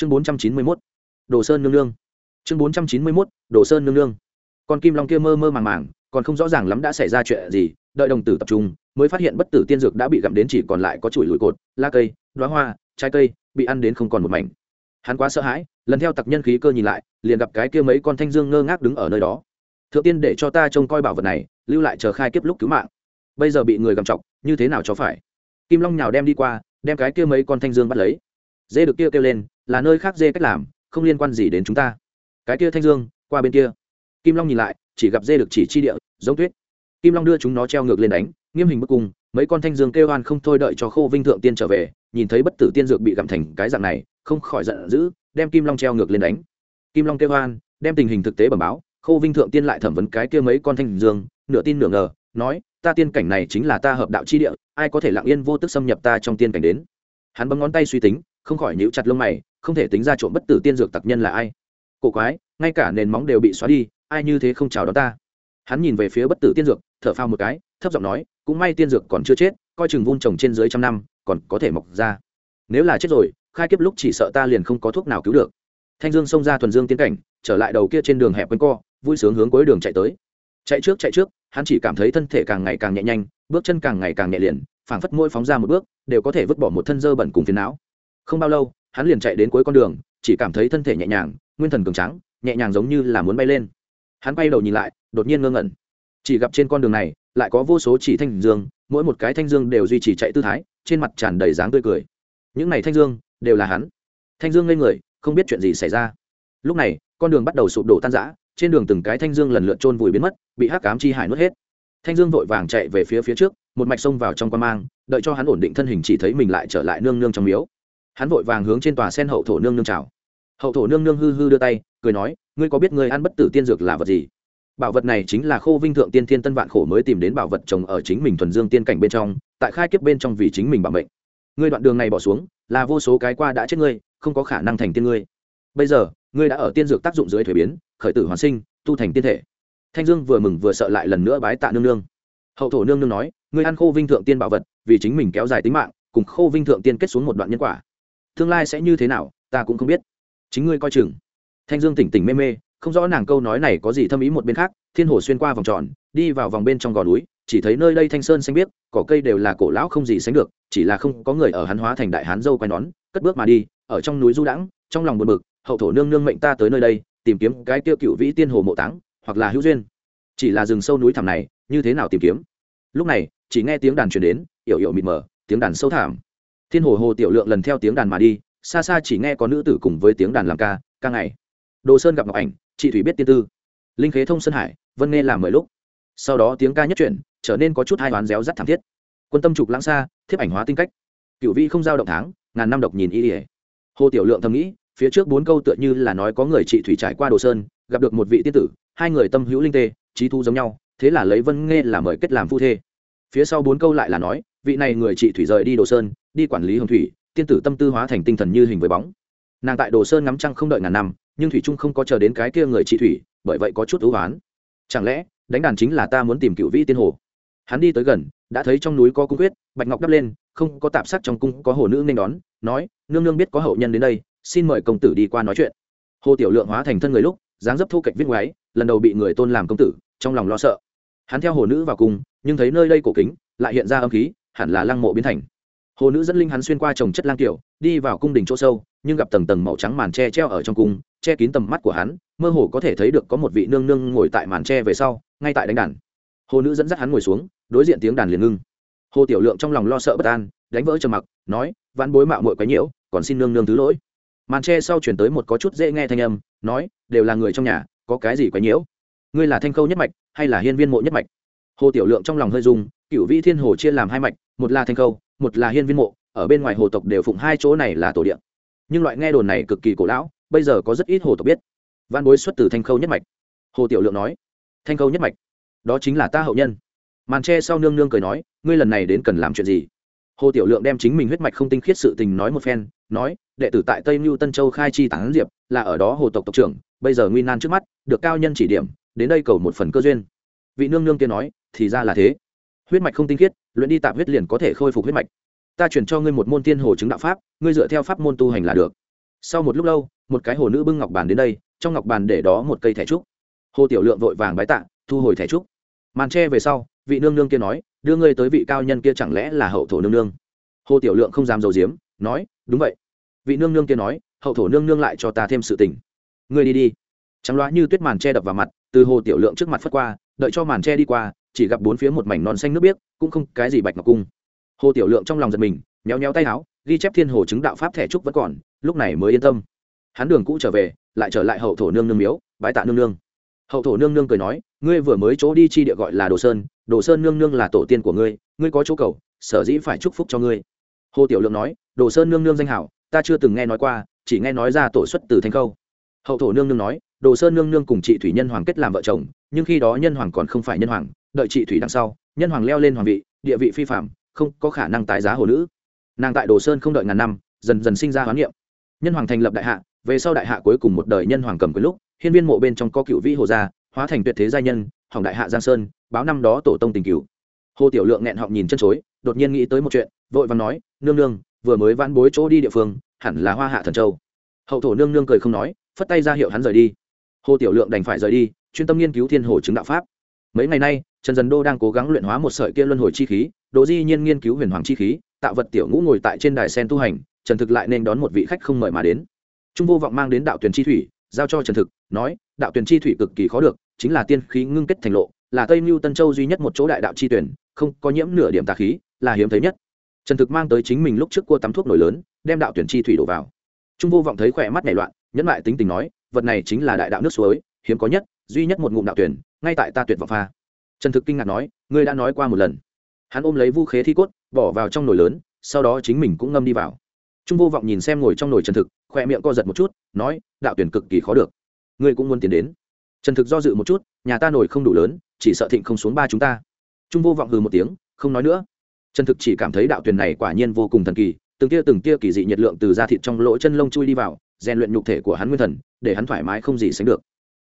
chương bốn trăm chín mươi mốt, đồ sơn nương nương. Chương bốn trăm chín mươi mốt, đồ sơn nương nương. Con kim long kia mơ mơ màng màng, còn không rõ ràng lắm đã xảy ra chuyện gì, đợi đồng tử tập trung, mới phát hiện bất tử tiên dược đã bị gặm đến chỉ còn lại có chuỗi lụi cột la cây đoá hoa, trái cây, bị ăn đến không còn một mảnh. Hắn quá sợ hãi, lần theo tặc nhân khí cơ nhìn lại, liền gặp cái kia mấy con thanh dương ngơ ngác đứng ở nơi đó. Thượng tiên để cho ta trông coi bảo vật này, lưu lại chờ khai kiếp lúc cứu mạng. Bây giờ bị người gặm chọc, như thế nào cho phải? Kim long nhào đem đi qua, đem cái kia mấy con thanh dương bắt lấy. Dê được kia kêu lên là nơi khác dê cách làm, không liên quan gì đến chúng ta. Cái kia thanh dương, qua bên kia. Kim long nhìn lại, chỉ gặp dê được chỉ chi địa, giống tuyết. Kim long đưa chúng nó treo ngược lên đánh, nghiêm hình bức cung mấy con thanh dương kêu oan không thôi đợi cho khô vinh thượng tiên trở về, nhìn thấy bất tử tiên dược bị gặm thành cái dạng này, không khỏi giận dữ, đem kim long treo ngược lên đánh. Kim long kêu oan, đem tình hình thực tế bẩm báo, khô vinh thượng tiên lại thẩm vấn cái kia mấy con thanh dương, nửa tin nửa ngờ, nói, ta tiên cảnh này chính là ta hợp đạo chi địa, ai có thể lặng yên vô tức xâm nhập ta trong tiên cảnh đến? Hắn bấm ngón tay suy tính, không khỏi nhíu chặt lông mày, không thể tính ra trộm bất tử tiên dược tặc nhân là ai. Cổ quái, ngay cả nền móng đều bị xóa đi, ai như thế không chào đón ta? Hắn nhìn về phía bất tử tiên dược, thở phao một cái, thấp giọng nói, cũng may tiên dược còn chưa chết, coi chừng vun trồng trên dưới trăm năm, còn có thể mọc ra. Nếu là chết rồi, khai kiếp lúc chỉ sợ ta liền không có thuốc nào cứu được. Thanh dương xông ra thuần dương tiến cảnh, trở lại đầu kia trên đường hẹp quanh co, vui sướng hướng cuối đường chạy tới. Chạy trước chạy trước, hắn chỉ cảm thấy thân thể càng ngày càng nhẹ nhanh, bước chân càng ngày càng nhẹ liền phảng phất môi phóng ra một bước, đều có thể vứt bỏ một thân dơ bẩn cùng phiền não. Không bao lâu, hắn liền chạy đến cuối con đường, chỉ cảm thấy thân thể nhẹ nhàng, nguyên thần cường trắng nhẹ nhàng giống như là muốn bay lên. Hắn bay đầu nhìn lại, đột nhiên ngơ ngẩn. Chỉ gặp trên con đường này, lại có vô số chỉ thanh dương, mỗi một cái thanh dương đều duy trì chạy tư thái, trên mặt tràn đầy dáng tươi cười. Những này thanh dương, đều là hắn. Thanh dương ngây người, không biết chuyện gì xảy ra. Lúc này, con đường bắt đầu sụp đổ tan rã, trên đường từng cái thanh dương lần lượt trôn vùi biến mất, bị hắc cám chi hải nuốt hết. Thanh dương vội vàng chạy về phía phía trước một mạch xông vào trong quan mang, đợi cho hắn ổn định thân hình chỉ thấy mình lại trở lại nương nương trong miếu. Hắn vội vàng hướng trên tòa sen hậu thổ nương nương chào. Hậu thổ nương nương hư hư đưa tay, cười nói, ngươi có biết ngươi ăn bất tử tiên dược là vật gì? Bảo vật này chính là khô vinh thượng tiên thiên tân vạn khổ mới tìm đến bảo vật trồng ở chính mình thuần dương tiên cảnh bên trong, tại khai kiếp bên trong vì chính mình bảo mệnh. Ngươi đoạn đường này bỏ xuống, là vô số cái qua đã chết ngươi, không có khả năng thành tiên ngươi. Bây giờ, ngươi đã ở tiên dược tác dụng dưới thuế biến, khởi tử hoàn sinh, tu thành tiên thể. Thanh dương vừa mừng vừa sợ lại lần nữa bái tạ nương nương. Hậu thổ nương nương nói ngươi ăn khô vinh thượng tiên bảo vật, vì chính mình kéo dài tính mạng, cùng khô vinh thượng tiên kết xuống một đoạn nhân quả. Tương lai sẽ như thế nào, ta cũng không biết. Chính ngươi coi chừng. Thanh dương tỉnh tỉnh mê mê, không rõ nàng câu nói này có gì thâm ý một bên khác, thiên hồ xuyên qua vòng tròn, đi vào vòng bên trong gò núi, chỉ thấy nơi đây thanh sơn xanh biếc, cỏ cây đều là cổ lão không gì sánh được, chỉ là không có người ở hắn hóa thành đại hán dâu quai nón, cất bước mà đi, ở trong núi du đãng, trong lòng buồn bực, hậu thổ nương nương mệnh ta tới nơi đây, tìm kiếm cái tiêu cựu vĩ tiên hồ mộ táng, hoặc là hữu duyên. Chỉ là rừng sâu núi thẳm này, như thế nào tìm kiếm? Lúc này chỉ nghe tiếng đàn truyền đến yểu yểu mịt mờ, tiếng đàn sâu thảm thiên hồ hồ tiểu lượng lần theo tiếng đàn mà đi, xa xa chỉ nghe có nữ tử cùng với tiếng đàn làm ca ca ngày. Đồ sơn gặp ngọc ảnh, chị thủy biết tiên tư. Linh khế thông sơn hải, vân nghe làm mười lúc. Sau đó tiếng ca nhất chuyển, trở nên có chút hai đoán réo rắt thảm thiết. Quân tâm trục lãng xa thiếp ảnh hóa tinh cách. Cựu vi không giao động tháng, ngàn năm độc nhìn y ỉa hồ tiểu lượng thầm nghĩ, phía trước bốn câu tựa như là nói có người chị thủy trải qua đồ sơn, gặp được một vị tiên tử, hai người tâm hữu linh tê, trí thu giống nhau, thế là lấy vân nghe là mời kết làm phu thê phía sau bốn câu lại là nói, vị này người chị thủy rời đi đồ sơn, đi quản lý hồng thủy, tiên tử tâm tư hóa thành tinh thần như hình với bóng. Nàng tại đồ sơn ngắm trăng không đợi ngàn năm, nhưng thủy trung không có chờ đến cái kia người chị thủy, bởi vậy có chút ưu oán chẳng lẽ, đánh đàn chính là ta muốn tìm cựu vĩ tiên hồ? Hắn đi tới gần, đã thấy trong núi có cung quyết, bạch ngọc đắp lên, không có tạp sắc trong cung có hồ nữ nên đón, nói, nương nương biết có hậu nhân đến đây, xin mời công tử đi qua nói chuyện. Hồ tiểu lượng hóa thành thân người lúc, dáng dấp thu cạnh viết ngoáy, lần đầu bị người tôn làm công tử, trong lòng lo sợ hắn theo hồ nữ vào cung, nhưng thấy nơi đây cổ kính, lại hiện ra âm khí, hẳn là lăng mộ biến thành. Hồ nữ dẫn linh hắn xuyên qua trồng chất lang kiểu đi vào cung đình chỗ sâu, nhưng gặp tầng tầng màu trắng màn tre treo ở trong cung, che kín tầm mắt của hắn, mơ hồ có thể thấy được có một vị nương nương ngồi tại màn tre về sau, ngay tại đánh đàn. Hồ nữ dẫn dắt hắn ngồi xuống, đối diện tiếng đàn liền ngưng. Hồ tiểu lượng trong lòng lo sợ bất an, đánh vỡ trầm mặc, nói, vãn bối mạo mội quấy nhiễu, còn xin nương nương thứ lỗi. Màn tre sau chuyển tới một có chút dễ nghe thanh âm, nói, đều là người trong nhà, có cái gì quấy nhiễu? Ngươi là thanh khâu nhất mạch hay là hiên viên mộ nhất mạch? Hồ tiểu lượng trong lòng hơi dung cựu vĩ thiên hồ chia làm hai mạch, một là thanh khâu, một là hiên viên mộ, ở bên ngoài hồ tộc đều phụng hai chỗ này là tổ điện nhưng loại nghe đồn này cực kỳ cổ lão, bây giờ có rất ít hồ tộc biết. Văn bối xuất từ thanh khâu nhất mạch. Hồ tiểu lượng nói, thanh khâu nhất mạch, đó chính là ta hậu nhân. Màn tre sau nương nương cười nói, ngươi lần này đến cần làm chuyện gì? Hồ tiểu lượng đem chính mình huyết mạch không tinh khiết sự tình nói một phen, nói, đệ tử tại tây mưu tân châu khai chi tán diệp, là ở đó hồ tộc tộc trưởng, bây giờ nguy nan trước mắt, được cao nhân chỉ điểm đến đây cầu một phần cơ duyên. Vị nương nương kia nói, thì ra là thế. Huyết mạch không tinh khiết, luyện đi tạp huyết liền có thể khôi phục huyết mạch. Ta chuyển cho ngươi một môn tiên hồ chứng đạo pháp, ngươi dựa theo pháp môn tu hành là được. Sau một lúc lâu, một cái hồ nữ bưng ngọc bàn đến đây, trong ngọc bàn để đó một cây thẻ trúc. Hồ tiểu lượng vội vàng bái tạ, thu hồi thẻ trúc. Màn tre về sau, vị nương nương kia nói, đưa ngươi tới vị cao nhân kia chẳng lẽ là hậu thổ nương nương? Hồ tiểu lượng không dám dầu diếm, nói, đúng vậy. Vị nương nương kia nói, hậu thổ nương nương lại cho ta thêm sự tình. Ngươi đi đi. Trắng loá như tuyết màn tre đập vào mặt từ hồ tiểu lượng trước mặt phất qua, đợi cho màn tre đi qua, chỉ gặp bốn phía một mảnh non xanh nước biếc, cũng không cái gì bạch ngọc cung. Hồ tiểu lượng trong lòng giật mình nhéo nhéo tay áo, ghi chép thiên hồ chứng đạo pháp thẻ trúc vẫn còn, lúc này mới yên tâm. Hắn đường cũ trở về, lại trở lại hậu thổ nương nương miếu, bái tạ nương nương. Hậu thổ nương nương cười nói, ngươi vừa mới chỗ đi chi địa gọi là đồ sơn đồ sơn nương nương là tổ tiên của ngươi ngươi có chỗ cầu, sở dĩ phải chúc phúc cho ngươi. Hồ tiểu lượng nói, đồ sơn nương nương danh hảo, ta chưa từng nghe nói qua, chỉ nghe nói ra tổ xuất từ thanh khâu. Hậu thổ nương nương nói đồ sơn nương nương cùng chị thủy nhân hoàng kết làm vợ chồng, nhưng khi đó nhân hoàng còn không phải nhân hoàng, đợi chị thủy đằng sau, nhân hoàng leo lên hoàng vị, địa vị phi phạm không có khả năng tái giá hồ nữ. Nàng tại đồ sơn không đợi ngàn năm, dần dần sinh ra hoán niệm. Nhân hoàng thành lập đại hạ, về sau đại hạ cuối cùng một đời nhân hoàng cầm quyền lúc, hiên viên mộ bên trong có cựu vĩ hồ gia, hóa thành tuyệt thế gia nhân, hỏng đại hạ giang sơn, báo năm đó tổ tông tình cựu hồ tiểu lượng nghẹn họng nhìn chân chối, đột nhiên nghĩ tới một chuyện, vội vàng nói, nương nương, vừa mới vãn bối chỗ đi địa phương, hẳn là hoa hạ thần châu. Hậu thổ nương nương cười không nói, phất tay ra hiệu hắn rời đi hồ tiểu lượng đành phải rời đi, chuyên tâm nghiên cứu thiên hồ chứng đạo pháp. Mấy ngày nay, trần dần đô đang cố gắng luyện hóa một sợi kia luân hồi chi khí, đỗ di nhiên nghiên cứu huyền hoàng chi khí tạo vật tiểu ngũ ngồi tại trên đài sen tu hành, trần thực lại nên đón một vị khách không mời mà đến. Trung vô vọng mang đến đạo tuyển chi thủy, giao cho trần thực, nói, đạo tuyển chi thủy cực kỳ khó được, chính là tiên khí ngưng kết thành lộ, là tây mưu tân châu duy nhất một chỗ đại đạo chi tuyển, không có nhiễm nửa điểm tà khí, là hiếm thấy nhất. Trần thực mang tới chính mình lúc trước cua tắm thuốc nổi lớn, đem đạo tuyển chi thủy đổ vào. Trung vô vọng thấy khỏe mắt nảy loạn, nhẫn lại tính tình nói vật này chính là đại đạo nước suối, hiếm có nhất, duy nhất một ngụm đạo tuyển, ngay tại ta tuyệt vọng pha. Trần thực kinh ngạc nói, ngươi đã nói qua một lần. Hắn ôm lấy vũ khế thi cốt, bỏ vào trong nồi lớn, sau đó chính mình cũng ngâm đi vào. Trung vô vọng nhìn xem ngồi trong nồi trần thực khoe miệng co giật một chút, nói, đạo tuyển cực kỳ khó được. Ngươi cũng muốn tiến đến. Trần thực do dự một chút, nhà ta nồi không đủ lớn, chỉ sợ thịnh không xuống ba chúng ta. Trung vô vọng hừ một tiếng, không nói nữa. Trần thực chỉ cảm thấy đạo tuyển này quả nhiên vô cùng thần kỳ, từng tia từng tia kỳ dị nhiệt lượng từ da thịt trong lỗ chân lông chui đi vào rèn luyện nhục thể của hắn nguyên thần, để hắn thoải mái không gì sánh được.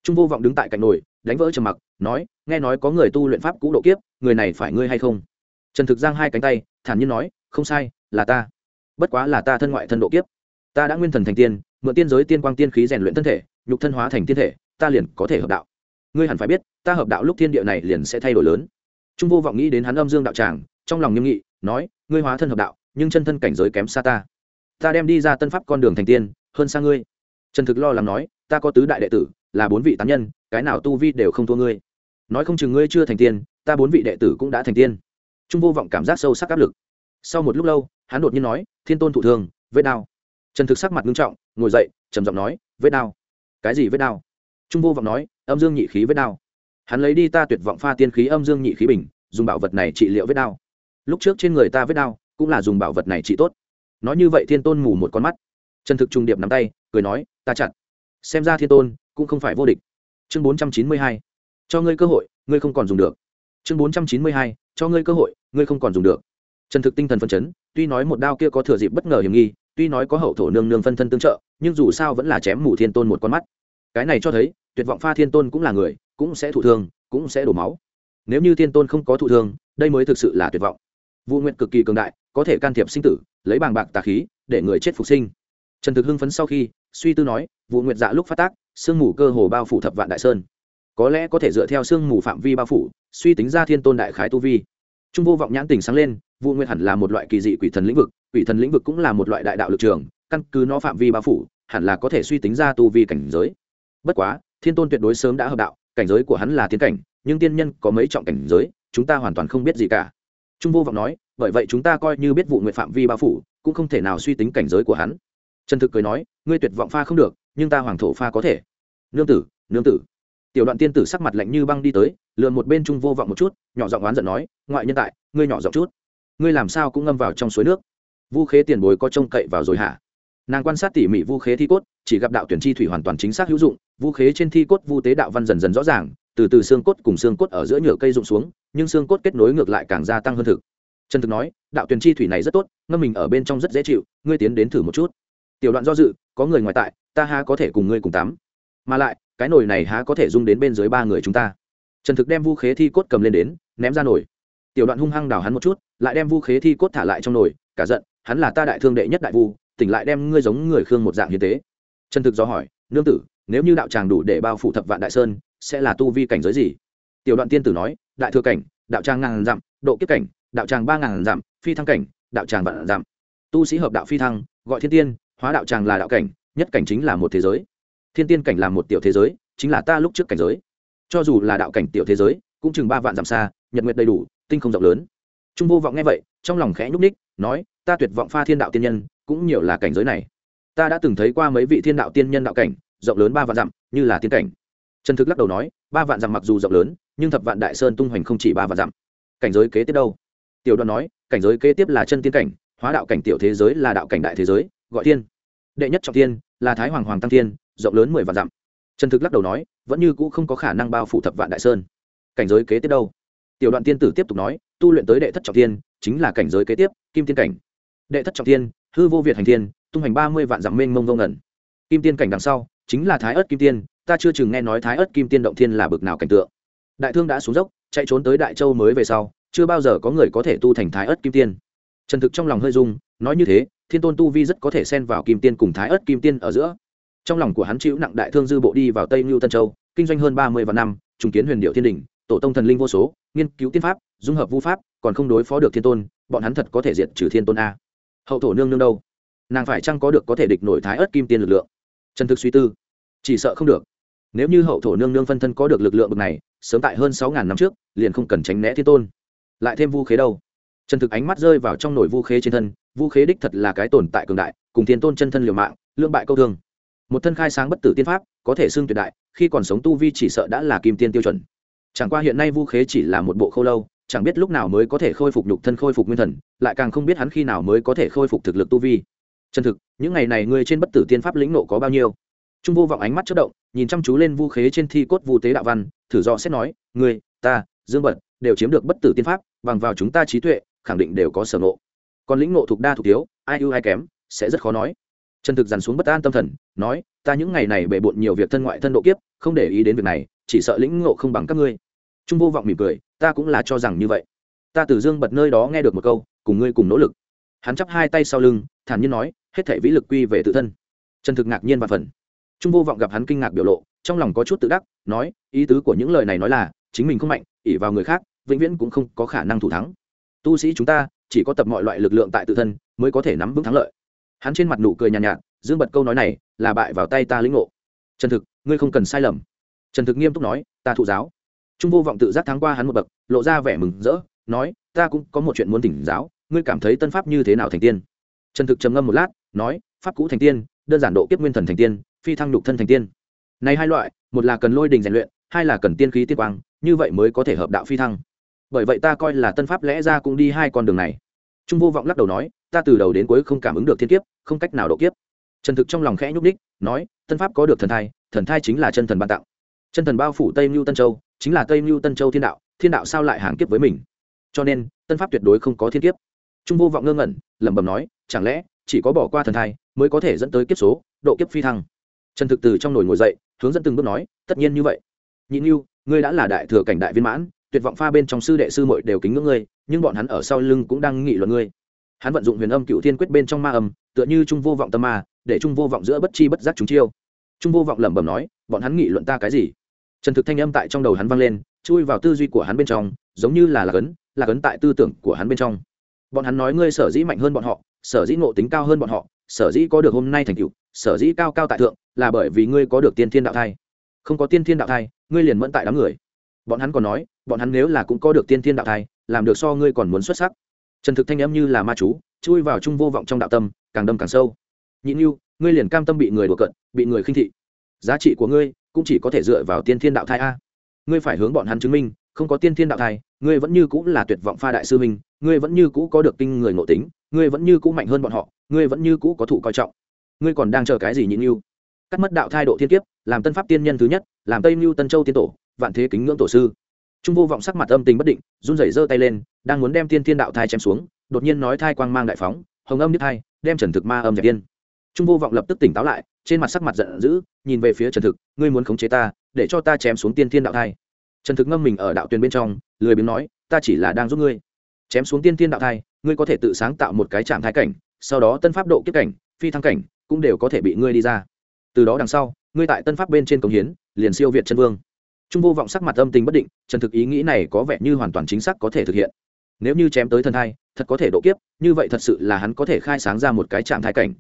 Trung vô vọng đứng tại cạnh nồi, đánh vỡ trầm mặc, nói, nghe nói có người tu luyện pháp cũ độ kiếp, người này phải ngươi hay không? Trần thực giang hai cánh tay, thản nhiên nói, không sai, là ta. Bất quá là ta thân ngoại thân độ kiếp. Ta đã nguyên thần thành tiên, mượn tiên giới tiên quang tiên khí rèn luyện thân thể, nhục thân hóa thành tiên thể, ta liền có thể hợp đạo. Ngươi hẳn phải biết, ta hợp đạo lúc thiên địa này liền sẽ thay đổi lớn. Trung vô vọng nghĩ đến hắn âm dương đạo tràng, trong lòng nghiêm nghị, nói, ngươi hóa thân hợp đạo, nhưng chân thân cảnh giới kém xa ta. Ta đem đi ra tân pháp con đường thành tiên hơn xa ngươi. Trần thực lo lắng nói, ta có tứ đại đệ tử, là bốn vị tán nhân, cái nào tu vi đều không thua ngươi. Nói không chừng ngươi chưa thành tiên, ta bốn vị đệ tử cũng đã thành tiên. Trung vô vọng cảm giác sâu sắc áp lực. Sau một lúc lâu, hắn đột nhiên nói, thiên tôn thủ thương vết đao trần thực sắc mặt nghiêm trọng, ngồi dậy, trầm giọng nói, vết đao cái gì vết đao trung vô vọng nói, âm dương nhị khí vết đao hắn lấy đi ta tuyệt vọng pha tiên khí âm dương nhị khí bình, dùng bảo vật này trị liệu vết đao lúc trước trên người ta vết đao cũng là dùng bảo vật này trị tốt. Nói như vậy thiên tôn mù một con mắt trần thực trung điệp nắm tay, cười nói, ta chặn xem ra thiên tôn cũng không phải vô địch. Chương bốn trăm chín mươi hai. Cho ngươi cơ hội, ngươi không còn dùng được. Chương bốn trăm chín mươi hai. Cho ngươi cơ hội, ngươi không còn dùng được. Trần thực tinh thần phân chấn, tuy nói một đao kia có thừa dịp bất ngờ hiểm nghi, tuy nói có hậu thổ nương nương phân thân tương trợ, nhưng dù sao vẫn là chém mù thiên tôn một con mắt. Cái này cho thấy, tuyệt vọng pha thiên tôn cũng là người, cũng sẽ thụ thương, cũng sẽ đổ máu. Nếu như thiên tôn không có thụ thương, đây mới thực sự là tuyệt vọng. Vụ nguyện cực kỳ cường đại, có thể can thiệp sinh tử, lấy bàng bạc tà khí, để người chết phục sinh trần thực hưng phấn sau khi, suy tư nói vụ Nguyệt dạ lúc phát tác, sương mù cơ hồ bao phủ thập vạn đại sơn. Có lẽ có thể dựa theo sương mù phạm vi bao phủ, suy tính ra thiên tôn đại khái tu vi. Trung vô vọng nhãn tình sáng lên vụ Nguyệt hẳn là một loại kỳ dị quỷ thần lĩnh vực, quỷ thần lĩnh vực cũng là một loại đại đạo lực trường, căn cứ nó phạm vi bao phủ, hẳn là có thể suy tính ra tu vi cảnh giới. Bất quá, thiên tôn tuyệt đối sớm đã hợp đạo, cảnh giới của hắn là tiến cảnh, nhưng tiên nhân có mấy trọng cảnh giới, chúng ta hoàn toàn không biết gì cả. Trung vô vọng nói, bởi vậy chúng ta coi như biết vụ nguyện phạm vi bao phủ, cũng không thể nào suy tính cảnh giới của hắn trần thực cười nói, ngươi tuyệt vọng pha không được, nhưng ta hoàng thổ pha có thể. Nương tử nương tử. Tiểu đoạn tiên tử sắc mặt lạnh như băng đi tới lượn một bên trung vô vọng một chút, nhỏ giọng oán giận nói, ngoại nhân tại, ngươi nhỏ giọng chút. Ngươi làm sao cũng ngâm vào trong suối nước. Vu khế tiền bối có trông cậy vào rồi hả? Nàng quan sát tỉ mỉ vu khế thi cốt, chỉ gặp đạo tuyển chi thủy hoàn toàn chính xác hữu dụng, vu khế trên thi cốt vu tế đạo văn dần dần rõ ràng, từ từ xương cốt cùng xương cốt ở giữa nhựa cây rụng xuống, nhưng xương cốt kết nối ngược lại càng gia tăng hơn thực. Trần thực nói, đạo tuyển chi thủy này rất tốt, ngâm mình ở bên trong rất dễ chịu, ngươi tiến đến thử một chút tiểu đoạn do dự, có người ngoài tại, ta há có thể cùng ngươi cùng tắm. Mà lại, cái nồi này há có thể dung đến bên dưới ba người chúng ta. Trần thực đem vu khế thi cốt cầm lên đến, ném ra nồi. Tiểu đoạn hung hăng đào hắn một chút, lại đem vu khế thi cốt thả lại trong nồi, cả giận, hắn là ta đại thương đệ nhất đại vu, tỉnh lại đem ngươi giống người khương một dạng như thế. Trần thực do hỏi, nương tử, nếu như đạo tràng đủ để bao phủ thập vạn đại sơn, sẽ là tu vi cảnh giới gì? Tiểu đoạn tiên tử nói, đại thừa cảnh, đạo tràng ngàn dặm, độ kiếp cảnh, đạo tràng ba ngàn dặm, phi thăng cảnh, đạo tràng vạn dặm. Tu sĩ hợp đạo phi thăng, gọi thiên tiên hóa đạo tràng là đạo cảnh, nhất cảnh chính là một thế giới. Thiên tiên cảnh là một tiểu thế giới, chính là ta lúc trước cảnh giới. Cho dù là đạo cảnh tiểu thế giới, cũng chừng ba vạn dặm xa, nhật nguyệt đầy đủ, tinh không rộng lớn. Trung vô vọng nghe vậy, trong lòng khẽ nhúc ních nói, ta tuyệt vọng pha thiên đạo tiên nhân, cũng nhiều là cảnh giới này. Ta đã từng thấy qua mấy vị thiên đạo tiên nhân đạo cảnh, rộng lớn ba vạn dặm, như là tiên cảnh. Trần thực lắc đầu nói, ba vạn dặm mặc dù rộng lớn, nhưng thập vạn đại sơn tung hoành không chỉ ba vạn dặm. Cảnh giới kế tiếp đâu? Tiểu đoàn nói, cảnh giới kế tiếp là chân tiên cảnh, hóa đạo cảnh tiểu thế giới là đạo cảnh đại thế giới gọi thiên. Đệ nhất trọng thiên là thái hoàng hoàng tăng thiên, rộng lớn mười vạn dặm. Trần thực lắc đầu nói, vẫn như cũ không có khả năng bao phủ thập vạn đại sơn. Cảnh giới kế tiếp đâu? Tiểu đoạn tiên tử tiếp tục nói, tu luyện tới đệ thất trọng thiên, chính là cảnh giới kế tiếp, kim tiên cảnh. Đệ thất trọng thiên, hư vô việt hành thiên, tung hành ba mươi vạn dặm mênh mông vô ngẩn kim tiên cảnh đằng sau, chính là thái ớt kim tiên, ta chưa chừng nghe nói thái ớt kim tiên động thiên là bực nào cảnh tượng. Đại thương đã xuống dốc, chạy trốn tới đại châu mới về sau, chưa bao giờ có người có thể tu thành thái ớt kim tiên. Trần thực trong lòng hơi dung nói như thế thiên tôn tu vi rất có thể xen vào kim tiên cùng thái ớt kim tiên ở giữa. Trong lòng của hắn chịu nặng đại thương dư bộ đi vào tây ngưu tân châu, kinh doanh hơn ba mươi vạn năm, trùng kiến huyền điệu thiên đình, tổ tông thần linh vô số, nghiên cứu tiên pháp, dung hợp vu pháp, còn không đối phó được thiên tôn, bọn hắn thật có thể diệt trừ thiên tôn a. Hậu thổ nương nương đâu? Nàng phải chăng có được có thể địch nổi thái ớt kim tiên lực lượng? Trần thực suy tư. Chỉ sợ không được. Nếu như hậu thổ nương nương phân thân có được lực lượng bậc này, sớm tại hơn sáu ngàn năm trước, liền không cần tránh né thiên tôn. Lại thêm vu khế đâu? Trần thực ánh mắt rơi vào trong nồi vu khế trên thân vu khế đích thật là cái tồn tại cường đại, cùng thiên tôn chân thân liều mạng lương bại câu thương. Một thân khai sáng bất tử tiên pháp, có thể xưng tuyệt đại, khi còn sống tu vi chỉ sợ đã là kim tiên tiêu chuẩn. Chẳng qua hiện nay vu khế chỉ là một bộ khâu lâu, chẳng biết lúc nào mới có thể khôi phục nhục thân khôi phục nguyên thần, lại càng không biết hắn khi nào mới có thể khôi phục thực lực tu vi. Chân thực, những ngày này ngươi trên bất tử tiên pháp lĩnh nộ có bao nhiêu? Trung vô vọng ánh mắt chất động, nhìn chăm chú lên vu khế trên thi cốt vu tế đạo văn, thử do xét nói, ngươi, ta, dương bật, đều chiếm được bất tử tiên pháp, bằng vào chúng ta trí tuệ khẳng định đều có sở ngộ. Còn lĩnh ngộ thuộc đa thuộc thiếu, ai ưu ai kém, sẽ rất khó nói. Trần thực dằn xuống bất an tâm thần, nói, ta những ngày này bề bộn nhiều việc thân ngoại thân độ kiếp, không để ý đến việc này, chỉ sợ lĩnh ngộ không bằng các ngươi. Trung vô vọng mỉm cười, ta cũng là cho rằng như vậy. Ta từ dương bật nơi đó nghe được một câu, cùng ngươi cùng nỗ lực. Hắn chắp hai tay sau lưng, thản nhiên nói, hết thể vĩ lực quy về tự thân. Trần thực ngạc nhiên và phần. Trung vô vọng gặp hắn kinh ngạc biểu lộ, trong lòng có chút tự đắc, nói, ý tứ của những lời này nói là, chính mình không mạnh ỉ vào người khác, vĩnh viễn cũng không có khả năng thủ thắng tu sĩ chúng ta chỉ có tập mọi loại lực lượng tại tự thân mới có thể nắm vững thắng lợi. Hắn trên mặt nụ cười nhàn nhạt, nhạt dương bật câu nói này là bại vào tay ta lĩnh ngộ. Trần thực ngươi không cần sai lầm. Trần thực nghiêm túc nói ta thụ giáo. Trung vô vọng tự giác thắng qua hắn một bậc lộ ra vẻ mừng rỡ nói ta cũng có một chuyện muốn tỉnh giáo ngươi cảm thấy tân pháp như thế nào thành tiên? Trần thực trầm ngâm một lát nói pháp cũ thành tiên đơn giản độ kiếp nguyên thần thành tiên phi thăng đục thân thành tiên. Này hai loại một là cần lôi đình rèn luyện hai là cần tiên khí tiên quang như vậy mới có thể hợp đạo phi thăng bởi vậy ta coi là tân pháp lẽ ra cũng đi hai con đường này. Trung vô vọng lắc đầu nói, ta từ đầu đến cuối không cảm ứng được thiên kiếp, không cách nào độ kiếp. Trần thực trong lòng khẽ nhúc ních nói, tân pháp có được thần thai thần thai chính là chân thần ban tặng. Chân thần bao phủ tây mưu tân châu, chính là tây mưu tân châu thiên đạo thiên đạo sao lại hàng kiếp với mình? Cho nên, tân pháp tuyệt đối không có thiên kiếp. Trung vô vọng ngơ ngẩn, lẩm bẩm nói, chẳng lẽ chỉ có bỏ qua thần thai mới có thể dẫn tới kiếp số, độ kiếp phi thăng? Trần thực từ trong nồi ngồi dậy, hướng dẫn từng bước nói, tất nhiên như vậy. Nhị như ngươi đã là đại thừa cảnh đại viên mãn tuyệt vọng pha bên trong sư đệ sư muội đều kính ngưỡng ngươi nhưng bọn hắn ở sau lưng cũng đang nghị luận ngươi. Hắn vận dụng huyền âm cựu thiên quyết bên trong ma âm tựa như trung vô vọng tâm ma để trung vô vọng giữa bất chi bất giác chúng chiêu. Trung vô vọng lẩm bẩm nói bọn hắn nghị luận ta cái gì? Trần thực thanh âm tại trong đầu hắn vang lên chui vào tư duy của hắn bên trong giống như là là cấn, là cấn tại tư tưởng của hắn bên trong. Bọn hắn nói ngươi sở dĩ mạnh hơn bọn họ sở dĩ ngộ tính cao hơn bọn họ sở dĩ có được hôm nay thành tựu sở dĩ cao cao tại thượng là bởi vì ngươi có được tiên thiên đạo thai. Không có tiên thiên đạo thai ngươi liền mẫn tại đám người bọn hắn còn nói, bọn hắn nếu là cũng có được tiên thiên đạo thai, làm được so ngươi còn muốn xuất sắc. Trần thực thanh em như là ma chú, chui vào trung vô vọng trong đạo tâm, càng đâm càng sâu. Nhịn như ngươi liền cam tâm bị người đùa cận bị người khinh thị. Giá trị của ngươi cũng chỉ có thể dựa vào tiên thiên đạo thai a. Ngươi phải hướng bọn hắn chứng minh, không có tiên thiên đạo thai, ngươi vẫn như cũng là tuyệt vọng pha đại sư minh ngươi vẫn như cũ có được kinh người ngộ tính, ngươi vẫn như cũ mạnh hơn bọn họ, ngươi vẫn như cũ có thụ coi trọng. Ngươi còn đang chờ cái gì nhịn như cắt mất đạo thai độ thiên kiếp, làm tân pháp tiên nhân thứ nhất, làm tây mưu tân châu tiên tổ vạn thế kính ngưỡng tổ sư. Trung vô vọng sắc mặt âm tình bất định, run rẩy giơ tay lên, đang muốn đem tiên thiên đạo thai chém xuống, đột nhiên nói thai quang mang đại phóng, hồng âm nhất thai, đem trần thực ma âm dẹp yên trung vô vọng lập tức tỉnh táo lại, trên mặt sắc mặt giận dữ, nhìn về phía trần thực, ngươi muốn khống chế ta, để cho ta chém xuống tiên thiên đạo thai. Trần thực ngâm mình ở đạo tuyền bên trong, lười biếng nói, ta chỉ là đang giúp ngươi. Chém xuống tiên thiên đạo thai, ngươi có thể tự sáng tạo một cái trạng thái cảnh, sau đó tân pháp độ kiếp cảnh, phi thăng cảnh, cũng đều có thể bị ngươi đi ra. Từ đó đằng sau, ngươi tại tân pháp bên trên công hiến, liền siêu việt chân vương trung vô vọng sắc mặt âm tình bất định, trần thực ý nghĩ này có vẻ như hoàn toàn chính xác có thể thực hiện. Nếu như chém tới thân thai, thật có thể độ kiếp, như vậy thật sự là hắn có thể khai sáng ra một cái trạm thai cảnh.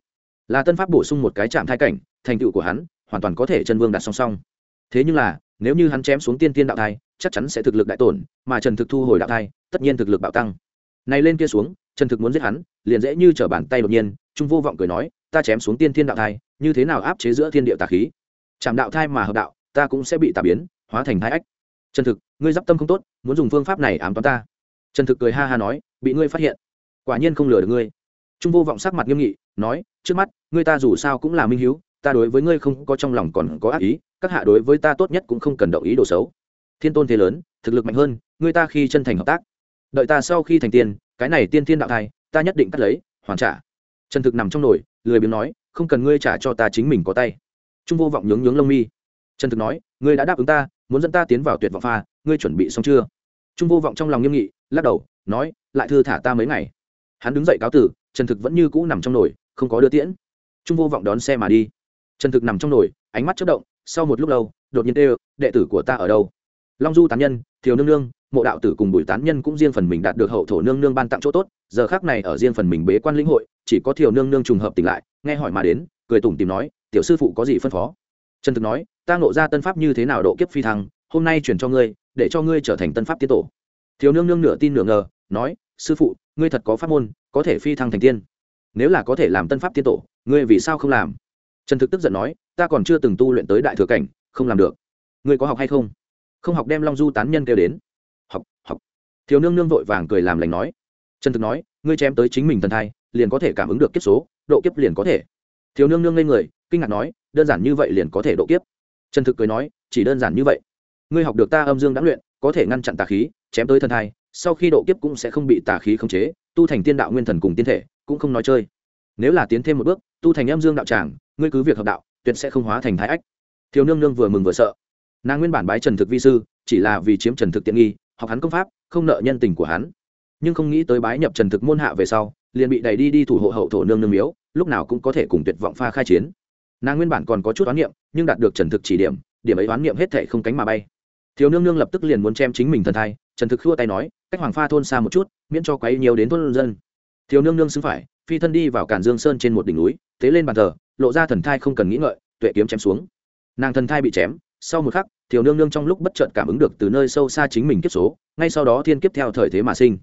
Là tân pháp bổ sung một cái trạm thai cảnh, thành tựu của hắn, hoàn toàn có thể chân vương đặt song song. Thế nhưng là, nếu như hắn chém xuống tiên tiên đạo thai, chắc chắn sẽ thực lực đại tổn, mà trần thực thu hồi đạo thai, tất nhiên thực lực bạo tăng. Này lên kia xuống, trần thực muốn giết hắn, liền dễ như t r ở bàn tay đột nhiên, trung vô vọng cười nói, ta chém xuống tiên thiên đạo thai, như thế nào áp chế giữa thiên địa tà khí? Chạm đạo thai mà hợp đạo, ta cũng sẽ bị tà biến hóa thành thái ách. Trần thực ngươi d i p tâm không tốt muốn dùng phương pháp này ám toán ta. Trần thực cười ha ha nói bị ngươi phát hiện. Quả nhiên không lừa được ngươi. Trung vô vọng sắc mặt nghiêm nghị nói trước mắt ngươi ta dù sao cũng là minh h ta đối với ngươi không có trong lòng còn có ác ý các hạ đối với ta tốt nhất cũng không cần động ý đồ xấu. Thiên tôn thế lớn thực lực mạnh hơn ngươi ta khi chân thành hợp tác. Đợi ta sau khi thành tiền, cái này tiên thiên đạo thai ta nhất định cắt lấy hoàn trả. Trần thực nằm trong nồi lười biếng nói không cần ngươi trả cho ta chính mình có tay. Trung vô vọng nhướng nhướng lông mi. Trần thực nói ngươi đã đáp ứng ta, muốn dẫn ta tiến vào tuyệt vọng pha, ngươi chuẩn bị xong chưa? Trung vô vọng trong lòng nghiêm nghị, lắc đầu, nói, lại thư thả ta mấy ngày. Hắn đứng dậy cáo tử, trần thực vẫn như cũ nằm trong nồi, không có đưa tiễn. Trung vô vọng đón xe mà đi. Trần thực nằm trong nồi, ánh mắt chất động, sau một lúc lâu, đột nhiên tê đệ tử của ta ở đâu? Long du tán nhân thiếu nương nương, mộ đạo tử cùng bùi tán nhân cũng riêng phần mình đạt được hậu thổ nương nương ban tặng chỗ tốt, giờ khác này ở riêng phần mình bế quan lĩnh hội, chỉ có thiều nương nương trùng hợp tỉnh lại, nghe hỏi mà đến, cười tủm tìm nói, tiểu sư phụ có gì phân phó? Trần thực nói ta ngộ ra tân pháp như thế nào độ kiếp phi thăng, hôm nay chuyển cho ngươi, để cho ngươi trở thành tân pháp tiết tổ. Thiếu nương nương nửa tin nửa ngờ, nói, sư phụ, ngươi thật có pháp môn, có thể phi thăng thành tiên. Nếu là có thể làm tân pháp tiên tổ, ngươi vì sao không làm? Trần thực tức giận nói, ta còn chưa từng tu luyện tới đại thừa cảnh, không làm được. Ngươi có học hay không? Không học đem long du tán nhân kêu đến. Học học. Thiếu nương nương vội vàng cười làm lành nói. Trần thực nói, ngươi chém tới chính mình thần thai, liền có thể cảm ứng được kiếp số, độ kiếp liền có thể. Thiếu nương nương lên người, kinh ngạc nói, đơn giản như vậy liền có thể độ kiếp trần thực cười nói, chỉ đơn giản như vậy. Ngươi học được ta âm dương đáng luyện, có thể ngăn chặn tà khí, chém tới thân thai, sau khi độ kiếp cũng sẽ không bị tà khí khống chế, tu thành tiên đạo nguyên thần cùng tiên thể, cũng không nói chơi. Nếu là tiến thêm một bước, tu thành âm dương đạo tràng, ngươi cứ việc hợp đạo, tuyệt sẽ không hóa thành thái ách. Thiếu nương nương vừa mừng vừa sợ. Nàng nguyên bản bái trần thực vi sư, chỉ là vì chiếm trần thực tiện nghi, học hắn công pháp, không nợ nhân tình của hắn. Nhưng không nghĩ tới bái nhập trần thực môn hạ về sau, liền bị đẩy đi đi thủ hộ hậu thổ nương nương miếu, lúc nào cũng có thể cùng tuyệt vọng pha khai chiến nàng nguyên bản còn có chút oán niệm, nhưng đạt được trần thực chỉ điểm điểm ấy oán niệm hết thệ không cánh mà bay. Thiếu nương nương lập tức liền muốn chém chính mình thần thai, trần thực khua tay nói, cách hoàng pha thôn xa một chút, miễn cho quấy nhiều đến thôn dân. Thiếu nương nương xứng phải, phi thân đi vào cản dương sơn trên một đỉnh núi, thế lên bàn thờ, lộ ra thần thai không cần nghĩ ngợi, tuệ kiếm chém xuống. Nàng thần thai bị chém, sau một khắc, thiếu nương nương trong lúc bất chợt cảm ứng được từ nơi sâu xa chính mình kiếp số, ngay sau đó thiên kiếp theo thời thế mà sinh.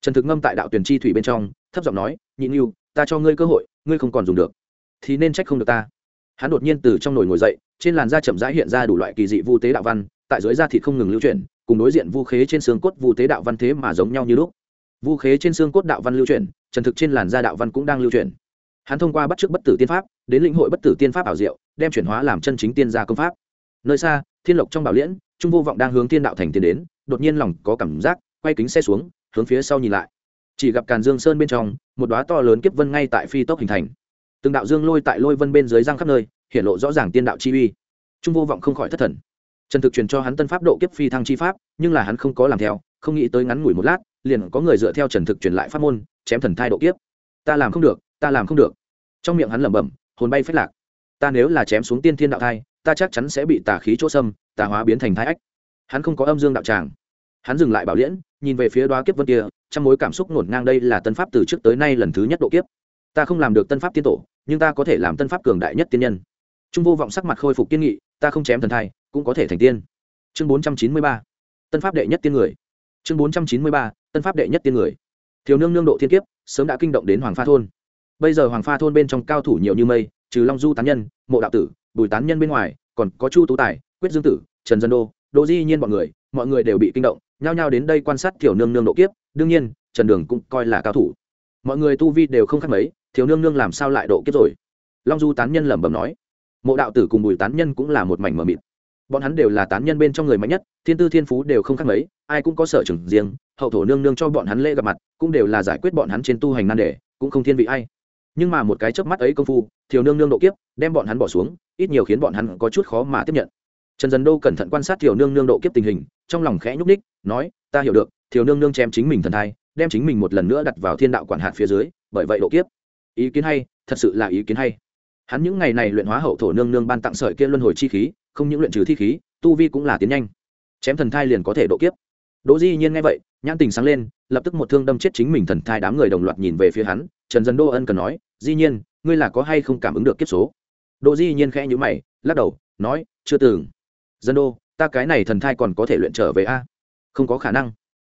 Trần thực ngâm tại đạo tuyển chi thủy bên trong, thấp giọng nói nhịn yêu ta cho ngươi cơ hội, ngươi không còn dùng được. Thì nên trách không được ta hắn đột nhiên từ trong nồi ngồi dậy, trên làn da chậm rãi hiện ra đủ loại kỳ dị vu tế đạo văn, tại dưới da thịt không ngừng lưu chuyển, cùng đối diện vu khế trên xương cốt vu tế đạo văn thế mà giống nhau như lúc. Vu khế trên xương cốt đạo văn lưu chuyển trần thực trên làn da đạo văn cũng đang lưu chuyển. Hắn thông qua bắt chước bất tử tiên pháp, đến lĩnh hội bất tử tiên pháp ảo diệu, đem chuyển hóa làm chân chính tiên gia công pháp. Nơi xa, thiên lộc trong bảo liễn, trung vô vọng đang hướng thiên đạo thành tiến đến, đột nhiên lòng có cảm giác, quay kính xe xuống, hướng phía sau nhìn lại. Chỉ gặp càn dương sơn bên trong, một đoá to lớn kiếp vân ngay tại phi tốc hình thành từng đạo dương lôi tại lôi vân bên dưới răng khắp nơi hiện lộ rõ ràng tiên đạo chi uy. Trung vô vọng không khỏi thất thần. Trần thực truyền cho hắn tân pháp độ kiếp phi thăng chi pháp, nhưng là hắn không có làm theo, không nghĩ tới ngắn ngủi một lát, liền có người dựa theo trần thực truyền lại pháp môn, chém thần thai độ kiếp. Ta làm không được, ta làm không được. Trong miệng hắn lẩm bẩm, hồn bay phết lạc. Ta nếu là chém xuống tiên thiên đạo thai, ta chắc chắn sẽ bị tà khí chỗ xâm, tà hóa biến thành thái ách. Hắn không có âm dương đạo tràng. Hắn dừng lại bảo liễn, nhìn về phía đoá kiếp vân kia trong mối cảm xúc ngổn ngang đây là tân pháp từ trước tới nay lần thứ nhất độ kiếp ta không làm được tân pháp tiên tổ, nhưng ta có thể làm tân pháp cường đại nhất tiên nhân. Trung vô vọng sắc mặt khôi phục kiên nghị, ta không chém thần thai, cũng có thể thành tiên. Chương bốn trăm chín mươi ba, tân pháp đệ nhất tiên người. Chương bốn trăm chín mươi ba, tân pháp đệ nhất tiên người. Thiếu nương nương độ thiên kiếp, sớm đã kinh động đến hoàng pha thôn. Bây giờ hoàng pha thôn bên trong cao thủ nhiều như mây, trừ long du tán nhân, mộ đạo tử, bùi tán nhân bên ngoài, còn có chu tú tài, quyết dương tử, trần dân đô, đỗ di nhiên bọn người, mọi người đều bị kinh động, nhao nhao đến đây quan sát tiểu nương nương độ kiếp, đương nhiên, trần đường cũng coi là cao thủ. Mọi người tu vi đều không khác mấy thiếu nương nương làm sao lại độ kiếp rồi? Long du tán nhân lẩm bẩm nói. Mộ đạo tử cùng bùi tán nhân cũng là một mảnh mờ mịt. Bọn hắn đều là tán nhân bên trong người mạnh nhất, thiên tư thiên phú đều không khác mấy, ai cũng có sở trường riêng, hậu thổ nương nương cho bọn hắn lễ gặp mặt, cũng đều là giải quyết bọn hắn trên tu hành nan đề, cũng không thiên vị ai. Nhưng mà một cái chớp mắt ấy công phu, thiếu nương nương độ kiếp, đem bọn hắn bỏ xuống, ít nhiều khiến bọn hắn có chút khó mà tiếp nhận. Trần dần đô cẩn thận quan sát thiếu nương nương độ kiếp tình hình, trong lòng khẽ nhúc ních nói, ta hiểu được, thiếu nương nương chém chính mình thần thai, đem chính mình một lần nữa đặt vào thiên đạo quản hạt phía dưới, bởi vậy độ kiếp ý kiến hay, thật sự là ý kiến hay. Hắn những ngày này luyện hóa hậu thổ nương nương ban tặng sợi kia luân hồi chi khí, không những luyện trừ thi khí, tu vi cũng là tiến nhanh. Chém thần thai liền có thể độ kiếp. Đỗ di nhiên nghe vậy, nhãn tình sáng lên, lập tức một thương đâm chết chính mình thần thai đám người đồng loạt nhìn về phía hắn, trần dân đô ân cần nói, di nhiên, ngươi là có hay không cảm ứng được kiếp số? Đỗ di nhiên khẽ nhữ mày, lắc đầu, nói, chưa từng. Dân đô, ta cái này thần thai còn có thể luyện trở về a? Không có khả năng.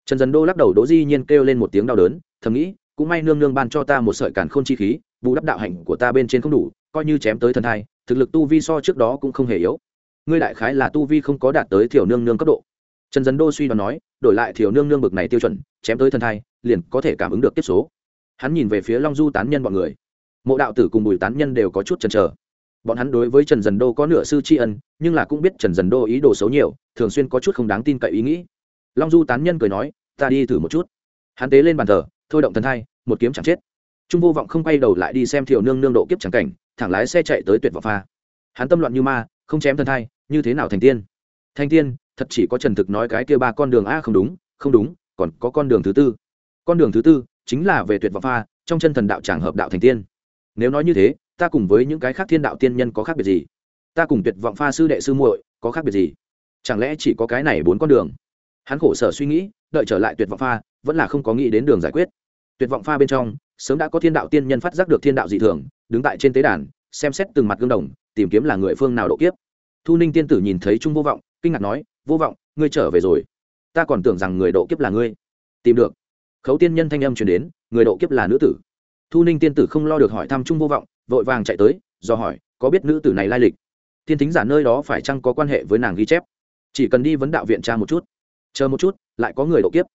Trần dân đô lắc đầu, đỗ di nhiên kêu lên một tiếng đau đớn, thầm nghĩ cũng may nương nương ban cho ta một sợi càn khôn chi khí, bù đắp đạo hạnh của ta bên trên không đủ, coi như chém tới thần thai, thực lực tu vi so trước đó cũng không hề yếu. Ngươi đại khái là tu vi không có đạt tới thiểu nương nương cấp độ. Trần dấn đô suy đoán nói, đổi lại thiểu nương nương bực này tiêu chuẩn, chém tới thần thai, liền có thể cảm ứng được tiếp số. Hắn nhìn về phía long du tán nhân bọn người. Mộ đạo tử cùng bùi tán nhân đều có chút chần chờ. Bọn hắn đối với trần dần đô có nửa sư tri ân, nhưng là cũng biết trần dần đô ý đồ xấu nhiều, thường xuyên có chút không đáng tin cậy ý nghĩ. Long du tán nhân cười nói, ta đi thử một chút. Hắn tế lên bàn thờ thôi động thần thai, một kiếm chẳng chết. Trung vô vọng không quay đầu lại đi xem thiểu nương nương độ kiếp chẳng cảnh, thẳng lái xe chạy tới tuyệt vọng pha. Hắn tâm loạn như ma, không chém thần thai, như thế nào thành tiên? Thành tiên, thật chỉ có trần thực nói cái kia ba con đường a không đúng không đúng, còn có con đường thứ tư. Con đường thứ tư chính là về tuyệt vọng pha, trong chân thần đạo tràng hợp đạo thành tiên. Nếu nói như thế, ta cùng với những cái khác thiên đạo tiên nhân có khác biệt gì? Ta cùng tuyệt vọng pha sư đệ sư muội có khác biệt gì? Chẳng lẽ chỉ có cái này bốn con đường? Hắn khổ sở suy nghĩ, đợi trở lại tuyệt vọng pha, vẫn là không có nghĩ đến đường giải quyết tuyệt vọng pha bên trong, sớm đã có thiên đạo tiên nhân phát giác được thiên đạo dị thường, đứng tại trên tế đàn, xem xét từng mặt gương đồng, tìm kiếm là người phương nào độ kiếp. Thu ninh tiên tử nhìn thấy trung vô vọng, kinh ngạc nói, vô vọng, ngươi trở về rồi. Ta còn tưởng rằng người độ kiếp là ngươi. Tìm được. Khấu tiên nhân thanh âm truyền đến, người độ kiếp là nữ tử. Thu ninh tiên tử không lo được hỏi thăm trung vô vọng, vội vàng chạy tới, do hỏi, có biết nữ tử này lai lịch? Thiên thính giả nơi đó phải chăng có quan hệ với nàng ghi chép? Chỉ cần đi vấn đạo viện tra một chút. Chờ một chút, lại có người độ kiếp.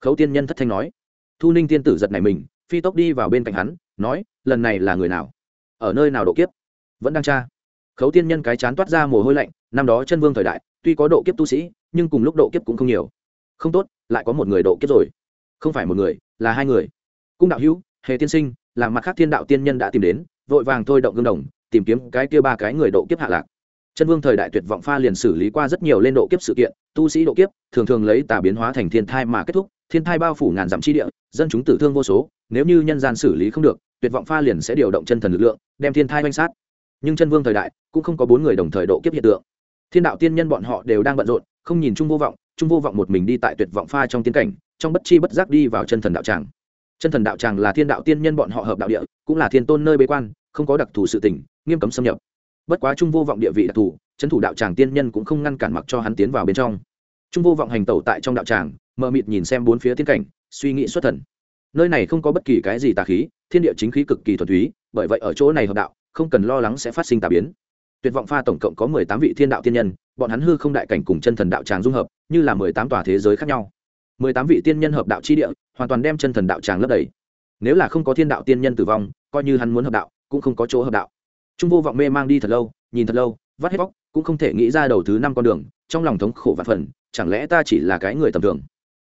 Khấu tiên nhân thất thanh nói thu ninh tiên tử giật này mình, phi tốc đi vào bên cạnh hắn, nói, lần này là người nào? Ở nơi nào độ kiếp? Vẫn đang tra. Khấu tiên nhân cái chán toát ra mồ hôi lạnh, năm đó chân vương thời đại, tuy có độ kiếp tu sĩ, nhưng cùng lúc độ kiếp cũng không nhiều. Không tốt, lại có một người độ kiếp rồi. Không phải một người, là hai người. Cung đạo hữu, hề tiên sinh làm mặt khác thiên đạo tiên nhân đã tìm đến, vội vàng thôi động gương đồng, tìm kiếm cái kia ba cái người độ kiếp hạ lạc. Chân vương thời đại tuyệt vọng pha liền xử lý qua rất nhiều lên độ kiếp sự kiện, tu sĩ độ kiếp, thường thường lấy tà biến hóa thành thiên thai mà kết thúc thiên thai bao phủ ngàn dặm chi địa, dân chúng tử thương vô số, nếu như nhân gian xử lý không được, tuyệt vọng pha liền sẽ điều động chân thần lực lượng, đem thiên thai oanh sát. Nhưng chân vương thời đại, cũng không có bốn người đồng thời độ kiếp hiện tượng. Thiên đạo tiên nhân bọn họ đều đang bận rộn, không nhìn chung vô vọng, chung vô vọng một mình đi tại tuyệt vọng pha trong tiến cảnh, trong bất chi bất giác đi vào chân thần đạo tràng. Chân thần đạo tràng là thiên đạo tiên nhân bọn họ hợp đạo địa, cũng là thiên tôn nơi bế quan, không có đặc thù sự tỉnh nghiêm cấm xâm nhập. Bất quá Chung vô vọng địa vị đặc thù chân thủ đạo tràng tiên nhân cũng không ngăn cản mặc cho hắn tiến vào bên trong trung vô vọng hành tẩu tại trong đạo tràng, mờ mịt nhìn xem bốn phía tiến cảnh, suy nghĩ xuất thần. Nơi này không có bất kỳ cái gì tà khí, thiên địa chính khí cực kỳ thuần túy, bởi vậy ở chỗ này hợp đạo, không cần lo lắng sẽ phát sinh tà biến. Tuyệt vọng pha tổng cộng có mười tám vị thiên đạo tiên nhân, bọn hắn hư không đại cảnh cùng chân thần đạo tràng dung hợp, như là mười tám tòa thế giới khác nhau. Mười tám vị tiên nhân hợp đạo chi địa, hoàn toàn đem chân thần đạo tràng lấp đầy. Nếu là không có thiên đạo tiên nhân tử vong, coi như hắn muốn hợp đạo, cũng không có chỗ hợp đạo. Trung vô vọng mê mang đi thật lâu, nhìn thật lâu, vắt hết bóc cũng không thể nghĩ ra đầu thứ năm con đường trong lòng thống khổ và phần, chẳng lẽ ta chỉ là cái người tầm thường?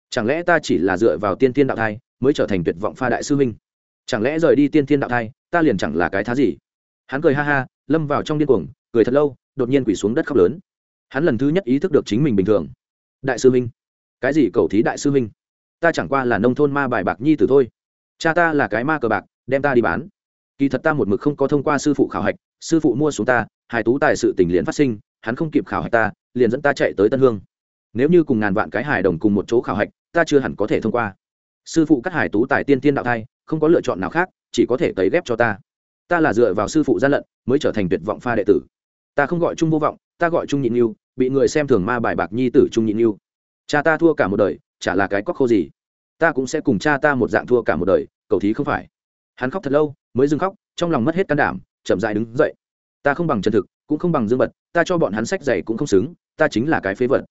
Chẳng lẽ ta chỉ là dựa vào tiên tiên đạo thai mới trở thành tuyệt vọng pha đại sư huynh? Chẳng lẽ rời đi tiên tiên đạo thai, ta liền chẳng là cái thá gì? Hắn cười ha ha, lâm vào trong điên cuồng, cười thật lâu, đột nhiên quỳ xuống đất khóc lớn. Hắn lần thứ nhất ý thức được chính mình bình thường. Đại sư huynh, cái gì cầu thí đại sư huynh? Ta chẳng qua là nông thôn ma bài bạc nhi tử thôi. Cha ta là cái ma cờ bạc, đem ta đi bán. Kỳ thật ta một mực không có thông qua sư phụ khảo hạch, sư phụ mua xuống ta hải tú tài sự tình liền phát sinh, hắn không kịp khảo hạch ta liền dẫn ta chạy tới tân hương. Nếu như cùng ngàn vạn cái hài đồng cùng một chỗ khảo hạch, ta chưa hẳn có thể thông qua. Sư phụ cắt hải tú tài tiên tiên đạo thai, không có lựa chọn nào khác, chỉ có thể cấy ghép cho ta. Ta là dựa vào sư phụ gian lận, mới trở thành tuyệt vọng pha đệ tử. Ta không gọi trung vô vọng, ta gọi trung nhịn yêu, bị người xem thường ma bài bạc nhi tử trung nhịn yêu. Cha ta thua cả một đời, chả là cái cóc khô gì. Ta cũng sẽ cùng cha ta một dạng thua cả một đời, cầu thí không phải. Hắn khóc thật lâu, mới dừng khóc, trong lòng mất hết can đảm, chậm dại đứng dậy ta không bằng chân thực, cũng không bằng dương vật, ta cho bọn hắn sách dày cũng không xứng, ta chính là cái phế vật.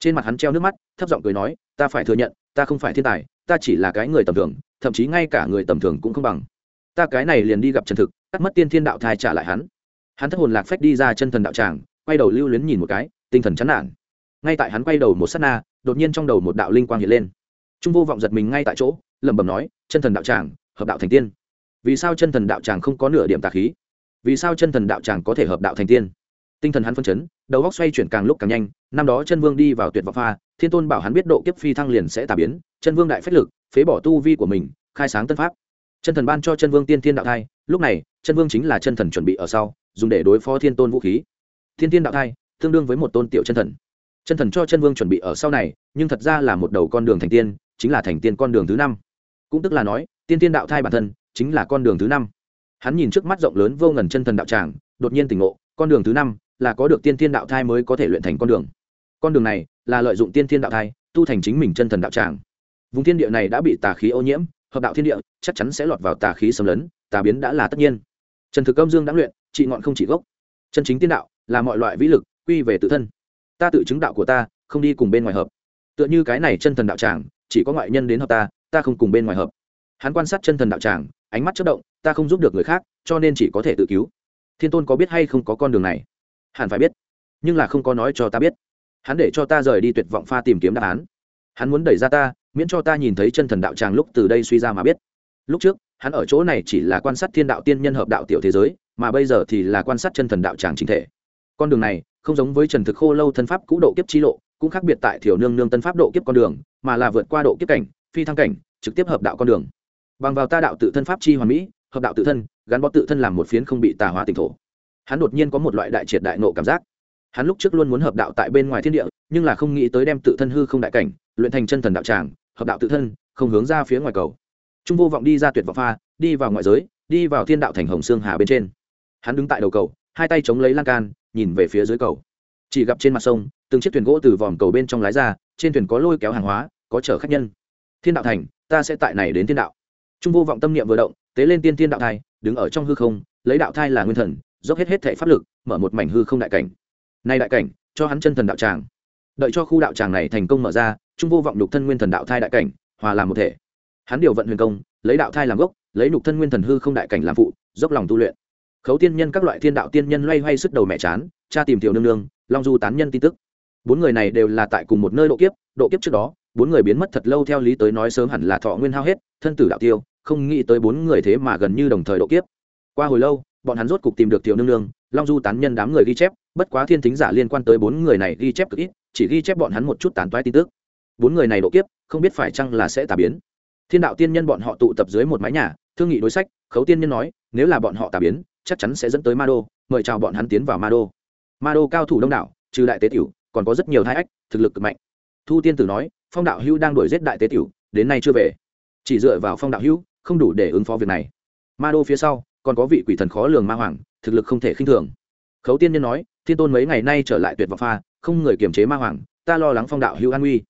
Trên mặt hắn treo nước mắt, thấp giọng cười nói, ta phải thừa nhận, ta không phải thiên tài, ta chỉ là cái người tầm thường, thậm chí ngay cả người tầm thường cũng không bằng. Ta cái này liền đi gặp chân thực, cắt mất tiên thiên đạo thai trả lại hắn. Hắn thất hồn lạc phách đi ra chân thần đạo tràng, quay đầu lưu luyến nhìn một cái, tinh thần chán nản. Ngay tại hắn quay đầu một s á t na, đột nhiên trong đầu một đạo linh quang hiện lên. Trung vô vọng giật mình ngay tại chỗ, lẩm bẩm nói, chân thần đạo tràng, hợp đạo thành tiên. Vì sao chân thần đạo tràng không có nửa điểm tà khí? Vì sao chân thần đạo tràng có thể hợp đạo thành tiên? Tinh thần hắn phân chấn, đầu góc xoay chuyển càng lúc càng nhanh, năm đó chân vương đi vào tuyệt vọng pha, thiên tôn bảo hắn biết độ kiếp phi thăng liền sẽ tà biến, chân vương đại phách lực, phế bỏ tu vi của mình, khai sáng tân pháp. Chân thần ban cho chân vương tiên thiên đạo thai, lúc này, chân vương chính là chân thần chuẩn bị ở sau, dùng để đối phó thiên tôn vũ khí. Thiên thiên đạo thai, tương đương với một tôn tiểu chân thần. Chân thần cho chân vương chuẩn bị ở sau này, nhưng thật ra là một đầu con đường thành tiên, chính là thành tiên con đường thứ năm. Cũng tức là nói, tiên tiên đạo thai bản thân, chính là con đường thứ năm hắn nhìn trước mắt rộng lớn vô ngần chân thần đạo tràng, đột nhiên tỉnh ngộ, con đường thứ năm là có được tiên thiên đạo thai mới có thể luyện thành con đường. Con đường này là lợi dụng tiên thiên đạo thai, tu thành chính mình chân thần đạo tràng. Vùng thiên địa này đã bị tà khí ô nhiễm, hợp đạo thiên địa chắc chắn sẽ lọt vào tà khí xâm lấn, tà biến đã là tất nhiên. Trần thực âm dương đã luyện, trị ngọn không chỉ gốc. Chân chính tiên đạo là mọi loại vĩ lực quy về tự thân. Ta tự chứng đạo của ta, không đi cùng bên ngoài hợp. Tựa như cái này chân thần đạo tràng, chỉ có ngoại nhân đến hợp ta ta không cùng bên ngoài hợp. Hắn quan sát chân thần đạo tràng, ánh mắt chất động ta không giúp được người khác, cho nên chỉ có thể tự cứu. Thiên tôn có biết hay không có con đường này? Hẳn phải biết, nhưng là không có nói cho ta biết. Hắn để cho ta rời đi tuyệt vọng pha tìm kiếm đáp án. Hắn muốn đẩy ra ta, miễn cho ta nhìn thấy chân thần đạo tràng lúc từ đây suy ra mà biết. Lúc trước, hắn ở chỗ này chỉ là quan sát thiên đạo tiên nhân hợp đạo tiểu thế giới, mà bây giờ thì là quan sát chân thần đạo tràng chính thể. Con đường này không giống với trần thực khô lâu thân pháp cũ độ kiếp chi lộ, cũng khác biệt tại thiểu nương nương tân pháp độ kiếp con đường, mà là vượt qua độ kiếp cảnh, phi thăng cảnh, trực tiếp hợp đạo con đường. Bằng vào ta đạo tự thân pháp chi hoàn mỹ hợp đạo tự thân, gắn bó tự thân làm một phiến không bị tà hóa tỉnh thổ. Hắn đột nhiên có một loại đại triệt đại nộ cảm giác. Hắn lúc trước luôn muốn hợp đạo tại bên ngoài thiên địa, nhưng là không nghĩ tới đem tự thân hư không đại cảnh, luyện thành chân thần đạo tràng, hợp đạo tự thân, không hướng ra phía ngoài cầu. Trung vô vọng đi ra tuyệt vọng pha, đi vào ngoại giới, đi vào thiên đạo thành hồng xương hà bên trên. Hắn đứng tại đầu cầu, hai tay chống lấy lan can, nhìn về phía dưới cầu. Chỉ gặp trên mặt sông, từng chiếc thuyền gỗ từ vòm cầu bên trong lái ra, trên thuyền có lôi kéo hàng hóa, có chở khách nhân. Thiên đạo thành, ta sẽ tại này đến thiên đạo trung vô vọng tâm niệm vừa động, tế lên tiên tiên đạo thai, đứng ở trong hư không, lấy đạo thai là nguyên thần, dốc hết hết thể pháp lực, mở một mảnh hư không đại cảnh. Nay đại cảnh, cho hắn chân thần đạo tràng. Đợi cho khu đạo tràng này thành công mở ra, trung vô vọng nhục thân nguyên thần đạo thai đại cảnh, hòa làm một thể. Hắn điều vận huyền công, lấy đạo thai làm gốc, lấy nhục thân nguyên thần hư không đại cảnh làm phụ, dốc lòng tu luyện. Khấu tiên nhân các loại thiên đạo tiên nhân loay hoay sức đầu mẹ chán cha tìm tiểu nương nương, long du tán nhân tin tức. Bốn người này đều là tại cùng một nơi độ kiếp độ kiếp trước đó bốn người biến mất thật lâu theo lý tới nói sớm hẳn là thọ nguyên hao hết, thân tử đạo tiêu, không nghĩ tới bốn người thế mà gần như đồng thời độ kiếp. Qua hồi lâu, bọn hắn rốt cục tìm được tiểu nương nương, long du tán nhân đám người ghi chép, bất quá thiên thính giả liên quan tới bốn người này ghi chép cực ít, chỉ ghi chép bọn hắn một chút tán toái tin tức. Bốn người này độ kiếp, không biết phải chăng là sẽ tà biến. Thiên đạo tiên nhân bọn họ tụ tập dưới một mái nhà, thương nghị đối sách, khấu tiên nhân nói, nếu là bọn họ tà biến, chắc chắn sẽ dẫn tới ma đô, mời chào bọn hắn tiến vào ma đô. Ma đô cao thủ đông đảo, trừ đại tế tiểu, còn có rất nhiều thái ách, thực lực cực mạnh thu tiên tử nói, phong đạo hữu đang đuổi giết đại tế tiểu, đến nay chưa về. Chỉ dựa vào phong đạo hữu, không đủ để ứng phó việc này. Ma đô phía sau, còn có vị quỷ thần khó lường ma hoàng, thực lực không thể khinh thường. Khấu tiên nhân nói, thiên tôn mấy ngày nay trở lại tuyệt vọng pha, không người kiềm chế ma hoàng, ta lo lắng phong đạo hữu an nguy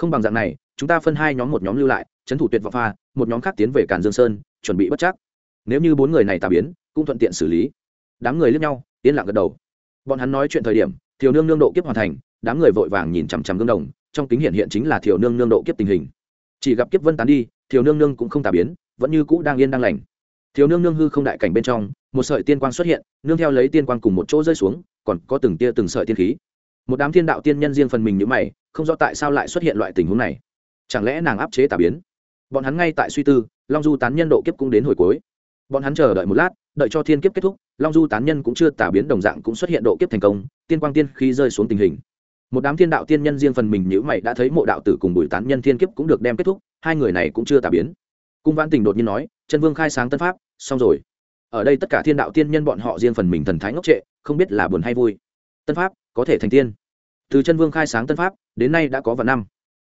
không bằng dạng này, chúng ta phân hai nhóm một nhóm lưu lại trấn thủ tuyệt vọng pha, một nhóm khác tiến về càn dương sơn, chuẩn bị bất chắc. Nếu như bốn người này tà biến, cũng thuận tiện xử lý. Đám người liếc nhau, yên lặng gật đầu. Bọn hắn nói chuyện thời điểm thiếu nương nương độ kiếp hoàn thành, đám người vội vàng nhìn chằm chằm gương đồng trong kính hiện hiện chính là thiểu nương nương độ kiếp tình hình. Chỉ gặp kiếp vân tán đi, thiểu nương nương cũng không tà biến, vẫn như cũ đang yên đang lành. Thiếu nương nương hư không đại cảnh bên trong, một sợi tiên quang xuất hiện, nương theo lấy tiên quang cùng một chỗ rơi xuống, còn có từng tia từng sợi tiên khí. Một đám thiên đạo tiên nhân riêng phần mình như mày, không rõ tại sao lại xuất hiện loại tình huống này. Chẳng lẽ nàng áp chế tà biến? Bọn hắn ngay tại suy tư, long du tán nhân độ kiếp cũng đến hồi cuối. Bọn hắn chờ đợi một lát, đợi cho thiên kiếp kết thúc, long du tán nhân cũng chưa tà biến đồng dạng cũng xuất hiện độ kiếp thành công, tiên quang tiên khi rơi xuống tình hình một đám thiên đạo tiên nhân riêng phần mình nhữ mày đã thấy mộ đạo tử cùng bùi tán nhân thiên kiếp cũng được đem kết thúc, hai người này cũng chưa tà biến. Cung văn tình đột nhiên nói, chân vương khai sáng tân pháp, xong rồi. Ở đây tất cả thiên đạo tiên nhân bọn họ riêng phần mình thần thái ngốc trệ, không biết là buồn hay vui. Tân pháp có thể thành tiên. Từ chân vương khai sáng tân pháp, đến nay đã có vạn năm.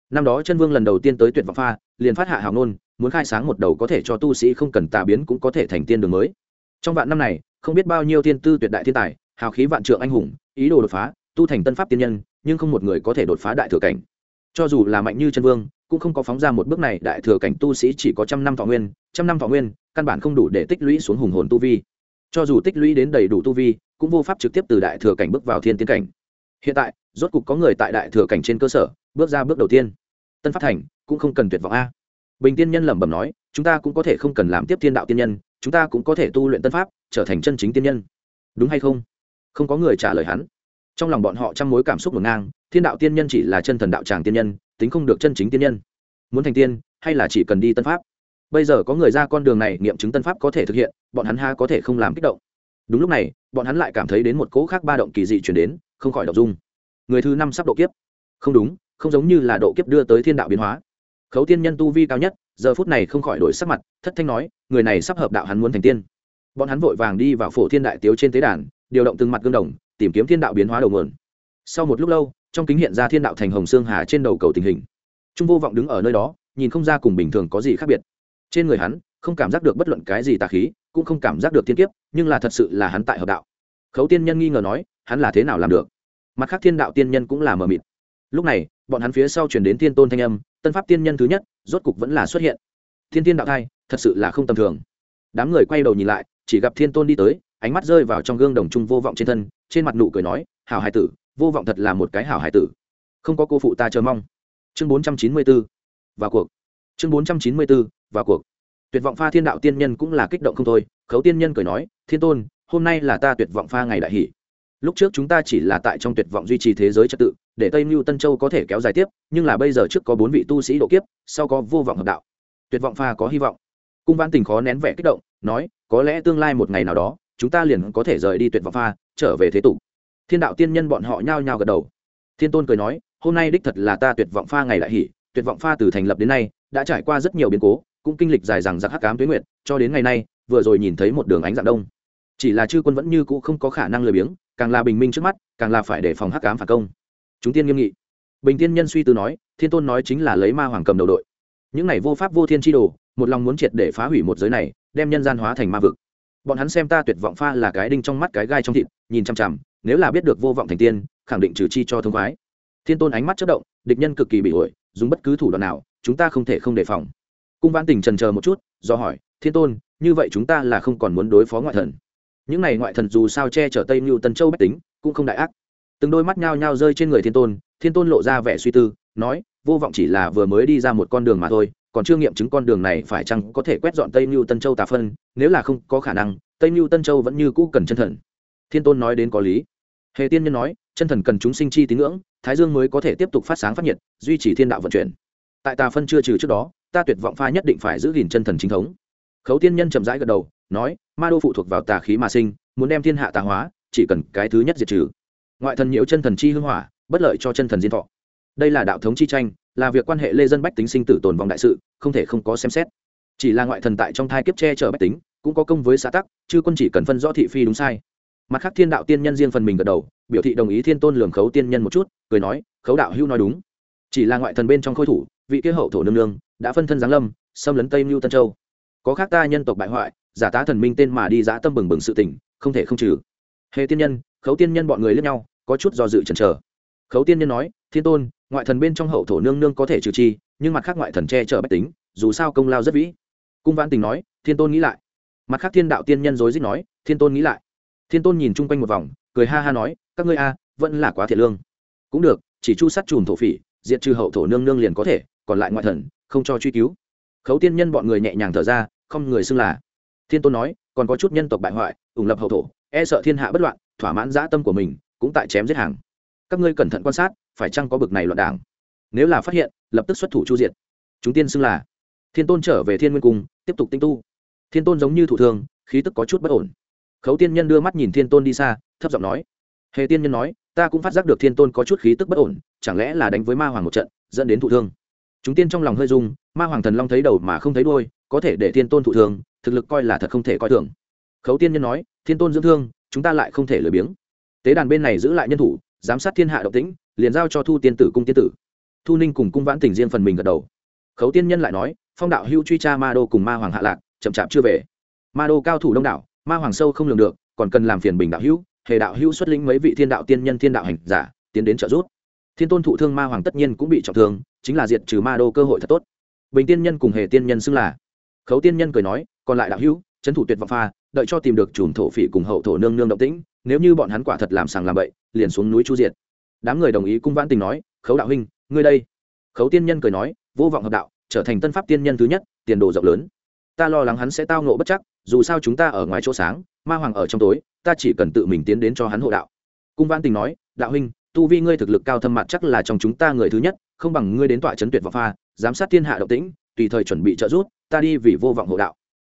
Năm đó chân vương lần đầu tiên tới tuyệt vọng pha, liền phát hạ hào nôn muốn khai sáng một đầu có thể cho tu sĩ không cần tà biến cũng có thể thành tiên đường mới. Trong vạn năm này, không biết bao nhiêu tiên tư tuyệt đại thiên tài, hào khí vạn trượng anh hùng, ý đồ đột phá, tu thành tân pháp tiên nhân nhưng không một người có thể đột phá đại thừa cảnh. Cho dù là mạnh như chân vương, cũng không có phóng ra một bước này, đại thừa cảnh tu sĩ chỉ có trăm năm thọ nguyên, trăm năm thọ nguyên, căn bản không đủ để tích lũy xuống hùng hồn tu vi. Cho dù tích lũy đến đầy đủ tu vi, cũng vô pháp trực tiếp từ đại thừa cảnh bước vào thiên tiến cảnh. Hiện tại, rốt cục có người tại đại thừa cảnh trên cơ sở, bước ra bước đầu tiên. Tân phát thành cũng không cần tuyệt vọng a. Bình tiên nhân lẩm bẩm nói, chúng ta cũng có thể không cần làm tiếp thiên đạo tiên nhân, chúng ta cũng có thể tu luyện tân pháp, trở thành chân chính tiên nhân. Đúng hay không? Không có người trả lời hắn trong lòng bọn họ trăm mối cảm xúc ngổn ngang, thiên đạo tiên nhân chỉ là chân thần đạo tràng tiên nhân, tính không được chân chính tiên nhân. Muốn thành tiên, hay là chỉ cần đi tân pháp? Bây giờ có người ra con đường này nghiệm chứng tân pháp có thể thực hiện, bọn hắn ha có thể không làm kích động? Đúng lúc này, bọn hắn lại cảm thấy đến một cỗ khác ba động kỳ dị chuyển đến, không khỏi đọc dung người thứ năm sắp độ kiếp. Không đúng, không giống như là độ kiếp đưa tới thiên đạo biến hóa. Khấu tiên nhân tu vi cao nhất, giờ phút này không khỏi đổi sắc mặt, thất thanh nói, người này sắp hợp đạo hắn muốn thành tiên. Bọn hắn vội vàng đi vào phổ thiên đại tiếu trên tế đàn, điều động từng mặt gương đồng tìm kiếm thiên đạo biến hóa đầu nguồn. Sau một lúc lâu, trong kính hiện ra thiên đạo thành hồng xương hà trên đầu cầu tình hình. Trung vô vọng đứng ở nơi đó, nhìn không ra cùng bình thường có gì khác biệt. Trên người hắn, không cảm giác được bất luận cái gì tà khí, cũng không cảm giác được thiên kiếp, nhưng là thật sự là hắn tại hợp đạo. Khấu tiên nhân nghi ngờ nói, hắn là thế nào làm được? Mặt khác thiên đạo tiên nhân cũng là mờ mịt. Lúc này, bọn hắn phía sau chuyển đến thiên tôn thanh âm, tân pháp tiên nhân thứ nhất, rốt cục vẫn là xuất hiện. Thiên tiên đạo thai, thật sự là không tầm thường. Đám người quay đầu nhìn lại, chỉ gặp thiên tôn đi tới ánh mắt rơi vào trong gương đồng trung vô vọng trên thân, trên mặt nụ cười nói, hảo hải tử, vô vọng thật là một cái hảo hải tử. Không có cô phụ ta chờ mong. Chương bốn trăm chín mươi b ố vào cuộc. Chương bốn trăm chín mươi b ố vào cuộc. Tuyệt vọng pha thiên đạo tiên nhân cũng là kích động không thôi, khấu tiên nhân cười nói, thiên tôn, hôm nay là ta tuyệt vọng pha ngày đại hỷ. Lúc trước chúng ta chỉ là tại trong tuyệt vọng duy trì thế giới trật tự, để tây mưu tân châu có thể kéo dài tiếp, nhưng là bây giờ trước có bốn vị tu sĩ độ kiếp, sau có vô vọng hợp đạo. Tuyệt vọng pha có hy vọng. Cung văn tình khó nén vẻ kích động, nói, có lẽ tương lai một ngày nào đó chúng ta liền có thể rời đi tuyệt vọng pha, trở về thế tục. Thiên đạo tiên nhân bọn họ nhao nhao gật đầu. Thiên tôn cười nói, hôm nay đích thật là ta tuyệt vọng pha ngày đại hỷ tuyệt vọng pha từ thành lập đến nay, đã trải qua rất nhiều biến cố, cũng kinh lịch dài rằng giặc hắc cám tuyến nguyện cho đến ngày nay, vừa rồi nhìn thấy một đường ánh dạng đông. Chỉ là chư quân vẫn như cũ không có khả năng lười biếng, càng là bình minh trước mắt, càng là phải đề phòng hắc cám phản công. Chúng tiên nghiêm nghị. Bình tiên nhân suy tư nói, thiên tôn nói chính là lấy ma hoàng cầm đầu đội. Những này vô pháp vô thiên tri đồ, một lòng muốn triệt để phá hủy một giới này, đem nhân gian hóa thành ma vực bọn hắn xem ta tuyệt vọng pha là cái đinh trong mắt cái gai trong thịt, nhìn chằm chằm, nếu là biết được vô vọng thành tiên, khẳng định trừ chi cho thông khoái. Thiên tôn ánh mắt chất động, địch nhân cực kỳ bị ổi, dùng bất cứ thủ đoạn nào, chúng ta không thể không đề phòng. Cung vãn tình trần chờ một chút, do hỏi, thiên tôn, như vậy chúng ta là không còn muốn đối phó ngoại thần? Những này ngoại thần dù sao che chở tây mưu tân châu bách tính, cũng không đại ác. Từng đôi mắt nhao nhao rơi trên người thiên tôn thiên tôn lộ ra vẻ suy tư, nói, vô vọng chỉ là vừa mới đi ra một con đường mà thôi còn chưa nghiệm chứng con đường này phải chăng có thể quét dọn tây mưu tân châu tà phân, nếu là không có khả năng, tây mưu tân châu vẫn như cũ cần chân thần. Thiên tôn nói đến có lý. Hề tiên nhân nói, chân thần cần chúng sinh chi tín ngưỡng, thái dương mới có thể tiếp tục phát sáng phát nhiệt, duy trì thiên đạo vận chuyển. Tại tà phân chưa trừ trước đó, ta tuyệt vọng pha nhất định phải giữ gìn chân thần chính thống. Khấu tiên nhân chậm rãi gật đầu, nói, ma đô phụ thuộc vào tà khí mà sinh, muốn đem thiên hạ tà hóa, chỉ cần cái thứ nhất diệt trừ. Ngoại thần nhiễu chân thần chi hưng hỏa, bất lợi cho chân thần diên thọ. Đây là đạo thống chi tranh là việc quan hệ lê dân bách tính sinh tử tồn vong đại sự, không thể không có xem xét. Chỉ là ngoại thần tại trong thai kiếp che chở bách tính, cũng có công với xã tắc, chứ quân chỉ cần phân rõ thị phi đúng sai. Mặt khác thiên đạo tiên nhân riêng phần mình gật đầu, biểu thị đồng ý thiên tôn lường khấu tiên nhân một chút, cười nói, khấu đạo hưu nói đúng. Chỉ là ngoại thần bên trong khôi thủ, vị kế hậu thổ nương nương, đã phân thân giáng lâm, xâm lấn tây mưu tân châu. Có khác ta nhân tộc bại hoại, giả tá thần minh tên mà đi giã tâm bừng bừng sự tỉnh không thể không trừ. Hề tiên nhân, khấu tiên nhân bọn người lẫn nhau, có chút do dự chần chờ. Khấu tiên nhân nói, thiên tôn ngoại thần bên trong hậu thổ nương nương có thể trừ chi, nhưng mặt khác ngoại thần che chở bách tính, dù sao công lao rất vĩ. Cung vãn tình nói, thiên tôn nghĩ lại. Mặt khác thiên đạo tiên nhân dối dích nói, thiên tôn nghĩ lại. Thiên tôn nhìn chung quanh một vòng, cười ha ha nói, các ngươi a, vẫn là quá thiệt lương. Cũng được, chỉ chu sát chùm thổ phỉ, diệt trừ hậu thổ nương nương liền có thể, còn lại ngoại thần, không cho truy cứu. Khấu tiên nhân bọn người nhẹ nhàng thở ra, không người xưng là. Thiên tôn nói, còn có chút nhân tộc bại hoại, ủng lập hậu thổ e sợ thiên hạ bất loạn, thỏa mãn dã tâm của mình, cũng tại chém giết hàng các ngươi cẩn thận quan sát, phải chăng có bực này loạn đảng? Nếu là phát hiện, lập tức xuất thủ chu diệt. Chúng tiên xưng là thiên tôn trở về thiên nguyên cung, tiếp tục tinh tu. Thiên tôn giống như thủ thường, khí tức có chút bất ổn. Khấu tiên nhân đưa mắt nhìn thiên tôn đi xa, thấp giọng nói, hề tiên nhân nói, ta cũng phát giác được thiên tôn có chút khí tức bất ổn, chẳng lẽ là đánh với ma hoàng một trận, dẫn đến thụ thương? Chúng tiên trong lòng hơi dung ma hoàng thần long thấy đầu mà không thấy đôi có thể để thiên tôn thụ thương thực lực coi là thật không thể coi thường. Khấu tiên nhân nói, thiên tôn dưỡng thương, chúng ta lại không thể lười biếng. Tế đàn bên này giữ lại nhân thủ giám sát thiên hạ động tĩnh, liền giao cho thu tiên tử cung tiên tử. Thu ninh cùng cung vãn tình riêng phần mình gật đầu. Khấu tiên nhân lại nói, phong đạo hưu truy tra ma đô cùng ma hoàng hạ lạc, chậm chạp chưa về. Ma đô cao thủ đông đảo, ma hoàng sâu không lường được, còn cần làm phiền bình đạo hữu, hề đạo hữu xuất lĩnh mấy vị thiên đạo tiên nhân, thiên đạo hành giả, tiến đến trợ giúp. Thiên tôn thụ thương ma hoàng tất nhiên cũng bị trọng thương, chính là diệt trừ ma đô cơ hội thật tốt. Bình tiên nhân cùng hề tiên nhân xưng là. Khấu tiên nhân cười nói, còn lại đạo hữu trấn thủ tuyệt vọng pha, đợi cho tìm được chùm thổ phỉ cùng hậu thổ nương nương động tĩnh nếu như bọn hắn quả thật làm sàng làm bậy, liền xuống núi chu diệt. Đám người đồng ý cung vãn tình nói, khấu đạo huynh, ngươi đây. Khấu tiên nhân cười nói, vô vọng hợp đạo, trở thành tân pháp tiên nhân thứ nhất, tiền đồ rộng lớn. Ta lo lắng hắn sẽ tao nộ bất chắc, dù sao chúng ta ở ngoài chỗ sáng, ma hoàng ở trong tối, ta chỉ cần tự mình tiến đến cho hắn hộ đạo. Cung vãn tình nói, đạo huynh, tu vi ngươi thực lực cao thâm mặt chắc là trong chúng ta người thứ nhất, không bằng ngươi đến tọa Trấn tuyệt vọng pha, giám sát thiên hạ động tĩnh, tùy thời chuẩn bị trợ giúp, ta đi vì vô vọng hộ đạo.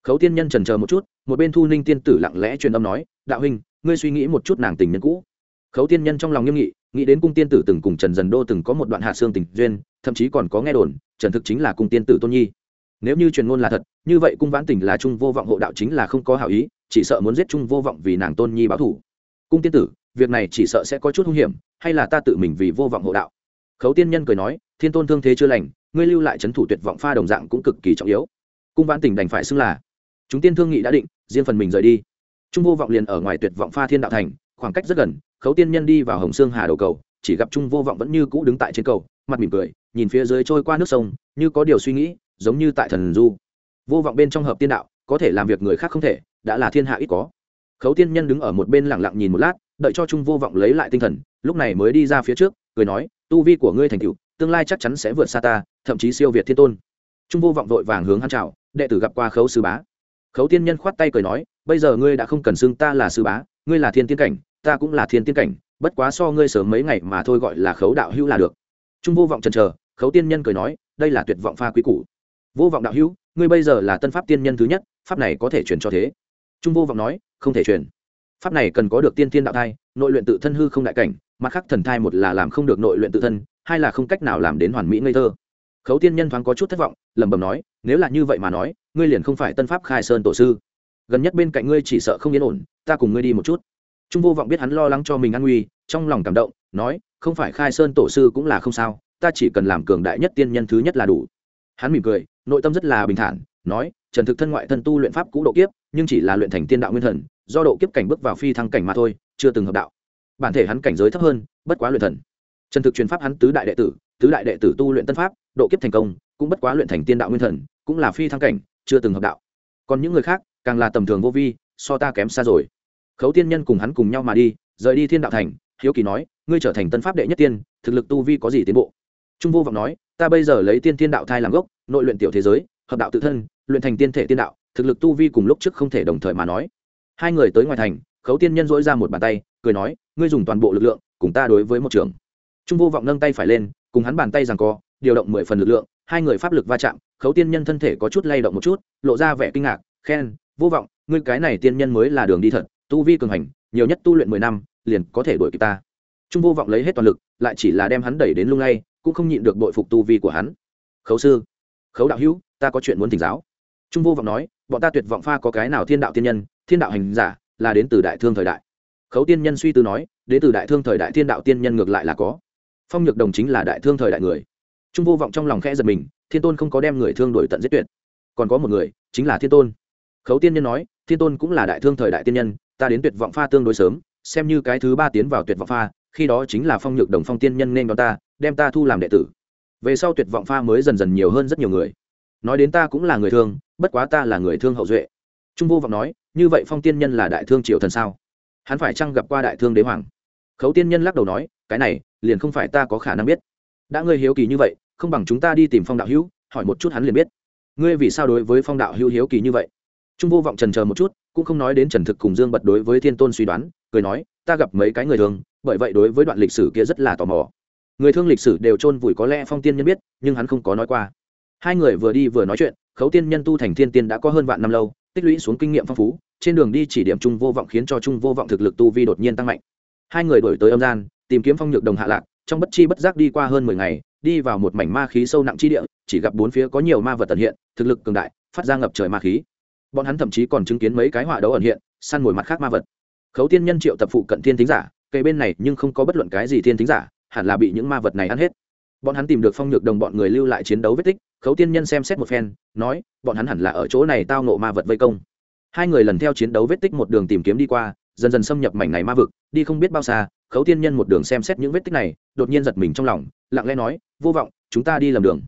Khấu tiên nhân trần chờ một chút, một bên thu ninh tiên tử lặng lẽ truyền âm nói, đạo huynh ngươi suy nghĩ một chút nàng tình nhân cũ. Khấu tiên nhân trong lòng nghiêm nghị, nghĩ đến cung tiên tử từng cùng trần dần đô từng có một đoạn hạ xương tình duyên, thậm chí còn có nghe đồn, trần thực chính là cung tiên tử tôn nhi. Nếu như truyền ngôn là thật, như vậy cung vãn tình là trung vô vọng hộ đạo chính là không có hảo ý, chỉ sợ muốn giết trung vô vọng vì nàng tôn nhi báo thủ cung tiên tử, việc này chỉ sợ sẽ có chút hung hiểm, hay là ta tự mình vì vô vọng hộ đạo? Khấu tiên nhân cười nói, thiên tôn thương thế chưa lành, ngươi lưu lại c h ấ n thủ tuyệt vọng pha đồng dạng cũng cực kỳ trọng yếu. Cung vãn tình đành phải xưng là, chúng tiên thương nghị đã định, riêng phần mình rời đi trung vô vọng liền ở ngoài tuyệt vọng pha thiên đạo thành, khoảng cách rất gần, khấu tiên nhân đi vào hồng sương hà đầu cầu, chỉ gặp trung vô vọng vẫn như cũ đứng tại trên cầu, mặt mỉm cười, nhìn phía dưới trôi qua nước sông, như có điều suy nghĩ, giống như tại thần du. Vô vọng bên trong hợp tiên đạo, có thể làm việc người khác không thể, đã là thiên hạ ít có. Khấu tiên nhân đứng ở một bên lẳng lặng nhìn một lát, đợi cho trung vô vọng lấy lại tinh thần, lúc này mới đi ra phía trước, cười nói, tu vi của ngươi thành cựu tương lai chắc chắn sẽ vượt xa ta, thậm chí siêu việt thiên tôn. Trung vô vọng vội vàng hướng hắn chào, đệ tử gặp qua khấu sư bá khấu tiên nhân khoát tay cười nói, bây giờ ngươi đã không cần xưng ta là sư bá, ngươi là thiên tiên cảnh, ta cũng là thiên tiên cảnh, bất quá so ngươi sớm mấy ngày mà thôi gọi là khấu đạo hữu là được. Trung vô vọng trần chờ, khấu tiên nhân cười nói, đây là tuyệt vọng pha quý cũ vô vọng đạo hữu, ngươi bây giờ là tân pháp tiên nhân thứ nhất, pháp này có thể truyền cho thế? Trung vô vọng nói, không thể truyền. Pháp này cần có được tiên tiên đạo thai, nội luyện tự thân hư không đại cảnh, mặt khác thần thai một là làm không được nội luyện tự thân, hai là không cách nào làm đến hoàn mỹ ngây thơ khấu tiên nhân thoáng có chút thất vọng, lẩm bẩm nói, nếu là như vậy mà nói, ngươi liền không phải tân pháp khai sơn tổ sư. Gần nhất bên cạnh ngươi chỉ sợ không yên ổn, ta cùng ngươi đi một chút. Trung vô vọng biết hắn lo lắng cho mình an nguy, trong lòng cảm động, nói, không phải khai sơn tổ sư cũng là không sao, ta chỉ cần làm cường đại nhất tiên nhân thứ nhất là đủ. Hắn mỉm cười, nội tâm rất là bình thản, nói, trần thực thân ngoại thân tu luyện pháp cũ độ kiếp, nhưng chỉ là luyện thành tiên đạo nguyên thần, do độ kiếp cảnh bước vào phi thăng cảnh mà thôi, chưa từng hợp đạo. Bản thể hắn cảnh giới thấp hơn, bất quá luyện thần. Trần thực truyền pháp hắn tứ đại đệ tử tứ đại đệ tử tu luyện tân pháp, độ kiếp thành công, cũng bất quá luyện thành tiên đạo nguyên thần, cũng là phi thăng cảnh, chưa từng hợp đạo. Còn những người khác, càng là tầm thường vô vi, so ta kém xa rồi. Khấu tiên nhân cùng hắn cùng nhau mà đi, rời đi thiên đạo thành, hiếu kỳ nói, ngươi trở thành tân pháp đệ nhất tiên, thực lực tu vi có gì tiến bộ? Trung vô vọng nói, ta bây giờ lấy tiên tiên đạo thai làm gốc, nội luyện tiểu thế giới, hợp đạo tự thân, luyện thành tiên thể tiên đạo, thực lực tu vi cùng lúc trước không thể đồng thời mà nói. Hai người tới ngoài thành, khấu tiên nhân dỗi ra một bàn tay, cười nói, ngươi dùng toàn bộ lực lượng, cùng ta đối với một trường trung vô vọng nâng tay phải lên cùng hắn bàn tay rằng co, điều động mười phần lực lượng, hai người pháp lực va chạm, khấu tiên nhân thân thể có chút lay động một chút, lộ ra vẻ kinh ngạc, khen, vô vọng, ngươi cái này tiên nhân mới là đường đi thật, tu vi cường hành, nhiều nhất tu luyện mười năm, liền có thể đuổi kịp ta. Trung vô vọng lấy hết toàn lực, lại chỉ là đem hắn đẩy đến lung lay, cũng không nhịn được bội phục tu vi của hắn. Khấu sư, khấu đạo hữu, ta có chuyện muốn thỉnh giáo. Trung vô vọng nói, bọn ta tuyệt vọng pha có cái nào thiên đạo tiên nhân, thiên đạo hành giả, là đến từ đại thương thời đại. Khấu tiên nhân suy tư nói, đến từ đại thương thời đại thiên đạo tiên nhân ngược lại là có phong nhược đồng chính là đại thương thời đại người trung vô vọng trong lòng khẽ giật mình thiên tôn không có đem người thương đổi tận giết tuyệt còn có một người chính là thiên tôn khấu tiên nhân nói thiên tôn cũng là đại thương thời đại tiên nhân ta đến tuyệt vọng pha tương đối sớm xem như cái thứ ba tiến vào tuyệt vọng pha khi đó chính là phong nhược đồng phong tiên nhân nên đón ta đem ta thu làm đệ tử về sau tuyệt vọng pha mới dần dần nhiều hơn rất nhiều người nói đến ta cũng là người thương bất quá ta là người thương hậu duệ trung vô vọng nói như vậy phong tiên nhân là đại thương triều thần sao hắn phải chăng gặp qua đại thương đế hoàng khấu tiên nhân lắc đầu nói cái này liền không phải ta có khả năng biết. Đã ngươi hiếu kỳ như vậy, không bằng chúng ta đi tìm phong đạo hữu, hỏi một chút hắn liền biết. Ngươi vì sao đối với phong đạo hữu hiếu kỳ như vậy? Trung vô vọng trần chờ một chút, cũng không nói đến trần thực cùng dương bật đối với thiên tôn suy đoán, cười nói, ta gặp mấy cái người thường, bởi vậy đối với đoạn lịch sử kia rất là tò mò. Người thương lịch sử đều chôn vùi có lẽ phong tiên nhân biết, nhưng hắn không có nói qua. Hai người vừa đi vừa nói chuyện, khấu tiên nhân tu thành thiên tiên đã có hơn vạn năm lâu, tích lũy xuống kinh nghiệm phong phú, trên đường đi chỉ điểm trung vô vọng khiến cho trung vô vọng thực lực tu vi đột nhiên tăng mạnh. Hai người đổi tới âm gian tìm kiếm phong nhược đồng hạ lạc, trong bất chi bất giác đi qua hơn mười ngày, đi vào một mảnh ma khí sâu nặng chi địa, chỉ gặp bốn phía có nhiều ma vật tận hiện, thực lực cường đại, phát ra ngập trời ma khí. Bọn hắn thậm chí còn chứng kiến mấy cái họa đấu ẩn hiện, săn mồi mặt khác ma vật. Khấu tiên nhân triệu tập phụ cận thiên thính giả, cây bên này nhưng không có bất luận cái gì thiên thính giả, hẳn là bị những ma vật này ăn hết. Bọn hắn tìm được phong nhược đồng bọn người lưu lại chiến đấu vết tích, khấu tiên nhân xem xét một phen, nói, bọn hắn hẳn là ở chỗ này tao nộ ma vật vây công. Hai người lần theo chiến đấu vết tích một đường tìm kiếm đi qua dần dần xâm nhập mảnh này ma vực, đi không biết bao xa, khấu tiên nhân một đường xem xét những vết tích này, đột nhiên giật mình trong lòng, lặng lẽ nói, vô vọng, chúng ta đi lầm đường.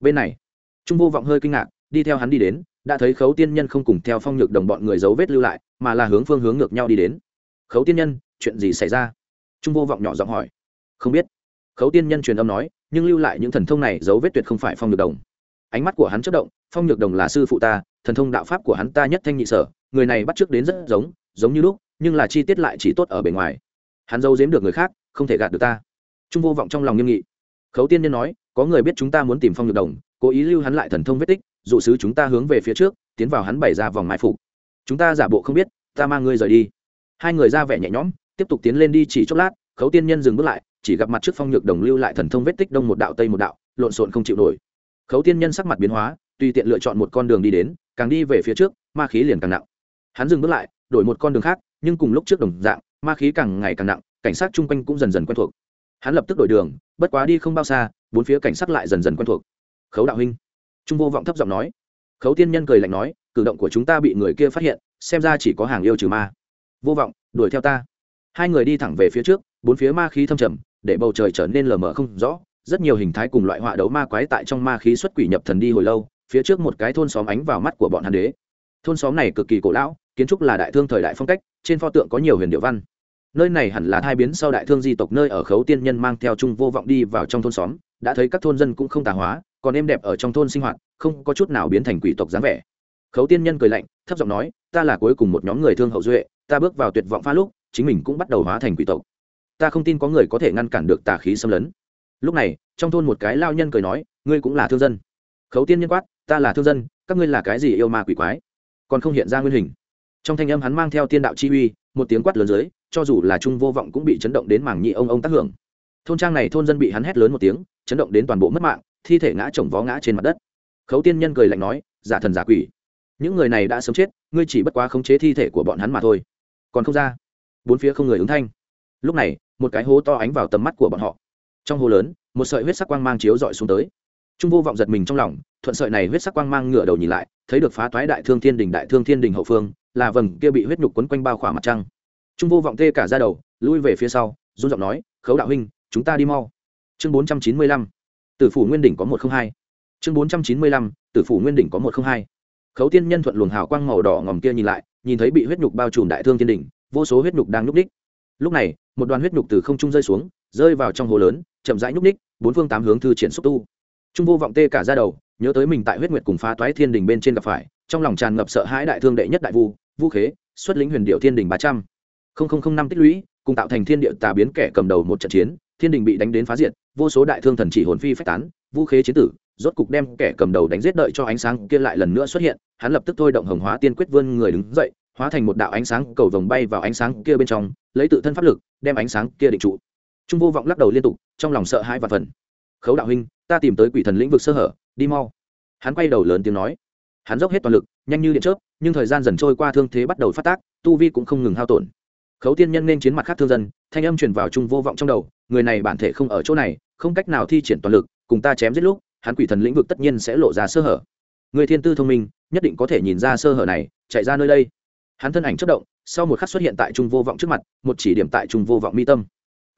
Bên này, trung vô vọng hơi kinh ngạc, đi theo hắn đi đến, đã thấy khấu tiên nhân không cùng theo phong nhược đồng bọn người dấu vết lưu lại, mà là hướng phương hướng ngược nhau đi đến. Khấu tiên nhân, chuyện gì xảy ra? Trung vô vọng nhỏ giọng hỏi. Không biết. Khấu tiên nhân truyền âm nói, nhưng lưu lại những thần thông này dấu vết tuyệt không phải phong nhược đồng ánh mắt của hắn chất động, phong nhược đồng là sư phụ ta, thần thông đạo pháp của hắn ta nhất thanh nhị sở, người này bắt trước đến rất giống giống như lúc, nhưng là chi tiết lại chỉ tốt ở bề ngoài. Hắn giấu giếm được người khác, không thể gạt được ta. Trung vô vọng trong lòng nghiêm nghị. Khấu tiên nhân nói, có người biết chúng ta muốn tìm phong nhược đồng, cố ý lưu hắn lại thần thông vết tích, dụ sứ chúng ta hướng về phía trước, tiến vào hắn bày ra vòng mai phục. Chúng ta giả bộ không biết, ta mang ngươi rời đi. Hai người ra vẻ nhẹ nhõm, tiếp tục tiến lên đi chỉ chốc lát, khấu tiên nhân dừng bước lại, chỉ gặp mặt trước phong nhược đồng lưu lại thần thông vết tích đông một đạo tây một đạo, lộn xộn không chịu nổi khấu tiên nhân sắc mặt biến hóa, tùy tiện lựa chọn một con đường đi đến, càng đi về phía trước, ma khí liền càng nặng. Hắn dừng bước lại, đổi một con đường khác, nhưng cùng lúc trước đồng dạng, ma khí càng ngày càng nặng, cảnh sát chung quanh cũng dần dần quen thuộc. Hắn lập tức đổi đường, bất quá đi không bao xa, bốn phía cảnh sát lại dần dần quen thuộc. Khấu đạo huynh. Trung vô vọng thấp giọng nói. Khấu tiên nhân cười lạnh nói, cử động của chúng ta bị người kia phát hiện, xem ra chỉ có hàng yêu trừ ma. Vô vọng, đuổi theo ta. Hai người đi thẳng về phía trước, bốn phía ma khí thâm trầm, để bầu trời trở nên lờ mờ không rõ rất nhiều hình thái cùng loại họa đấu ma quái tại trong ma khí xuất quỷ nhập thần đi hồi lâu, phía trước một cái thôn xóm ánh vào mắt của bọn hàn đế. Thôn xóm này cực kỳ cổ lão, kiến trúc là đại thương thời đại phong cách, trên pho tượng có nhiều huyền điệu văn. Nơi này hẳn là hai biến sau đại thương di tộc nơi ở khấu tiên nhân mang theo chung vô vọng đi vào trong thôn xóm, đã thấy các thôn dân cũng không tà hóa, còn êm đẹp ở trong thôn sinh hoạt, không có chút nào biến thành quỷ tộc dáng vẻ. Khấu tiên nhân cười lạnh, thấp giọng nói, ta là cuối cùng một nhóm người thương hậu duệ, ta bước vào tuyệt vọng pha lúc, chính mình cũng bắt đầu hóa thành quỷ tộc. Ta không tin có người có thể ngăn cản được tà khí xâm lấn lúc này, trong thôn một cái lao nhân cười nói, ngươi cũng là thương dân. Khấu tiên nhân quát, ta là thương dân, các ngươi là cái gì yêu ma quỷ quái? Còn không hiện ra nguyên hình. Trong thanh âm hắn mang theo tiên đạo chi uy, một tiếng quát lớn dưới, cho dù là trung vô vọng cũng bị chấn động đến mảng nhị ông ông tác hưởng. Thôn trang này thôn dân bị hắn hét lớn một tiếng, chấn động đến toàn bộ mất mạng, thi thể ngã chồng vó ngã trên mặt đất. Khấu tiên nhân cười lạnh nói, giả thần giả quỷ, những người này đã sớm chết, ngươi chỉ bất quá khống chế thi thể của bọn hắn mà thôi. Còn không ra. Bốn phía không người ứng thanh. Lúc này, một cái hố to ánh vào tầm mắt của bọn họ trong hồ lớn, một sợi huyết sắc quang mang chiếu dọi xuống tới. Trung vô vọng giật mình trong lòng, thuận sợi này huyết sắc quang mang ngửa đầu nhìn lại, thấy được phá toái đại thương thiên đình, đại thương thiên đình hậu phương, là vầng kia bị huyết nhục quấn quanh bao khỏa mặt trăng. Trung vô vọng tê cả ra đầu, lui về phía sau, run giọng nói, khấu đạo huynh, chúng ta đi mau. Chương bốn trăm chín mươi lăm, tử phủ nguyên đỉnh có một không hai. Chương bốn trăm chín mươi lăm, tử phủ nguyên đỉnh có một không hai. Khấu tiên nhân thuận luồng hào quang màu đỏ ngòm kia nhìn lại, nhìn thấy bị huyết nhục bao trùm đại thương thiên đỉnh vô số huyết nhục đang núp đích lúc này, một đoàn huyết nhục từ không trung rơi xuống, rơi vào trong hồ lớn chậm rãi nhúc ních bốn phương tám hướng thư triển xúc tu. Trung vô vọng tê cả ra đầu, nhớ tới mình tại huyết nguyệt cùng phá toái thiên đình bên trên gặp phải, trong lòng tràn ngập sợ hãi đại thương đệ nhất đại vu vu khế, xuất lĩnh huyền điệu thiên đình ba trăm. Năm tích lũy, cùng tạo thành thiên địa tà biến kẻ cầm đầu một trận chiến, thiên đình bị đánh đến phá diệt, vô số đại thương thần chỉ hồn phi phách tán, vu khế chiến tử, rốt cục đem kẻ cầm đầu đánh giết đợi cho ánh sáng kia lại lần nữa xuất hiện, hắn lập tức thôi động hồng hóa tiên quyết vươn người đứng dậy, hóa thành một đạo ánh sáng cầu vồng bay vào ánh sáng kia bên trong, lấy tự thân pháp lực, đem ánh sáng kia định trụ trung vô vọng lắc đầu liên tục, trong lòng sợ hãi và phần. Khấu đạo huynh, ta tìm tới quỷ thần lĩnh vực sơ hở, đi mau. Hắn quay đầu lớn tiếng nói. Hắn dốc hết toàn lực, nhanh như điện chớp, nhưng thời gian dần trôi qua thương thế bắt đầu phát tác, tu vi cũng không ngừng hao tổn. Khấu tiên nhân nên chiến mặt khác thương dân, thanh âm truyền vào trung vô vọng trong đầu, người này bản thể không ở chỗ này, không cách nào thi triển toàn lực, cùng ta chém giết lúc, hắn quỷ thần lĩnh vực tất nhiên sẽ lộ ra sơ hở. Người thiên tư thông minh, nhất định có thể nhìn ra sơ hở này, chạy ra nơi đây. Hắn thân ảnh chất động, sau một khắc xuất hiện tại trung vô vọng trước mặt, một chỉ điểm tại trung vô vọng mi tâm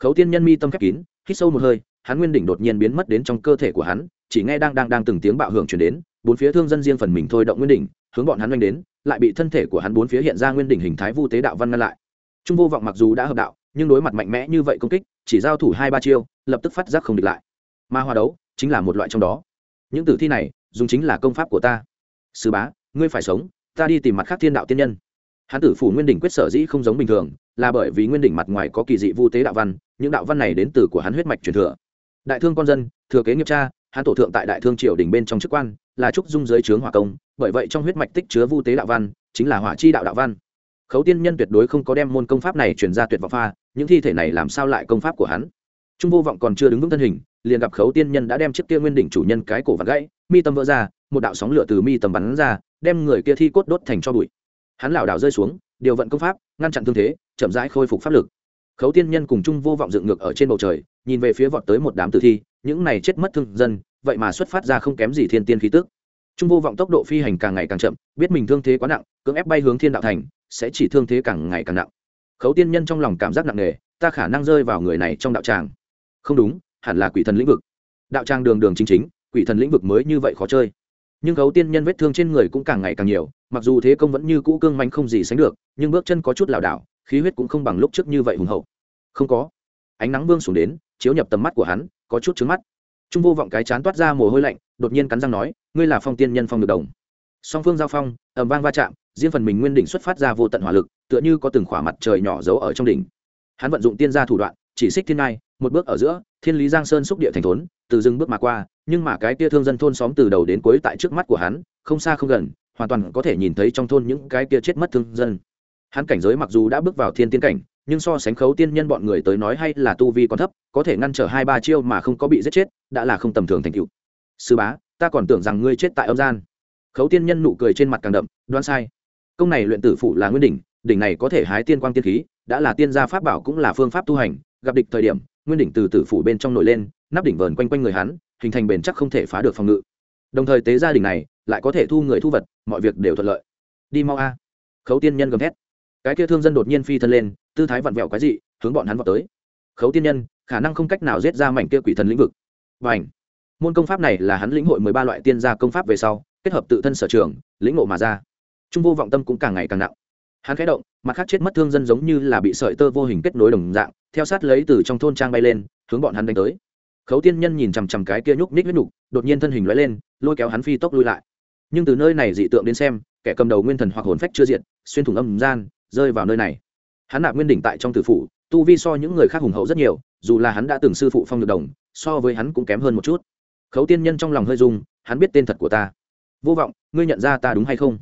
khấu tiên nhân mi tâm khép kín, hít sâu một hơi, hắn nguyên đỉnh đột nhiên biến mất đến trong cơ thể của hắn, chỉ nghe đang đang đang từng tiếng bạo hưởng chuyển đến, bốn phía thương dân riêng phần mình thôi động nguyên đỉnh, hướng bọn hắn oanh đến, lại bị thân thể của hắn bốn phía hiện ra nguyên đỉnh hình thái vu tế đạo văn ngăn lại. Trung vô vọng mặc dù đã hợp đạo, nhưng đối mặt mạnh mẽ như vậy công kích, chỉ giao thủ hai ba chiêu, lập tức phát giác không địch lại. Ma hoa đấu chính là một loại trong đó. Những tử thi này, dùng chính là công pháp của ta. Sư bá, ngươi phải sống, ta đi tìm mặt khác thiên đạo tiên nhân hán tử phủ nguyên đỉnh quyết sở dĩ không giống bình thường, là bởi vì nguyên đỉnh mặt ngoài có kỳ dị vu tế đạo văn, những đạo văn này đến từ của hắn huyết mạch truyền thừa. Đại thương con dân, thừa kế nghiệp cha hắn tổ thượng tại đại thương triều đình bên trong chức quan, là trúc dung giới trướng hỏa công, bởi vậy trong huyết mạch tích chứa vu tế đạo văn, chính là hỏa chi đạo đạo văn. Khấu tiên nhân tuyệt đối không có đem môn công pháp này truyền ra tuyệt vọng pha, những thi thể này làm sao lại công pháp của hắn? Trung vô vọng còn chưa đứng vững thân hình, liền gặp khấu tiên nhân đã đem chiếc kia nguyên đỉnh chủ nhân cái cổ vặt gãy, mi tâm vỡ ra, một đạo sóng lửa từ mi tầm bắn ra, đem người kia thi cốt đốt thành cho bụi hắn lảo đảo rơi xuống, điều vận công pháp, ngăn chặn thương thế, chậm rãi khôi phục pháp lực. Khấu tiên nhân cùng chung vô vọng dựng ngược ở trên bầu trời, nhìn về phía vọt tới một đám tử thi, những này chết mất thương dân, vậy mà xuất phát ra không kém gì thiên tiên khí tức. Trung vô vọng tốc độ phi hành càng ngày càng chậm, biết mình thương thế quá nặng, cưỡng ép bay hướng thiên đạo thành, sẽ chỉ thương thế càng ngày càng nặng. Khấu tiên nhân trong lòng cảm giác nặng nề, ta khả năng rơi vào người này trong đạo tràng. Không đúng, hẳn là quỷ thần lĩnh vực. Đạo tràng đường đường chính chính, quỷ thần lĩnh vực mới như vậy khó chơi nhưng gấu tiên nhân vết thương trên người cũng càng ngày càng nhiều, mặc dù thế công vẫn như cũ cương manh không gì sánh được, nhưng bước chân có chút lảo đảo, khí huyết cũng không bằng lúc trước như vậy hùng hậu. Không có. Ánh nắng vương xuống đến, chiếu nhập tầm mắt của hắn, có chút trứng mắt. Trung vô vọng cái chán toát ra mồ hôi lạnh, đột nhiên cắn răng nói, ngươi là phong tiên nhân phong được đồng. Song phương giao phong ẩm vang va chạm, riêng phần mình nguyên đỉnh xuất phát ra vô tận hỏa lực, tựa như có từng khỏa mặt trời nhỏ giấu ở trong đỉnh. Hắn vận dụng tiên gia thủ đoạn, chỉ xích thiên ngai, một bước ở giữa, thiên lý giang sơn xúc địa thành thốn, từ rừng bước mà qua nhưng mà cái kia thương dân thôn xóm từ đầu đến cuối tại trước mắt của hắn, không xa không gần, hoàn toàn có thể nhìn thấy trong thôn những cái kia chết mất thương dân. Hắn cảnh giới mặc dù đã bước vào thiên tiên cảnh, nhưng so sánh khấu tiên nhân bọn người tới nói hay là tu vi còn thấp, có thể ngăn trở hai ba chiêu mà không có bị giết chết, đã là không tầm thường thành cựu sư bá, ta còn tưởng rằng ngươi chết tại âm gian. Khấu tiên nhân nụ cười trên mặt càng đậm, đoán sai. Công này luyện tử phụ là nguyên đỉnh đỉnh này có thể hái tiên quang tiên khí, đã là tiên gia pháp bảo cũng là phương pháp tu hành, gặp địch thời điểm, nguyên đỉnh từ tử phủ bên trong nổi lên, nắp đỉnh vờn quanh quanh người hắn hình thành bền chắc không thể phá được phòng ngự. Đồng thời tế gia đình này lại có thể thu người thu vật, mọi việc đều thuận lợi. Đi mau a. Khấu tiên nhân gầm thét. Cái kia thương dân đột nhiên phi thân lên, tư thái vặn vẹo quái dị, hướng bọn hắn vào tới. Khấu tiên nhân, khả năng không cách nào giết ra mảnh kia quỷ thần lĩnh vực. Và ảnh môn công pháp này là hắn lĩnh hội mười ba loại tiên gia công pháp về sau, kết hợp tự thân sở trường, lĩnh ngộ mà ra. Trung vô vọng tâm cũng càng ngày càng nặng. Hắn khẽ động, mặt khác chết mất thương dân giống như là bị sợi tơ vô hình kết nối đồng dạng, theo sát lấy từ trong thôn trang bay lên, hướng bọn hắn đánh tới khấu tiên nhân nhìn chằm chằm cái kia nhúc ních huyết nhục đột nhiên thân hình lóe lên, lôi kéo hắn phi tốc lui lại. Nhưng từ nơi này dị tượng đến xem, kẻ cầm đầu nguyên thần hoặc hồn phách chưa diện xuyên thủng âm gian, rơi vào nơi này. Hắn nạp nguyên đỉnh tại trong tử phủ, tu vi so những người khác hùng hậu rất nhiều, dù là hắn đã từng sư phụ phong được đồng, so với hắn cũng kém hơn một chút. Khấu tiên nhân trong lòng hơi dung hắn biết tên thật của ta. Vô vọng, ngươi nhận ra ta đúng hay không?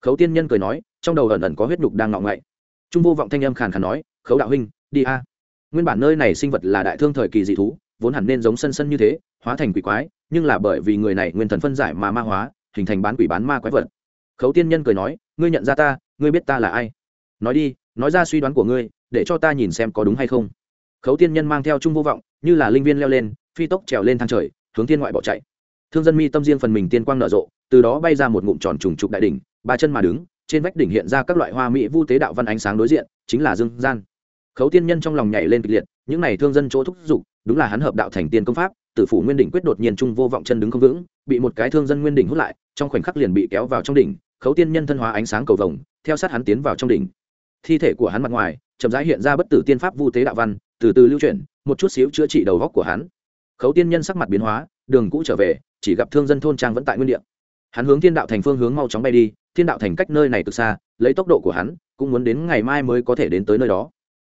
Khấu tiên nhân cười nói, trong đầu ẩn ẩn có huyết nhục đang ngọng ngậy. Trung vô vọng thanh âm khàn khàn nói, khấu đạo huynh, đi a. Nguyên bản nơi này sinh vật là đại thương thời kỳ dị thú vốn hẳn nên giống sân sân như thế, hóa thành quỷ quái, nhưng là bởi vì người này nguyên thần phân giải mà ma hóa, hình thành bán quỷ bán ma quái vật. Khấu tiên nhân cười nói, ngươi nhận ra ta, ngươi biết ta là ai? Nói đi, nói ra suy đoán của ngươi, để cho ta nhìn xem có đúng hay không. Khấu tiên nhân mang theo trung vô vọng, như là linh viên leo lên, phi tốc trèo lên thang trời, hướng thiên ngoại bỏ chạy. Thương dân mi tâm riêng phần mình tiên quang nở rộ, từ đó bay ra một ngụm tròn trùng trục đại đỉnh, ba chân mà đứng, trên vách đỉnh hiện ra các loại hoa mỹ vu tế đạo văn ánh sáng đối diện, chính là dương gian. Khấu tiên nhân trong lòng nhảy lên kịch liệt, những này thương dân chỗ thúc giục đúng là hắn hợp đạo thành tiên công pháp, tử phủ nguyên đỉnh quyết đột nhiên trung vô vọng chân đứng không vững, bị một cái thương dân nguyên đỉnh hút lại, trong khoảnh khắc liền bị kéo vào trong đỉnh, khấu tiên nhân thân hóa ánh sáng cầu vồng, theo sát hắn tiến vào trong đỉnh. Thi thể của hắn mặt ngoài, chậm rãi hiện ra bất tử tiên pháp vu tế đạo văn, từ từ lưu chuyển, một chút xíu chữa trị đầu góc của hắn. Khấu tiên nhân sắc mặt biến hóa, đường cũ trở về, chỉ gặp thương dân thôn trang vẫn tại nguyên địa. Hắn hướng thiên đạo thành phương hướng mau chóng bay đi, thiên đạo thành cách nơi này từ xa, lấy tốc độ của hắn, cũng muốn đến ngày mai mới có thể đến tới nơi đó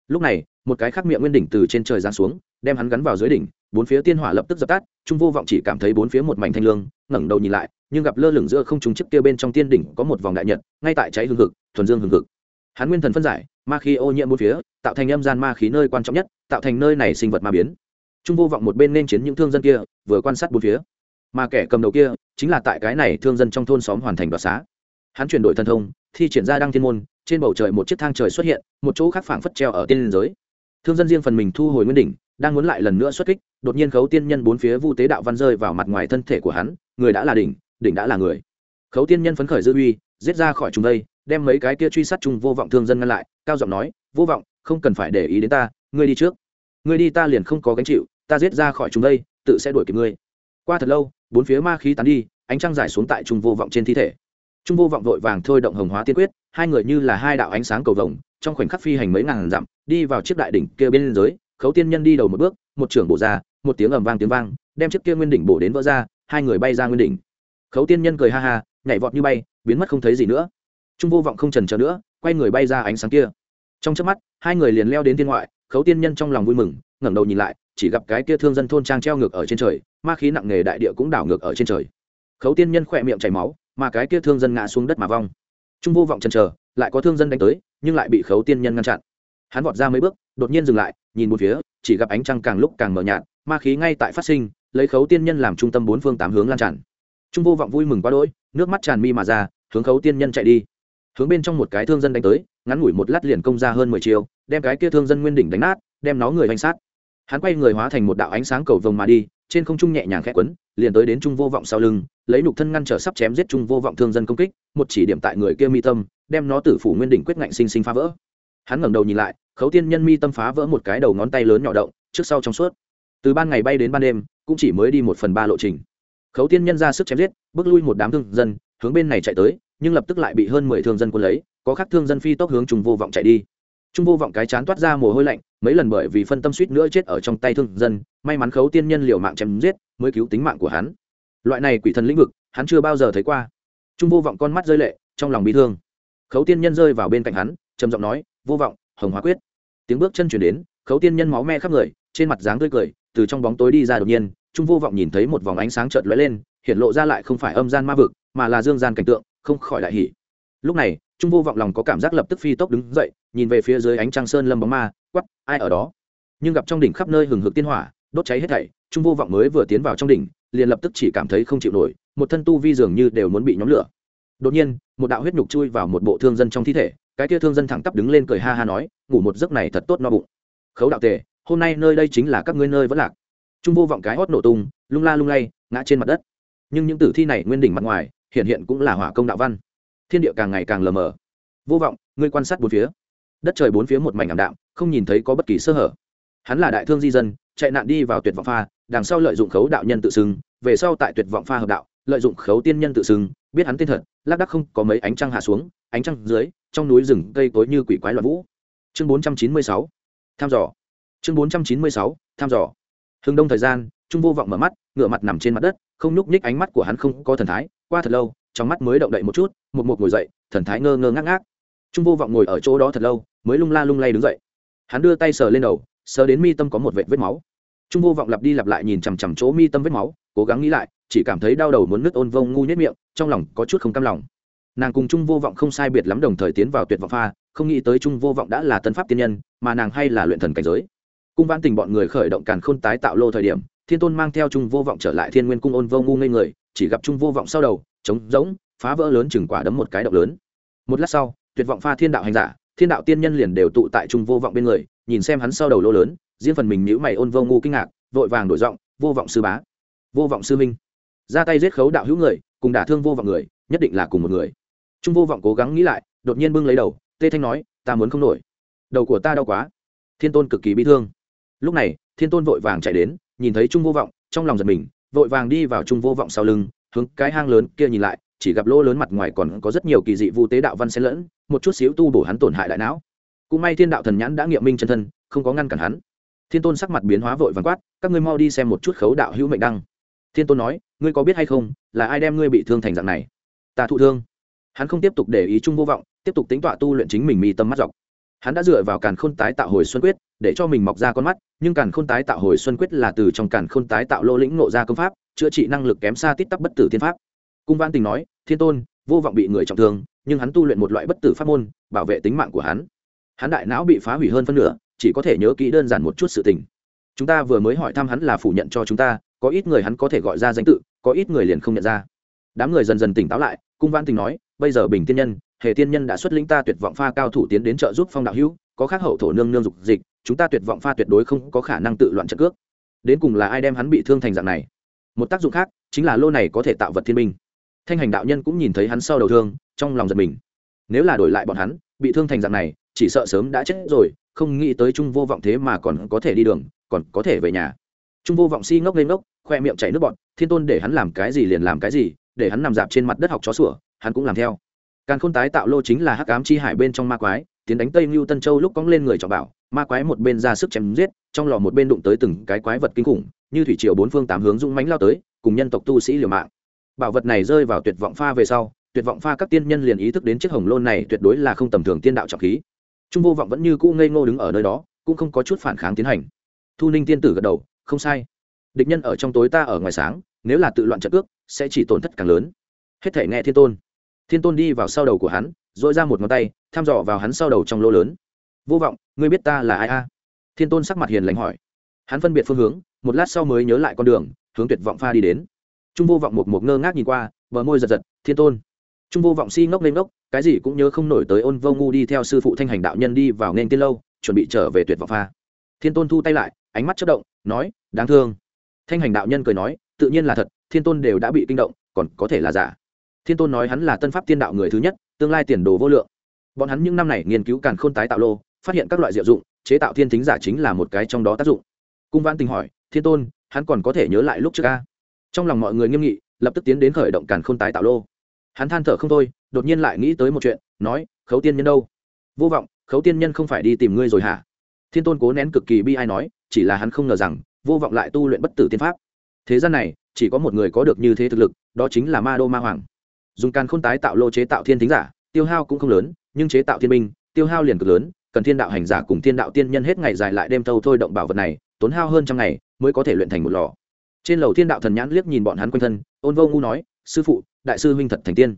lúc này, một cái khắc miệng nguyên đỉnh từ trên trời giáng xuống, đem hắn gắn vào dưới đỉnh, bốn phía tiên hỏa lập tức dập tắt, trung vô vọng chỉ cảm thấy bốn phía một mảnh thanh lương, ngẩng đầu nhìn lại, nhưng gặp lơ lửng giữa không trung chiếc kia bên trong tiên đỉnh có một vòng đại nhật, ngay tại cháy hương hực, thuần dương hương hực. Hắn nguyên thần phân giải, ma khí ô nhiễm bốn phía, tạo thành âm gian ma khí nơi quan trọng nhất, tạo thành nơi này sinh vật ma biến. Trung vô vọng một bên nên chiến những thương dân kia, vừa quan sát bốn phía. Mà kẻ cầm đầu kia, chính là tại cái này thương dân trong thôn xóm hoàn thành đoạt xá. Hắn chuyển đổi thần thông, thi triển ra đăng thiên môn trên bầu trời một chiếc thang trời xuất hiện, một chỗ khác phảng phất treo ở tiên giới. Thương dân riêng phần mình thu hồi nguyên đỉnh, đang muốn lại lần nữa xuất kích, đột nhiên khấu tiên nhân bốn phía vu tế đạo văn rơi vào mặt ngoài thân thể của hắn, người đã là đỉnh đỉnh đã là người. Khấu tiên nhân phấn khởi dư uy, giết ra khỏi chúng đây, đem mấy cái kia truy sát chung vô vọng thương dân ngăn lại, cao giọng nói, vô vọng, không cần phải để ý đến ta, ngươi đi trước. Ngươi đi ta liền không có gánh chịu, ta giết ra khỏi chúng đây, tự sẽ đuổi kịp ngươi. Qua thật lâu, bốn phía ma khí tán đi, ánh trăng giải xuống tại trung vô vọng trên thi thể. Trung vô vọng vội vàng thôi động hồng hóa tiên quyết hai người như là hai đạo ánh sáng cầu vồng, trong khoảnh khắc phi hành mấy ngàn dặm, đi vào chiếc đại đỉnh kia bên dưới khấu tiên nhân đi đầu một bước, một trưởng bổ ra, một tiếng ầm vang tiếng vang, đem chiếc kia nguyên đỉnh bổ đến vỡ ra, hai người bay ra nguyên đỉnh. Khấu tiên nhân cười ha ha, nhảy vọt như bay, biến mất không thấy gì nữa. Trung vô vọng không trần chờ nữa, quay người bay ra ánh sáng kia. Trong chớp mắt, hai người liền leo đến thiên ngoại, khấu tiên nhân trong lòng vui mừng, ngẩng đầu nhìn lại, chỉ gặp cái kia thương dân thôn trang treo ngược ở trên trời, ma khí nặng nề đại địa cũng đảo ngược ở trên trời. Khấu tiên nhân khỏe miệng chảy máu, mà cái kia thương dân ngã xuống đất mà vong trung vô vọng chần chờ, lại có thương dân đánh tới, nhưng lại bị khấu tiên nhân ngăn chặn. Hắn vọt ra mấy bước, đột nhiên dừng lại, nhìn một phía, chỉ gặp ánh trăng càng lúc càng mờ nhạt, ma khí ngay tại phát sinh, lấy khấu tiên nhân làm trung tâm bốn phương tám hướng lan tràn. Trung vô vọng vui mừng quá đỗi, nước mắt tràn mi mà ra, hướng khấu tiên nhân chạy đi. Hướng bên trong một cái thương dân đánh tới, ngắn ngủi một lát liền công ra hơn mười chiều đem cái kia thương dân nguyên đỉnh đánh nát, đem nó người đánh sát. Hắn quay người hóa thành một đạo ánh sáng cầu vồng mà đi trên không trung nhẹ nhàng khẽ quấn, liền tới đến trung vô vọng sau lưng, lấy nục thân ngăn trở sắp chém giết trung vô vọng thương dân công kích, một chỉ điểm tại người kia mi tâm, đem nó tử phủ nguyên đỉnh quyết ngạnh sinh sinh phá vỡ. Hắn ngẩng đầu nhìn lại, khấu tiên nhân mi tâm phá vỡ một cái đầu ngón tay lớn nhỏ động, trước sau trong suốt. Từ ban ngày bay đến ban đêm, cũng chỉ mới đi một phần ba lộ trình. Khấu tiên nhân ra sức chém giết, bước lui một đám thương dân, hướng bên này chạy tới, nhưng lập tức lại bị hơn mười thương dân quân lấy, có khác thương dân phi tốc hướng trung vô vọng chạy đi trung vô vọng cái chán toát ra mồ hôi lạnh, mấy lần bởi vì phân tâm suýt nữa chết ở trong tay thương dân, may mắn khấu tiên nhân liều mạng chém giết, mới cứu tính mạng của hắn. Loại này quỷ thần lĩnh vực, hắn chưa bao giờ thấy qua. Trung vô vọng con mắt rơi lệ, trong lòng bị thương. Khấu tiên nhân rơi vào bên cạnh hắn, trầm giọng nói, vô vọng, hồng hóa quyết. Tiếng bước chân chuyển đến, khấu tiên nhân máu me khắp người, trên mặt dáng tươi cười, từ trong bóng tối đi ra đột nhiên, trung vô vọng nhìn thấy một vòng ánh sáng chợt lóe lên, hiện lộ ra lại không phải âm gian ma vực, mà là dương gian cảnh tượng, không khỏi đại hỉ lúc này, trung vô vọng lòng có cảm giác lập tức phi tốc đứng dậy, nhìn về phía dưới ánh trăng sơn lâm bóng ma quắp ai ở đó? Nhưng gặp trong đỉnh khắp nơi hừng hực tiên hỏa, đốt cháy hết thảy, trung vô vọng mới vừa tiến vào trong đỉnh, liền lập tức chỉ cảm thấy không chịu nổi, một thân tu vi dường như đều muốn bị nhóm lửa. Đột nhiên, một đạo huyết nhục chui vào một bộ thương dân trong thi thể, cái kia thương dân thẳng tắp đứng lên cười ha ha nói, ngủ một giấc này thật tốt no bụng. Khấu đạo tề, hôm nay nơi đây chính là các ngươi nơi vẫn lạc. Trung vô vọng cái hót nổ tung, lung la lung lay, ngã trên mặt đất. Nhưng những tử thi này nguyên đỉnh mặt ngoài, hiện hiện cũng là hỏa công đạo văn thiên địa càng ngày càng lờ mờ. Vô vọng, ngươi quan sát bốn phía. Đất trời bốn phía một mảnh ảm đạm, không nhìn thấy có bất kỳ sơ hở. Hắn là đại thương di dân, chạy nạn đi vào tuyệt vọng pha, đằng sau lợi dụng khấu đạo nhân tự xưng, về sau tại tuyệt vọng pha hợp đạo, lợi dụng khấu tiên nhân tự xưng, biết hắn tên thật, lác đắc không có mấy ánh trăng hạ xuống, ánh trăng dưới, trong núi rừng cây tối như quỷ quái loạn vũ. Chương bốn trăm chín mươi sáu tham dò. Chương bốn trăm chín mươi sáu tham dò. Hừng đông thời gian, trung vô vọng mở mắt ngựa mặt nằm trên mặt đất, không nhúc nhích ánh mắt của hắn không có thần thái, qua thật lâu trong mắt mới động đậy một chút, một một ngồi dậy, thần thái ngơ ngơ ngác ngác. Trung vô vọng ngồi ở chỗ đó thật lâu, mới lung la lung lay đứng dậy. Hắn đưa tay sờ lên đầu, sờ đến mi tâm có một vệt vết máu. Trung vô vọng lặp đi lặp lại nhìn chằm chằm chỗ mi tâm vết máu, cố gắng nghĩ lại, chỉ cảm thấy đau đầu muốn nứt ôn vông ngu nhất miệng, trong lòng có chút không cam lòng. Nàng cùng trung vô vọng không sai biệt lắm đồng thời tiến vào tuyệt vọng pha, không nghĩ tới trung vô vọng đã là tân pháp tiên nhân, mà nàng hay là luyện thần cảnh giới. Cung vãn tình bọn người khởi động càn khôn tái tạo lô thời điểm, thiên tôn mang theo trung vô vọng trở lại thiên nguyên cung ôn vô ngu ngây người chỉ gặp trung vô vọng sau đầu, trống rỗng, phá vỡ lớn chừng quả đấm một cái động lớn. Một lát sau, tuyệt vọng pha thiên đạo hành giả, thiên đạo tiên nhân liền đều tụ tại trung vô vọng bên người, nhìn xem hắn sau đầu lô lớn, riêng phần mình nhữ mày ôn vô ngu kinh ngạc, vội vàng đổi giọng, vô vọng sư bá, vô vọng sư minh. Ra tay giết khấu đạo hữu người, cùng đả thương vô vọng người, nhất định là cùng một người. Trung vô vọng cố gắng nghĩ lại, đột nhiên bưng lấy đầu, tê thanh nói, ta muốn không nổi. Đầu của ta đau quá. Thiên tôn cực kỳ bi thương. Lúc này, thiên tôn vội vàng chạy đến, nhìn thấy trung vô vọng, trong lòng giật mình vội vàng đi vào trung vô vọng sau lưng, hướng cái hang lớn kia nhìn lại, chỉ gặp lỗ lớn mặt ngoài còn có rất nhiều kỳ dị vu tế đạo văn xen lẫn, một chút xíu tu bổ hắn tổn hại đại não. Cũng may thiên đạo thần nhãn đã nghiệm minh chân thân, không có ngăn cản hắn. Thiên tôn sắc mặt biến hóa vội vàng quát, các ngươi mau đi xem một chút khấu đạo hữu mệnh đăng. Thiên tôn nói, ngươi có biết hay không, là ai đem ngươi bị thương thành dạng này? Ta thụ thương. Hắn không tiếp tục để ý chung vô vọng, tiếp tục tính tọa tu luyện chính mình mi tâm mắt dọc. Hắn đã dựa vào càn khôn tái tạo hồi xuân quyết để cho mình mọc ra con mắt, nhưng càn khôn tái tạo hồi xuân quyết là từ trong càn khôn tái tạo lô lĩnh nộ ra công pháp, chữa trị năng lực kém xa tít tắc bất tử thiên pháp. Cung văn tình nói, thiên tôn, vô vọng bị người trọng thương, nhưng hắn tu luyện một loại bất tử pháp môn, bảo vệ tính mạng của hắn. Hắn đại não bị phá hủy hơn phân nửa, chỉ có thể nhớ kỹ đơn giản một chút sự tình. Chúng ta vừa mới hỏi thăm hắn là phủ nhận cho chúng ta, có ít người hắn có thể gọi ra danh tự, có ít người liền không nhận ra. Đám người dần dần tỉnh táo lại, cung văn tình nói, bây giờ bình tiên nhân hệ tiên nhân đã xuất lĩnh ta tuyệt vọng pha cao thủ tiến đến trợ giúp phong đạo hữu, có khác hậu thổ nương nương dục dịch chúng ta tuyệt vọng pha tuyệt đối không có khả năng tự loạn trận cước. Đến cùng là ai đem hắn bị thương thành dạng này? Một tác dụng khác, chính là lô này có thể tạo vật thiên minh. Thanh hành đạo nhân cũng nhìn thấy hắn sau đầu thương, trong lòng giật mình. Nếu là đổi lại bọn hắn, bị thương thành dạng này, chỉ sợ sớm đã chết rồi, không nghĩ tới trung vô vọng thế mà còn có thể đi đường, còn có thể về nhà. Trung vô vọng si ngốc lên ngốc, khoe miệng chảy nước bọn thiên tôn để hắn làm cái gì liền làm cái gì, để hắn nằm dạp trên mặt đất học chó sủa, hắn cũng làm theo. Càn khôn tái tạo lô chính là hắc ám chi hải bên trong ma quái, tiến đánh tây mưu tân châu lúc cóng lên người trọng bảo ma quái một bên ra sức chém giết, trong lò một bên đụng tới từng cái quái vật kinh khủng, như thủy triều bốn phương tám hướng dũng mánh lao tới, cùng nhân tộc tu sĩ liều mạng. Bảo vật này rơi vào tuyệt vọng pha về sau, tuyệt vọng pha các tiên nhân liền ý thức đến chiếc hồng lôn này tuyệt đối là không tầm thường tiên đạo trọng khí. Trung vô vọng vẫn như cũ ngây ngô đứng ở nơi đó, cũng không có chút phản kháng tiến hành. Thu ninh tiên tử gật đầu, không sai. Địch nhân ở trong tối ta ở ngoài sáng, nếu là tự loạn trận ước sẽ chỉ tổn thất càng lớn. Hết thể nghe thiên tôn. Thiên tôn đi vào sau đầu của hắn dội ra một ngón tay, thăm dò vào hắn sau đầu trong lỗ lớn vô vọng, ngươi biết ta là ai a? Thiên tôn sắc mặt hiền lành hỏi. Hắn phân biệt phương hướng, một lát sau mới nhớ lại con đường, hướng tuyệt vọng pha đi đến. Trung vô vọng một một ngơ ngác nhìn qua, bờ môi giật giật, thiên tôn. Trung vô vọng si ngốc lên ngốc, cái gì cũng nhớ không nổi tới ôn vô ngu đi theo sư phụ thanh hành đạo nhân đi vào nên tiên lâu, chuẩn bị trở về tuyệt vọng pha. Thiên tôn thu tay lại, ánh mắt chất động, nói, đáng thương. Thanh hành đạo nhân cười nói, tự nhiên là thật, thiên tôn đều đã bị kinh động, còn có thể là giả. Thiên tôn nói hắn là tân pháp tiên đạo người thứ nhất, tương lai tiền đồ vô lượng. Bọn hắn những năm này nghiên cứu càn khôn tái tạo lô phát hiện các loại diệu dụng chế tạo thiên thính giả chính là một cái trong đó tác dụng. Cung văn tình hỏi thiên tôn hắn còn có thể nhớ lại lúc trước ca trong lòng mọi người nghiêm nghị lập tức tiến đến khởi động càn khôn tái tạo lô. Hắn than thở không thôi đột nhiên lại nghĩ tới một chuyện nói khấu tiên nhân đâu? Vô vọng khấu tiên nhân không phải đi tìm ngươi rồi hả? Thiên tôn cố nén cực kỳ bi ai nói chỉ là hắn không ngờ rằng vô vọng lại tu luyện bất tử tiên pháp. Thế gian này chỉ có một người có được như thế thực lực đó chính là ma đô ma hoàng. Dùng càn khôn tái tạo lô chế tạo thiên thính giả tiêu hao cũng không lớn nhưng chế tạo thiên minh, tiêu hao liền cực lớn cần thiên đạo hành giả cùng thiên đạo tiên nhân hết ngày dài lại đêm thâu thôi động bảo vật này, tốn hao hơn trăm ngày mới có thể luyện thành một lò. Trên lầu thiên đạo thần nhãn liếc nhìn bọn hắn quanh thân, ôn vô ngu nói, sư phụ, đại sư huynh thật thành tiên.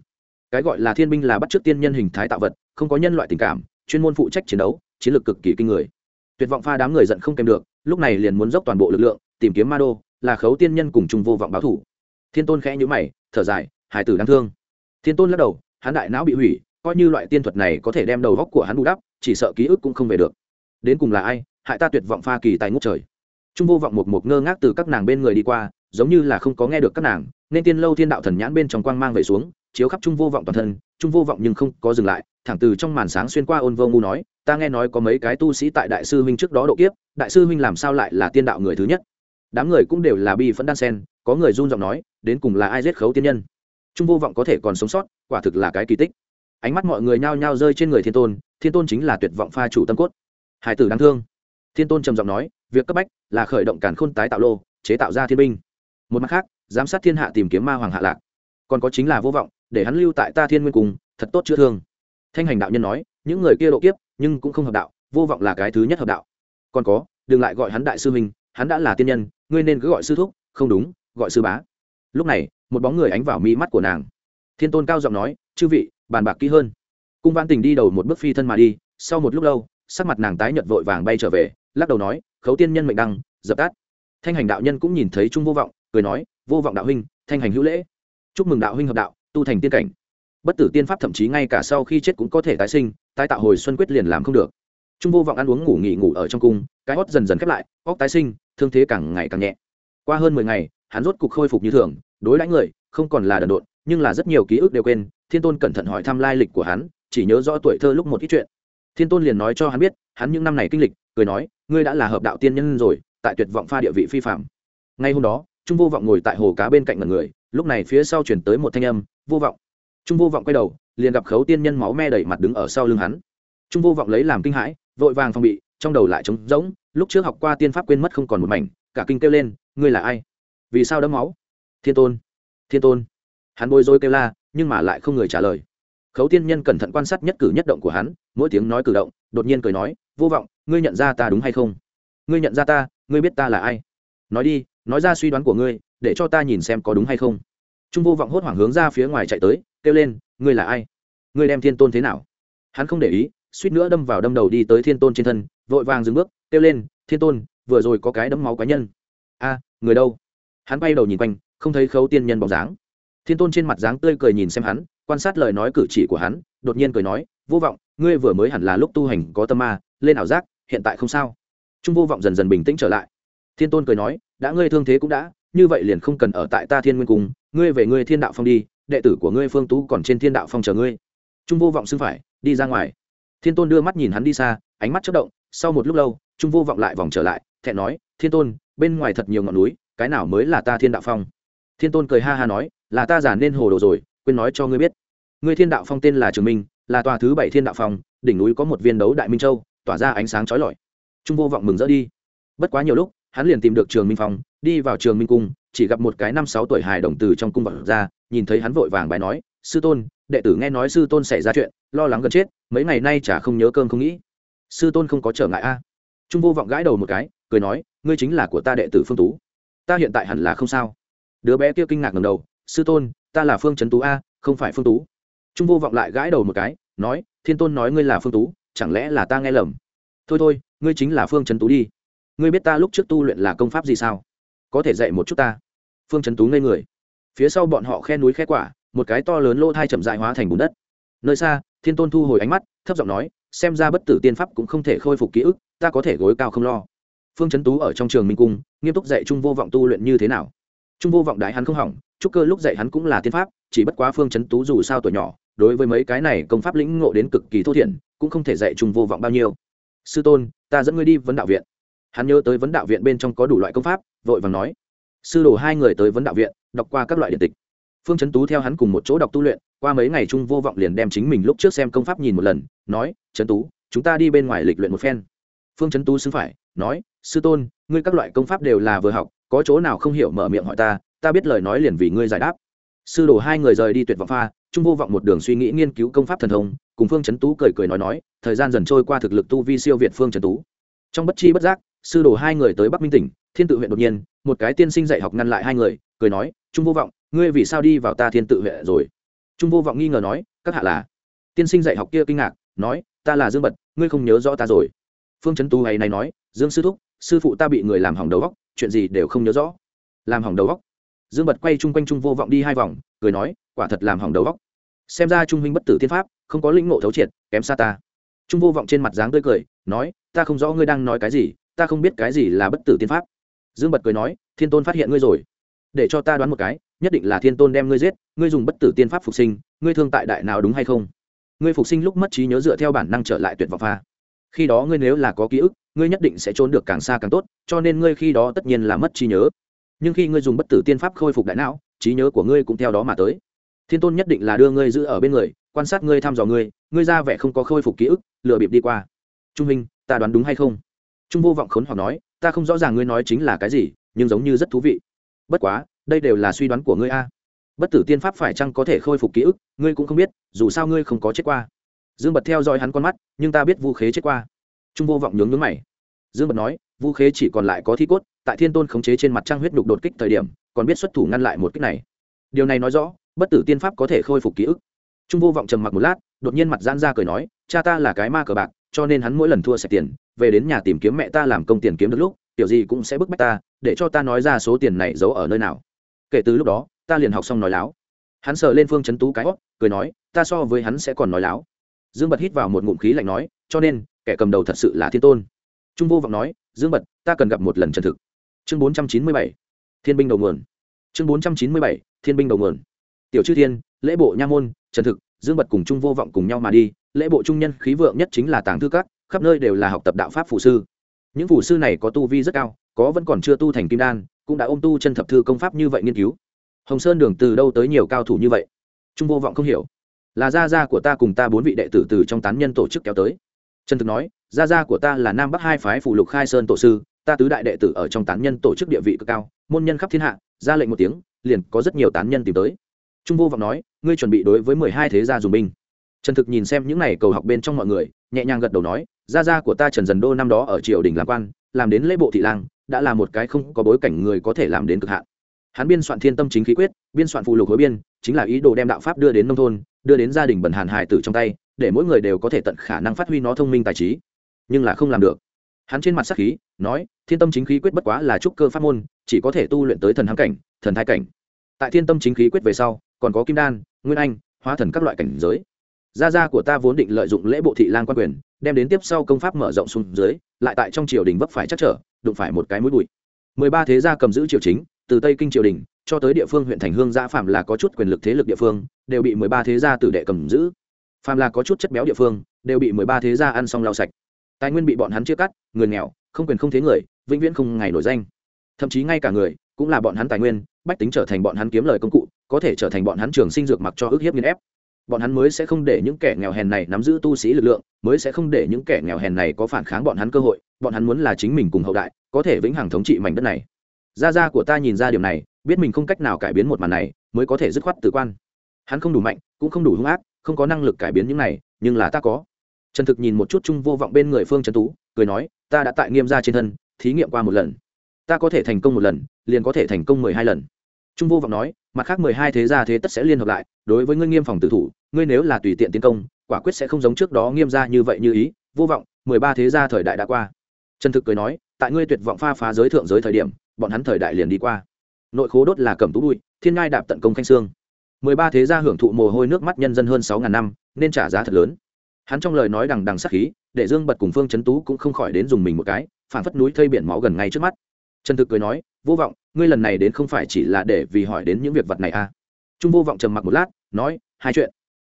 Cái gọi là thiên binh là bắt chước tiên nhân hình thái tạo vật, không có nhân loại tình cảm, chuyên môn phụ trách chiến đấu, chiến lược cực kỳ kinh người. Tuyệt vọng pha đám người giận không kèm được, lúc này liền muốn dốc toàn bộ lực lượng, tìm kiếm ma đô, là khấu tiên nhân cùng chung vô vọng báo thủ. Thiên tôn khẽ nhữ mày, thở dài, hải tử đáng thương. Thiên tôn lắc đầu, hắn đại não bị hủy, coi như loại tiên thuật này có thể đem đầu góc của hắn bù đắp chỉ sợ ký ức cũng không về được. Đến cùng là ai, hại ta tuyệt vọng pha kỳ tài ngút trời. Trung vô vọng một một ngơ ngác từ các nàng bên người đi qua, giống như là không có nghe được các nàng, nên tiên lâu thiên đạo thần nhãn bên trong quang mang về xuống, chiếu khắp trung vô vọng toàn thân, trung vô vọng nhưng không có dừng lại, thẳng từ trong màn sáng xuyên qua ôn vô ngu nói, ta nghe nói có mấy cái tu sĩ tại đại sư huynh trước đó độ kiếp, đại sư huynh làm sao lại là tiên đạo người thứ nhất? Đám người cũng đều là bi phẫn đan sen, có người run giọng nói, đến cùng là ai giết khấu tiên nhân? Trung vô vọng có thể còn sống sót, quả thực là cái kỳ tích ánh mắt mọi người nhao nhao rơi trên người thiên tôn thiên tôn chính là tuyệt vọng pha chủ tâm cốt. Hải tử đáng thương. Thiên tôn trầm giọng nói, việc cấp bách là khởi động cản khôn tái tạo lô, chế tạo ra thiên binh. Một mặt khác, giám sát thiên hạ tìm kiếm ma hoàng hạ lạc. Còn có chính là vô vọng, để hắn lưu tại ta thiên nguyên cùng, thật tốt chữa thương. Thanh hành đạo nhân nói, những người kia độ kiếp, nhưng cũng không hợp đạo, vô vọng là cái thứ nhất hợp đạo. Còn có, đừng lại gọi hắn đại sư huynh, hắn đã là tiên nhân, ngươi nên cứ gọi sư thúc, không đúng, gọi sư bá. Lúc này, một bóng người ánh vào mi mắt của nàng. Thiên tôn cao giọng nói, chư vị bàn bạc kỹ hơn. Cung văn tình đi đầu một bước phi thân mà đi, sau một lúc lâu, sắc mặt nàng tái nhợt vội vàng bay trở về, lắc đầu nói, khấu tiên nhân mệnh đăng, dập tắt. Thanh hành đạo nhân cũng nhìn thấy trung vô vọng, cười nói, vô vọng đạo huynh, thanh hành hữu lễ. Chúc mừng đạo huynh hợp đạo, tu thành tiên cảnh. Bất tử tiên pháp thậm chí ngay cả sau khi chết cũng có thể tái sinh, tái tạo hồi xuân quyết liền làm không được. Trung vô vọng ăn uống ngủ nghỉ ngủ ở trong cung, cái hót dần dần khép lại, óc tái sinh, thương thế càng ngày càng nhẹ. Qua hơn mười ngày, hắn rốt cục khôi phục như thường, đối đãi người, không còn là đần độn, nhưng là rất nhiều ký ức đều quên thiên tôn cẩn thận hỏi thăm lai lịch của hắn, chỉ nhớ rõ tuổi thơ lúc một ít chuyện. Thiên tôn liền nói cho hắn biết, hắn những năm này kinh lịch, cười nói, ngươi đã là hợp đạo tiên nhân rồi, tại tuyệt vọng pha địa vị phi phạm ngay hôm đó, trung vô vọng ngồi tại hồ cá bên cạnh ngần người, lúc này phía sau chuyển tới một thanh âm, vô vọng. Trung vô vọng quay đầu, liền gặp khấu tiên nhân máu me đẩy mặt đứng ở sau lưng hắn. Trung vô vọng lấy làm kinh hãi, vội vàng phòng bị, trong đầu lại trống rỗng, lúc trước học qua tiên pháp quên mất không còn một mảnh, cả kinh kêu lên, ngươi là ai? Vì sao đấm máu? Thiên tôn thiên tôn. Hắn bôi dối kêu la nhưng mà lại không người trả lời. Khấu tiên nhân cẩn thận quan sát nhất cử nhất động của hắn, mỗi tiếng nói cử động, đột nhiên cười nói, vô vọng, ngươi nhận ra ta đúng hay không? Ngươi nhận ra ta, ngươi biết ta là ai? Nói đi, nói ra suy đoán của ngươi, để cho ta nhìn xem có đúng hay không. Trung vô vọng hốt hoảng hướng ra phía ngoài chạy tới, kêu lên, ngươi là ai? Ngươi đem thiên tôn thế nào? Hắn không để ý, suýt nữa đâm vào đâm đầu đi tới thiên tôn trên thân, vội vàng dừng bước, kêu lên, thiên tôn, vừa rồi có cái đấm máu cá nhân. A, người đâu? Hắn bay đầu nhìn quanh, không thấy khấu tiên nhân bóng dáng thiên tôn trên mặt dáng tươi cười nhìn xem hắn, quan sát lời nói cử chỉ của hắn, đột nhiên cười nói, vô vọng, ngươi vừa mới hẳn là lúc tu hành có tâm ma, lên ảo giác, hiện tại không sao. Trung vô vọng dần dần bình tĩnh trở lại. Thiên tôn cười nói, đã ngươi thương thế cũng đã, như vậy liền không cần ở tại ta thiên nguyên cung, ngươi về ngươi thiên đạo phong đi, đệ tử của ngươi phương tú còn trên thiên đạo phong chờ ngươi. Trung vô vọng xưng phải, đi ra ngoài. Thiên tôn đưa mắt nhìn hắn đi xa, ánh mắt chất động, sau một lúc lâu, trung vô vọng lại vòng trở lại, thẹn nói, thiên tôn, bên ngoài thật nhiều ngọn núi, cái nào mới là ta thiên đạo phong? Thiên tôn cười ha ha nói là ta giả nên hồ đồ rồi, quên nói cho ngươi biết. Ngươi thiên đạo phong tên là trường minh, là tòa thứ bảy thiên đạo phong, đỉnh núi có một viên đấu đại minh châu, tỏa ra ánh sáng trói lọi. Trung vô vọng mừng rỡ đi. Bất quá nhiều lúc, hắn liền tìm được trường minh phong, đi vào trường minh cung, chỉ gặp một cái năm sáu tuổi hài đồng từ trong cung vật ra, nhìn thấy hắn vội vàng bài nói, sư tôn, đệ tử nghe nói sư tôn xảy ra chuyện, lo lắng gần chết, mấy ngày nay chả không nhớ cơm không nghĩ. Sư tôn không có trở ngại a. Trung vô vọng gãi đầu một cái, cười nói, ngươi chính là của ta đệ tử phương tú. Ta hiện tại hẳn là không sao. Đứa bé kia kinh ngạc ngầm đầu sư tôn, ta là phương trấn tú a, không phải phương tú. Trung vô vọng lại gãi đầu một cái, nói, thiên tôn nói ngươi là phương tú, chẳng lẽ là ta nghe lầm? Thôi thôi, ngươi chính là phương trấn tú đi. Ngươi biết ta lúc trước tu luyện là công pháp gì sao? Có thể dạy một chút ta. Phương trấn tú ngây người. Phía sau bọn họ khe núi khe quả, một cái to lớn lỗ thai chậm dại hóa thành bùn đất. Nơi xa, thiên tôn thu hồi ánh mắt, thấp giọng nói, xem ra bất tử tiên pháp cũng không thể khôi phục ký ức, ta có thể gối cao không lo. Phương trấn tú ở trong trường minh cung, nghiêm túc dạy trung vô vọng tu luyện như thế nào? Trung vô vọng đại hắn không hỏng trúc cơ lúc dạy hắn cũng là tiên pháp, chỉ bất quá phương chấn tú dù sao tuổi nhỏ, đối với mấy cái này công pháp lĩnh ngộ đến cực kỳ thô thiển, cũng không thể dạy trung vô vọng bao nhiêu. Sư tôn, ta dẫn ngươi đi vấn đạo viện. Hắn nhớ tới vấn đạo viện bên trong có đủ loại công pháp, vội vàng nói, sư đồ hai người tới vấn đạo viện, đọc qua các loại điện tịch. Phương chấn tú theo hắn cùng một chỗ đọc tu luyện, qua mấy ngày trung vô vọng liền đem chính mình lúc trước xem công pháp nhìn một lần, nói, chấn tú, chúng ta đi bên ngoài lịch luyện một phen. Phương chấn tú xứng phải, nói, sư tôn, ngươi các loại công pháp đều là vừa học, có chỗ nào không hiểu mở miệng hỏi ta ta biết lời nói liền vì ngươi giải đáp. Sư đồ hai người rời đi tuyệt vọng pha, trung vô vọng một đường suy nghĩ nghiên cứu công pháp thần thông, cùng phương trấn tú cười cười nói nói, thời gian dần trôi qua thực lực tu vi siêu việt phương trấn tú. Trong bất chi bất giác, sư đồ hai người tới bắc minh tỉnh, thiên tự huyện đột nhiên, một cái tiên sinh dạy học ngăn lại hai người, cười nói, trung vô vọng, ngươi vì sao đi vào ta thiên tự huyện rồi? Trung vô vọng nghi ngờ nói, các hạ là? Tiên sinh dạy học kia kinh ngạc, nói, ta là dương bật, ngươi không nhớ rõ ta rồi. Phương trấn tú ấy này nói, dương sư thúc, sư phụ ta bị người làm hỏng đầu góc chuyện gì đều không nhớ rõ. Làm hỏng đầu góc dương bật quay chung quanh trung vô vọng đi hai vòng, cười nói, quả thật làm hỏng đầu góc xem ra trung huynh bất tử thiên pháp, không có lĩnh ngộ thấu triệt, kém xa ta. Trung vô vọng trên mặt dáng tươi cười, nói, ta không rõ ngươi đang nói cái gì, ta không biết cái gì là bất tử tiên pháp. Dương bật cười nói, thiên tôn phát hiện ngươi rồi. Để cho ta đoán một cái, nhất định là thiên tôn đem ngươi giết, ngươi dùng bất tử tiên pháp phục sinh, ngươi thương tại đại nào đúng hay không? Ngươi phục sinh lúc mất trí nhớ dựa theo bản năng trở lại tuyệt vọng pha. Khi đó ngươi nếu là có ký ức, ngươi nhất định sẽ trốn được càng xa càng tốt, cho nên ngươi khi đó tất nhiên là mất trí nhớ nhưng khi ngươi dùng bất tử tiên pháp khôi phục đại não, trí nhớ của ngươi cũng theo đó mà tới. Thiên tôn nhất định là đưa ngươi giữ ở bên người, quan sát ngươi, thăm dò ngươi ngươi ra vẻ không có khôi phục ký ức, lừa bịp đi qua. Trung minh ta đoán đúng hay không? Trung vô vọng khốn hoặc nói, ta không rõ ràng ngươi nói chính là cái gì, nhưng giống như rất thú vị. Bất quá, đây đều là suy đoán của ngươi a. Bất tử tiên pháp phải chăng có thể khôi phục ký ức, ngươi cũng không biết, dù sao ngươi không có chết qua. Dương bật theo dõi hắn con mắt, nhưng ta biết vu khế chết qua. Trung vô vọng nhướng nhướng mày. Dương bật nói, vu khế chỉ còn lại có thi cốt tại thiên tôn khống chế trên mặt trăng huyết đục đột kích thời điểm, còn biết xuất thủ ngăn lại một kích này. Điều này nói rõ, bất tử tiên pháp có thể khôi phục ký ức. Trung vô vọng trầm mặc một lát, đột nhiên mặt giãn ra cười nói, cha ta là cái ma cờ bạc, cho nên hắn mỗi lần thua sạch tiền, về đến nhà tìm kiếm mẹ ta làm công tiền kiếm được lúc kiểu gì cũng sẽ bức bách ta, để cho ta nói ra số tiền này giấu ở nơi nào. Kể từ lúc đó, ta liền học xong nói láo. Hắn sờ lên phương chấn tú cái hót cười nói, ta so với hắn sẽ còn nói láo. Dương bật hít vào một ngụm khí lạnh nói, cho nên, kẻ cầm đầu thật sự là thiên tôn. Trung vô vọng nói, dương bật, ta cần gặp một lần chân thực chương bốn trăm chín mươi bảy, thiên binh đầu nguồn. Chương bốn trăm chín mươi bảy, thiên binh đầu nguồn. Tiểu chư thiên, lễ bộ nha môn, trần thực, dương bật cùng trung vô vọng cùng nhau mà đi. Lễ bộ trung nhân khí vượng nhất chính là tàng thư các, khắp nơi đều là học tập đạo pháp phụ sư. Những phụ sư này có tu vi rất cao, có vẫn còn chưa tu thành kim đan, cũng đã ôm tu chân thập thư công pháp như vậy nghiên cứu. Hồng sơn đường từ đâu tới nhiều cao thủ như vậy? Trung vô vọng không hiểu. Là gia gia của ta cùng ta bốn vị đệ tử từ trong tán nhân tổ chức kéo tới. Trần thực nói, gia gia của ta là nam bắc hai phái phụ lục khai sơn tổ sư ta tứ đại đệ tử ở trong tán nhân tổ chức địa vị cực cao, môn nhân khắp thiên hạ, ra lệnh một tiếng, liền có rất nhiều tán nhân tìm tới. Trung vô vọng nói, ngươi chuẩn bị đối với mười hai thế gia dùng binh. Trần thực nhìn xem những n à y cầu học bên trong mọi người, nhẹ nhàng gật đầu nói, gia gia của ta trần dần đô năm đó ở triều đình làm quan, làm đến lễ bộ thị lang, đã là một cái không có bối cảnh người có thể làm đến cực hạn. Hắn biên soạn thiên tâm chính khí quyết, biên soạn phụ lục hối biên, chính là ý đồ đem đạo pháp đưa đến nông thôn, đưa đến gia đình bần hàn hài tử trong tay, để mỗi người đều có thể tận khả năng phát huy nó thông minh tài trí. Nhưng là không làm được hắn trên mặt sắc khí, nói, thiên tâm chính khí quyết bất quá là trúc cơ pháp môn, chỉ có thể tu luyện tới thần hám cảnh, thần thai cảnh. Tại thiên tâm chính khí quyết về sau, còn có kim đan, nguyên anh, hóa thần các loại cảnh giới. Gia gia của ta vốn định lợi dụng lễ bộ thị lang quan quyền, đem đến tiếp sau công pháp mở rộng xuống dưới, lại tại trong triều đình vấp phải chắc trở, đụng phải một cái mũi bụi. Mười ba thế gia cầm giữ triều chính, từ tây kinh triều đình cho tới địa phương huyện thành hương gia phạm là có chút quyền lực thế lực địa phương, đều bị mười ba thế gia tử đệ cầm giữ. Phạm là có chút chất béo địa phương, đều bị mười ba thế gia ăn xong lau sạch tài nguyên bị bọn hắn chia cắt, người nghèo, không quyền không thế người, vĩnh viễn không ngày nổi danh. Thậm chí ngay cả người, cũng là bọn hắn tài nguyên, bách tính trở thành bọn hắn kiếm lời công cụ, có thể trở thành bọn hắn trường sinh dược mặc cho ức hiếp nghiên ép. Bọn hắn mới sẽ không để những kẻ nghèo hèn này nắm giữ tu sĩ lực lượng, mới sẽ không để những kẻ nghèo hèn này có phản kháng bọn hắn cơ hội, bọn hắn muốn là chính mình cùng hậu đại, có thể vĩnh hằng thống trị mảnh đất này. Gia gia của ta nhìn ra điều này, biết mình không cách nào cải biến một màn này, mới có thể dứt khoát tự quan. Hắn không đủ mạnh, cũng không đủ hung ác, không có năng lực cải biến những này, nhưng là ta có trần thực nhìn một chút chung vô vọng bên người phương trần tú, cười nói, ta đã tại nghiêm gia trên thân, thí nghiệm qua một lần. Ta có thể thành công một lần, liền có thể thành công mười hai lần. Trung vô vọng nói, mặt khác mười hai thế gia thế tất sẽ liên hợp lại, đối với ngươi nghiêm phòng tử thủ, ngươi nếu là tùy tiện tiến công, quả quyết sẽ không giống trước đó nghiêm gia như vậy như ý. Vô vọng, mười ba thế gia thời đại đã qua. Trần thực cười nói, tại ngươi tuyệt vọng pha phá giới thượng giới thời điểm, bọn hắn thời đại liền đi qua. Nội khố đốt là cầm tú bụi, thiên ngai đạp tận công khanh xương. mười ba thế gia hưởng thụ mồ hôi nước mắt nhân dân hơn sáu ngàn năm, nên trả giá thật lớn hắn trong lời nói đằng đằng sắc khí, để dương bật cùng phương trấn tú cũng không khỏi đến dùng mình một cái phản phất núi thây biển máu gần ngay trước mắt. Trần thực cười nói, vô vọng, ngươi lần này đến không phải chỉ là để vì hỏi đến những việc vật này à? Trung vô vọng trầm mặc một lát, nói, hai chuyện.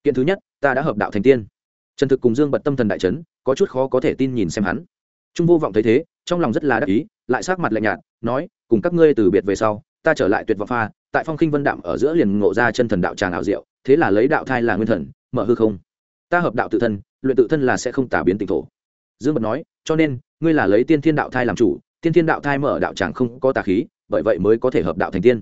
Kiện thứ nhất, ta đã hợp đạo thành tiên. Trần thực cùng dương bật tâm thần đại trấn có chút khó có thể tin nhìn xem hắn. Trung vô vọng thấy thế, trong lòng rất là đắc ý, lại sát mặt lạnh nhạt, nói, cùng các ngươi từ biệt về sau, ta trở lại tuyệt vọng pha, tại phong khinh vân đạm ở giữa liền ngộ ra chân thần đạo tràng ảo diệu, thế là lấy đạo thai là nguyên thần, mở hư không ta hợp đạo tự thân, luyện tự thân là sẽ không tả biến tỉnh thổ. Dương bật nói, cho nên, ngươi là lấy tiên thiên đạo thai làm chủ, tiên thiên đạo thai mở đạo tràng không có tà khí, bởi vậy mới có thể hợp đạo thành tiên.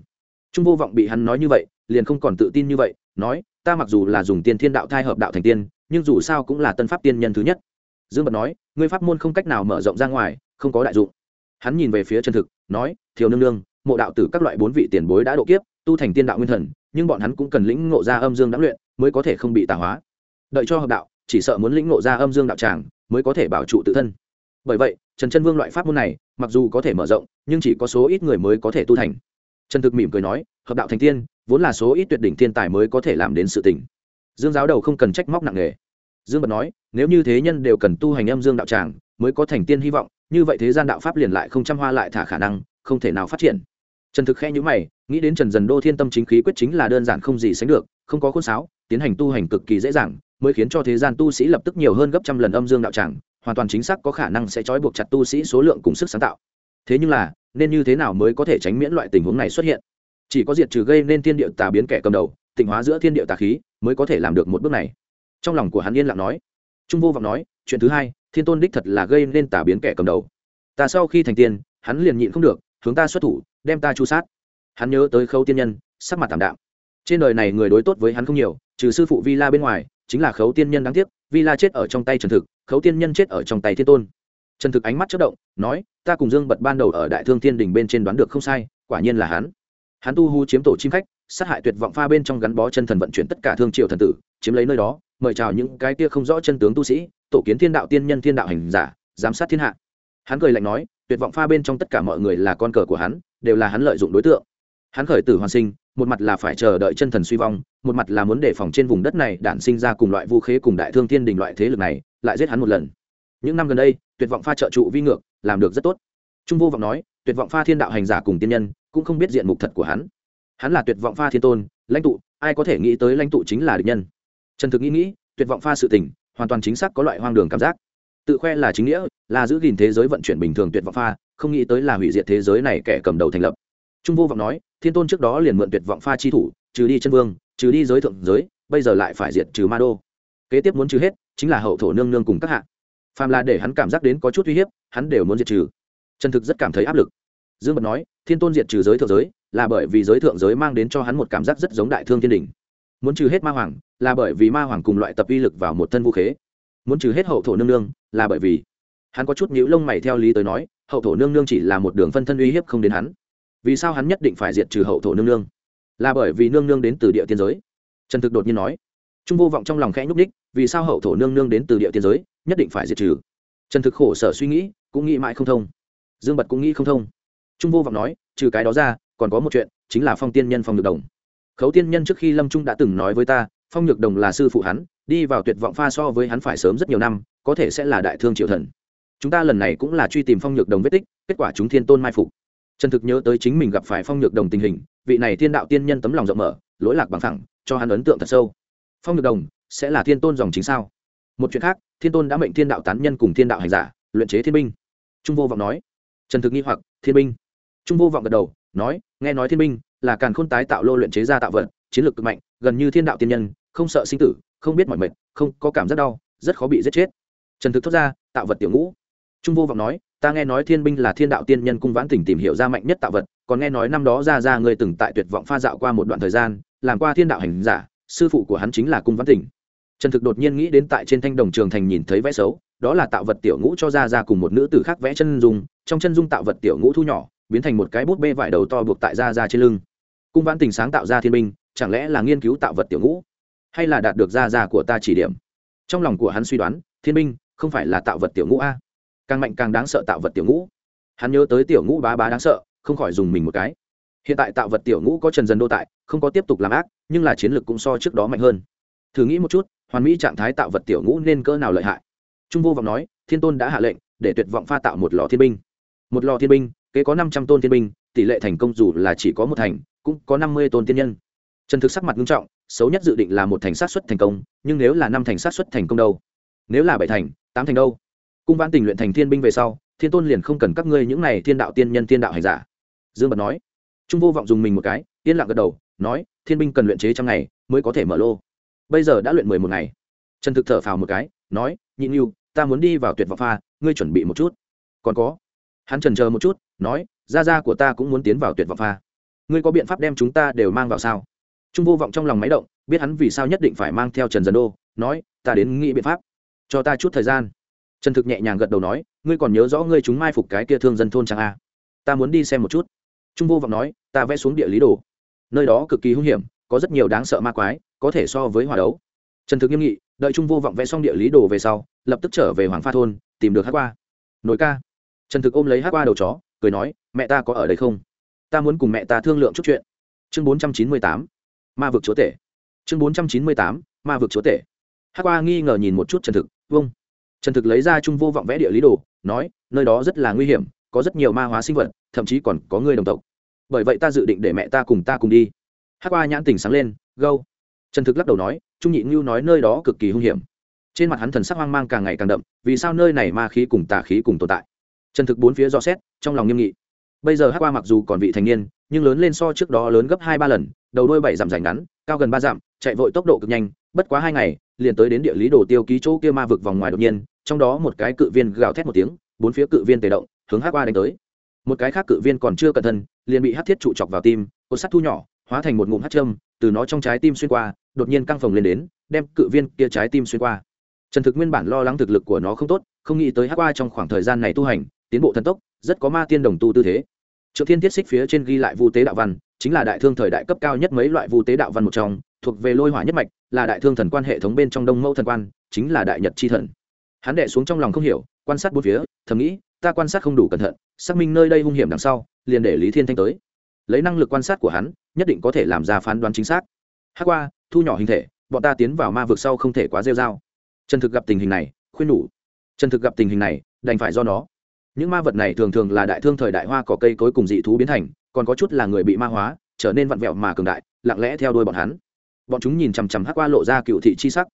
Trung vô vọng bị hắn nói như vậy, liền không còn tự tin như vậy, nói, ta mặc dù là dùng tiên thiên đạo thai hợp đạo thành tiên, nhưng dù sao cũng là tân pháp tiên nhân thứ nhất. Dương bật nói, ngươi pháp môn không cách nào mở rộng ra ngoài, không có đại dụng. Hắn nhìn về phía chân thực, nói thiếu nương nương, mộ đạo tử các loại bốn vị tiền bối đã độ kiếp, tu thành tiên đạo nguyên thần, nhưng bọn hắn cũng cần lĩnh ngộ ra âm dương đã luyện, mới có thể không bị tà hóa đợi cho hợp đạo, chỉ sợ muốn lĩnh ngộ ra âm dương đạo tràng mới có thể bảo trụ tự thân. Bởi vậy, trần chân vương loại pháp môn này, mặc dù có thể mở rộng, nhưng chỉ có số ít người mới có thể tu thành. Trần thực mỉm cười nói, hợp đạo thành tiên, vốn là số ít tuyệt đỉnh thiên tài mới có thể làm đến sự tỉnh dương giáo đầu không cần trách móc nặng nề. Dương bật nói, nếu như thế nhân đều cần tu hành âm dương đạo tràng mới có thành tiên hy vọng, như vậy thế gian đạo pháp liền lại không trăm hoa lại thả khả năng, không thể nào phát triển. Trần thực khe nhữ mày, nghĩ đến trần dần đô thiên tâm chính khí quyết chính là đơn giản không gì sánh được, không có khuôn sáo, tiến hành tu hành cực kỳ dễ dàng mới khiến cho thế gian tu sĩ lập tức nhiều hơn gấp trăm lần âm dương đạo tràng, hoàn toàn chính xác có khả năng sẽ trói buộc chặt tu sĩ số lượng cùng sức sáng tạo. Thế nhưng là, nên như thế nào mới có thể tránh miễn loại tình huống này xuất hiện? Chỉ có diệt trừ gây nên thiên địa tà biến kẻ cầm đầu, tịnh hóa giữa thiên địa tà khí, mới có thể làm được một bước này. Trong lòng của hắn yên lặng nói. Trung vô vọng nói, chuyện thứ hai, thiên tôn đích thật là gây nên tà biến kẻ cầm đầu. Ta sau khi thành tiên, hắn liền nhịn không được, hướng ta xuất thủ, đem ta chu sát. Hắn nhớ tới khâu tiên nhân, sắc mặt tảm đạm. Trên đời này người đối tốt với hắn không nhiều, trừ sư phụ vi la bên ngoài chính là khấu tiên nhân đáng tiếc, vi la chết ở trong tay trần thực, khấu tiên nhân chết ở trong tay thiên tôn. Trần thực ánh mắt chất động, nói, ta cùng dương bật ban đầu ở đại thương thiên đình bên trên đoán được không sai, quả nhiên là hắn. Hắn tu hu chiếm tổ chim khách, sát hại tuyệt vọng pha bên trong gắn bó chân thần vận chuyển tất cả thương triều thần tử, chiếm lấy nơi đó, mời chào những cái kia không rõ chân tướng tu sĩ, tổ kiến thiên đạo tiên nhân thiên đạo hành giả, giám sát thiên hạ. Hắn cười lạnh nói, tuyệt vọng pha bên trong tất cả mọi người là con cờ của hắn, đều là hắn lợi dụng đối tượng. Hắn khởi tử hoàn sinh một mặt là phải chờ đợi chân thần suy vong, một mặt là muốn đề phòng trên vùng đất này đản sinh ra cùng loại vũ khế cùng đại thương thiên đình loại thế lực này, lại giết hắn một lần. Những năm gần đây, tuyệt vọng pha trợ trụ vi ngược, làm được rất tốt. Trung vô vọng nói, tuyệt vọng pha thiên đạo hành giả cùng tiên nhân, cũng không biết diện mục thật của hắn. Hắn là tuyệt vọng pha thiên tôn, lãnh tụ, ai có thể nghĩ tới lãnh tụ chính là địch nhân. Trần thực nghĩ nghĩ, tuyệt vọng pha sự tình, hoàn toàn chính xác có loại hoang đường cảm giác. Tự khoe là chính nghĩa, là giữ gìn thế giới vận chuyển bình thường tuyệt vọng pha, không nghĩ tới là hủy diệt thế giới này kẻ cầm đầu thành lập. Trung vô vọng nói thiên tôn trước đó liền mượn tuyệt vọng pha chi thủ, trừ đi chân vương, trừ đi giới thượng giới, bây giờ lại phải diệt trừ ma đô. Kế tiếp muốn trừ hết, chính là hậu thổ nương nương cùng các hạ. Phàm là để hắn cảm giác đến có chút uy hiếp, hắn đều muốn diệt trừ. Trần thực rất cảm thấy áp lực. Dương bật nói, thiên tôn diệt trừ giới thượng giới, là bởi vì giới thượng giới mang đến cho hắn một cảm giác rất giống đại thương thiên đình. Muốn trừ hết ma hoàng, là bởi vì ma hoàng cùng loại tập uy lực vào một thân vũ khế. Muốn trừ hết hậu thổ nương nương, là bởi vì hắn có chút nhíu lông mày theo lý tới nói, hậu thổ nương nương chỉ là một đường phân thân uy hiếp không đến hắn vì sao hắn nhất định phải diệt trừ hậu thổ nương nương? Là bởi vì nương nương đến từ địa tiên giới. Trần thực đột nhiên nói. Trung vô vọng trong lòng khẽ nhúc ních vì sao hậu thổ nương nương đến từ địa tiên giới, nhất định phải diệt trừ? Trần thực khổ sở suy nghĩ, cũng nghĩ mãi không thông. Dương bật cũng nghĩ không thông. Trung vô vọng nói, trừ cái đó ra, còn có một chuyện, chính là phong tiên nhân phong nhược đồng. Khấu tiên nhân trước khi lâm trung đã từng nói với ta, phong nhược đồng là sư phụ hắn, đi vào tuyệt vọng pha so với hắn phải sớm rất nhiều năm, có thể sẽ là đại thương triều thần. Chúng ta lần này cũng là truy tìm phong nhược đồng vết tích, kết quả chúng thiên tôn mai phục trần thực nhớ tới chính mình gặp phải phong nhược đồng tình hình, vị này thiên đạo tiên nhân tấm lòng rộng mở, lỗi lạc bằng thẳng cho hắn ấn tượng thật sâu. Phong nhược đồng, sẽ là thiên tôn dòng chính sao? Một chuyện khác, thiên tôn đã mệnh thiên đạo tán nhân cùng thiên đạo hành giả, luyện chế thiên binh. Trung vô vọng nói. Trần thực nghi hoặc, thiên binh. Trung vô vọng gật đầu, nói, nghe nói thiên binh là càn khôn tái tạo lô luyện chế ra tạo vật, chiến lược cực mạnh, gần như thiên đạo tiên nhân, không sợ sinh tử, không biết mọi mệt, không có cảm giác đau, rất khó bị giết chết. Trần thực thốt ra, tạo vật tiểu ngũ trung vô vọng nói, ta nghe nói thiên binh là thiên đạo tiên nhân cung vãn tỉnh tìm hiểu ra mạnh nhất tạo vật, còn nghe nói năm đó ra ra người từng tại tuyệt vọng pha dạo qua một đoạn thời gian, làm qua thiên đạo hành giả, sư phụ của hắn chính là cung vãn tỉnh. Trần thực đột nhiên nghĩ đến tại trên thanh đồng trường thành nhìn thấy vẽ xấu, đó là tạo vật tiểu ngũ cho ra ra cùng một nữ tử khác vẽ chân dung, trong chân dung tạo vật tiểu ngũ thu nhỏ, biến thành một cái bút bê vải đầu to buộc tại ra ra trên lưng. Cung vãn tình sáng tạo ra thiên binh, chẳng lẽ là nghiên cứu tạo vật tiểu ngũ, hay là đạt được ra ra của ta chỉ điểm? Trong lòng của hắn suy đoán, thiên binh không phải là tạo vật tiểu ngũ a càng mạnh càng đáng sợ tạo vật tiểu ngũ. Hắn nhớ tới tiểu ngũ bá bá đáng sợ, không khỏi dùng mình một cái. Hiện tại tạo vật tiểu ngũ có trần dần đô tại, không có tiếp tục làm ác, nhưng là chiến lược cũng so trước đó mạnh hơn. Thử nghĩ một chút, hoàn mỹ trạng thái tạo vật tiểu ngũ nên cỡ nào lợi hại? Trung vô vọng nói, thiên tôn đã hạ lệnh, để tuyệt vọng pha tạo một lò thiên binh. Một lò thiên binh, kế có năm trăm tôn thiên binh, tỷ lệ thành công dù là chỉ có một thành, cũng có năm mươi tôn tiên nhân. Trần thực sắc mặt nghiêm trọng, xấu nhất dự định là một thành sát xuất thành công, nhưng nếu là năm thành sát xuất thành công đâu? Nếu là bảy thành, tám thành đâu? Cung vãn tình luyện thành thiên binh về sau, thiên tôn liền không cần các ngươi những này thiên đạo tiên nhân, thiên đạo hành giả. Dương bật nói. Trung vô vọng dùng mình một cái, yên lặng gật đầu, nói, thiên binh cần luyện chế trăm ngày mới có thể mở lô. Bây giờ đã luyện mười một ngày. Trần thực thở phào một cái, nói nhịn yêu ta muốn đi vào tuyệt vọng pha, ngươi chuẩn bị một chút. Còn có. Hắn trần chờ một chút, nói, gia gia của ta cũng muốn tiến vào tuyệt vọng pha. Ngươi có biện pháp đem chúng ta đều mang vào sao? Trung vô vọng trong lòng máy động, biết hắn vì sao nhất định phải mang theo trần dần đô, nói, ta đến nghĩ biện pháp. Cho ta chút thời gian trần thực nhẹ nhàng gật đầu nói, ngươi còn nhớ rõ ngươi chúng mai phục cái kia thương dân thôn trang a à? ta muốn đi xem một chút. Trung vô vọng nói, ta vẽ xuống địa lý đồ. Nơi đó cực kỳ hung hiểm, có rất nhiều đáng sợ ma quái, có thể so với hòa đấu. Trần thực nghiêm nghị, đợi trung vô vọng vẽ xong địa lý đồ về sau, lập tức trở về hoàng pha thôn, tìm được hát qua. Nội ca. Trần thực ôm lấy hát qua đầu chó, cười nói, mẹ ta có ở đây không? Ta muốn cùng mẹ ta thương lượng chút chuyện. Chương bốn trăm chín mươi tám, ma vực chúa tể. Chương bốn trăm chín mươi tám, ma vực chúa tể. Hát qua nghi ngờ nhìn một chút trần thực vâng trần thực lấy ra trung vô vọng vẽ địa lý đồ, nói, nơi đó rất là nguy hiểm, có rất nhiều ma hóa sinh vật, thậm chí còn có người đồng tộc. Bởi vậy ta dự định để mẹ ta cùng ta cùng đi. Hát qua nhãn tình sáng lên, gâu. Trần thực lắc đầu nói, trung nhị ngưu nói nơi đó cực kỳ hung hiểm. Trên mặt hắn thần sắc hoang mang càng ngày càng đậm, vì sao nơi này ma khí cùng tà khí cùng tồn tại? Trần thực bốn phía dò xét, trong lòng nghiêm nghị. Bây giờ hát qua mặc dù còn vị thành niên, nhưng lớn lên so trước đó lớn gấp hai ba lần, đầu đôi bảy dặm rảnh ngắn, cao gần ba dặm, chạy vội tốc độ cực nhanh, bất quá hai ngày, liền tới đến địa lý đồ tiêu ký chỗ kia ma vực vòng ngoài đột nhiên trong đó một cái cự viên gào thét một tiếng bốn phía cự viên tề động hướng hát qua đánh tới. Một cái khác cự viên còn chưa cẩn thận liền bị hát thiết trụ chọc vào tim cột sắt thu nhỏ hóa thành một ngụm hát châm từ nó trong trái tim xuyên qua đột nhiên căng phồng lên đến đem cự viên kia trái tim xuyên qua. Trần thực nguyên bản lo lắng thực lực của nó không tốt không nghĩ tới hát qua trong khoảng thời gian này tu hành tiến bộ thần tốc rất có ma tiên đồng tu tư thế. Triệu Thiên thiết Xích phía trên ghi lại vu tế đạo văn, chính là đại thương thời đại cấp cao nhất mấy loại vu tế đạo văn một trong, thuộc về lôi hỏa nhất mạch, là đại thương thần quan hệ thống bên trong Đông Mẫu thần quan, chính là đại nhật chi thần. Hắn đệ xuống trong lòng không hiểu, quan sát bốn phía, thầm nghĩ, ta quan sát không đủ cẩn thận, xác minh nơi đây hung hiểm đằng sau, liền để Lý Thiên Thanh tới. Lấy năng lực quan sát của hắn, nhất định có thể làm ra phán đoán chính xác. Hắc qua, thu nhỏ hình thể, bọn ta tiến vào ma vực sau không thể quá rêu rao. Trần Thực gặp tình hình này, khuyên nhủ. Trần Thực gặp tình hình này, đành phải do nó những ma vật này thường thường là đại thương thời đại hoa có cây cối cùng dị thú biến thành còn có chút là người bị ma hóa trở nên vặn vẹo mà cường đại lặng lẽ theo đuôi bọn hắn bọn chúng nhìn chằm chằm hát qua lộ ra cựu thị chi sắc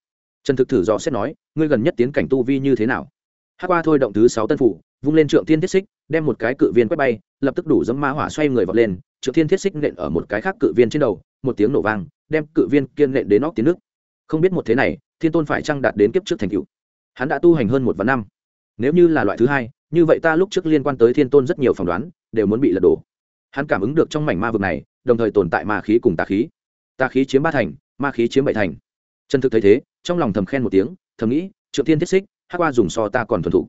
trần thực thử dò xét nói, ngươi gần nhất tiến cảnh tu vi như thế nào? Hát qua thôi động thứ sáu tân phủ, vung lên trượng thiên thiết xích, đem một cái cự viên quét bay, lập tức đủ dấm ma hỏa xoay người vọt lên, trượng thiên thiết xích nện ở một cái khác cự viên trên đầu, một tiếng nổ vang, đem cự viên kiên nện đến nóc tiếng nước. Không biết một thế này, thiên tôn phải trăng đạt đến kiếp trước thành cựu hắn đã tu hành hơn một vạn năm. Nếu như là loại thứ hai, như vậy ta lúc trước liên quan tới thiên tôn rất nhiều phỏng đoán, đều muốn bị lật đổ. Hắn cảm ứng được trong mảnh ma vực này, đồng thời tồn tại ma khí cùng tà khí. Tà khí chiếm ba thành, ma khí chiếm bảy thành. Trần thực thấy thế, trong lòng thầm khen một tiếng, thầm nghĩ, trượng thiên thiết xích hát qua dùng so ta còn thuần thủ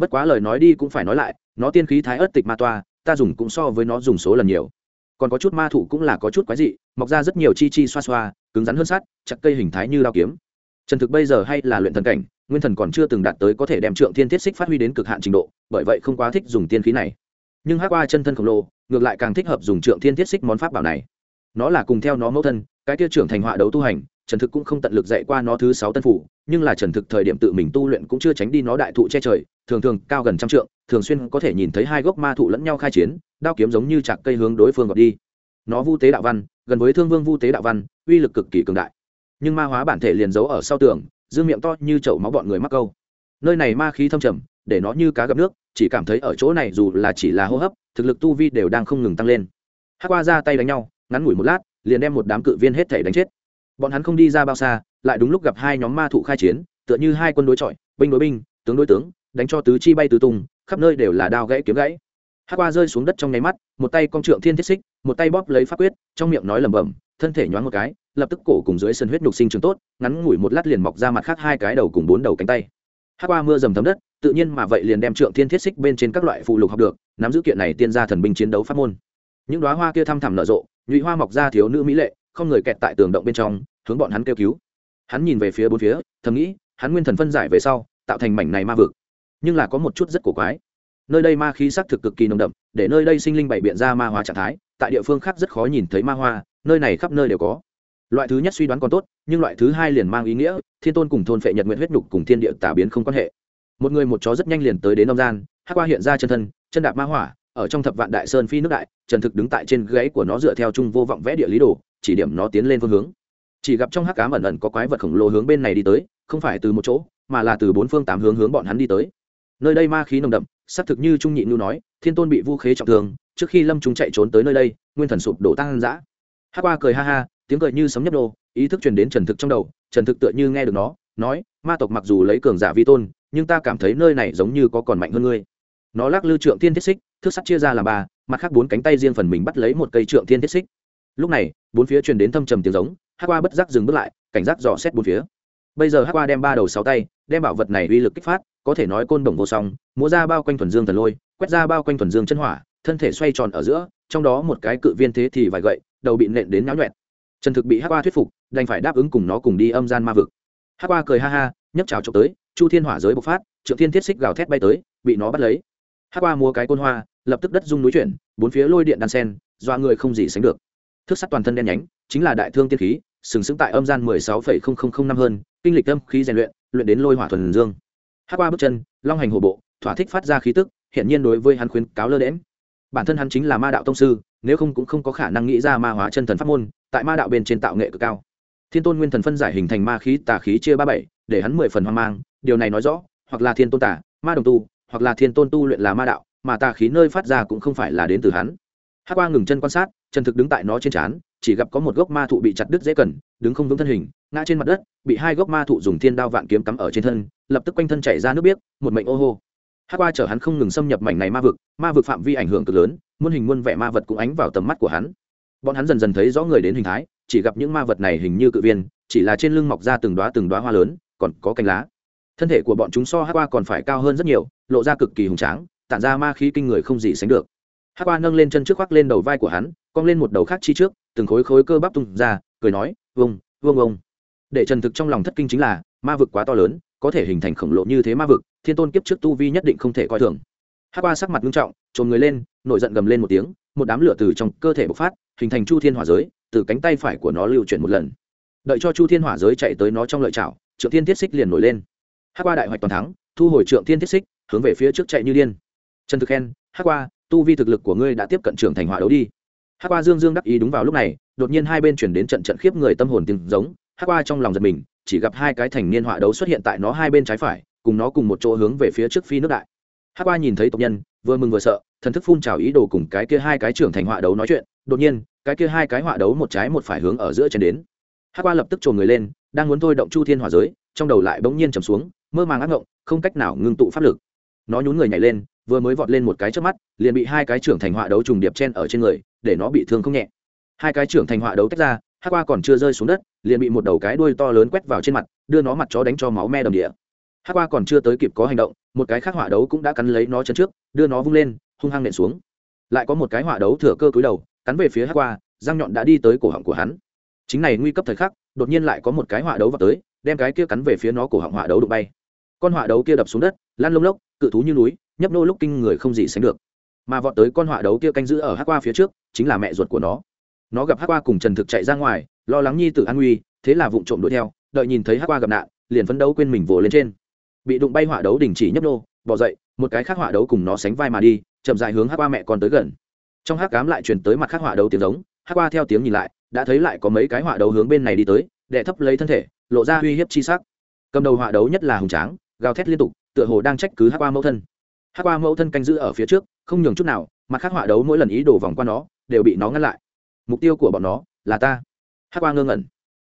bất quá lời nói đi cũng phải nói lại, nó tiên khí thái ớt tịch ma toa, ta dùng cũng so với nó dùng số lần nhiều. Còn có chút ma thủ cũng là có chút quái dị, mọc ra rất nhiều chi chi xoa xoa, cứng rắn hơn sát chặt cây hình thái như đao kiếm. Trần thực bây giờ hay là luyện thần cảnh, nguyên thần còn chưa từng đạt tới có thể đem trượng thiên thiết xích phát huy đến cực hạn trình độ, bởi vậy không quá thích dùng tiên khí này. Nhưng hắc qua chân thân khổng lồ, ngược lại càng thích hợp dùng trượng thiên thiết xích món pháp bảo này. Nó là cùng theo nó mẫu thân, cái kia trưởng thành họa đấu tu hành trần thực cũng không tận lực dạy qua nó thứ sáu tân phủ, nhưng là trần thực thời điểm tự mình tu luyện cũng chưa tránh đi nó đại thụ che trời, thường thường cao gần trăm trượng, thường xuyên có thể nhìn thấy hai gốc ma thụ lẫn nhau khai chiến, đao kiếm giống như chạc cây hướng đối phương gọt đi. Nó vu tế đạo văn, gần với thương vương vu tế đạo văn, uy lực cực kỳ cường đại. Nhưng ma hóa bản thể liền giấu ở sau tường, dương miệng to như chậu máu bọn người mắc câu. Nơi này ma khí thâm trầm, để nó như cá gặp nước, chỉ cảm thấy ở chỗ này dù là chỉ là hô hấp, thực lực tu vi đều đang không ngừng tăng lên. Hát qua ra tay đánh nhau, ngắn ngủi một lát, liền đem một đám cự viên hết thể đánh chết bọn hắn không đi ra bao xa, lại đúng lúc gặp hai nhóm ma thụ khai chiến, tựa như hai quân đối chọi, binh đối binh, tướng đối tướng, đánh cho tứ chi bay tứ tung, khắp nơi đều là đao gãy kiếm gãy. Hát qua rơi xuống đất trong nháy mắt, một tay con trượng thiên thiết xích, một tay bóp lấy pháp quyết, trong miệng nói lẩm bẩm, thân thể nhoáng một cái, lập tức cổ cùng dưới sân huyết nhục sinh trường tốt, ngắn ngủi một lát liền mọc ra mặt khác hai cái đầu cùng bốn đầu cánh tay. Hát qua mưa dầm thấm đất, tự nhiên mà vậy liền đem trượng thiên thiết xích bên trên các loại phụ lục học được, nắm giữ kiện này tiên ra thần binh chiến đấu pháp môn. Những đoá hoa kia thăm thẳm nở rộ, nhụy hoa mọc ra thiếu nữ mỹ lệ không người kẹt tại tường động bên trong, hướng bọn hắn kêu cứu. Hắn nhìn về phía bốn phía, thầm nghĩ, hắn nguyên thần phân giải về sau, tạo thành mảnh này ma vực. Nhưng là có một chút rất cổ quái. Nơi đây ma khí sắc thực cực kỳ nồng đậm, để nơi đây sinh linh bày biện ra ma hóa trạng thái, tại địa phương khác rất khó nhìn thấy ma hoa, nơi này khắp nơi đều có. Loại thứ nhất suy đoán còn tốt, nhưng loại thứ hai liền mang ý nghĩa, thiên tôn cùng thôn phệ nhật nguyện huyết nhục cùng thiên địa tả biến không quan hệ. Một người một chó rất nhanh liền tới đến đông gian hát qua hiện ra chân thân, chân đạp ma hỏa, ở trong thập vạn đại sơn phi nước đại, trần thực đứng tại trên gáy của nó dựa theo chung vô vọng vẽ địa lý đồ chỉ điểm nó tiến lên phương hướng. Chỉ gặp trong hắc cám ẩn ẩn có quái vật khổng lồ hướng bên này đi tới, không phải từ một chỗ, mà là từ bốn phương tám hướng hướng bọn hắn đi tới. Nơi đây ma khí nồng đậm xác thực như trung nhị nhu nói, thiên tôn bị vu khế trọng thương, trước khi lâm chúng chạy trốn tới nơi đây, nguyên thần sụp đổ tăng dã hắc qua cười ha ha, tiếng cười như sấm nhấp đô ý thức truyền đến trần thực trong đầu, trần thực tựa như nghe được nó, nói, ma tộc mặc dù lấy cường giả vi tôn, nhưng ta cảm thấy nơi này giống như có còn mạnh hơn ngươi. Nó lắc lư trượng thiên thiết xích, thước sắt chia ra làm ba, mặt khác bốn cánh tay riêng phần mình bắt lấy một cây trượng thiên thiết xích lúc này, bốn phía truyền đến thâm trầm tiếng giống hát qua bất giác dừng bước lại, cảnh giác dò xét bốn phía. Bây giờ hát qua đem ba đầu sáu tay, đem bảo vật này uy lực kích phát, có thể nói côn đồng vô song, múa ra bao quanh thuần dương thần lôi, quét ra bao quanh thuần dương chân hỏa, thân thể xoay tròn ở giữa, trong đó một cái cự viên thế thì vài gậy, đầu bị nện đến náo nhuẹn. Trần thực bị hắc qua thuyết phục, đành phải đáp ứng cùng nó cùng đi âm gian ma vực. Hắc qua cười ha ha, nhấc trào trộm tới, chu thiên hỏa giới bộc phát, trượng thiên thiết xích gào thét bay tới, bị nó bắt lấy. Hắc qua mua cái côn hoa, lập tức đất rung núi chuyển, bốn phía lôi điện đan sen doa người không gì sánh được thước sắt toàn thân đen nhánh, chính là đại thương tiên khí, sừng sững tại âm gian mười sáu phẩy không không không năm hơn, kinh lịch âm khí rèn luyện luyện đến lôi hỏa thuần dương. Hát qua bước chân, long hành hồ bộ, thỏa thích phát ra khí tức hiện nhiên đối với hắn khuyến cáo lơ đễm bản thân hắn chính là ma đạo tông sư, nếu không cũng không có khả năng nghĩ ra ma hóa chân thần pháp môn, tại ma đạo bên trên tạo nghệ cực cao. Thiên tôn nguyên thần phân giải hình thành ma khí, tà khí chia ba bảy, để hắn mười phần hoang mang, điều này nói rõ, hoặc là thiên tôn tả ma đồng tu, hoặc là thiên tôn tu luyện là ma đạo, mà tà khí nơi phát ra cũng không phải là đến từ hắn. Hát qua ngừng chân quan sát Trần thực đứng tại nó trên trán, chỉ gặp có một gốc ma thụ bị chặt đứt dễ cần, đứng không vững thân hình, ngã trên mặt đất, bị hai gốc ma thụ dùng thiên đao vạn kiếm cắm ở trên thân, lập tức quanh thân chảy ra nước biếc, một mệnh ô hô. Hát qua chở hắn không ngừng xâm nhập mảnh này ma vực ma vực phạm vi ảnh hưởng cực lớn, muôn hình muôn vẻ ma vật cũng ánh vào tầm mắt của hắn. Bọn hắn dần dần thấy rõ người đến hình thái, chỉ gặp những ma vật này hình như cự viên, chỉ là trên lưng mọc ra từng đoá từng đoá hoa lớn, còn có cánh lá. Thân thể của bọn chúng so hát qua còn phải cao hơn rất nhiều, lộ ra cực kỳ hùng tráng, tản ra ma khí kinh người không gì sánh được. Hát qua nâng lên chân trước khoác lên đầu vai của hắn cong lên một đầu khác chi trước, từng khối khối cơ bắp tung ra, cười nói vông vông vông để trần thực trong lòng thất kinh chính là, ma vực quá to lớn, có thể hình thành khổng lồ như thế ma vực, thiên tôn kiếp trước tu vi nhất định không thể coi thường. Hát qua sắc mặt nghiêm trọng trồn người lên, nổi giận gầm lên một tiếng, một đám lửa từ trong cơ thể bộc phát, hình thành chu thiên hỏa giới, từ cánh tay phải của nó lưu chuyển một lần. Đợi cho chu thiên hỏa giới chạy tới nó trong lợi chảo, trượng thiên thiết xích liền nổi lên. Hát qua đại hoạch toàn thắng, thu hồi trượng thiên thiết xích, hướng về phía trước chạy như điên. Trần thực khen hát qua, tu vi thực lực của ngươi đã tiếp cận trưởng thành hỏa đấu đi hát qua dương dương đắc ý đúng vào lúc này, đột nhiên hai bên chuyển đến trận trận khiếp người tâm hồn tiếng giống hát qua trong lòng giật mình, chỉ gặp hai cái thành niên họa đấu xuất hiện tại nó hai bên trái phải, cùng nó cùng một chỗ hướng về phía trước phi nước đại. Hát qua nhìn thấy tộc nhân, vừa mừng vừa sợ, thần thức phun trào ý đồ cùng cái kia hai cái trưởng thành họa đấu nói chuyện, đột nhiên, cái kia hai cái họa đấu một trái một phải hướng ở giữa chân đến. Hát qua lập tức trồn người lên, đang muốn thôi động chu thiên hỏa giới, trong đầu lại bỗng nhiên trầm xuống, mơ màng ác ngộng, không cách nào ngưng tụ pháp lực. Nó nhún người nhảy lên, vừa mới vọt lên một cái trước mắt, liền bị hai cái trưởng thành họa đấu trùng điệp chen ở trên người để nó bị thương không nhẹ. Hai cái trưởng thành họa đấu tách ra, hát qua còn chưa rơi xuống đất, liền bị một đầu cái đuôi to lớn quét vào trên mặt, đưa nó mặt chó đánh cho máu me đầm địa. Hát qua còn chưa tới kịp có hành động, một cái khác họa đấu cũng đã cắn lấy nó chân trước, đưa nó vung lên, hung hăng nện xuống. Lại có một cái họa đấu thừa cơ cúi đầu, cắn về phía hát qua, răng nhọn đã đi tới cổ họng của hắn. Chính này nguy cấp thời khắc, đột nhiên lại có một cái họa đấu vào tới, đem cái kia cắn về phía nó cổ họng họa đấu đụng bay. Con họa đấu kia đập xuống đất lan lông lốc, cự thú như núi, nhấp nô lúc kinh người không gì sánh được mà vọt tới con họa đấu kia canh giữ ở hát qua phía trước, chính là mẹ ruột của nó. Nó gặp hát qua cùng trần thực chạy ra ngoài, lo lắng nhi tử an nguy, thế là vụng trộm đuổi theo, đợi nhìn thấy hát qua gặp nạn, liền phấn đấu quên mình vồ lên trên. Bị đụng bay họa đấu đình chỉ nhấp nô, bỏ dậy, một cái khác họa đấu cùng nó sánh vai mà đi, chậm dài hướng hát qua mẹ con tới gần. Trong hát cám lại truyền tới mặt khác họa đấu tiếng giống hát qua theo tiếng nhìn lại, đã thấy lại có mấy cái họa đấu hướng bên này đi tới, đệ thấp lấy thân thể, lộ ra uy hiếp chi sắc. Cầm đầu họa đấu nhất là hùng tráng, gào thét liên tục, tựa hồ đang trách cứ hát qua mẫu thân hát qua mẫu thân canh giữ ở phía trước, không nhường chút nào mặt khác họa đấu mỗi lần ý đồ vòng qua nó, đều bị nó ngăn lại. Mục tiêu của bọn nó là ta. Hát qua ngơ ngẩn.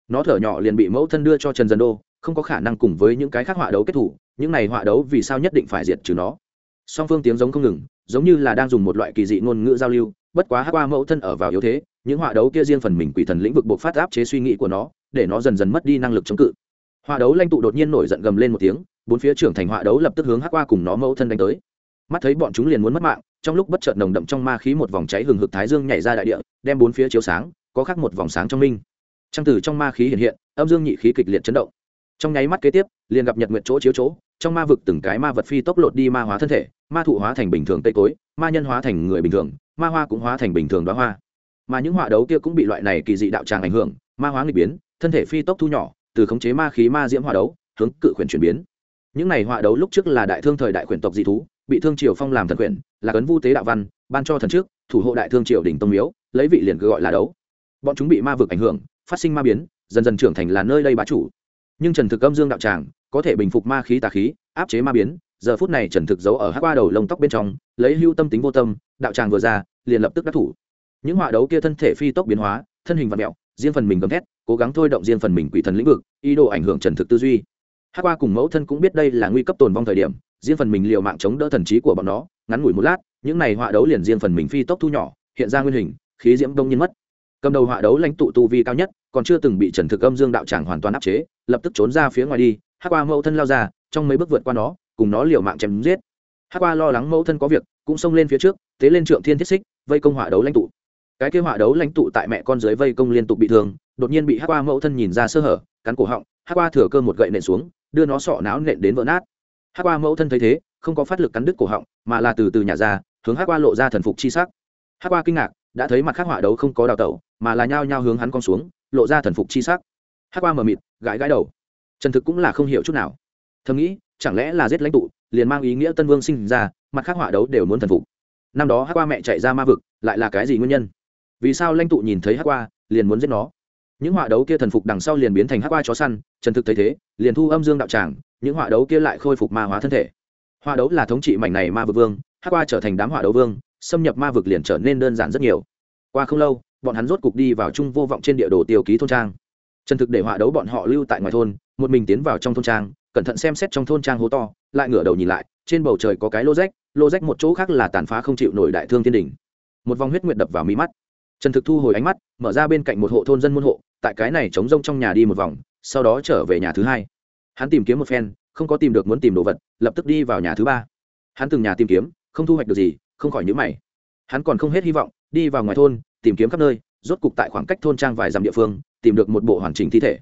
Nó thở nhỏ liền bị mẫu thân đưa cho trần dân đô, không có khả năng cùng với những cái khác họa đấu kết thủ, những này họa đấu vì sao nhất định phải diệt trừ nó? Song phương tiếng giống không ngừng, giống như là đang dùng một loại kỳ dị ngôn ngữ giao lưu, bất quá hát qua mẫu thân ở vào yếu thế, những họa đấu kia riêng phần mình quỷ thần lĩnh vực buộc phát áp chế suy nghĩ của nó, để nó dần dần mất đi năng lực chống cự. Họa đấu lanh tụ đột nhiên nổi giận gầm lên một tiếng, bốn phía trưởng thành họa đấu lập tức hướng hắc qua cùng nó mẫu thân đánh tới mắt thấy bọn chúng liền muốn mất mạng, trong lúc bất chợt nồng đậm trong ma khí một vòng cháy hừng hực thái dương nhảy ra đại địa, đem bốn phía chiếu sáng, có khác một vòng sáng trong minh. Trang tử trong ma khí hiện hiện, âm dương nhị khí kịch liệt chấn động. Trong nháy mắt kế tiếp, liền gặp nhật nguyện chỗ chiếu chỗ, trong ma vực từng cái ma vật phi tốc lột đi ma hóa thân thể, ma thụ hóa thành bình thường tây cối, ma nhân hóa thành người bình thường, ma hoa cũng hóa thành bình thường đoá hoa. Mà những họa đấu kia cũng bị loại này kỳ dị đạo tràng ảnh hưởng, ma hóa nghịch biến, thân thể phi tốc thu nhỏ, từ khống chế ma khí ma diễm họa đấu, hướng cự khuyển chuyển biến. Những này họa đấu lúc trước là đại thương thời đại khuyển tộc dị thú bị thương triều phong làm thần quyển, là cấn vu tế đạo văn, ban cho thần trước, thủ hộ đại thương triều đỉnh tông miếu, lấy vị liền cứ gọi là đấu. Bọn chúng bị ma vực ảnh hưởng, phát sinh ma biến, dần dần trưởng thành là nơi đây bá chủ. Nhưng trần thực âm dương đạo tràng, có thể bình phục ma khí tà khí, áp chế ma biến, giờ phút này trần thực giấu ở hát qua đầu lông tóc bên trong, lấy hưu tâm tính vô tâm, đạo tràng vừa ra, liền lập tức đắc thủ. Những họa đấu kia thân thể phi tốc biến hóa, thân hình vật mẹo, riêng phần mình gầm thét, cố gắng thôi động riêng phần mình quỷ thần lĩnh vực, ý đồ ảnh hưởng trần thực tư duy. Hát qua cùng mẫu thân cũng biết đây là nguy cấp tồn vong thời điểm riêng phần mình liều mạng chống đỡ thần trí của bọn nó, ngắn ngủi một lát, những này họa đấu liền riêng phần mình phi tốc thu nhỏ, hiện ra nguyên hình, khí diễm đông nhiên mất. Cầm đầu họa đấu lãnh tụ tu vi cao nhất, còn chưa từng bị trần thực âm dương đạo tràng hoàn toàn áp chế, lập tức trốn ra phía ngoài đi hát qua mẫu thân lao ra, trong mấy bước vượt qua nó, cùng nó liều mạng chém giết. Hát qua lo lắng mẫu thân có việc, cũng xông lên phía trước, tế lên trượng thiên thiết xích, vây công họa đấu lãnh tụ. Cái kế họa đấu lãnh tụ tại mẹ con dưới vây công liên tục bị thương, đột nhiên bị hát qua mẫu thân nhìn ra sơ hở, cắn cổ họng hát qua thừa cơ một gậy nện xuống, đưa nó sọ não nện đến vỡ nát hát qua mẫu thân thấy thế, không có phát lực cắn đứt cổ họng, mà là từ từ nhả ra, hướng hát qua lộ ra thần phục chi sắc. Hát qua kinh ngạc, đã thấy mặt khắc họa đấu không có đào tẩu, mà là nhao nhao hướng hắn con xuống, lộ ra thần phục chi sắc. Hát qua mờ mịt, gãi gãi đầu. Trần thực cũng là không hiểu chút nào. Thầm nghĩ, chẳng lẽ là giết lãnh tụ, liền mang ý nghĩa tân vương sinh ra, mặt khắc họa đấu đều muốn thần phục. Năm đó hát qua mẹ chạy ra ma vực, lại là cái gì nguyên nhân? Vì sao lãnh tụ nhìn thấy hát qua, liền muốn giết nó? Những họa đấu kia thần phục đằng sau liền biến thành hát qua chó săn, trần thực thấy thế, liền thu âm dương đạo tràng những họa đấu kia lại khôi phục ma hóa thân thể. Họa đấu là thống trị mảnh này ma vực vương, hát qua trở thành đám họa đấu vương, xâm nhập ma vực liền trở nên đơn giản rất nhiều. Qua không lâu, bọn hắn rốt cục đi vào chung vô vọng trên địa đồ tiêu ký thôn trang. Trần thực để họa đấu bọn họ lưu tại ngoài thôn, một mình tiến vào trong thôn trang, cẩn thận xem xét trong thôn trang hố to, lại ngửa đầu nhìn lại, trên bầu trời có cái lô rách lô rách một chỗ khác là tàn phá không chịu nổi đại thương thiên đình một vòng huyết nguyệt đập vào mí mắt. Trần thực thu hồi ánh mắt, mở ra bên cạnh một hộ thôn dân môn hộ, tại cái này chống rông trong nhà đi một vòng, sau đó trở về nhà thứ hai hắn tìm kiếm một phen, không có tìm được muốn tìm đồ vật, lập tức đi vào nhà thứ ba. Hắn từng nhà tìm kiếm, không thu hoạch được gì, không khỏi nhữ mày. Hắn còn không hết hy vọng, đi vào ngoài thôn, tìm kiếm khắp nơi, rốt cục tại khoảng cách thôn trang vài dặm địa phương, tìm được một bộ hoàn chỉnh thi thể.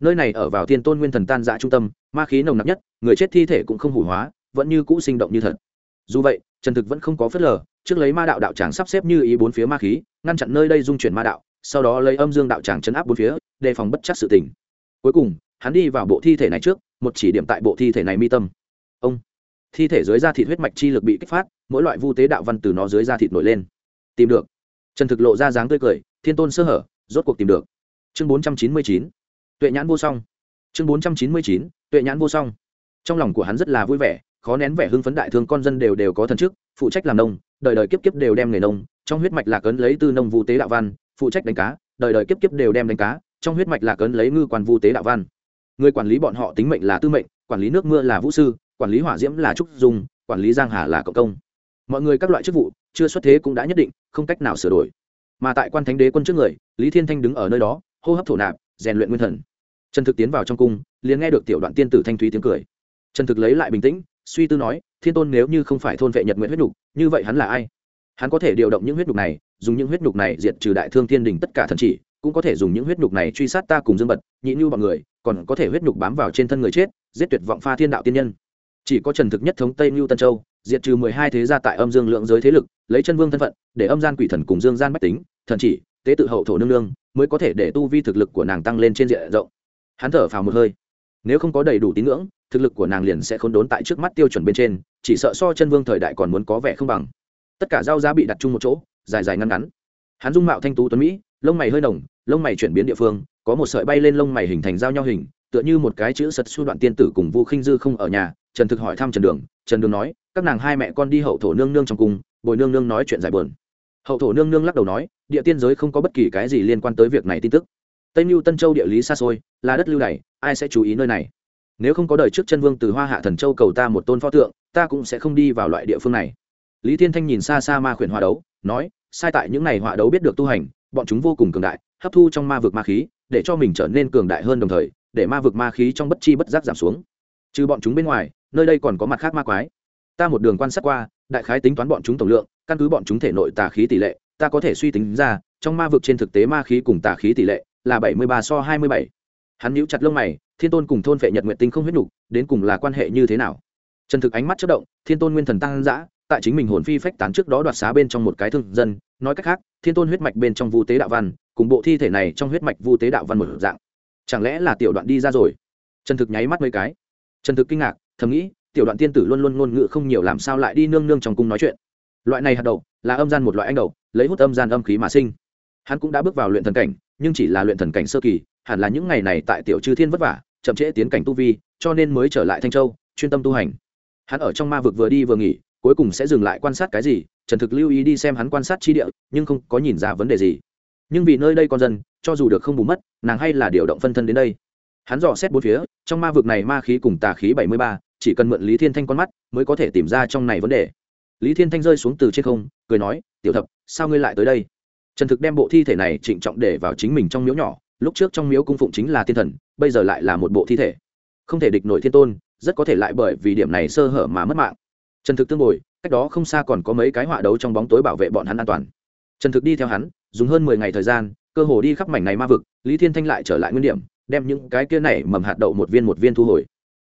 Nơi này ở vào thiên tôn nguyên thần tan dã trung tâm, ma khí nồng nặc nhất, người chết thi thể cũng không hủ hóa, vẫn như cũ sinh động như thật. Dù vậy, trần thực vẫn không có phớt lờ, trước lấy ma đạo đạo tràng sắp xếp như ý bốn phía ma khí, ngăn chặn nơi đây dung chuyển ma đạo, sau đó lấy âm dương đạo tràng chấn áp bốn phía, đề phòng bất chắc sự tình. Cuối cùng hắn đi vào bộ thi thể này trước, một chỉ điểm tại bộ thi thể này mi tâm. Ông, thi thể dưới da thịt huyết mạch chi lực bị kích phát, mỗi loại vu tế đạo văn từ nó dưới da thịt nổi lên. Tìm được. Trần thực lộ ra dáng tươi cười, thiên tôn sơ hở, rốt cuộc tìm được. Chương bốn trăm chín mươi chín, tuệ nhãn vô song. Chương bốn trăm chín mươi chín, tuệ nhãn vô song. Trong lòng của hắn rất là vui vẻ, khó nén vẻ hưng phấn đại thương con dân đều đều có thần chức, phụ trách làm nông, đời đời kiếp kiếp đều đem nghề nông, trong huyết mạch là cấn lấy tư nông vu tế đạo văn, phụ trách đánh cá, đời đời kiếp kiếp đều đem đánh cá, trong huyết mạch là cấn lấy ngư quan vu tế đạo văn người quản lý bọn họ tính mệnh là tư mệnh, quản lý nước mưa là vũ sư, quản lý hỏa diễm là trúc dung, quản lý giang hà là cộng công. Mọi người các loại chức vụ, chưa xuất thế cũng đã nhất định, không cách nào sửa đổi. Mà tại quan thánh đế quân trước người, lý thiên thanh đứng ở nơi đó, hô hấp thổ nạp, rèn luyện nguyên thần. Trần thực tiến vào trong cung, liền nghe được tiểu đoạn tiên tử thanh thúy tiếng cười. Trần thực lấy lại bình tĩnh, suy tư nói, thiên tôn nếu như không phải thôn vệ nhật nguyện huyết nhục, như vậy hắn là ai? Hắn có thể điều động những huyết nhục này, dùng những huyết nhục này diệt trừ đại thương thiên đình tất cả thần chỉ, cũng có thể dùng những huyết nhục này truy sát ta cùng dương vật, nhị như bọn người còn có thể huyết nhục bám vào trên thân người chết, giết tuyệt vọng pha thiên đạo tiên nhân. Chỉ có trần thực nhất thống tây mưu tân châu, diệt trừ mười hai thế gia tại âm dương lượng giới thế lực, lấy chân vương thân phận, để âm gian quỷ thần cùng dương gian bách tính, thần chỉ, tế tự hậu thổ nương nương, mới có thể để tu vi thực lực của nàng tăng lên trên diện rộng. Hắn thở phào một hơi. Nếu không có đầy đủ tín ngưỡng, thực lực của nàng liền sẽ khốn đốn tại trước mắt tiêu chuẩn bên trên, chỉ sợ so chân vương thời đại còn muốn có vẻ không bằng. Tất cả dao giá bị đặt chung một chỗ, dài dài ngăn ngắn. Hắn dung mạo thanh tú tuấn mỹ, lông mày hơi nồng, lông mày chuyển biến địa phương có một sợi bay lên lông mày hình thành giao nhau hình, tựa như một cái chữ sật su đoạn tiên tử cùng vu khinh dư không ở nhà, trần thực hỏi thăm trần đường trần đường nói, các nàng hai mẹ con đi hậu thổ nương nương trong cung, bồi nương nương nói chuyện giải bờn hậu thổ nương nương lắc đầu nói, địa tiên giới không có bất kỳ cái gì liên quan tới việc này tin tức. Tây mưu tân châu địa lý xa xôi, là đất lưu này ai sẽ chú ý nơi này? Nếu không có đời trước chân vương từ hoa hạ thần châu cầu ta một tôn pho tượng, ta cũng sẽ không đi vào loại địa phương này. Lý tiên thanh nhìn xa xa ma khuyển hòa đấu, nói, sai tại những n à y họa đấu biết được tu hành, bọn chúng vô cùng cường đại, hấp thu trong ma vực ma khí để cho mình trở nên cường đại hơn đồng thời, để ma vực ma khí trong bất chi bất giác giảm xuống. Trừ bọn chúng bên ngoài, nơi đây còn có mặt khác ma quái. Ta một đường quan sát qua, đại khái tính toán bọn chúng tổng lượng, căn cứ bọn chúng thể nội tà khí tỷ lệ, ta có thể suy tính ra, trong ma vực trên thực tế ma khí cùng tà khí tỷ lệ là bảy mươi ba so hai mươi bảy. Hắn nhíu chặt lông mày, thiên tôn cùng thôn vệ nhật nguyện tinh không huyết nhục đến cùng là quan hệ như thế nào? Trần thực ánh mắt chất động, thiên tôn nguyên thần tăng giã tại chính mình hồn phi phách tán trước đó đoạt xá bên trong một cái thương dân, nói cách khác, thiên tôn huyết mạch bên trong vu tế đạo văn cùng bộ thi thể này trong huyết mạch vu tế đạo văn một dạng. Chẳng lẽ là tiểu đoạn đi ra rồi? Trần thực nháy mắt mấy cái. Trần thực kinh ngạc, thầm nghĩ, tiểu đoạn tiên tử luôn luôn ngôn ngữ không nhiều làm sao lại đi nương nương trong cung nói chuyện. Loại này hạt đậu, là âm gian một loại anh đậu, lấy hút âm gian âm khí mà sinh. Hắn cũng đã bước vào luyện thần cảnh, nhưng chỉ là luyện thần cảnh sơ kỳ, hẳn là những ngày này tại tiểu chư thiên vất vả, chậm trễ tiến cảnh tu vi, cho nên mới trở lại thanh châu, chuyên tâm tu hành. Hắn ở trong ma vực vừa đi vừa nghỉ, cuối cùng sẽ dừng lại quan sát cái gì, trần thực lưu ý đi xem hắn quan sát chi địa, nhưng không có nhìn ra vấn đề gì nhưng vì nơi đây con dân, cho dù được không bù mất, nàng hay là điều động phân thân đến đây. Hắn dò xét bốn phía, trong ma vực này ma khí cùng tà khí bảy mươi ba, chỉ cần mượn lý thiên thanh con mắt, mới có thể tìm ra trong này vấn đề. Lý thiên thanh rơi xuống từ trên không, cười nói, tiểu thập, sao ngươi lại tới đây? Trần thực đem bộ thi thể này trịnh trọng để vào chính mình trong miếu nhỏ, lúc trước trong miếu cung phụng chính là thiên thần, bây giờ lại là một bộ thi thể. Không thể địch nổi thiên tôn, rất có thể lại bởi vì điểm này sơ hở mà mất mạng. Trần thực tương bồi, cách đó không xa còn có mấy cái họa đấu trong bóng tối bảo vệ bọn hắn an toàn. Trần thực đi theo hắn dùng hơn mười ngày thời gian, cơ hồ đi khắp mảnh này ma vực, lý thiên thanh lại trở lại nguyên điểm, đem những cái kia này mầm hạt đậu một viên một viên thu hồi.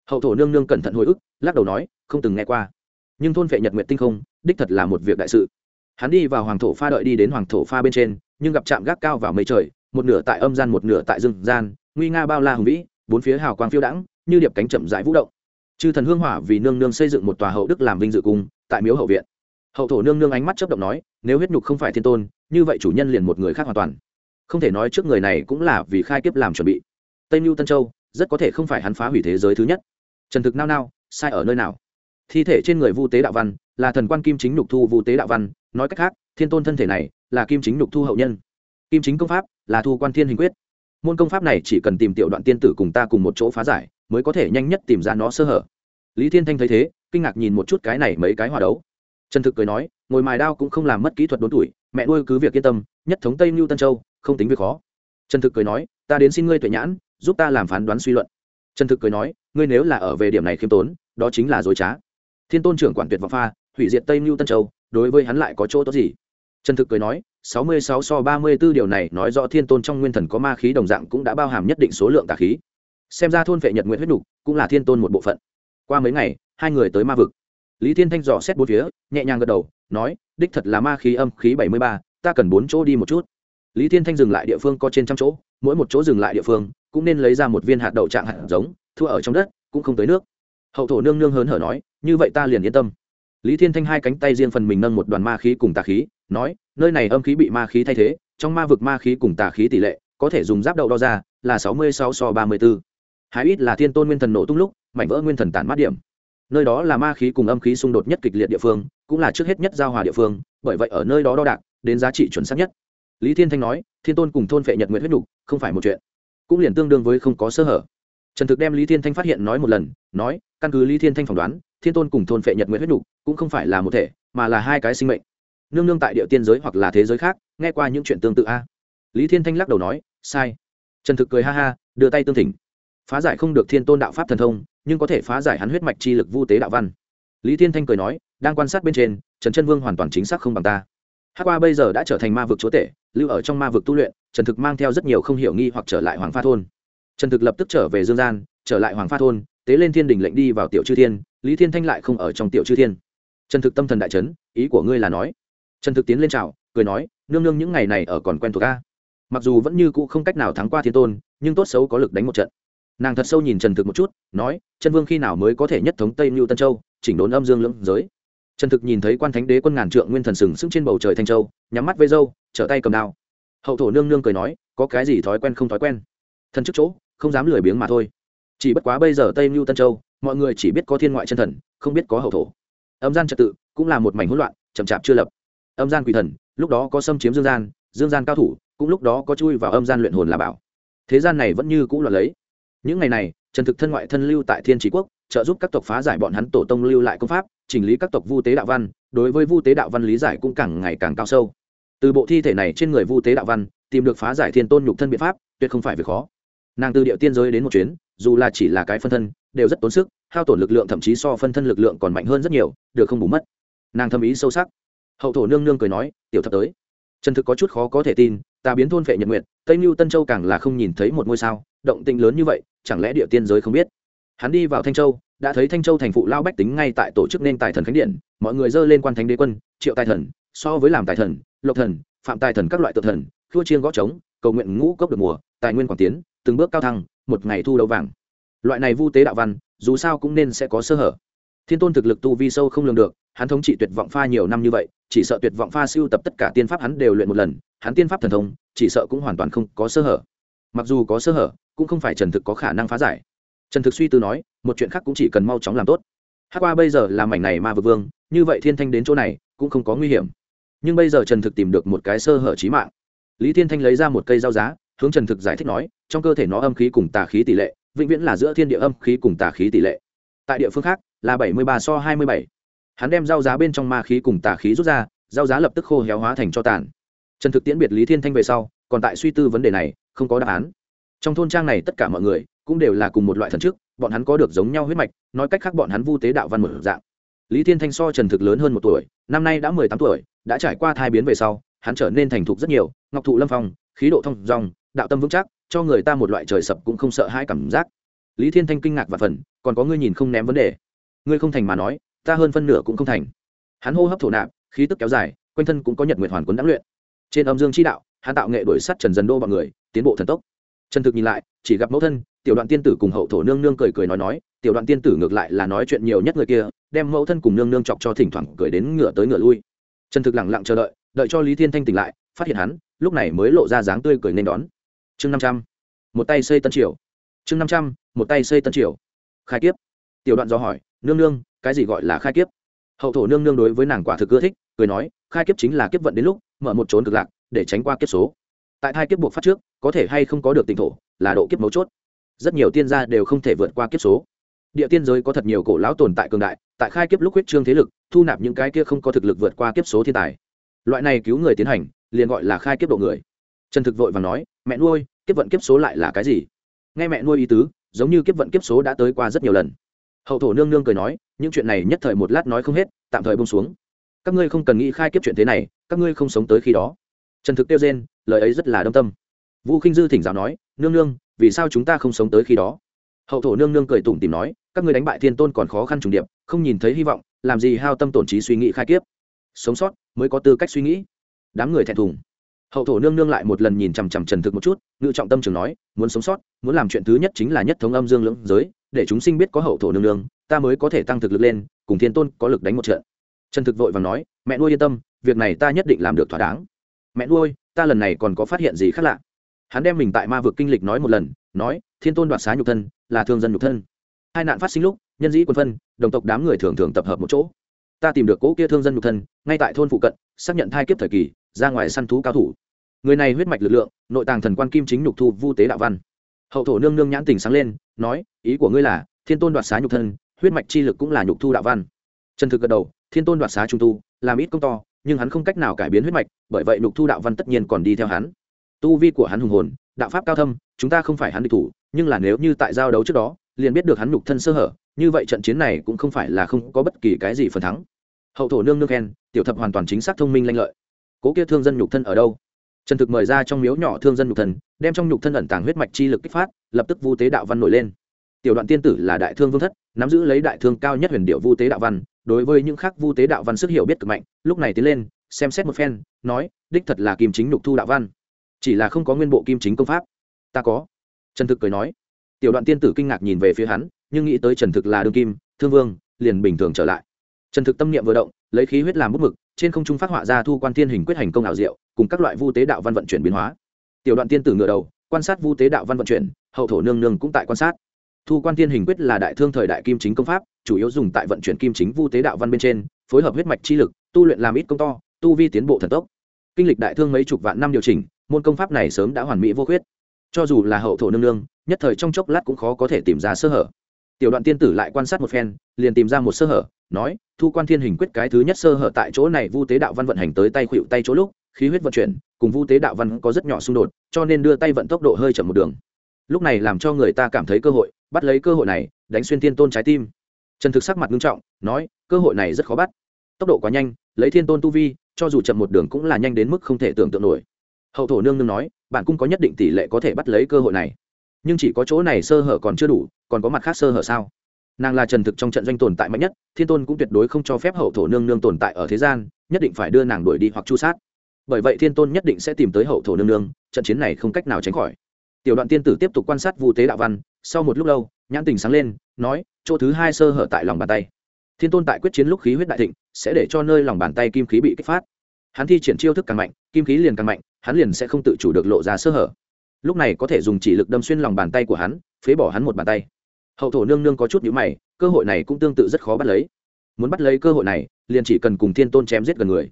Hậu thổ nương nương cẩn thận hồi ức, lắc đầu nói, không từng nghe qua. Nhưng thôn vệ nhật nguyện tinh không, đích thật là một việc đại sự. Hắn đi vào hoàng thổ pha đợi đi đến hoàng thổ pha bên trên, nhưng gặp trạm gác cao vào mây trời, một nửa tại âm gian, một nửa tại rừng gian, nguy nga bao la hùng vĩ, bốn phía hào quang phiêu đãng, như điệp cánh chậm rãi vũ động. Chư thần hương hỏa vì nương nương xây dựng một tòa hậu đức làm vinh dự cung, tại miếu hậu viện hậu thổ nương nương ánh mắt chớp động nói, nếu huyết nhục không phải thiên tôn, như vậy chủ nhân liền một người khác hoàn toàn. Không thể nói trước người này cũng là vì khai kiếp làm chuẩn bị. Tây mưu tân châu, rất có thể không phải hắn phá hủy thế giới thứ nhất. Trần thực nao nao, sai ở nơi nào? Thi thể trên người vu tế đạo văn, là thần quan kim chính nhục thu vu tế đạo văn, nói cách khác, thiên tôn thân thể này, là kim chính nhục thu hậu nhân. Kim chính công pháp, là thu quan thiên hình quyết. Môn công pháp này chỉ cần tìm tiểu đoạn tiên tử cùng ta cùng một chỗ phá giải, mới có thể nhanh nhất tìm ra nó sơ hở. Lý thiên thanh thấy thế, kinh ngạc nhìn một chút cái này mấy cái hòa đấu trần thực cười nói ngồi mài đao cũng không làm mất kỹ thuật đốn tuổi mẹ nuôi cứ việc yên tâm nhất thống tây mưu tân châu không tính việc khó. Trần thực cười nói ta đến xin ngươi tuệ nhãn giúp ta làm phán đoán suy luận. Trần thực cười nói ngươi nếu là ở về điểm này khiêm tốn đó chính là dối trá. Thiên tôn trưởng quản tuyệt vọng pha hủy diệt tây mưu tân châu đối với hắn lại có chỗ tốt gì? Trần thực cười nói sáu mươi sáu so ba mươi 34 điều này nói rõ thiên tôn trong nguyên thần có ma khí đồng dạng cũng đã bao hàm nhất định số lượng tà khí. Xem ra thôn vệ nhật nguyện huyết đủ, cũng là thiên tôn một bộ phận. Qua mấy ngày hai người tới ma vực lý thiên thanh dò xét bốn phía, nhẹ nhàng gật đầu, nói, đích thật là ma khí âm khí bảy mươi ba, ta cần bốn chỗ đi một chút. Lý thiên thanh dừng lại địa phương có trên trăm chỗ, mỗi một chỗ dừng lại địa phương cũng nên lấy ra một viên hạt đậu trạng hạt giống, thua ở trong đất, cũng không tới nước. Hậu thổ nương nương hớn hở nói, như vậy ta liền yên tâm. Lý thiên thanh hai cánh tay riêng phần mình nâng một đoàn ma khí cùng tà khí, nói, nơi này âm khí bị ma khí thay thế, trong ma vực ma khí cùng tà khí tỷ lệ có thể dùng giáp đậu đo ra là sáu mươi sáu so ba mươi b ố hai ít là thiên tôn nguyên thần nổ tung lúc, mảnh vỡ nguyên thần tản mát điểm nơi đó là ma khí cùng âm khí xung đột nhất kịch liệt địa phương, cũng là trước hết nhất giao hòa địa phương, bởi vậy ở nơi đó đo đạc, đến giá trị chuẩn xác nhất. Lý thiên thanh nói, thiên tôn cùng thôn phệ nhật nguyện huyết nhục, không phải một chuyện. Cũng liền tương đương với không có sơ hở. Trần thực đem lý thiên thanh phát hiện nói một lần, nói, căn cứ lý thiên thanh phỏng đoán, thiên tôn cùng thôn phệ nhật nguyện huyết nhục cũng không phải là một thể, mà là hai cái sinh mệnh. Nương nương tại địa tiên giới hoặc là thế giới khác, nghe qua những chuyện tương tự a. Lý thiên thanh lắc đầu nói, sai. Trần thực cười ha ha, đưa tay tương thỉnh phá giải không được thiên tôn đạo pháp thần thông, nhưng có thể phá giải hắn huyết mạch chi lực vu tế đạo văn. Lý thiên thanh cười nói, đang quan sát bên trên, trần chân vương hoàn toàn chính xác không bằng ta. Hát qua bây giờ đã trở thành ma vực chúa tể, lưu ở trong ma vực tu luyện, trần thực mang theo rất nhiều không hiểu nghi hoặc trở lại hoàng pha thôn. Trần thực lập tức trở về dương gian, trở lại hoàng pha thôn, tế lên thiên đình lệnh đi vào tiểu chư thiên, lý thiên thanh lại không ở trong tiểu chư thiên. Trần thực tâm thần đại trấn ý của ngươi là nói. Trần thực tiến lên chào, cười nói, nương nương những ngày này ở còn quen thuộc ca mặc dù vẫn như cũ không cách nào thắng qua thiên tôn, nhưng tốt xấu có lực đánh một trận nàng thật sâu nhìn trần thực một chút, nói, chân vương khi nào mới có thể nhất thống tây mưu tân châu, chỉnh đốn âm dương lưỡng giới? Trần thực nhìn thấy quan thánh đế quân ngàn trượng nguyên thần sừng sững trên bầu trời thanh châu, nhắm mắt vây dâu trở tay cầm đao. Hậu thổ nương nương cười nói, có cái gì thói quen không thói quen? Thân trước chỗ, không dám lười biếng mà thôi. Chỉ bất quá bây giờ tây mưu tân châu, mọi người chỉ biết có thiên ngoại chân thần, không biết có hậu thổ. Âm gian trật tự cũng là một mảnh hỗn loạn, chậm chạp chưa lập. Âm gian quỷ thần, lúc đó có xâm chiếm dương gian dương gian cao thủ, cũng lúc đó có chui vào âm gian luyện hồn là bảo. Thế gian này vẫn như cũ là lấy những ngày này, trần thực thân ngoại thân lưu tại thiên trí quốc, trợ giúp các tộc phá giải bọn hắn tổ tông lưu lại công pháp, chỉnh lý các tộc vu tế đạo văn, đối với vu tế đạo văn lý giải cũng càng ngày càng cao sâu. Từ bộ thi thể này trên người vu tế đạo văn, tìm được phá giải thiên tôn nhục thân biện pháp, tuyệt không phải việc khó. Nàng từ địa tiên giới đến một chuyến, dù là chỉ là cái phân thân, đều rất tốn sức, hao tổn lực lượng thậm chí so phân thân lực lượng còn mạnh hơn rất nhiều, được không bù mất. Nàng thâm ý sâu sắc. Hậu thổ nương nương cười nói, tiểu thập tới. Trần thực có chút khó có thể tin, ta biến thôn phệ nhật nguyện tây mưu tân châu càng là không nhìn thấy một ngôi sao, động tĩnh lớn như vậy chẳng lẽ địa tiên giới không biết? Hắn đi vào thanh châu, đã thấy thanh châu thành phụ lao bách tính ngay tại tổ chức nên tài thần khánh điện. Mọi người dơ lên quan thánh đế quân, triệu tài thần, so với làm tài thần, lộc thần, phạm tài thần các loại tự thần thua chiên gõ trống, cầu nguyện ngũ cốc được mùa, tài nguyên quảng tiến, từng bước cao thăng, một ngày thu đấu vàng. Loại này vu tế đạo văn, dù sao cũng nên sẽ có sơ hở. Thiên tôn thực lực tu vi sâu không lường được, hắn thống trị tuyệt vọng pha nhiều năm như vậy, chỉ sợ tuyệt vọng pha siêu tập tất cả tiên pháp hắn đều luyện một lần, hắn tiên pháp thần thông, chỉ sợ cũng hoàn toàn không có sơ hở. Mặc dù có sơ hở cũng không phải trần thực có khả năng phá giải. Trần thực suy tư nói, một chuyện khác cũng chỉ cần mau chóng làm tốt. Hát qua bây giờ làm mảnh này ma vực vương, như vậy thiên thanh đến chỗ này cũng không có nguy hiểm. Nhưng bây giờ trần thực tìm được một cái sơ hở trí mạng. Lý thiên thanh lấy ra một cây dao giá, hướng trần thực giải thích nói, trong cơ thể nó âm khí cùng tà khí tỷ lệ, vĩnh viễn là giữa thiên địa âm khí cùng tà khí tỷ lệ. Tại địa phương khác, là bảy mươi ba so hai mươi bảy. Hắn đem dao giá bên trong ma khí cùng tà khí rút ra, dao giá lập tức khô héo hóa thành cho tàn. Trần thực tiễn biệt lý thiên thanh về sau, còn tại suy tư vấn đề này, không có đáp án trong thôn trang này tất cả mọi người cũng đều là cùng một loại thần chức bọn hắn có được giống nhau huyết mạch nói cách khác bọn hắn vu tế đạo văn một dạng. Lý thiên thanh so trần thực lớn hơn một tuổi năm nay đã mười tám tuổi đã trải qua thai biến về sau hắn trở nên thành thục rất nhiều ngọc thụ lâm phong khí độ thông dòng, đạo tâm vững chắc cho người ta một loại trời sập cũng không sợ hai cảm giác. Lý thiên thanh kinh ngạc và phần còn có ngươi nhìn không ném vấn đề. Ngươi không thành mà nói ta hơn phân nửa cũng không thành. Hắn hô hấp thổ nạp khí tức kéo dài quanh thân cũng có nhật nguyện hoàn quấn đáng luyện. Trên âm dương chi đạo hắn tạo nghệ đổi sắt trần dần đô bọn người tiến bộ thần tốc trần thực nhìn lại, chỉ gặp mẫu thân, tiểu đoạn tiên tử cùng hậu thổ nương nương cười cười nói nói, tiểu đoạn tiên tử ngược lại là nói chuyện nhiều nhất người kia, đem mẫu thân cùng nương nương chọc cho thỉnh thoảng cười đến ngửa tới ngửa lui. Trần thực lẳng lặng chờ đợi đợi cho lý thiên thanh tỉnh lại, phát hiện hắn, lúc này mới lộ ra dáng tươi cười nên đón. Chương năm trăm, một tay xây tân triều. Chương năm trăm, một tay xây tân triều. Khai kiếp. Tiểu đoạn do hỏi, nương nương, cái gì gọi là khai kiếp? Hậu thổ nương nương đối với nàng quả thực ưa thích, cười nói, khai kiếp chính là kiếp vận đến lúc, mở một trốn cực lạc, để tránh qua kiếp số tại thai kiếp buộc phát trước, có thể hay không có được tỉnh thổ, là độ kiếp mấu chốt. Rất nhiều tiên gia đều không thể vượt qua kiếp số. Địa tiên giới có thật nhiều cổ lão tồn tại cường đại, tại khai kiếp lúc huyết trương thế lực, thu nạp những cái kia không có thực lực vượt qua kiếp số thiên tài. Loại này cứu người tiến hành, liền gọi là khai kiếp độ người. Trần thực vội và nói, mẹ nuôi, kiếp vận kiếp số lại là cái gì? Nghe mẹ nuôi ý tứ, giống như kiếp vận kiếp số đã tới qua rất nhiều lần. Hậu thổ nương nương cười nói, những chuyện này nhất thời một lát nói không hết, tạm thời bông xuống. Các ngươi không cần nghĩ khai kiếp chuyện thế này, các ngươi không sống tới khi đó trần thực tiêu rên, lời ấy rất là đâm tâm. Vu khinh dư thỉnh giáo nói, nương nương, vì sao chúng ta không sống tới khi đó? Hậu thổ nương nương cười tủm tìm nói, các ngươi đánh bại thiên tôn còn khó khăn trùng điệp, không nhìn thấy hy vọng, làm gì hao tâm tổn trí suy nghĩ khai kiếp? Sống sót mới có tư cách suy nghĩ. Đám người thẹn thùng. Hậu thổ nương nương lại một lần nhìn chằm chằm trần thực một chút, ngự trọng tâm trường nói, muốn sống sót, muốn làm chuyện thứ nhất chính là nhất thống âm dương lưỡng giới, để chúng sinh biết có hậu thổ nương nương, ta mới có thể tăng thực lực lên, cùng thiên tôn có lực đánh một trận. Trần thực vội và nói, mẹ nuôi yên tâm, việc này ta nhất định làm được thỏa đáng mẹ nuôi, ta lần này còn có phát hiện gì khác lạ? Hắn đem mình tại ma vực kinh lịch nói một lần, nói, thiên tôn đoạt xá nhục thân, là thương dân nhục thân. Hai nạn phát sinh lúc, nhân dĩ quân phân, đồng tộc đám người thường thường tập hợp một chỗ. Ta tìm được cỗ kia thương dân nhục thân, ngay tại thôn phụ cận, xác nhận thai kiếp thời kỳ, ra ngoài săn thú cao thủ. Người này huyết mạch lực lượng, nội tàng thần quan kim chính nhục thu vu tế đạo văn. Hậu thổ nương nương nhãn tình sáng lên, nói, ý của ngươi là, thiên tôn đoạt xá nhục thân, huyết mạch chi lực cũng là nhục thu đạo văn. Trần thực gật đầu, thiên tôn đoạt xá trung tu, làm ít công to nhưng hắn không cách nào cải biến huyết mạch, bởi vậy lục thu đạo văn tất nhiên còn đi theo hắn. Tu vi của hắn hùng hồn, đạo pháp cao thâm, chúng ta không phải hắn địch thủ, nhưng là nếu như tại giao đấu trước đó, liền biết được hắn nhục thân sơ hở, như vậy trận chiến này cũng không phải là không có bất kỳ cái gì phần thắng. Hậu thổ nương nương khen, tiểu thập hoàn toàn chính xác thông minh lanh lợi. Cố kia thương dân nhục thân ở đâu? Trần thực mời ra trong miếu nhỏ thương dân nhục thân, đem trong nhục thân ẩn tàng huyết mạch chi lực kích phát, lập tức vu tế đạo văn nổi lên. Tiểu đoạn tiên tử là đại thương vương thất, nắm giữ lấy đại thương cao nhất huyền điệu vu tế đạo văn đối với những khác vu tế đạo văn sức hiểu biết cực mạnh, lúc này tiến lên, xem xét một phen, nói, đích thật là kim chính nhục thu đạo văn. Chỉ là không có nguyên bộ kim chính công pháp. Ta có. Trần thực cười nói. Tiểu đoạn tiên tử kinh ngạc nhìn về phía hắn, nhưng nghĩ tới trần thực là đương kim, thương vương, liền bình thường trở lại. Trần thực tâm niệm vừa động, lấy khí huyết làm bút mực, trên không trung phát họa ra thu quan thiên hình quyết hành công ảo diệu, cùng các loại vu tế đạo văn vận chuyển biến hóa. Tiểu đoạn tiên tử ngựa đầu, quan sát vu tế đạo văn vận chuyển, hậu thổ nương nương cũng tại quan sát thu quan thiên hình quyết là đại thương thời đại kim chính công pháp, chủ yếu dùng tại vận chuyển kim chính vu tế đạo văn bên trên, phối hợp huyết mạch chi lực, tu luyện làm ít công to, tu vi tiến bộ thần tốc. Kinh lịch đại thương mấy chục vạn năm điều chỉnh, môn công pháp này sớm đã hoàn mỹ vô khuyết. Cho dù là hậu thổ nương nương, nhất thời trong chốc lát cũng khó có thể tìm ra sơ hở. Tiểu đoạn tiên tử lại quan sát một phen, liền tìm ra một sơ hở, nói, thu quan thiên hình quyết cái thứ nhất sơ hở tại chỗ này vu tế đạo văn vận hành tới tay khuỵu tay chỗ lúc, khí huyết vận chuyển, cùng vu tế đạo văn có rất nhỏ xung đột, cho nên đưa tay vận tốc độ hơi chậm một đường. Lúc này làm cho người ta cảm thấy cơ hội bắt lấy cơ hội này, đánh xuyên thiên tôn trái tim. Trần thực sắc mặt nghiêm trọng, nói, cơ hội này rất khó bắt. Tốc độ quá nhanh, lấy thiên tôn tu vi, cho dù chậm một đường cũng là nhanh đến mức không thể tưởng tượng nổi. Hậu thổ nương nương nói, bạn cũng có nhất định tỷ lệ có thể bắt lấy cơ hội này. Nhưng chỉ có chỗ này sơ hở còn chưa đủ, còn có mặt khác sơ hở sao? Nàng là trần thực trong trận doanh tồn tại mạnh nhất, thiên tôn cũng tuyệt đối không cho phép hậu thổ nương nương tồn tại ở thế gian, nhất định phải đưa nàng đuổi đi hoặc chu sát. Bởi vậy thiên tôn nhất định sẽ tìm tới hậu thổ nương nương, trận chiến này không cách nào tránh khỏi. Tiểu đoạn tiên tử tiếp tục quan sát vu tế đạo văn sau một lúc lâu, nhãn tình sáng lên, nói, chỗ thứ hai sơ hở tại lòng bàn tay. Thiên tôn tại quyết chiến lúc khí huyết đại thịnh, sẽ để cho nơi lòng bàn tay kim khí bị kích phát. Hắn thi triển chiêu thức càng mạnh, kim khí liền càng mạnh, hắn liền sẽ không tự chủ được lộ ra sơ hở. Lúc này có thể dùng chỉ lực đâm xuyên lòng bàn tay của hắn, phế bỏ hắn một bàn tay. Hậu thổ nương nương có chút nhữ mày, cơ hội này cũng tương tự rất khó bắt lấy. Muốn bắt lấy cơ hội này, liền chỉ cần cùng thiên tôn chém giết gần người.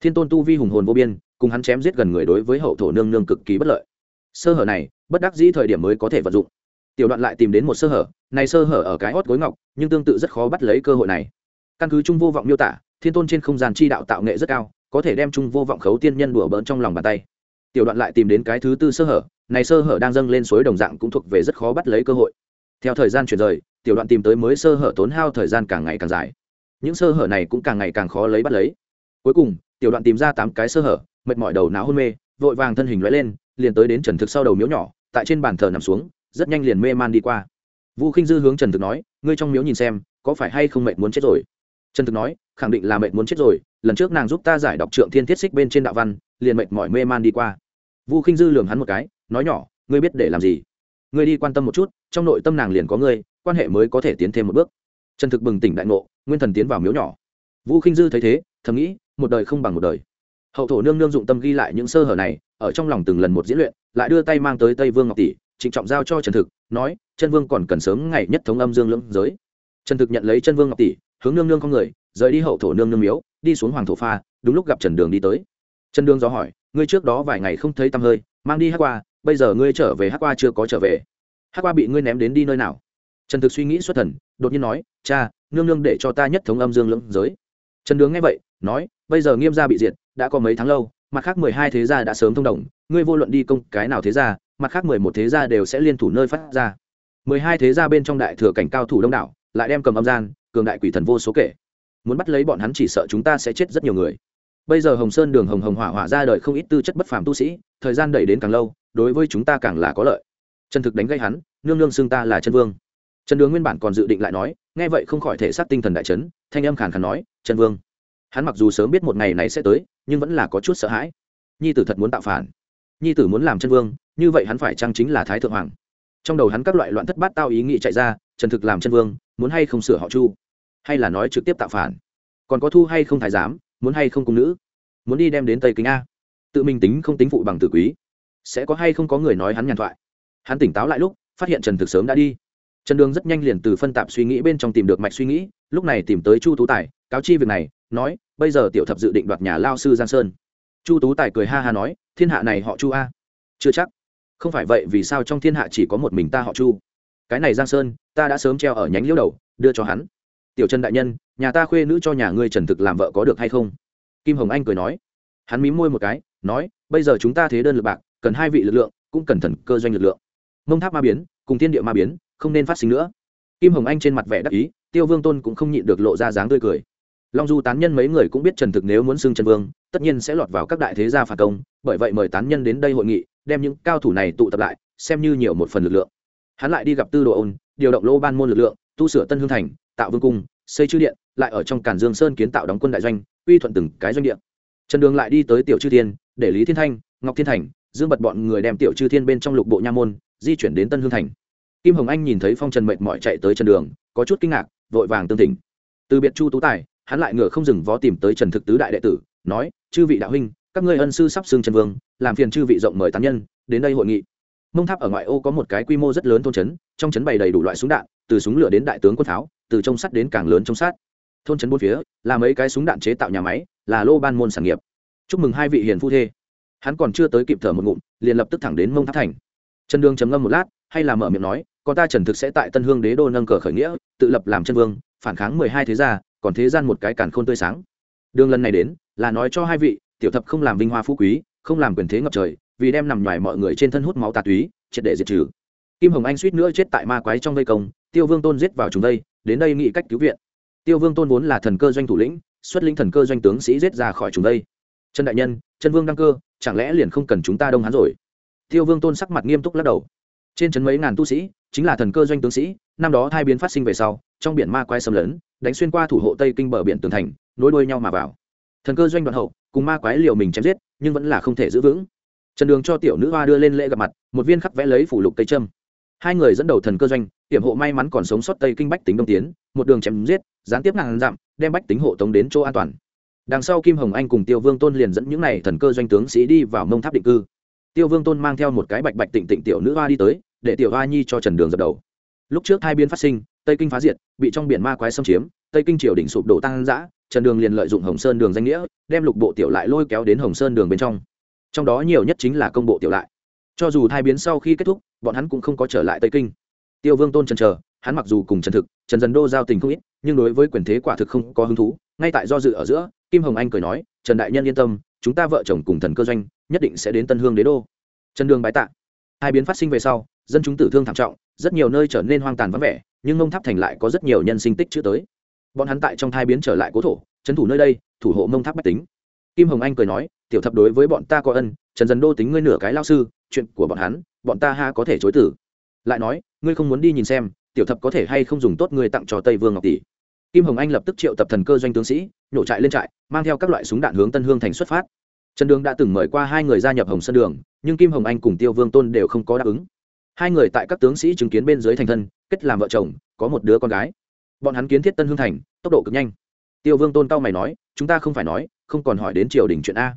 Thiên tôn tu vi hùng hồn vô biên, cùng hắn chém giết gần người đối với hậu thổ nương nương cực kỳ bất lợi. Sơ hở này, bất đắc dĩ thời điểm mới có thể vận dụng tiểu đoạn lại tìm đến một sơ hở, này sơ hở ở cái hót gối ngọc, nhưng tương tự rất khó bắt lấy cơ hội này. Căn cứ trung vô vọng miêu tả, thiên tôn trên không gian chi đạo tạo nghệ rất cao, có thể đem trung vô vọng khấu tiên nhân đùa bỡn trong lòng bàn tay. Tiểu đoạn lại tìm đến cái thứ tư sơ hở, này sơ hở đang dâng lên suối đồng dạng cũng thuộc về rất khó bắt lấy cơ hội. Theo thời gian chuyển rời, tiểu đoạn tìm tới mới sơ hở tốn hao thời gian càng ngày càng dài. Những sơ hở này cũng càng ngày càng khó lấy bắt lấy. Cuối cùng, tiểu đoạn tìm ra tám cái sơ hở, mệt mỏi đầu não hôn mê, vội vàng thân hình lóe lên, liền tới đến trần thực sau đầu miếu nhỏ, tại trên bàn thờ nằm xuống rất nhanh liền mê man đi qua. Vu khinh dư hướng trần thực nói, ngươi trong miếu nhìn xem, có phải hay không mệnh muốn chết rồi? Trần thực nói, khẳng định là mệnh muốn chết rồi, lần trước nàng giúp ta giải đọc trượng thiên thiết xích bên trên đạo văn, liền mệnh mỏi mê man đi qua. Vu khinh dư lường hắn một cái, nói nhỏ, ngươi biết để làm gì? Ngươi đi quan tâm một chút, trong nội tâm nàng liền có ngươi, quan hệ mới có thể tiến thêm một bước. Trần thực bừng tỉnh đại ngộ, nguyên thần tiến vào miếu nhỏ. Vu khinh dư thấy thế, thầm nghĩ, một đời không bằng một đời. Hậu thổ nương nương dụng tâm ghi lại những sơ hở này, ở trong lòng từng lần một diễn luyện, lại đưa tay mang tới tây vương ngọc tỷ trịnh trọng giao cho trần thực, nói, chân vương còn cần sớm ngày nhất thống âm dương lưỡng giới. Trần thực nhận lấy chân vương ngọc tỷ, hướng nương nương con người, rời đi hậu thổ nương nương miếu, đi xuống hoàng thổ pha, đúng lúc gặp trần đường đi tới. Trần đường do hỏi, ngươi trước đó vài ngày không thấy tăm hơi, mang đi hát qua, bây giờ ngươi trở về hát qua chưa có trở về? Hát qua bị ngươi ném đến đi nơi nào? Trần thực suy nghĩ xuất thần, đột nhiên nói, cha, nương nương để cho ta nhất thống âm dương lưỡng giới. Trần đường nghe vậy, nói, bây giờ nghiêm gia bị diệt, đã có mấy tháng lâu, mặt khác mười hai thế gia đã sớm thông đồng, ngươi vô luận đi công cái nào thế gia mặt khác mười một thế gia đều sẽ liên thủ nơi phát ra. Mười hai thế gia bên trong đại thừa cảnh cao thủ đông đảo, lại đem cầm âm gian, cường đại quỷ thần vô số kể. Muốn bắt lấy bọn hắn chỉ sợ chúng ta sẽ chết rất nhiều người. Bây giờ hồng sơn đường hồng hồng hỏa hỏa ra đời không ít tư chất bất phàm tu sĩ, thời gian đẩy đến càng lâu, đối với chúng ta càng là có lợi. Chân thực đánh gây hắn, nương nương xưng ta là chân vương. Trần đường nguyên bản còn dự định lại nói, nghe vậy không khỏi thể xác tinh thần đại trấn thanh âm khàn khàn nói, chân vương. Hắn mặc dù sớm biết một ngày này sẽ tới, nhưng vẫn là có chút sợ hãi. Nhi tử thật muốn tạo phản nhi tử muốn làm chân vương, như vậy hắn phải chăng chính là thái thượng hoàng? Trong đầu hắn các loại loạn thất bát tao ý nghĩ chạy ra, trần thực làm chân vương, muốn hay không sửa họ chu? Hay là nói trực tiếp tạo phản? Còn có thu hay không thái giám, muốn hay không cung nữ? Muốn đi đem đến tây kính a? Tự mình tính không tính phụ bằng tử quý. Sẽ có hay không có người nói hắn nhàn thoại? Hắn tỉnh táo lại lúc, phát hiện trần thực sớm đã đi. Trần đường rất nhanh liền từ phân tạp suy nghĩ bên trong tìm được mạch suy nghĩ, lúc này tìm tới chu tú tài, cáo chi việc này, nói, bây giờ tiểu thập dự định đoạt nhà lao sư giang sơn chu tú tài cười ha ha nói, thiên hạ này họ chu a. Chưa chắc. Không phải vậy vì sao trong thiên hạ chỉ có một mình ta họ chu? Cái này giang sơn, ta đã sớm treo ở nhánh liễu đầu, đưa cho hắn. Tiểu trần đại nhân, nhà ta khuê nữ cho nhà ngươi trần thực làm vợ có được hay không? Kim hồng anh cười nói. Hắn mí môi một cái, nói, bây giờ chúng ta thế đơn lực bạc, cần hai vị lực lượng, cũng cần thần cơ doanh lực lượng. Mông tháp ma biến, cùng thiên địa ma biến, không nên phát sinh nữa. Kim hồng anh trên mặt vẻ đắc ý, tiêu vương tôn cũng không nhịn được lộ ra dáng tươi cười. Long du tán nhân mấy người cũng biết trần thực nếu muốn xưng trần vương tất nhiên sẽ lọt vào các đại thế gia phản công, bởi vậy mời tán nhân đến đây hội nghị, đem những cao thủ này tụ tập lại, xem như nhiều một phần lực lượng. Hắn lại đi gặp tư đồ ôn, điều động lô ban môn lực lượng, tu sửa tân hương thành, tạo vương cung, xây chư điện, lại ở trong cản dương sơn kiến tạo đóng quân đại doanh, uy thuận từng cái doanh địa. Trần đường lại đi tới tiểu chư thiên, để lý thiên thanh, ngọc thiên thành, dương bật bọn người đem tiểu chư thiên bên trong lục bộ nha môn, di chuyển đến tân hương thành. Kim hồng anh nhìn thấy phong trần mệt mỏi chạy tới trần đường, có chút kinh ngạc, vội vàng tương tình từ biệt chu tú tài, hắn lại ngựa không dừng vó tìm tới trần thực tứ đại đệ tử, nói chư vị đạo huynh, các ngươi ân sư sắp xương trần vương, làm phiền chư vị rộng mời tán nhân, đến đây hội nghị. Mông tháp ở ngoại ô có một cái quy mô rất lớn thôn trấn, trong trấn bày đầy đủ loại súng đạn, từ súng lửa đến đại tướng quân pháo từ trông sắt đến càng lớn trông sát. Thôn trấn bốn phía là mấy cái súng đạn chế tạo nhà máy, là lô ban môn sản nghiệp. Chúc mừng hai vị hiền phu thê. Hắn còn chưa tới kịp thở một ngụm, liền lập tức thẳng đến mông tháp thành. Trần đường trầm ngâm một lát, hay là mở miệng nói, con ta trần thực sẽ tại tân hương đế đô nâng cờ khởi nghĩa, tự lập làm chân vương, phản kháng mười hai thế gia, còn thế gian một cái càn khôn tươi sáng. Đường lần này đến là nói cho hai vị, tiểu thập không làm vinh hoa phú quý, không làm quyền thế ngập trời, vì đem nằm ngoài mọi người trên thân hút máu tà túy, triệt để diệt trừ. Kim hồng anh suýt nữa chết tại ma quái trong vây công, tiêu vương tôn giết vào chúng đây, đến đây nghĩ cách cứu viện. Tiêu vương tôn vốn là thần cơ doanh thủ lĩnh, xuất lĩnh thần cơ doanh tướng sĩ giết ra khỏi chúng đây. Trần đại nhân, trần vương đăng cơ, chẳng lẽ liền không cần chúng ta đông hắn rồi? Tiêu vương tôn sắc mặt nghiêm túc lắc đầu. Trên trấn mấy ngàn tu sĩ, chính là thần cơ doanh tướng sĩ, năm đó hai biến phát sinh về sau, trong biển ma quái xâm lấn, đánh xuyên qua thủ hộ tây kinh bờ biển tường thành, nối đuôi nhau mà vào thần cơ doanh đoạn hậu, cùng ma quái liều mình chém giết, nhưng vẫn là không thể giữ vững. Trần đường cho tiểu nữ hoa đưa lên lễ gặp mặt, một viên khắc vẽ lấy phủ lục cây trâm hai người dẫn đầu thần cơ doanh hiểm hộ may mắn còn sống sót tây kinh bách tính đông tiến, một đường chém giết, gián tiếp ngàn dặm, đem bách tính hộ tống đến chỗ an toàn. Đằng sau kim hồng anh cùng tiêu vương tôn liền dẫn những n à y thần cơ doanh tướng sĩ đi vào mông tháp định cư. Tiêu vương tôn mang theo một cái bạch bạch tịnh tịnh tiểu nữ hoa đi tới, để tiểu hoa nhi cho trần đường dập đầu. Lúc trước hai biên phát sinh, tây kinh phá diệt, bị trong biển ma quái xâm chiếm, tây kinh triều đỉnh sụp đổ tăng giã trần đường liền lợi dụng hồng sơn đường danh nghĩa, đem lục bộ tiểu lại lôi kéo đến hồng sơn đường bên trong. Trong đó nhiều nhất chính là công bộ tiểu lại. Cho dù thai biến sau khi kết thúc, bọn hắn cũng không có trở lại tây kinh. Tiêu vương tôn trần trờ hắn mặc dù cùng trần thực, trần dần đô giao tình không ít, nhưng đối với quyền thế quả thực không có hứng thú, ngay tại do dự ở giữa, kim hồng anh cười nói, trần đại nhân yên tâm, chúng ta vợ chồng cùng thần cơ doanh, nhất định sẽ đến tân hương đế đô. Trần đường bái tạ. Hai biến phát sinh về sau, dân chúng tử thương thảm trọng, rất nhiều nơi trở nên hoang tàn vắng vẻ, nhưng mông tháp thành lại có rất nhiều nhân sinh tích chữ tới bọn hắn tại trong thai biến trở lại cố thổ, trấn thủ nơi đây, thủ hộ mông tháp bách tính. Kim hồng anh cười nói, tiểu thập đối với bọn ta có ân, trần dần đô tính ngươi nửa cái lao sư, chuyện của bọn hắn, bọn ta ha có thể chối tử lại nói, ngươi không muốn đi nhìn xem, tiểu thập có thể hay không dùng tốt ngươi tặng cho tây vương ngọc tỷ? Kim hồng anh lập tức triệu tập thần cơ doanh tướng sĩ, nhổ trại lên trại, mang theo các loại súng đạn hướng tân hương thành xuất phát. Trần đường đã từng mời qua hai người gia nhập hồng sơn đường, nhưng kim hồng anh cùng tiêu vương tôn đều không có đáp ứng. Hai người tại các tướng sĩ chứng kiến bên dưới thành thân, kết làm vợ chồng, có một đứa con gái bọn hắn kiến thiết tân hương thành, tốc độ cực nhanh. Tiêu vương tôn cao mày nói, chúng ta không phải nói, không còn hỏi đến triều đình chuyện a.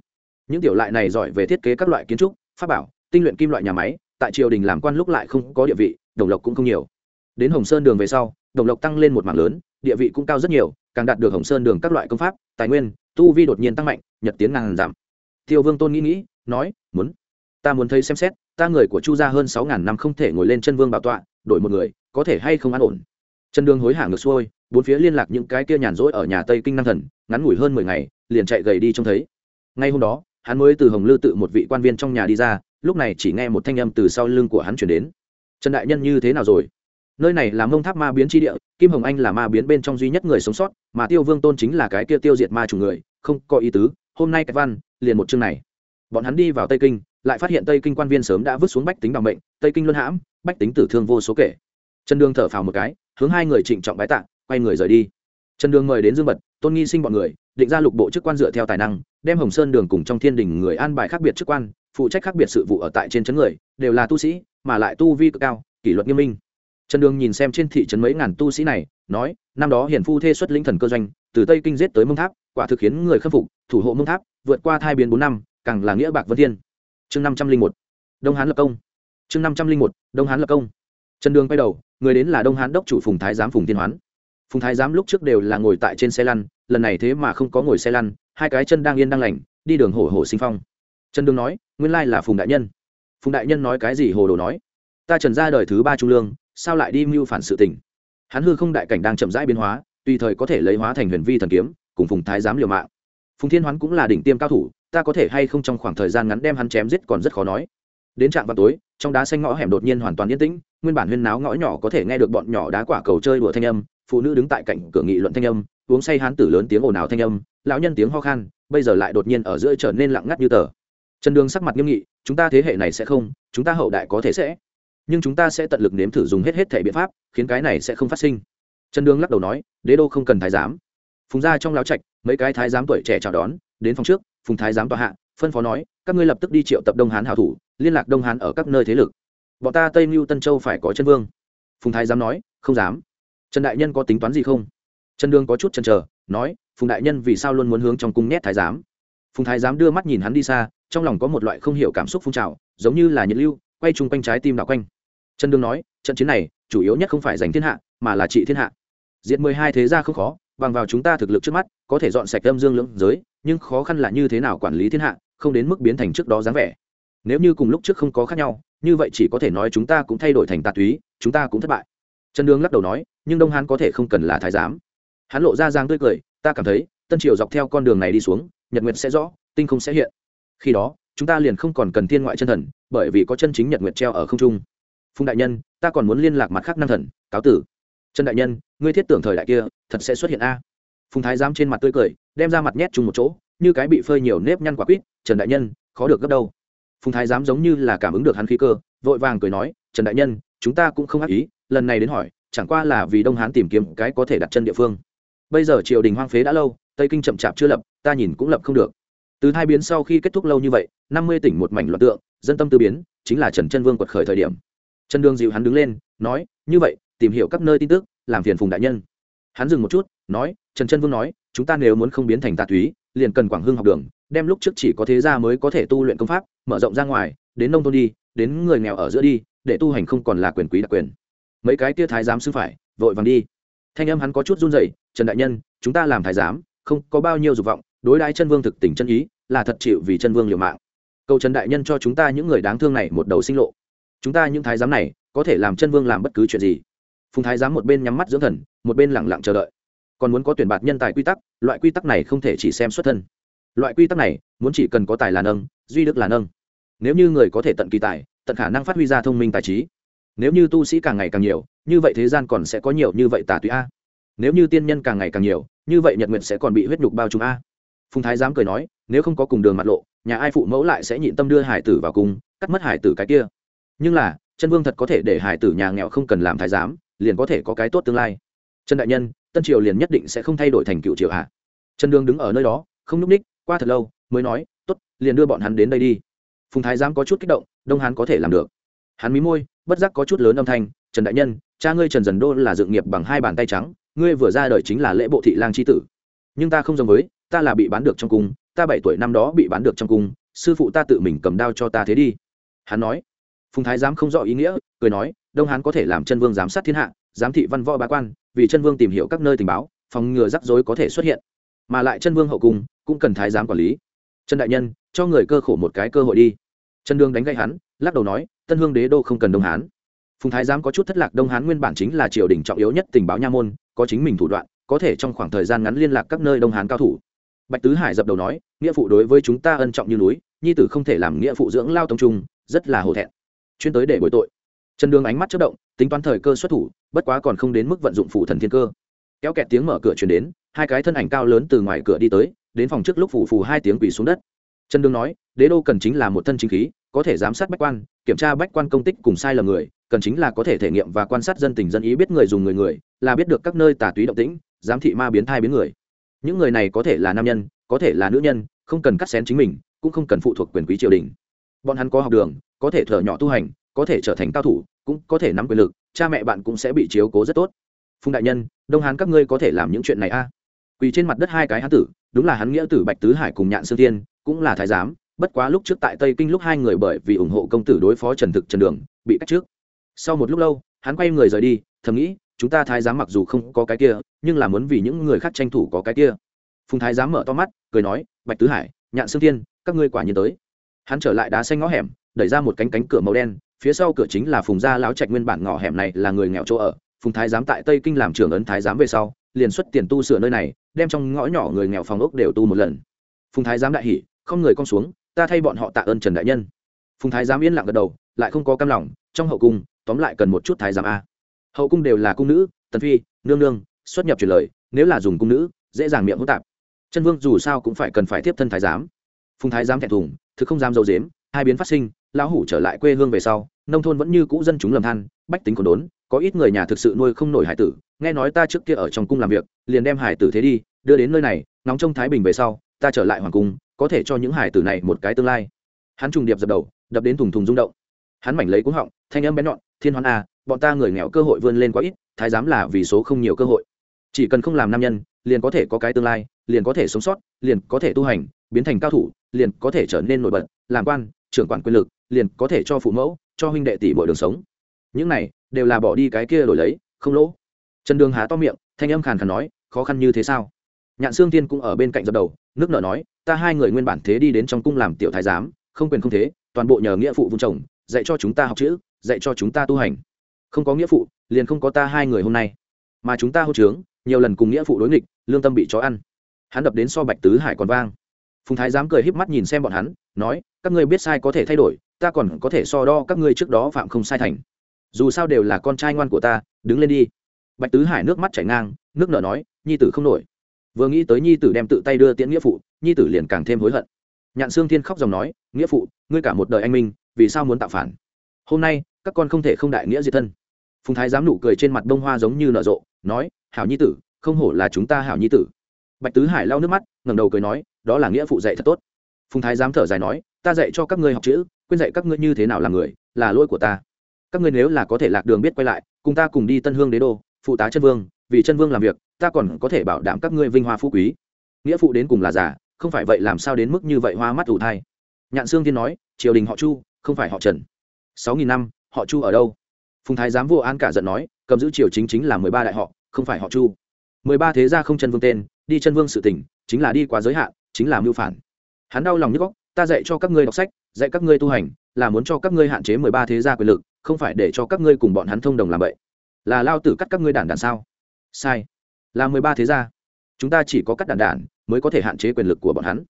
Những tiểu lại này giỏi về thiết kế các loại kiến trúc, pháp bảo, tinh luyện kim loại nhà máy, tại triều đình làm quan lúc lại không có địa vị, đồng lộc cũng không nhiều. Đến hồng sơn đường về sau, đồng lộc tăng lên một mảng lớn, địa vị cũng cao rất nhiều, càng đạt được hồng sơn đường các loại công pháp, tài nguyên, tu vi đột nhiên tăng mạnh, nhật tiến ngàn giảm. Tiêu vương tôn nghĩ nghĩ, nói, muốn. Ta muốn thấy xem xét, ta người của chu gia hơn sáu ngàn năm không thể ngồi lên chân vương bảo tọa, đổi một người, có thể hay không an ổn? Chân đường hối hả ngược xuôi, bốn phía liên lạc những cái kia nhàn rỗi ở nhà tây kinh năng thần, ngắn ngủi hơn mười ngày, liền chạy gầy đi trông thấy. Ngay hôm đó, hắn mới từ hồng lư tự một vị quan viên trong nhà đi ra, lúc này chỉ nghe một thanh âm từ sau lưng của hắn chuyển đến. Trần đại nhân như thế nào rồi? Nơi này là mông tháp ma biến tri địa, kim hồng anh là ma biến bên trong duy nhất người sống sót, mà tiêu vương tôn chính là cái kia tiêu diệt ma chủ người, không có ý tứ, hôm nay cái văn, liền một chương này. Bọn hắn đi vào tây kinh, lại phát hiện tây kinh quan viên sớm đã vứt xuống bách tính bằng bệnh tây kinh luân hãm, bách tính tử thương vô số kể. Trần đương thở phào một cái hướng hai người trịnh trọng bái tạ, quay người rời đi. Trần đường mời đến dương bật, tôn nghi sinh bọn người, định ra lục bộ chức quan dựa theo tài năng, đem hồng sơn đường cùng trong thiên đình người an bài khác biệt chức quan, phụ trách khác biệt sự vụ ở tại trên trấn người, đều là tu sĩ, mà lại tu vi cực cao, kỷ luật nghiêm minh. Trần đường nhìn xem trên thị trấn mấy ngàn tu sĩ này, nói, năm đó hiển phu thê xuất lĩnh thần cơ doanh, từ tây kinh giết tới mông tháp, quả thực khiến người khâm phục, thủ hộ mông tháp, vượt qua thai biến bốn năm, càng là nghĩa bạc vân thiên. Chương năm trăm linh một, đông hán lập công. Chương năm trăm linh một, đông hán lập công. Trần đường quay đầu người đến là đông hán đốc chủ phùng thái giám phùng tiên hoán. Phùng thái giám lúc trước đều là ngồi tại trên xe lăn, lần này thế mà không có ngồi xe lăn, hai cái chân đang yên đang lành, đi đường hổ hổ sinh phong. Trần đương nói, nguyên lai là phùng đại nhân. Phùng đại nhân nói cái gì hồ đồ nói, ta trần ra đời thứ ba trung lương, sao lại đi mưu phản sự tình? Hắn hư không đại cảnh đang chậm rãi biến hóa, tùy thời có thể lấy hóa thành huyền vi thần kiếm, cùng phùng thái giám liều mạng. Phùng thiên hoán cũng là đỉnh tiêm cao thủ, ta có thể hay không trong khoảng thời gian ngắn đem hắn chém giết còn rất khó nói đến trạm vào tối, trong đá xanh ngõ hẻm đột nhiên hoàn toàn yên tĩnh, nguyên bản huyên náo ngõ nhỏ có thể nghe được bọn nhỏ đá quả cầu chơi đùa thanh âm, phụ nữ đứng tại cạnh cửa nghị luận thanh âm, uống say hán tử lớn tiếng ồn ào thanh âm, lão nhân tiếng ho khan, bây giờ lại đột nhiên ở giữa trở nên lặng ngắt như tờ. Trần đường sắc mặt nghiêm nghị, chúng ta thế hệ này sẽ không, chúng ta hậu đại có thể sẽ, nhưng chúng ta sẽ tận lực nếm thử dùng hết hết thể biện pháp, khiến cái này sẽ không phát sinh. Trần đường lắc đầu nói, đế đô không cần thái giám. Phùng ra trong lão trạch, mấy cái thái giám tuổi trẻ chào đón, đến phòng trước, phùng thái giám tòa hạ phân phó nói, các ngươi lập tức đi triệu tập đông hán hảo thủ, liên lạc đông hán ở các nơi thế lực. Bọn ta tây mưu tân châu phải có chân vương. Phùng thái giám nói, không dám. Trần đại nhân có tính toán gì không? Trần đương có chút chần chờ, nói, phùng đại nhân vì sao luôn muốn hướng trong cung nhét thái giám? Phùng thái giám đưa mắt nhìn hắn đi xa, trong lòng có một loại không hiểu cảm xúc phun trào, giống như là nhiệt lưu, quay chung quanh trái tim đạo quanh. Trần đương nói, trận chiến này, chủ yếu nhất không phải giành thiên hạ, mà là trị thiên hạ. Diệt mười hai thế gia không khó, bằng vào chúng ta thực lực trước mắt, có thể dọn sạch âm dương lưỡng giới, nhưng khó khăn là như thế nào quản lý thiên hạ? Không đến mức biến thành trước đó dáng vẻ. Nếu như cùng lúc trước không có khác nhau, như vậy chỉ có thể nói chúng ta cũng thay đổi thành tà túy, chúng ta cũng thất bại. Trần đường lắc đầu nói, nhưng đông hán có thể không cần là thái giám. Hắn lộ ra giang tươi cười, ta cảm thấy, tân triều dọc theo con đường này đi xuống, nhật nguyệt sẽ rõ, tinh không sẽ hiện. Khi đó, chúng ta liền không còn cần thiên ngoại chân thần, bởi vì có chân chính nhật nguyệt treo ở không trung. Phùng đại nhân, ta còn muốn liên lạc mặt khác năng thần, cáo tử. Trần đại nhân, ngươi thiết tưởng thời đại kia, thật sẽ xuất hiện a. Phùng thái giám trên mặt tươi cười, đem ra mặt nhét chung một chỗ như cái bị phơi nhiều nếp nhăn quả quýt, trần đại nhân, khó được gấp đâu. Phùng thái giám giống như là cảm ứng được hắn khí cơ, vội vàng cười nói, trần đại nhân, chúng ta cũng không ác ý, lần này đến hỏi, chẳng qua là vì đông hán tìm kiếm cái có thể đặt chân địa phương. Bây giờ triều đình hoang phế đã lâu, tây kinh chậm chạp chưa lập, ta nhìn cũng lập không được. Từ hai biến sau khi kết thúc lâu như vậy, năm mươi tỉnh một mảnh loạn tượng, dân tâm tư biến, chính là trần chân vương quật khởi thời điểm. Trần đương dịu hắn đứng lên, nói, như vậy, tìm hiểu các nơi tin tức, làm phiền phùng đại nhân. Hắn dừng một chút, nói, trần chân vương nói, chúng ta nếu muốn không biến thành tà túy liền cần quảng hưng học đường, đem lúc trước chỉ có thế gia mới có thể tu luyện công pháp, mở rộng ra ngoài, đến nông thôn đi, đến người nghèo ở giữa đi, để tu hành không còn là quyền quý đặc quyền. Mấy cái tia thái giám sư phải, vội vàng đi. Thanh âm hắn có chút run rẩy, trần đại nhân, chúng ta làm thái giám, không có bao nhiêu dục vọng, đối đãi chân vương thực tình chân ý, là thật chịu vì chân vương liều mạng. Cầu trần đại nhân cho chúng ta những người đáng thương này một đầu sinh lộ. Chúng ta những thái giám này, có thể làm chân vương làm bất cứ chuyện gì. Phùng thái giám một bên nhắm mắt dưỡng thần, một bên lẳng lặng chờ đợi còn muốn có tuyển bạt nhân tài quy tắc, loại quy tắc này không thể chỉ xem xuất thân. Loại quy tắc này, muốn chỉ cần có tài là nâng, duy đức là nâng. Nếu như người có thể tận kỳ tài, tận khả năng phát huy ra thông minh tài trí. Nếu như tu sĩ càng ngày càng nhiều, như vậy thế gian còn sẽ có nhiều như vậy tà tùy a. Nếu như tiên nhân càng ngày càng nhiều, như vậy nhật nguyện sẽ còn bị huyết nhục bao trùm a. Phùng thái dám cười nói, nếu không có cùng đường mặt lộ, nhà ai phụ mẫu lại sẽ nhịn tâm đưa hải tử vào cung cắt mất hải tử cái kia. Nhưng là, chân vương thật có thể để hải tử nhà nghèo không cần làm thái giám, liền có thể có cái tốt tương lai. Trần đại nhân tân triều liền nhất định sẽ không thay đổi thành cựu triều hạ trần đường đứng ở nơi đó, không nhúc ních, qua thật lâu, mới nói t ố t liền đưa bọn hắn đến đây đi. Phùng thái giám có chút kích động, đông hán có thể làm được. Hắn mí môi, bất giác có chút lớn âm thanh, trần đại nhân, cha ngươi trần dần đô là dự nghiệp bằng hai bàn tay trắng, ngươi vừa ra đời chính là lễ bộ thị lang c h i tử. Nhưng ta không giống với, ta là bị bán được trong cung, ta bảy tuổi năm đó bị bán được trong cung, sư phụ ta tự mình cầm đao cho ta thế đi. Hắn nói. Phùng thái giám không rõ ý nghĩa, cười nói, đông hán có thể làm chân vương giám sát thiên hạ giám thị văn võ bá quan, vì chân vương tìm hiểu các nơi tình báo, phòng ngừa rắc rối có thể xuất hiện. Mà lại chân vương hậu cung cũng cần thái giám quản lý. Trần đại nhân, cho người cơ khổ một cái cơ hội đi. Trần đương đánh gậy hắn, lắc đầu nói, tân hương đế đô không cần đông hán. Phùng thái giám có chút thất lạc, đông hán nguyên bản chính là triều đình trọng yếu nhất tình báo nha môn, có chính mình thủ đoạn, có thể trong khoảng thời gian ngắn liên lạc các nơi đông hán cao thủ. Bạch tứ hải dập đầu nói, nghĩa phụ đối với chúng ta ân trọng như núi, nhi tử không thể làm nghĩa phụ dưỡng lao tông trung, rất là hổ thẹn. Chuyên tới để bồi tội. Trần đương ánh mắt chất động tính toán thời cơ xuất thủ, bất quá còn không đến mức vận dụng phủ thần thiên cơ. Kéo kẹt tiếng mở cửa chuyển đến, hai cái thân ảnh cao lớn từ ngoài cửa đi tới, đến phòng trước lúc phủ phù hai tiếng quỳ xuống đất. Trần Dương nói, đế đô cần chính là một thân chính khí, có thể giám sát bách quan, kiểm tra bách quan công tích cùng sai lầm người, cần chính là có thể thể nghiệm và quan sát dân tình dân ý biết người dùng người người, là biết được các nơi tà túy động tĩnh, giám thị ma biến thai biến người. Những người này có thể là nam nhân, có thể là nữ nhân, không cần cắt xén chính mình, cũng không cần phụ thuộc quyền quý triều đình. Bọn hắn có học đường, có thể thở nhỏ tu hành, có thể trở thành cao thủ cũng có thể nắm quyền lực, cha mẹ bạn cũng sẽ bị chiếu cố rất tốt. Phùng đại nhân, đông hán các ngươi có thể làm những chuyện này a? À? quỳ trên mặt đất hai cái hán tử, đúng là hắn nghĩa tử bạch tứ hải cùng nhạn sương tiên cũng là thái giám, bất quá lúc trước tại tây kinh lúc hai người bởi vì ủng hộ công tử đối phó trần thực trần đường, bị cách trước. Sau một lúc lâu, hắn quay người rời đi, thầm nghĩ, chúng ta thái giám mặc dù không có cái kia, nhưng là muốn vì những người khác tranh thủ có cái kia. Phùng thái giám mở to mắt, cười nói, bạch tứ hải, nhạn sương tiên các ngươi quả nhiên tới. Hắn trở lại đá xanh ngõ hẻm, đẩy ra một cánh cánh cửa màu đen phía sau cửa chính là phùng gia láo trạch nguyên bản ngõ hẻm này là người nghèo chỗ ở, phùng thái giám tại tây kinh làm trưởng ấn thái giám về sau, liền xuất tiền tu sửa nơi này, đem trong ngõ nhỏ người nghèo phòng ốc đều tu một lần. Phùng thái giám đại hỉ, không người con xuống, ta thay bọn họ tạ ơn trần đại nhân. Phùng thái giám yên lặng gật đầu, lại không có cam lòng, trong hậu cung, tóm lại cần một chút thái giám a. Hậu cung đều là cung nữ, tần phi, nương nương, xuất nhập truyền lời, nếu là dùng cung nữ, dễ dàng miệng hỗn tạp. Chân vương dù sao cũng phải cần phải tiếp thân thái giám. Phùng thái giám thẹn thùng, thực không dám dâu dếm hai biến phát sinh lão hủ trở lại quê hương về sau nông thôn vẫn như cũ dân chúng lầm than bách tính còn đốn có ít người nhà thực sự nuôi không nổi hải tử nghe nói ta trước kia ở trong cung làm việc liền đem hải tử thế đi đưa đến nơi này nóng trong thái bình về sau ta trở lại hoàng cung có thể cho những hải tử này một cái tương lai. Hắn trùng điệp dập đầu đập đến thùng thùng rung động. Hắn mảnh lấy cuống họng thanh âm bén nhọn thiên hoan à, bọn ta người nghèo cơ hội vươn lên quá ít thái giám là vì số không nhiều cơ hội. Chỉ cần không làm nam nhân liền có thể có cái tương lai liền có thể sống sót liền có thể tu hành biến thành cao thủ liền có thể trở nên nổi bật làm quan trưởng quản quyền lực liền có thể cho phụ mẫu, cho huynh đệ tỷ mọi đường sống. Những này đều là bỏ đi cái kia đổi lấy, không lỗ. Trần đường há to miệng, thanh âm khàn khàn nói, khó khăn như thế sao? Nhạn xương tiên cũng ở bên cạnh dập đầu, nước nợ nói, ta hai người nguyên bản thế đi đến trong cung làm tiểu thái giám, không quyền không thế, toàn bộ nhờ nghĩa phụ vung chồng dạy cho chúng ta học chữ, dạy cho chúng ta tu hành. Không có nghĩa phụ, liền không có ta hai người hôm nay. Mà chúng ta hô trướng, nhiều lần cùng nghĩa phụ đối nghịch, lương tâm bị chó ăn. Hắn đập đến so bạch tứ hải còn vang. Phùng thái dám cười híp mắt nhìn xem bọn hắn, nói, các ngươi biết sai có thể thay đổi ta còn có thể so đo các ngươi trước đó phạm không sai thành. Dù sao đều là con trai ngoan của ta, đứng lên đi. Bạch tứ hải nước mắt chảy ngang, nước nở nói, nhi tử không nổi. Vừa nghĩ tới nhi tử đem tự tay đưa tiễn nghĩa phụ, nhi tử liền càng thêm hối hận. Nhạn xương thiên khóc dòng nói, nghĩa phụ, ngươi cả một đời anh minh, vì sao muốn tạo phản? Hôm nay, các con không thể không đại nghĩa diệt thân. Phùng thái dám nụ cười trên mặt bông hoa giống như nở rộ, nói, hảo nhi tử, không hổ là chúng ta hảo nhi tử. Bạch tứ hải lau nước mắt, ngẩng đầu cười nói, đó là nghĩa phụ dạy thật tốt. Phùng thái dám thở dài nói, ta dạy cho các ngươi học chữ quên dạy các ngươi như thế nào là người, là lỗi của ta. Các ngươi nếu là có thể lạc đường biết quay lại, cùng ta cùng đi tân hương đế đô, phụ tá chân vương, vì chân vương làm việc, ta còn có thể bảo đảm các ngươi vinh hoa phú quý. Nghĩa phụ đến cùng là giả, không phải vậy làm sao đến mức như vậy hoa mắt ủ thai. Nhạn sương tiên nói, triều đình họ chu, không phải họ trần. Sáu nghìn năm, họ chu ở đâu? Phùng thái giám vô an cả giận nói, cầm giữ triều chính chính là mười ba đại họ, không phải họ chu. Mười ba thế gia không chân vương tên, đi chân vương sự tỉnh, chính là đi quá giới hạn, chính là mưu phản. Hắn đau lòng như góc ta dạy cho các ngươi đọc sách dạy các ngươi tu hành, là muốn cho các ngươi hạn chế mười ba thế gia quyền lực, không phải để cho các ngươi cùng bọn hắn thông đồng làm vậy. Là lao tử cắt các ngươi đản đản sao? Sai. Là mười ba thế gia. Chúng ta chỉ có cắt đản đản mới có thể hạn chế quyền lực của bọn hắn.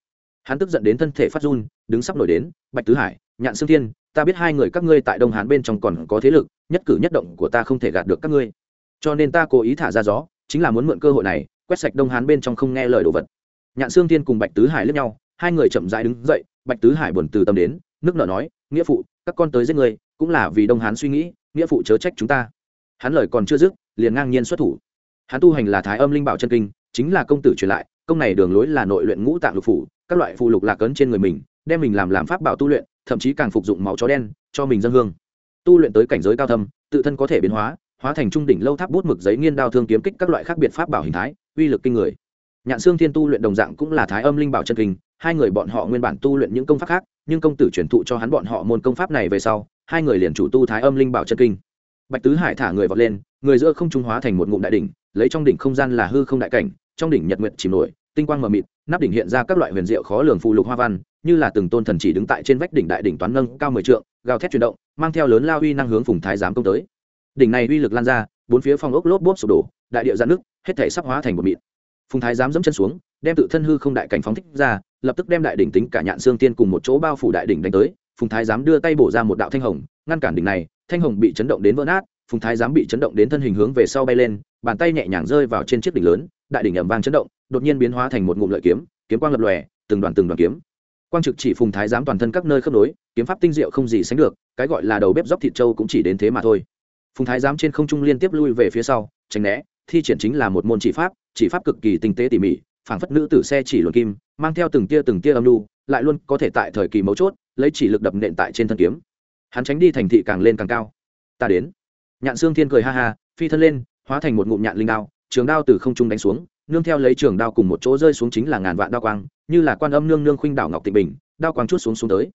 Hắn tức giận đến thân thể phát run, đứng sắp nổi đến, bạch tứ hải, nhạn sương thiên, ta biết hai người các ngươi tại đông hán bên trong còn có thế lực, nhất cử nhất động của ta không thể gạt được các ngươi. Cho nên ta cố ý thả ra gió, chính là muốn mượn cơ hội này, quét sạch đông hán bên trong không nghe lời đồ vật. Nhạn xương thiên cùng bạch tứ hải lướt nhau hai người chậm rãi đứng dậy, bạch tứ hải buồn từ tâm đến, nước nở nói, nghĩa phụ, các con tới giết người, cũng là vì đông hán suy nghĩ, nghĩa phụ chớ trách chúng ta. Hắn lời còn chưa dứt, liền ngang nhiên xuất thủ. Hắn tu hành là thái âm linh bảo chân kinh, chính là công tử truyền lại, công này đường lối là nội luyện ngũ tạng lục phủ, các loại phụ lục lạc ấn trên người mình, đem mình làm làm pháp bảo tu luyện, thậm chí càng phục dụng máu chó đen, cho mình dân hương. Tu luyện tới cảnh giới cao thâm, tự thân có thể biến hóa hóa thành trung đỉnh lâu tháp bút mực giấy nghiên đao thương kiếm kích các loại khác biệt pháp bảo hình thái, uy lực kinh người. Nhạn xương thiên tu luyện đồng dạng cũng là thái âm linh bảo chân kinh hai người bọn họ nguyên bản tu luyện những công pháp khác, nhưng công tử truyền thụ cho hắn bọn họ môn công pháp này về sau, hai người liền chủ tu thái âm linh bảo chân kinh. Bạch tứ hải thả người vọt lên, người giữa không trung hóa thành một ngụm đại đỉnh, lấy trong đỉnh không gian là hư không đại cảnh, trong đỉnh nhật nguyệt chìm nổi, tinh quang mờ mịt, nắp đỉnh hiện ra các loại huyền diệu khó lường phụ lục hoa văn, như là từng tôn thần chỉ đứng tại trên vách đỉnh đại đỉnh toán nâng cao mười trượng, gào thét chuyển động, mang theo lớn lao uy năng hướng phùng thái giám công tới. Đỉnh này uy lực lan ra, bốn phía phong ốc lốp bốp sụp đổ, đại địa giãn nước hết thể sắp hóa thành một mịn phùng thái giám dẫm chân xuống đem tự thân hư không đại cảnh phóng thích ra, lập tức đem đại đỉnh tính cả nhạn xương tiên cùng một chỗ bao phủ đại đỉnh đánh tới, phùng thái giám đưa tay bổ ra một đạo thanh hồng, ngăn cản đỉnh này, thanh hồng bị chấn động đến vỡ nát, phùng thái giám bị chấn động đến thân hình hướng về sau bay lên, bàn tay nhẹ nhàng rơi vào trên chiếc đỉnh lớn, đại đỉnh ầm vang chấn động, đột nhiên biến hóa thành một ngụm lợi kiếm kiếm quang lập lòe, từng đoàn từng đoàn kiếm. Quang trực chỉ phùng thái giám toàn thân các nơi khớp nối, kiếm pháp tinh diệu không gì sánh được, cái gọi là đầu bếp dốc thịt trâu cũng chỉ đến thế mà thôi. Phùng thái giám trên không trung liên tiếp lui về phía sau, tránh né, thi triển chính là một môn chỉ pháp chỉ pháp cực kỳ tinh tế tỉ mỉ phảng phất nữ tử xe chỉ luồn kim, mang theo từng tia từng tia âm lưu lại luôn có thể tại thời kỳ mấu chốt, lấy chỉ lực đập nện tại trên thân kiếm. Hắn tránh đi thành thị càng lên càng cao. Ta đến. Nhạn xương thiên cười ha ha, phi thân lên, hóa thành một ngụm nhạn linh đao, trường đao từ không trung đánh xuống, nương theo lấy trường đao cùng một chỗ rơi xuống chính là ngàn vạn đao quang, như là quan âm nương nương khuynh đảo ngọc tịnh bình, đao quang chút xuống xuống tới.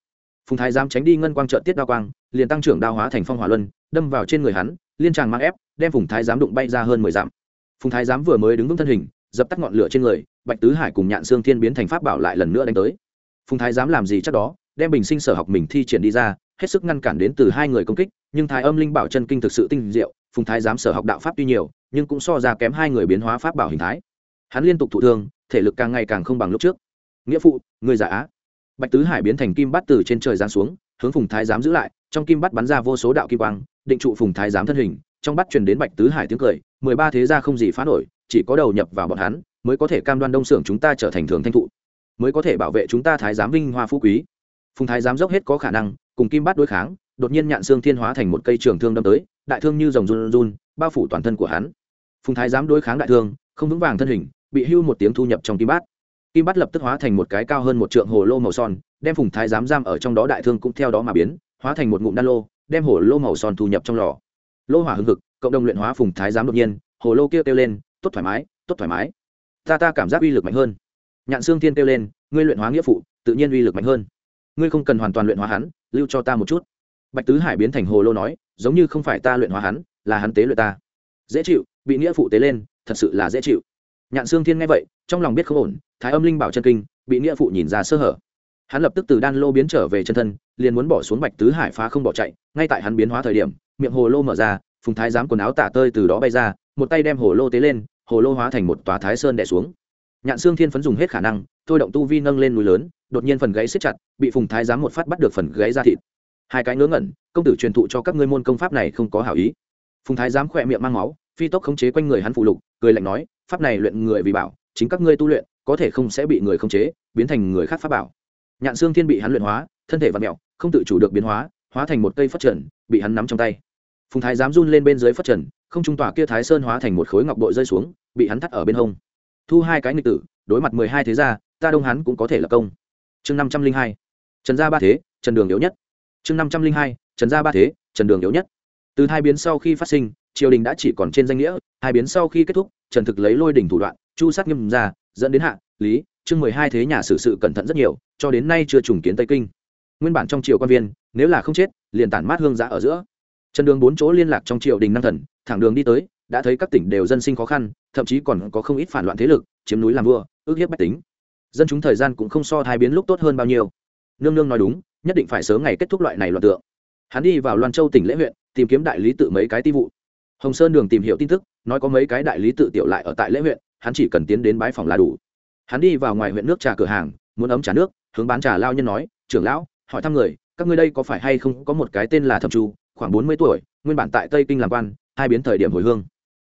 Phùng thái dám tránh đi ngân quang trợ tiết đao quang, liền tăng trưởng đao hóa thành phong hỏa luân, đâm vào trên người hắn, liên tràng mang ép, đem phùng thái dám đụng bay ra hơn mười dặm. Phùng thái dám vừa mới đứng vững thân hình, dập tắt ngọn lửa trên người bạch tứ hải cùng nhạn xương thiên biến thành pháp bảo lại lần nữa đánh tới. Phùng thái dám làm gì chắc đó, đem bình sinh sở học mình thi triển đi ra, hết sức ngăn cản đến từ hai người công kích, nhưng thái âm linh bảo chân kinh thực sự tinh diệu, phùng thái dám sở học đạo pháp tuy nhiều, nhưng cũng so ra kém hai người biến hóa pháp bảo hình thái. Hắn liên tục thụ thương, thể lực càng ngày càng không bằng lúc trước. Nghĩa phụ, người giả á. Bạch tứ hải biến thành kim bắt từ trên trời giáng xuống, hướng phùng thái giám giữ lại, trong kim bắt bắn ra vô số đạo kim quang, định trụ phùng thái giám thân hình, trong bắt truyền đến bạch tứ hải tiếng cười, mười ba thế gia không gì phá nổi, chỉ có đầu nhập vào bọn hắn mới có thể cam đoan đông xưởng chúng ta trở thành thường thanh thụ, mới có thể bảo vệ chúng ta thái giám vinh hoa phú quý. Phùng thái giám dốc hết có khả năng, cùng kim Bát đối kháng, đột nhiên nhạn xương thiên hóa thành một cây trường thương đâm tới, đại thương như dòng run run, bao phủ toàn thân của hắn. Phùng thái giám đối kháng đại thương, không vững vàng thân hình, bị hưu một tiếng thu nhập trong kim bát. Kim bát lập tức hóa thành một cái cao hơn một trượng hồ lô màu son, đem phùng thái giám giam ở trong đó đại thương cũng theo đó mà biến, hóa thành một ngụm đan lô, đem hồ lô màu son thu nhập trong lò. Lô hỏa hưng hực, cộng đồng luyện hóa phùng thái giám đột nhiên, hồ lô kia kêu lên, tốt thoải mái, tốt thoải mái ta ta cảm giác uy lực mạnh hơn. Nhạn xương thiên kêu lên, ngươi luyện hóa nghĩa phụ, tự nhiên uy lực mạnh hơn. Ngươi không cần hoàn toàn luyện hóa hắn, lưu cho ta một chút. Bạch tứ hải biến thành hồ lô nói, giống như không phải ta luyện hóa hắn, là hắn tế luyện ta. Dễ chịu, bị nghĩa phụ tế lên, thật sự là dễ chịu. Nhạn xương thiên nghe vậy, trong lòng biết không ổn, thái âm linh bảo chân kinh, bị nghĩa phụ nhìn ra sơ hở. Hắn lập tức từ đan lô biến trở về chân thân, liền muốn bỏ xuống bạch tứ hải phá không bỏ chạy, ngay tại hắn biến hóa thời điểm, miệng hồ lô mở ra, phùng thái giám quần áo tả tơi từ đó bay ra, một tay đem hồ lô tế lên hồ lô hóa thành một tòa thái sơn đè xuống. Nhạn xương thiên phấn dùng hết khả năng, thôi động tu vi nâng lên núi lớn, đột nhiên phần gáy xếp chặt, bị phùng thái giám một phát bắt được phần gáy ra thịt. Hai cái ngớ ngẩn, công tử truyền thụ cho các ngươi môn công pháp này không có hảo ý. Phùng thái giám khỏe miệng mang máu, phi tốc khống chế quanh người hắn phụ lục, cười lạnh nói, pháp này luyện người vì bảo, chính các ngươi tu luyện, có thể không sẽ bị người khống chế, biến thành người khác pháp bảo. Nhạn xương thiên bị hắn luyện hóa, thân thể và mẹo không tự chủ được biến hóa hóa thành một cây phát trần, bị hắn nắm trong tay. Phùng thái Giám run lên bên dưới phát trần không trung tỏa kia thái sơn hóa thành một khối ngọc bội rơi xuống, bị hắn thắt ở bên hông. Thu hai cái nghịch tử, đối mặt mười hai thế gia, ta đông hắn cũng có thể là công. Chương năm trăm linh hai, trần gia ba thế, trần đường yếu nhất. Chương năm trăm linh hai, trần gia ba thế, trần đường yếu nhất. Từ hai biến sau khi phát sinh, triều đình đã chỉ còn trên danh nghĩa, hai biến sau khi kết thúc, trần thực lấy lôi đỉnh thủ đoạn, chu sát nghiêm ra dẫn đến hạ, lý, chương mười hai thế nhà xử sự cẩn thận rất nhiều, cho đến nay chưa trùng kiến tây kinh. Nguyên bản trong triều quan viên, nếu là không chết, liền tản mát hương giã ở giữa. Trần đường bốn chỗ liên lạc trong triều đình năng thần thẳng đường đi tới, đã thấy các tỉnh đều dân sinh khó khăn, thậm chí còn có không ít phản loạn thế lực, chiếm núi làm vua, ước hiếp bách tính. Dân chúng thời gian cũng không so thai biến lúc tốt hơn bao nhiêu. Nương nương nói đúng, nhất định phải sớm ngày kết thúc loại này loạn tượng. Hắn đi vào loan châu tỉnh lễ huyện, tìm kiếm đại lý tự mấy cái ti vụ. Hồng sơn đường tìm hiểu tin tức, nói có mấy cái đại lý tự tiểu lại ở tại lễ huyện, hắn chỉ cần tiến đến bái phòng là đủ. Hắn đi vào ngoài huyện nước trà cửa hàng, muốn ấm trà nước, hướng bán trà lao nhân nói, trưởng lão, hỏi thăm người, các ngươi đây có phải hay không có một cái tên là thẩm chu, khoảng bốn mươi tuổi, nguyên bản tại tây kinh làm quan hai biến thời điểm hồi hương.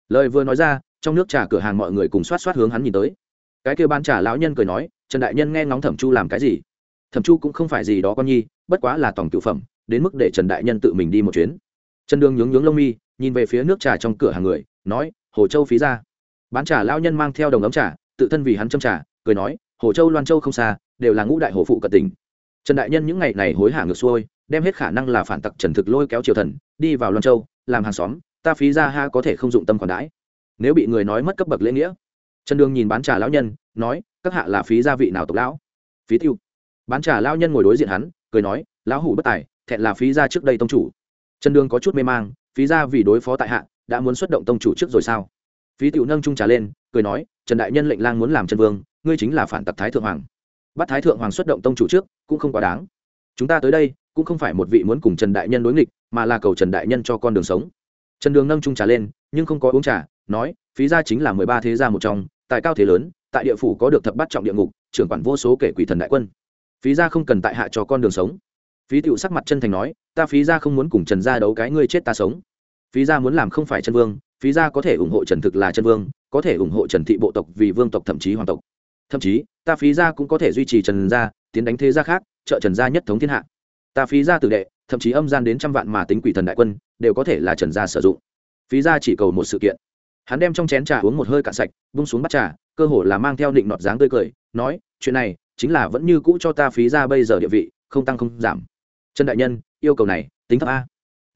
Lời vừa nói ra, trong nước trà cửa hàng mọi người cùng xoát xoát hướng hắn nhìn tới. Cái kêu bán trà lão nhân cười nói, trần đại nhân nghe ngóng thẩm chu làm cái gì? Thẩm chu cũng không phải gì đó con nhi, bất quá là tổng cựu phẩm, đến mức để trần đại nhân tự mình đi một chuyến. Trần đường nhướng nhướng lông mi, nhìn về phía nước trà trong cửa hàng người, nói, hồ châu phí ra. Bán trà lão nhân mang theo đồng ấm trà, tự thân vì hắn châm trà, cười nói, hồ châu loan châu không xa, đều là ngũ đại hồ phụ cận tỉnh. Trần đại nhân những ngày này hối hả ngược xuôi, đem hết khả năng là phản tặc trần thực lôi kéo triều thần, đi vào loan châu, làm hàng xóm ta phí ra ha có thể không dụng tâm còn đãi. Nếu bị người nói mất cấp bậc lễ nghĩa. Trần đường nhìn bán trà lão nhân, nói, các hạ là phí gia vị nào tộc lão? Phí tiêu. Bán trà lão nhân ngồi đối diện hắn, cười nói, lão hủ bất tài, thẹn là phí gia trước đây tông chủ. Trần đường có chút mê mang, phí gia vì đối phó tại hạ, đã muốn xuất động tông chủ trước rồi sao? Phí Tiêu nâng trung trà lên, cười nói, trần đại nhân lệnh lang muốn làm chân vương, ngươi chính là phản tặc thái thượng hoàng. Bắt thái thượng hoàng xuất động tông chủ trước, cũng không quá đáng. Chúng ta tới đây, cũng không phải một vị muốn cùng trần đại nhân đối nghịch, mà là cầu trần đại nhân cho con đường sống trần đường nâng trung trà lên, nhưng không có uống trà, nói, phí gia chính là mười ba thế gia một trong, tại cao thế lớn, tại địa phủ có được thập bắt trọng địa ngục, trưởng quản vô số kể quỷ thần đại quân. Phí gia không cần tại hạ cho con đường sống. Phí tựu sắc mặt chân thành nói, ta phí gia không muốn cùng trần gia đấu cái ngươi chết ta sống. Phí gia muốn làm không phải chân vương, phí gia có thể ủng hộ trần thực là chân vương, có thể ủng hộ trần thị bộ tộc vì vương tộc thậm chí hoàng tộc. Thậm chí, ta phí gia cũng có thể duy trì trần gia, tiến đánh thế gia khác, trợ trần gia nhất thống thiên hạ. Ta phí gia tử đệ thậm chí âm gian đến trăm vạn mà tính quỷ thần đại quân, đều có thể là trần gia sử dụng. Phí gia chỉ cầu một sự kiện. Hắn đem trong chén trà uống một hơi cạn sạch bung xuống bắt trà, cơ hồ là mang theo định nọt dáng tươi cười, nói, chuyện này chính là vẫn như cũ cho ta phí ra bây giờ địa vị, không tăng không giảm. Trần đại nhân, yêu cầu này, tính thấp a.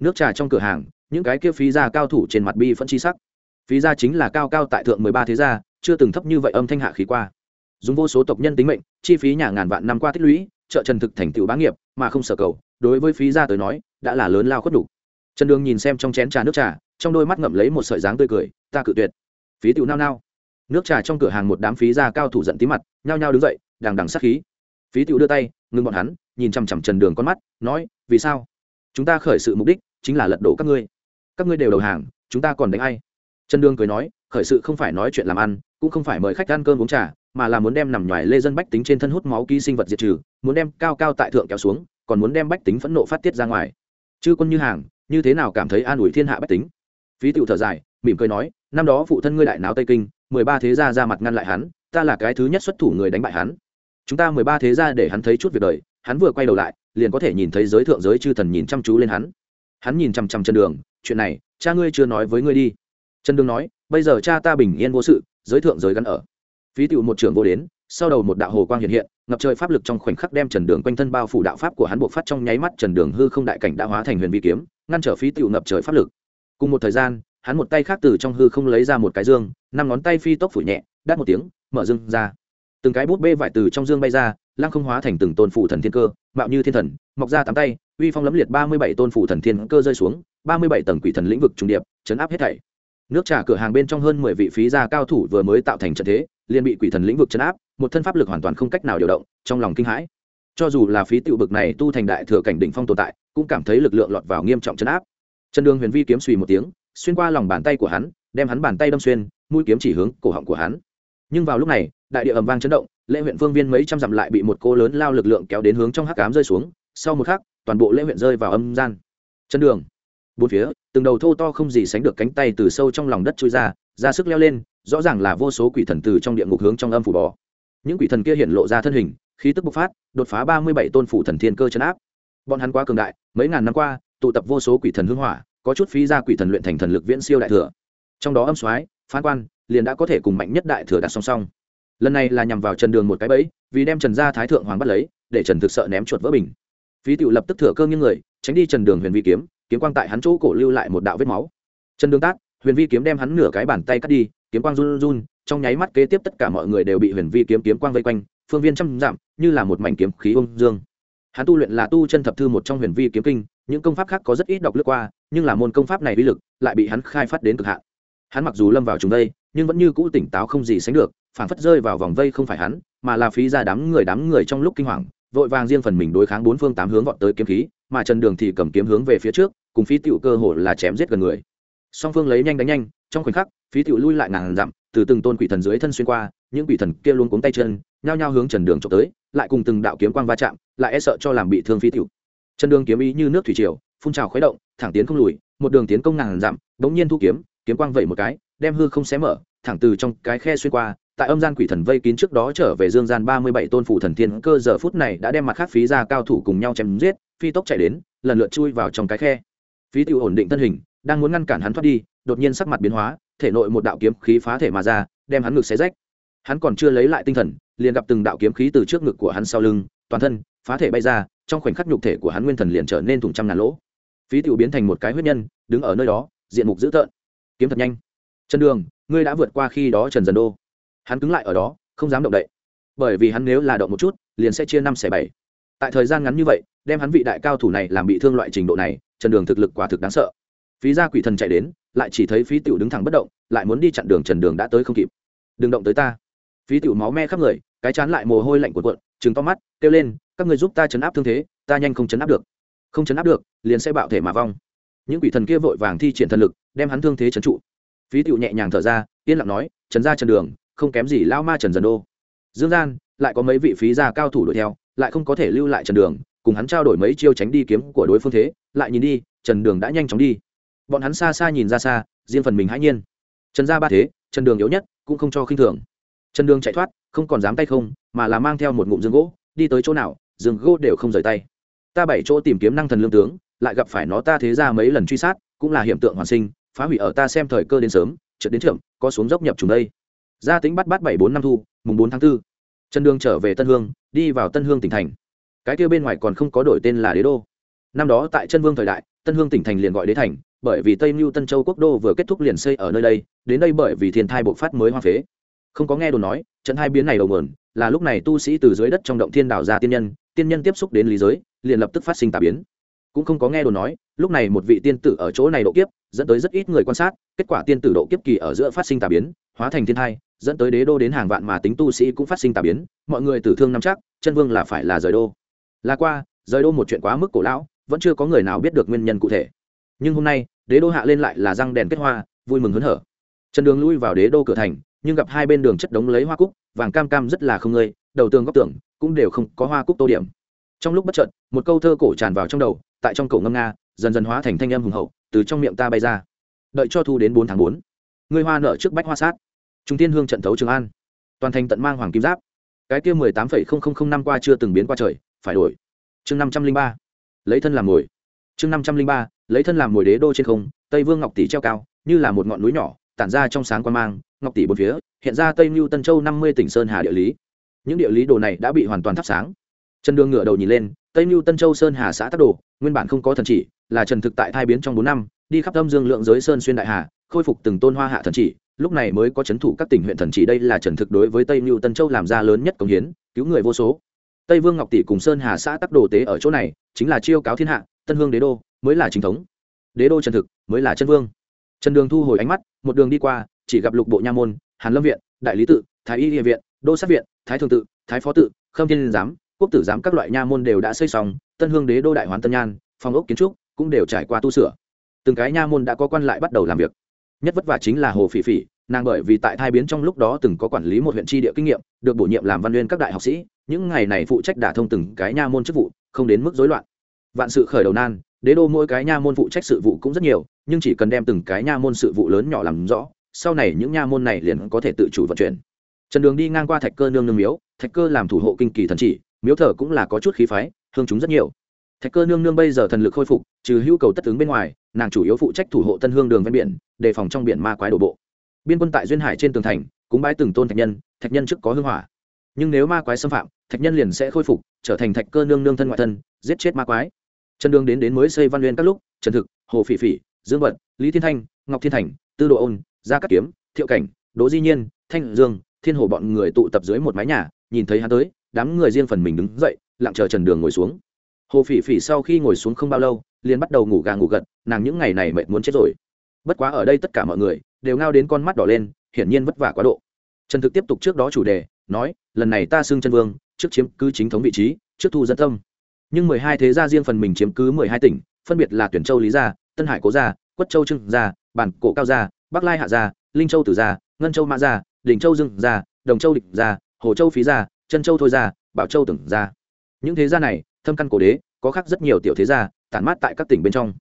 Nước trà trong cửa hàng, những cái kia phí ra cao thủ trên mặt bi phân chi sắc. Phí ra chính là cao cao tại thượng mười ba thế gia, chưa từng thấp như vậy âm thanh hạ khí qua. Dùng vô số tộc nhân tính mệnh, chi phí nhà ngàn vạn năm qua tích lũy, trợ trần thực thành tựu bá nghiệp, mà không sở cầu đối với phí gia tới nói, đã là lớn lao khuất đủ. Trần đường nhìn xem trong chén trà nước trà, trong đôi mắt ngậm lấy một sợi dáng tươi cười, ta cự tuyệt. Phí tựu nao nao. Nước trà trong cửa hàng một đám phí gia cao thủ giận tí mặt, nhao nhao đứng dậy, đằng đằng sát khí. Phí tựu đưa tay ngưng bọn hắn, nhìn chằm chằm trần đường con mắt, nói, vì sao? Chúng ta khởi sự mục đích chính là lật đổ các ngươi. Các ngươi đều đầu hàng, chúng ta còn đánh ai? Trần đường cười nói, khởi sự không phải nói chuyện làm ăn, cũng không phải mời khách ăn cơm uống trà, mà là muốn đem nằm ngoài lê dân bách tính trên thân hút máu ký sinh vật diệt trừ, muốn đem cao cao tại thượng kéo xuống còn muốn đem bách tính phẫn nộ phát tiết ra ngoài. Chư quân như hàng, như thế nào cảm thấy an ủi thiên hạ bách tính? Phí tựu thở dài, mỉm cười nói, năm đó phụ thân ngươi đại náo tây kinh, mười ba thế gia ra mặt ngăn lại hắn, ta là cái thứ nhất xuất thủ người đánh bại hắn. Chúng ta mười ba thế gia để hắn thấy chút việc đời, hắn vừa quay đầu lại, liền có thể nhìn thấy giới thượng giới chư thần nhìn chăm chú lên hắn. Hắn nhìn chằm chằm chân đường, chuyện này, cha ngươi chưa nói với ngươi đi. Chân đường nói, bây giờ cha ta bình yên vô sự, giới thượng giới gắn ở. Phí tựu một trưởng vô đến sau đầu một đạo hồ quang hiện hiện, ngập trời pháp lực trong khoảnh khắc đem trần đường quanh thân bao phủ đạo pháp của hắn buộc phát trong nháy mắt trần đường hư không đại cảnh đã hóa thành huyền vi kiếm, ngăn trở phí tựu ngập trời pháp lực. Cùng một thời gian, hắn một tay khác từ trong hư không lấy ra một cái dương, năm ngón tay phi tốc phủ nhẹ đắt một tiếng, mở dương ra. Từng cái bút bê vải từ trong dương bay ra, lăng không hóa thành từng tôn phủ thần thiên cơ, mạo như thiên thần, mọc ra tám tay, uy phong lấm liệt ba mươi bảy tôn phủ thần thiên cơ rơi xuống, ba mươi bảy tầng quỷ thần lĩnh vực trùng điệp, chấn áp hết thảy. Nước trà cửa hàng bên trong hơn mười vị phí gia cao thủ vừa mới tạo thành trận thế, liền bị quỷ thần lĩnh vực chấn áp một thân pháp lực hoàn toàn không cách nào điều động, trong lòng kinh hãi. Cho dù là phí tiểu bực này tu thành đại thừa cảnh đỉnh phong tồn tại, cũng cảm thấy lực lượng lọt vào nghiêm trọng chấn áp. Chân đường huyền vi kiếm suy một tiếng, xuyên qua lòng bàn tay của hắn, đem hắn bàn tay đâm xuyên, mũi kiếm chỉ hướng cổ họng của hắn. Nhưng vào lúc này, đại địa ầm vang chấn động, lễ huyện phương viên mấy trăm dặm lại bị một cô lớn lao lực lượng kéo đến hướng trong hắc cám rơi xuống. Sau một khắc, toàn bộ lễ huyện rơi vào âm gian. Chân đường, bốn phía, từng đầu thô to không gì sánh được cánh tay từ sâu trong lòng đất trôi ra ra sức leo lên, rõ ràng là vô số quỷ thần từ trong địa ngục hướng trong âm phủ bò những quỷ thần kia hiện lộ ra thân hình, khí tức bộc phát, đột phá ba mươi bảy tôn phủ thần thiên cơ chấn áp. Bọn hắn quá cường đại, mấy ngàn năm qua, tụ tập vô số quỷ thần hưng hỏa, có chút phí ra quỷ thần luyện thành thần lực viễn siêu đại thừa. Trong đó âm soái, phán quan, liền đã có thể cùng mạnh nhất đại thừa đặt song song. Lần này là nhằm vào trần đường một cái bẫy, vì đem trần gia thái thượng hoàng bắt lấy, để trần thực sợ ném chuột vỡ bình. Phí tựu lập tức thừa cơ nghiêng người, tránh đi trần đường huyền vi kiếm kiếm quang tại hắn chỗ cổ lưu lại một đạo vết máu. Trần đường tác huyền vi kiếm đem hắn nửa cái bàn tay cắt đi, kiếm quang run run trong nháy mắt kế tiếp tất cả mọi người đều bị huyền vi kiếm kiếm quang vây quanh, phương viên trăm giảm như là một mảnh kiếm khí ung dương. Hắn tu luyện là tu chân thập thư một trong huyền vi kiếm kinh, những công pháp khác có rất ít đọc lướt qua, nhưng là môn công pháp này uy lực lại bị hắn khai phát đến cực hạn. Hắn mặc dù lâm vào chúng đây, nhưng vẫn như cũ tỉnh táo không gì sánh được phản phất rơi vào vòng vây không phải hắn, mà là phí ra đám người đám người trong lúc kinh hoàng, vội vàng riêng phần mình đối kháng bốn phương tám hướng vọt tới kiếm khí, mà trần đường thì cầm kiếm hướng về phía trước, cùng phí tiểu cơ hồ là chém giết gần người. Song phương lấy nhanh đánh nhanh, trong khoảnh khắc, phí tiểu lui lại ngàn dặm từ từng tôn quỷ thần dưới thân xuyên qua, những quỷ thần kia luôn cuống tay chân, nhao nhao hướng trần đường trộm tới, lại cùng từng đạo kiếm quang va chạm, lại e sợ cho làm bị thương phí tiểu. trần đường kiếm ý như nước thủy triều, phun trào khuấy động, thẳng tiến không lùi, một đường tiến công ngàn dặm, bỗng nhiên thu kiếm kiếm quang vẩy một cái, đem hư không xé mở, thẳng từ trong cái khe xuyên qua, tại âm gian quỷ thần vây kín trước đó trở về dương gian ba mươi bảy tôn phủ thần thiên cơ, giờ phút này đã đem mặt khác phí ra cao thủ cùng nhau chém giết, phi tốc chạy đến, lần lượt chui vào trong cái khe phí tiêu ổn định thân hình, đang muốn ngăn cản hắn thoát đi, đột nhiên sắc mặt biến hóa thể nội một đạo kiếm khí phá thể mà ra, đem hắn ngực xé rách. Hắn còn chưa lấy lại tinh thần, liền gặp từng đạo kiếm khí từ trước ngực của hắn sau lưng, toàn thân, phá thể bay ra, trong khoảnh khắc nhục thể của hắn nguyên thần liền trở nên thủng trăm ngàn lỗ. Phí tiểu biến thành một cái huyết nhân, đứng ở nơi đó, diện mục dữ tợn. Kiếm thật nhanh. Trần đường, ngươi đã vượt qua khi đó trần dần đô. Hắn cứng lại ở đó, không dám động đậy. Bởi vì hắn nếu là động một chút, liền sẽ chia năm xẻ bảy. Tại thời gian ngắn như vậy, đem hắn vị đại cao thủ này làm bị thương loại trình độ này, trần đường thực lực quả thực đáng sợ. Phí gia quỷ thần chạy đến lại chỉ thấy phí tiểu đứng thẳng bất động, lại muốn đi chặn đường trần đường đã tới không kịp. Đừng động tới ta. Phí tiểu máu me khắp người, cái chán lại mồ hôi lạnh của cuộn, trừng to mắt, kêu lên, các người giúp ta chấn áp thương thế, ta nhanh không chấn áp được. Không chấn áp được, liền sẽ bạo thể mà vong. Những quỷ thần kia vội vàng thi triển thần lực, đem hắn thương thế trấn trụ. Phí tiểu nhẹ nhàng thở ra, yên lặng nói, trần ra trần đường, không kém gì lao ma trần dần đô. Dương gian, lại có mấy vị phí gia cao thủ đuổi theo, lại không có thể lưu lại trần đường, cùng hắn trao đổi mấy chiêu tránh đi kiếm của đối phương thế, lại nhìn đi, trần đường đã nhanh chóng đi bọn hắn xa xa nhìn ra xa, riêng phần mình hãy nhiên. Trần gia ba thế, trần đường yếu nhất, cũng không cho khinh thường. Trần đường chạy thoát, không còn dám tay không, mà là mang theo một ngụm dương gỗ, đi tới chỗ nào, dương gỗ đều không rời tay. Ta bảy chỗ tìm kiếm năng thần lương tướng, lại gặp phải nó ta thế ra mấy lần truy sát, cũng là hiện tượng hoàn sinh, phá hủy ở ta xem thời cơ đến sớm trượt đến trưởng, có xuống dốc nhập trùng đây. Gia tính bắt bắt bảy bốn năm thu, mùng bốn tháng 4. trần đường trở về tân hương, đi vào tân hương tỉnh thành. Cái kia bên ngoài còn không có đổi tên là đế đô. Năm đó tại chân vương thời đại, tân hương tỉnh thành liền gọi đế thành bởi vì tây mưu tân châu quốc đô vừa kết thúc liền xây ở nơi đây, đến đây bởi vì thiên thai bộc phát mới hoa phế. Không có nghe đồn nói, trận hai biến này đầu nguồn, là lúc này tu sĩ từ dưới đất trong động thiên đảo ra tiên nhân tiên nhân tiếp xúc đến lý giới, liền lập tức phát sinh tà biến. Cũng không có nghe đồn nói, lúc này một vị tiên tử ở chỗ này độ kiếp, dẫn tới rất ít người quan sát, kết quả tiên tử độ kiếp kỳ ở giữa phát sinh tà biến, hóa thành thiên thai, dẫn tới đế đô đến hàng vạn mà tính tu sĩ cũng phát sinh tà biến, mọi người tử thương năm chắc, chân vương là phải là rời đô. Là qua, rời đô một chuyện quá mức cổ lão, vẫn chưa có người nào biết được nguyên nhân cụ thể nhưng hôm nay, đế đô hạ lên lại là răng đèn kết hoa, vui mừng hớn hở. Trần đường lui vào đế đô cửa thành, nhưng gặp hai bên đường chất đống lấy hoa cúc, vàng cam cam rất là không ngơi, đầu tường góc tường cũng đều không có hoa cúc tô điểm. Trong lúc bất chợt, một câu thơ cổ tràn vào trong đầu, tại trong cổ ngâm nga, dần dần hóa thành thanh âm hùng hậu, từ trong miệng ta bay ra. Đợi cho thu đến bốn tháng bốn, người hoa nợ trước bách hoa sát. Trung tiên hương trận thấu trường an. Toàn thành tận mang hoàng kim giáp. Cái kia mười tám phẩy không không không năm qua chưa từng biến qua trời, phải đổi. Chương năm trăm linh ba. Lấy thân làm ngồi chương năm trăm linh ba lấy thân làm mồi đế đô trên không, tây vương ngọc tỷ treo cao, như là một ngọn núi nhỏ, tản ra trong sáng quan mang, ngọc tỷ bốn phía, hiện ra tây mưu tân châu năm mươi tỉnh sơn hà địa lý. Những địa lý đồ này đã bị hoàn toàn thắp sáng. Trần đường ngửa đầu nhìn lên, tây mưu tân châu sơn hà xã tắc đồ, nguyên bản không có thần chỉ, là trần thực tại thai biến trong bốn năm, đi khắp âm dương lượng giới sơn xuyên đại hà, khôi phục từng tôn hoa hạ thần chỉ, lúc này mới có c h ấ n thủ các tỉnh huyện thần chỉ đây là trần thực đối với tây mưu tân châu làm ra lớn nhất công hiến, cứu người vô số. Tây vương ngọc tỷ cùng sơn hà xã tắc đồ tế ở chỗ này, chính là chiêu cáo thiên hạ, tân hương đế đô mới là chính thống. Đế đô trần thực mới là chân vương. Trần đường thu hồi ánh mắt, một đường đi qua, chỉ gặp lục bộ nha môn, hàn lâm viện, đại lý tự, thái y địa viện, đô sát viện, thái thường tự, thái phó tự, khâm thiên giám, quốc tử giám các loại nha môn đều đã xây xong, tân hương đế đô đại hoán tân nhan, phòng ốc kiến trúc cũng đều trải qua tu sửa. Từng cái nha môn đã có quan lại bắt đầu làm việc. Nhất vất vả chính là hồ phỉ phỉ, nàng bởi vì tại thai biến trong lúc đó từng có quản lý một huyện tri địa kinh nghiệm, được bổ nhiệm làm văn nguyên các đại học sĩ, những ngày này phụ trách đả thông từng cái nha môn chức vụ, không đến mức rối loạn. Vạn sự khởi đầu nan đế đô mỗi cái nha môn phụ trách sự vụ cũng rất nhiều, nhưng chỉ cần đem từng cái nha môn sự vụ lớn nhỏ làm rõ, sau này những nha môn này liền có thể tự chủ vận chuyển. Trần đường đi ngang qua thạch cơ nương nương miếu, thạch cơ làm thủ hộ kinh kỳ thần chỉ, miếu thờ cũng là có chút khí phái, hương chúng rất nhiều. Thạch cơ nương nương bây giờ thần lực khôi phục, trừ hữu cầu tất ứng bên ngoài, nàng chủ yếu phụ trách thủ hộ tân hương đường ven biển, đề phòng trong biển ma quái đổ bộ. Biên quân tại duyên hải trên tường thành, cúng bái từng tôn thạch nhân thạch nhân trước có hương hỏa. Nhưng nếu ma quái xâm phạm, thạch nhân liền sẽ khôi phục, trở thành thạch cơ nương nương thân ngoại thân, giết chết ma quái trần đường đến đến mới xây văn liên các lúc, trần thực, hồ phỉ phỉ, dương vận, lý thiên thanh, ngọc thiên thành, tư độ ôn, gia cát kiếm, thiệu cảnh, đỗ di nhiên, thanh dương, thiên hồ bọn người tụ tập dưới một mái nhà, nhìn thấy hắn tới, đám người riêng phần mình đứng dậy, lặng chờ trần đường ngồi xuống. Hồ phỉ phỉ sau khi ngồi xuống không bao lâu, liền bắt đầu ngủ gà ngủ gật, nàng những ngày này mệt muốn chết rồi. Bất quá ở đây tất cả mọi người đều ngao đến con mắt đỏ lên, hiển nhiên vất vả quá độ. Trần thực tiếp tục trước đó chủ đề, nói, lần này ta xưng chân vương, trước chiếm cứ chính thống vị trí, trước thu dân tâm nhưng mười hai thế gia riêng phần mình chiếm cứ mười hai tỉnh phân biệt là tuyển châu lý gia tân hải cố gia quất châu trưng gia bản cổ cao gia bắc lai hạ gia linh châu tử gia ngân châu mã gia đình châu dương gia đồng châu địch gia hồ châu phí gia chân châu thôi gia, bảo châu tưởng gia. những thế gia này thâm căn cổ đế có khác rất nhiều tiểu thế gia tản mát tại các tỉnh bên trong.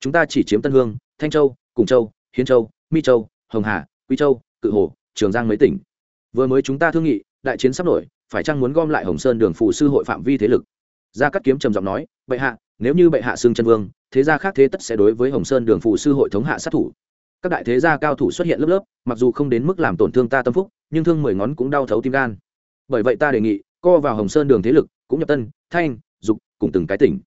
Chúng ta chỉ chiếm tân hương thanh châu cùng châu hiến châu mi châu hồng hà quý châu cự hồ trường giang mấy tỉnh. Vừa mới chúng ta thương nghị đại chiến sắp nổi phải chăng muốn gom lại hồng sơn đường phụ sư hội phạm vi thế lực? Gia cắt kiếm trầm giọng nói, bệ hạ, nếu như bệ hạ xưng chân vương, thế gia khác thế tất sẽ đối với hồng sơn đường phụ sư hội thống hạ sát thủ. Các đại thế gia cao thủ xuất hiện lớp lớp, mặc dù không đến mức làm tổn thương ta tâm phúc, nhưng thương mười ngón cũng đau thấu tim gan. Bởi vậy ta đề nghị, co vào hồng sơn đường thế lực, cũng nhập tân, thanh, dục, cùng từng cái tỉnh.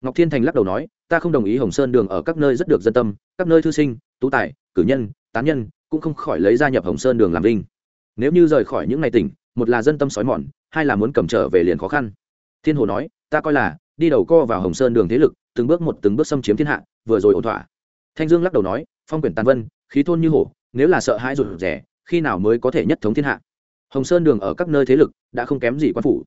Ngọc thiên thành lắc đầu nói, ta không đồng ý hồng sơn đường ở các nơi rất được dân tâm, các nơi thư sinh, tú tài, cử nhân, tán nhân, cũng không khỏi lấy gia nhập hồng sơn đường làm vinh. Nếu như rời khỏi những ngày tỉnh, một là dân tâm sói mòn, hai là muốn cầm trở về liền khó khăn. Thiên hồ nói ta coi là, đi đầu co vào hồng sơn đường thế lực, từng bước một từng bước xâm chiếm thiên hạ, vừa rồi ổn thỏa. Thanh dương lắc đầu nói, phong quyển tàn vân, khí thôn như hổ, nếu là sợ hãi rụt rẻ khi nào mới có thể nhất thống thiên hạ? Hồng sơn đường ở các nơi thế lực, đã không kém gì quan phủ.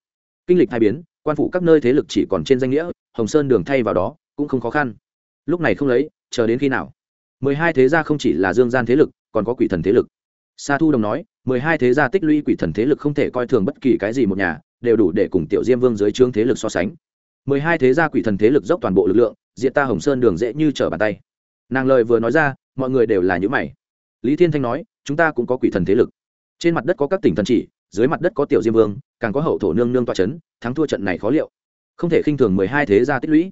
Kinh lịch hai biến, quan phủ các nơi thế lực chỉ còn trên danh nghĩa, hồng sơn đường thay vào đó, cũng không khó khăn. Lúc này không lấy, chờ đến khi nào? Mười hai thế gia không chỉ là dương gian thế lực, còn có quỷ thần thế lực. Sa thu đồng nói, mười hai thế gia tích lũy quỷ thần thế lực không thể coi thường bất kỳ cái gì một nhà đều đủ để cùng tiểu diêm vương dưới trướng thế lực so sánh. Mười hai thế gia quỷ thần thế lực dốc toàn bộ lực lượng diện ta hồng sơn đường dễ như trở bàn tay. Nàng lời vừa nói ra, mọi người đều là những mày. Lý thiên thanh nói, chúng ta cũng có quỷ thần thế lực. Trên mặt đất có các tỉnh thần chỉ, dưới mặt đất có tiểu diêm vương, càng có hậu thổ nương nương toa c h ấ n thắng thua trận này khó liệu. Không thể khinh thường mười hai thế gia tích lũy.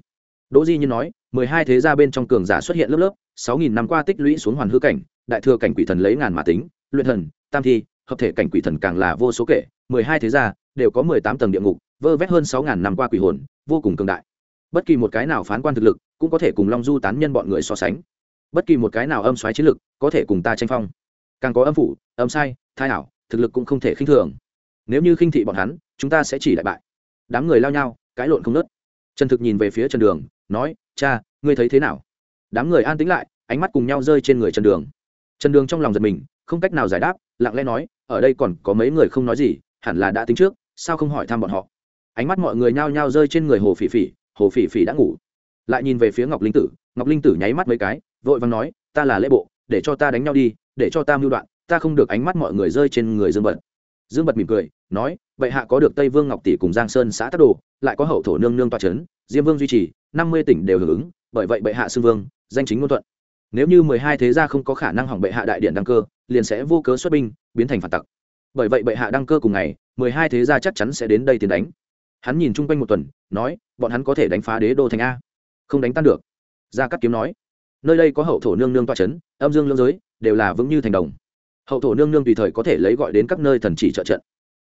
Đỗ di như nói, mười hai thế gia bên trong cường giả xuất hiện lớp lớp, sáu nghìn năm qua tích lũy xuống hoàn hư cảnh, đại thừa cảnh quỷ thần lấy ngàn mà tính, luyện thần, tam thi hợp thể cảnh quỷ thần càng là vô số kể, mười hai thế gia đều có mười tám tầng địa ngục, vơ vét hơn sáu ngàn năm qua quỷ hồn, vô cùng cường đại. Bất kỳ một cái nào phán quan thực lực cũng có thể cùng long du tán nhân bọn người so sánh. Bất kỳ một cái nào âm xoáy chiến lực có thể cùng ta tranh phong. Càng có âm phủ, âm sai, thai ảo, thực lực cũng không thể khinh thường. Nếu như khinh thị bọn hắn, chúng ta sẽ chỉ đại bại. Đám người lao nhau, cãi lộn không nớt trần thực nhìn về phía trần đường, nói, cha, ngươi thấy thế nào? Đám người an tĩnh lại, ánh mắt cùng nhau rơi trên người trần đường. Trần đường trong lòng giật mình, không cách nào giải đáp, lặng lẽ nói ở đây còn có mấy người không nói gì, hẳn là đã tính trước, sao không hỏi thăm bọn họ? Ánh mắt mọi người nhao nhao rơi trên người hồ phỉ phỉ, hồ phỉ phỉ đã ngủ. Lại nhìn về phía ngọc linh tử, ngọc linh tử nháy mắt mấy cái, vội vàng nói, ta là lễ bộ, để cho ta đánh nhau đi, để cho ta mưu đoạn, ta không được ánh mắt mọi người rơi trên người dương bật. Dương bật mỉm cười, nói vậy hạ có được tây vương ngọc tỷ cùng giang sơn xã tắc đồ, lại có hậu thổ nương nương toa c h ấ n diêm vương duy trì, năm mươi tỉnh đều hưởng ứng, bởi vậy bệ hạ xưng vương, danh chính ngôn thuận. Nếu như mười hai thế gia không có khả năng hỏng bệ hạ đại điện đăng cơ liền sẽ vô cớ xuất binh, biến thành phản tặc. Bởi vậy bệ hạ đăng cơ cùng ngày, mười hai thế gia chắc chắn sẽ đến đây tiến đánh. Hắn nhìn chung quanh một tuần, nói, bọn hắn có thể đánh phá đế đô thành a. Không đánh tan được. Gia cắt kiếm nói. Nơi đây có hậu thổ nương nương toa c h ấ n âm dương lương giới, đều là vững như thành đồng. Hậu thổ nương nương tùy thời có thể lấy gọi đến các nơi thần chỉ trợ trận.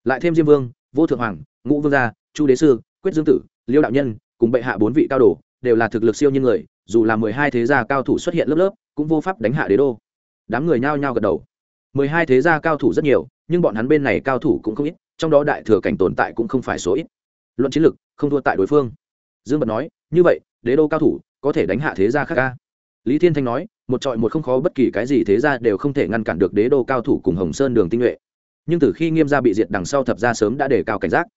Lại thêm diêm vương, vô thượng hoàng, ngũ vương gia, chu đế sư, quyết dương tử, liêu đạo nhân cùng bệ hạ bốn vị cao đồ đều là thực lực siêu như người, dù là mười hai thế gia cao thủ xuất hiện lớp lớp, cũng vô pháp đánh hạ đế đô. Đám người nhao nhao gật đầu mười hai thế gia cao thủ rất nhiều, nhưng bọn hắn bên này cao thủ cũng không ít, trong đó đại thừa cảnh tồn tại cũng không phải số ít. Luận chiến lực, không thua tại đối phương. Dương bật nói, như vậy, đế đô cao thủ có thể đánh hạ thế gia khác ca lý thiên thanh nói, một trọi một không khó, bất kỳ cái gì thế ra đều không thể ngăn cản được đế đô cao thủ cùng hồng sơn đường tinh nhuệ. Nhưng từ khi nghiêm gia bị diệt đằng sau thập gia sớm đã đề cao cảnh giác.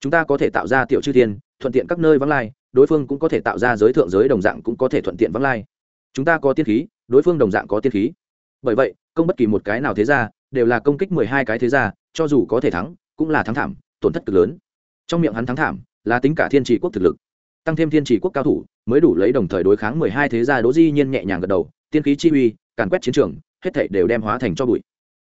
Chúng ta có thể tạo ra tiểu chư thiên, thuận tiện các nơi vắng lai, đối phương cũng có thể tạo ra giới thượng giới đồng dạng cũng có thể thuận tiện vắng lai. Chúng ta có tiên khí, đối phương đồng dạng có tiên khí. Bởi vậy công bất kỳ một cái nào thế ra đều là công kích mười hai cái thế ra cho dù có thể thắng, cũng là thắng thảm, tổn thất cực lớn. Trong miệng hắn thắng thảm, là tính cả thiên trì quốc thực lực. Tăng thêm thiên trì quốc cao thủ, mới đủ lấy đồng thời đối kháng mười hai thế gia, đỗ di nhiên nhẹ nhàng gật đầu, tiên khí chi uy, càn quét chiến trường, hết thảy đều đem hóa thành cho bụi.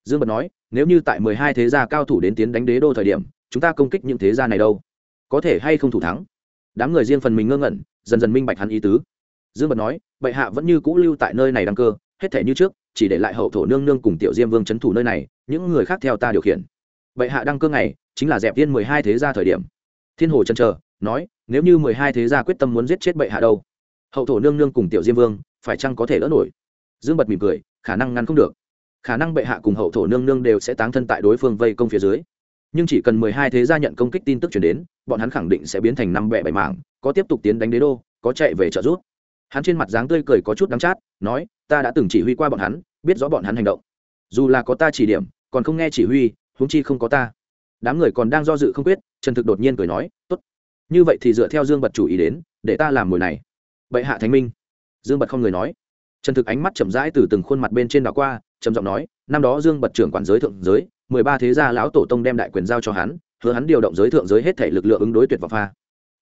Dương bật nói, nếu như tại mười hai thế gia cao thủ đến tiến đánh đế đô thời điểm, chúng ta công kích những thế gia này đâu? Có thể hay không thủ thắng? Đám người riêng phần mình ngơ ngẩn, dần dần minh bạch hắn ý tứ. Dương bật nói, bệ hạ vẫn như cũ lưu tại nơi này đăng cơ hết thể như trước, chỉ để lại hậu thổ nương nương cùng tiểu diêm vương c h ấ n thủ nơi này, những người khác theo ta điều khiển. Bệ hạ đăng cơ ngày, chính là dẹp tiên mười hai thế gia thời điểm. Thiên hồ chân chờ, nói, nếu như mười hai thế gia quyết tâm muốn giết chết bệ hạ đâu? Hậu thổ nương nương cùng tiểu diêm vương, phải chăng có thể lỡ nổi? Dương bật mỉm cười, khả năng ngăn không được. Khả năng bệ hạ cùng hậu thổ nương nương đều sẽ táng thân tại đối phương vây công phía dưới. Nhưng chỉ cần mười hai thế gia nhận công kích tin tức chuyển đến, bọn hắn khẳng định sẽ biến thành năm bẹ bảy mảng, có tiếp tục tiến đánh đế đô, có chạy về trợ rút hắn trên mặt dáng tươi cười có chút đắng chát, nói, ta đã từng chỉ huy qua bọn hắn, biết rõ bọn hắn hành động. Dù là có ta chỉ điểm, còn không nghe chỉ huy, huống chi không có ta. Đám người còn đang do dự không quyết, trần thực đột nhiên cười nói, Tốt. như vậy thì dựa theo dương bật chủ ý đến, để ta làm mồi này. Bệ hạ thánh minh. Dương bật không người nói. Trần thực ánh mắt chậm rãi từ từng khuôn mặt bên trên đảo qua, trầm giọng nói, năm đó dương bật trưởng quản giới thượng giới, mười ba thế gia lão tổ tông đem đại quyền giao cho hắn, hứa hắn điều động giới thượng giới hết thể lực lượng ứng đối tuyệt vọng pha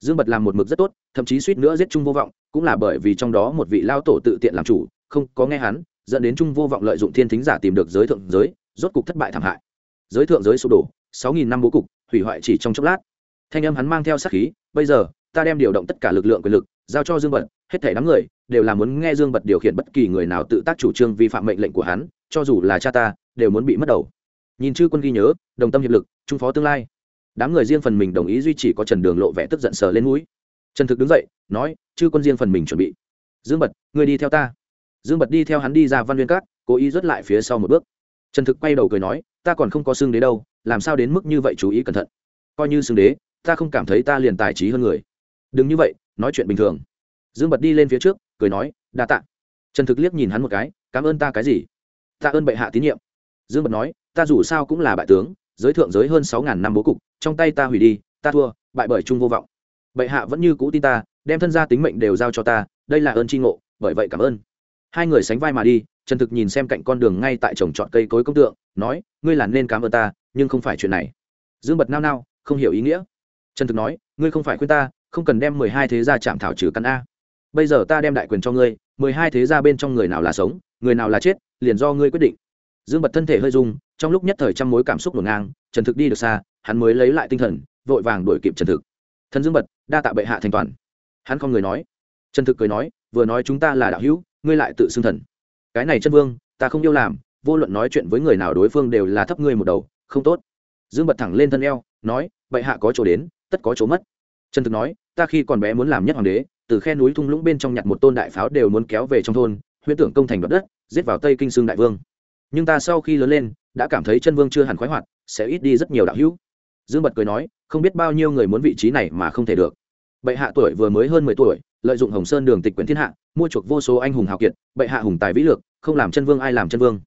dương bật làm một mực rất tốt, thậm chí suýt nữa giết trung vô vọng, cũng là bởi vì trong đó một vị lao tổ tự tiện làm chủ, không có nghe hắn, dẫn đến trung vô vọng lợi dụng thiên thính giả tìm được giới thượng giới, rốt cục thất bại thảm hại. Giới thượng giới sụp đổ, sáu nghìn năm bố cục, hủy hoại chỉ trong chốc lát. Thanh âm hắn mang theo sát khí, bây giờ, ta đem điều động tất cả lực lượng quyền lực, giao cho dương bật, hết thể đám người, đều là muốn nghe dương bật điều khiển bất kỳ người nào tự tác chủ trương vi phạm mệnh lệnh của hắn, cho dù là cha ta, đều muốn bị mất đầu. Nhìn chư quân ghi nhớ, đồng tâm hiệp lực, trung phó tương lai đám người riêng phần mình đồng ý duy trì có trần đường lộ vẻ tức giận sờ lên mũi. Trần thực đứng dậy, nói, chư quân riêng phần mình chuẩn bị. Dương bật người đi theo ta. Dương bật đi theo hắn đi ra văn nguyên cát cố ý rớt lại phía sau một bước. Trần thực quay đầu cười nói, ta còn không có xương đế đâu, làm sao đến mức như vậy chú ý cẩn thận? Coi như xương đế, ta không cảm thấy ta liền tài trí hơn người. Đừng như vậy, nói chuyện bình thường. Dương bật đi lên phía trước, cười nói, đa tạ. Trần thực liếc nhìn hắn một cái, cảm ơn ta cái gì? Ta ơn bệ hạ tín nhiệm. Dương bật nói, ta dù sao cũng là bại tướng giới thượng giới hơn sáu ngàn năm bố cục, trong tay ta hủy đi, ta thua, bại bởi trung vô vọng. Bệ hạ vẫn như cũ tin ta, đem thân gia tính mệnh đều giao cho ta, đây là ơn tri ngộ, bởi vậy cảm ơn. Hai người sánh vai mà đi, trần thực nhìn xem cạnh con đường ngay tại trồng trọt cây cối công tượng, nói, ngươi là nên cảm ơn ta, nhưng không phải chuyện này. Dương bật nao nao, không hiểu ý nghĩa. Trần thực nói, ngươi không phải khuyên ta, không cần đem mười hai thế gia chạm thảo trừ căn a. Bây giờ ta đem đại quyền cho ngươi, mười hai thế gia bên trong người nào là sống, người nào là chết, liền do ngươi quyết định. Dương bật thân thể hơi rung trong lúc nhất thời trăm mối cảm xúc ngổn ngang, trần thực đi được xa, hắn mới lấy lại tinh thần, vội vàng đuổi kịp trần thực. Thần dương bật, đa tạ bệ hạ thành toàn. Hắn không người nói. Trần thực cười nói, vừa nói chúng ta là đạo hữu, ngươi lại tự xưng thần. Cái này chân vương, ta không yêu làm, vô luận nói chuyện với người nào đối phương đều là thấp ngươi một đầu, không tốt. Dương bật thẳng lên thân eo, nói, bệ hạ có chỗ đến, tất có chỗ mất. Trần thực nói, ta khi còn bé muốn làm nhất hoàng đế, từ khe núi thung lũng bên trong nhặt một tôn đại pháo đều muốn kéo về trong thôn, huyễn tưởng công thành đoạt đất, giết vào tây kinh xương đại vương. Nhưng ta sau khi lớn lên đã cảm thấy chân vương chưa hẳn khoái hoạt, sẽ ít đi rất nhiều đạo hữu. Dương bật cười nói, không biết bao nhiêu người muốn vị trí này mà không thể được. Bệ hạ tuổi vừa mới hơn mười tuổi, lợi dụng hồng sơn đường tịch quyển thiên hạ, mua chuộc vô số anh hùng hào kiệt, bệ hạ hùng tài vĩ lược không làm chân vương ai làm chân vương.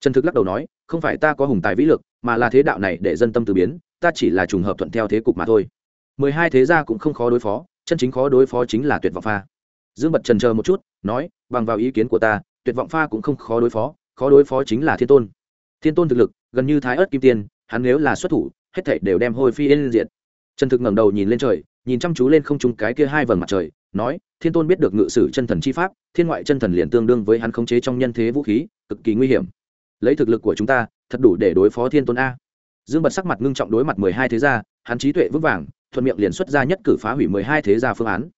Trần thực lắc đầu nói, không phải ta có hùng tài vĩ lược mà là thế đạo này để dân tâm từ biến, ta chỉ là trùng hợp thuận theo thế cục mà thôi. Mười hai thế gia cũng không khó đối phó, chân chính khó đối phó chính là tuyệt vọng pha. Dương bật trần chờ một chút, nói, bằng vào ý kiến của ta, tuyệt vọng pha cũng không khó đối phó, khó đối phó chính là thiên tôn thiên tôn thực lực, gần như thái ớt kim tiên, hắn nếu là xuất thủ, hết thảy đều đem hôi phi yên diện trần thực ngẩng đầu nhìn lên trời, nhìn chăm chú lên không trung cái kia hai vầng mặt trời, nói, thiên tôn biết được ngự sử chân thần chi pháp, thiên ngoại chân thần liền tương đương với hắn khống chế trong nhân thế vũ khí, cực kỳ nguy hiểm. Lấy thực lực của chúng ta, thật đủ để đối phó thiên tôn a. Dương bật sắc mặt ngưng trọng đối mặt mười hai thế gia, hắn trí tuệ vững vàng, thuận miệng liền xuất ra nhất cử phá hủy mười hai thế gia phương án.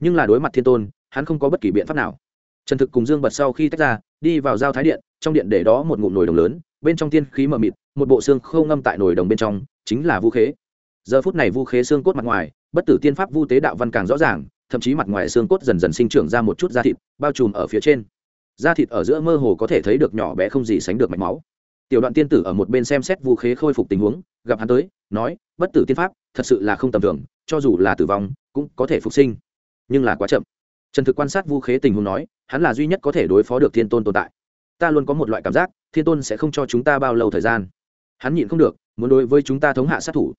Nhưng là đối mặt thiên tôn, hắn không có bất kỳ biện pháp nào. Trần thực cùng dương bật sau khi tách ra, đi vào giao thái điện, trong điện để đó một ngụm nồi đồng lớn bên trong tiên khí mờ mịt, một bộ xương khô ngâm tại nồi đồng bên trong, chính là vũ khế. Giờ phút này vũ khế xương cốt mặt ngoài, bất tử tiên pháp vu tế đạo văn càng rõ ràng, thậm chí mặt ngoài xương cốt dần dần sinh trưởng ra một chút da thịt, bao trùm ở phía trên. Da thịt ở giữa mơ hồ có thể thấy được nhỏ bé không gì sánh được mạch máu. Tiểu đoạn tiên tử ở một bên xem xét vũ khế khôi phục tình huống, gặp hắn tới, nói, bất tử tiên pháp, thật sự là không tầm thường, cho dù là tử vong, cũng có thể phục sinh. Nhưng là quá chậm. Trần thực quan sát vũ khế tình huống nói, hắn là duy nhất có thể đối phó được thiên tôn tồn tại ta luôn có một loại cảm giác, thiên tôn sẽ không cho chúng ta bao lâu thời gian. Hắn nhịn không được, muốn đối với chúng ta thống hạ sát thủ.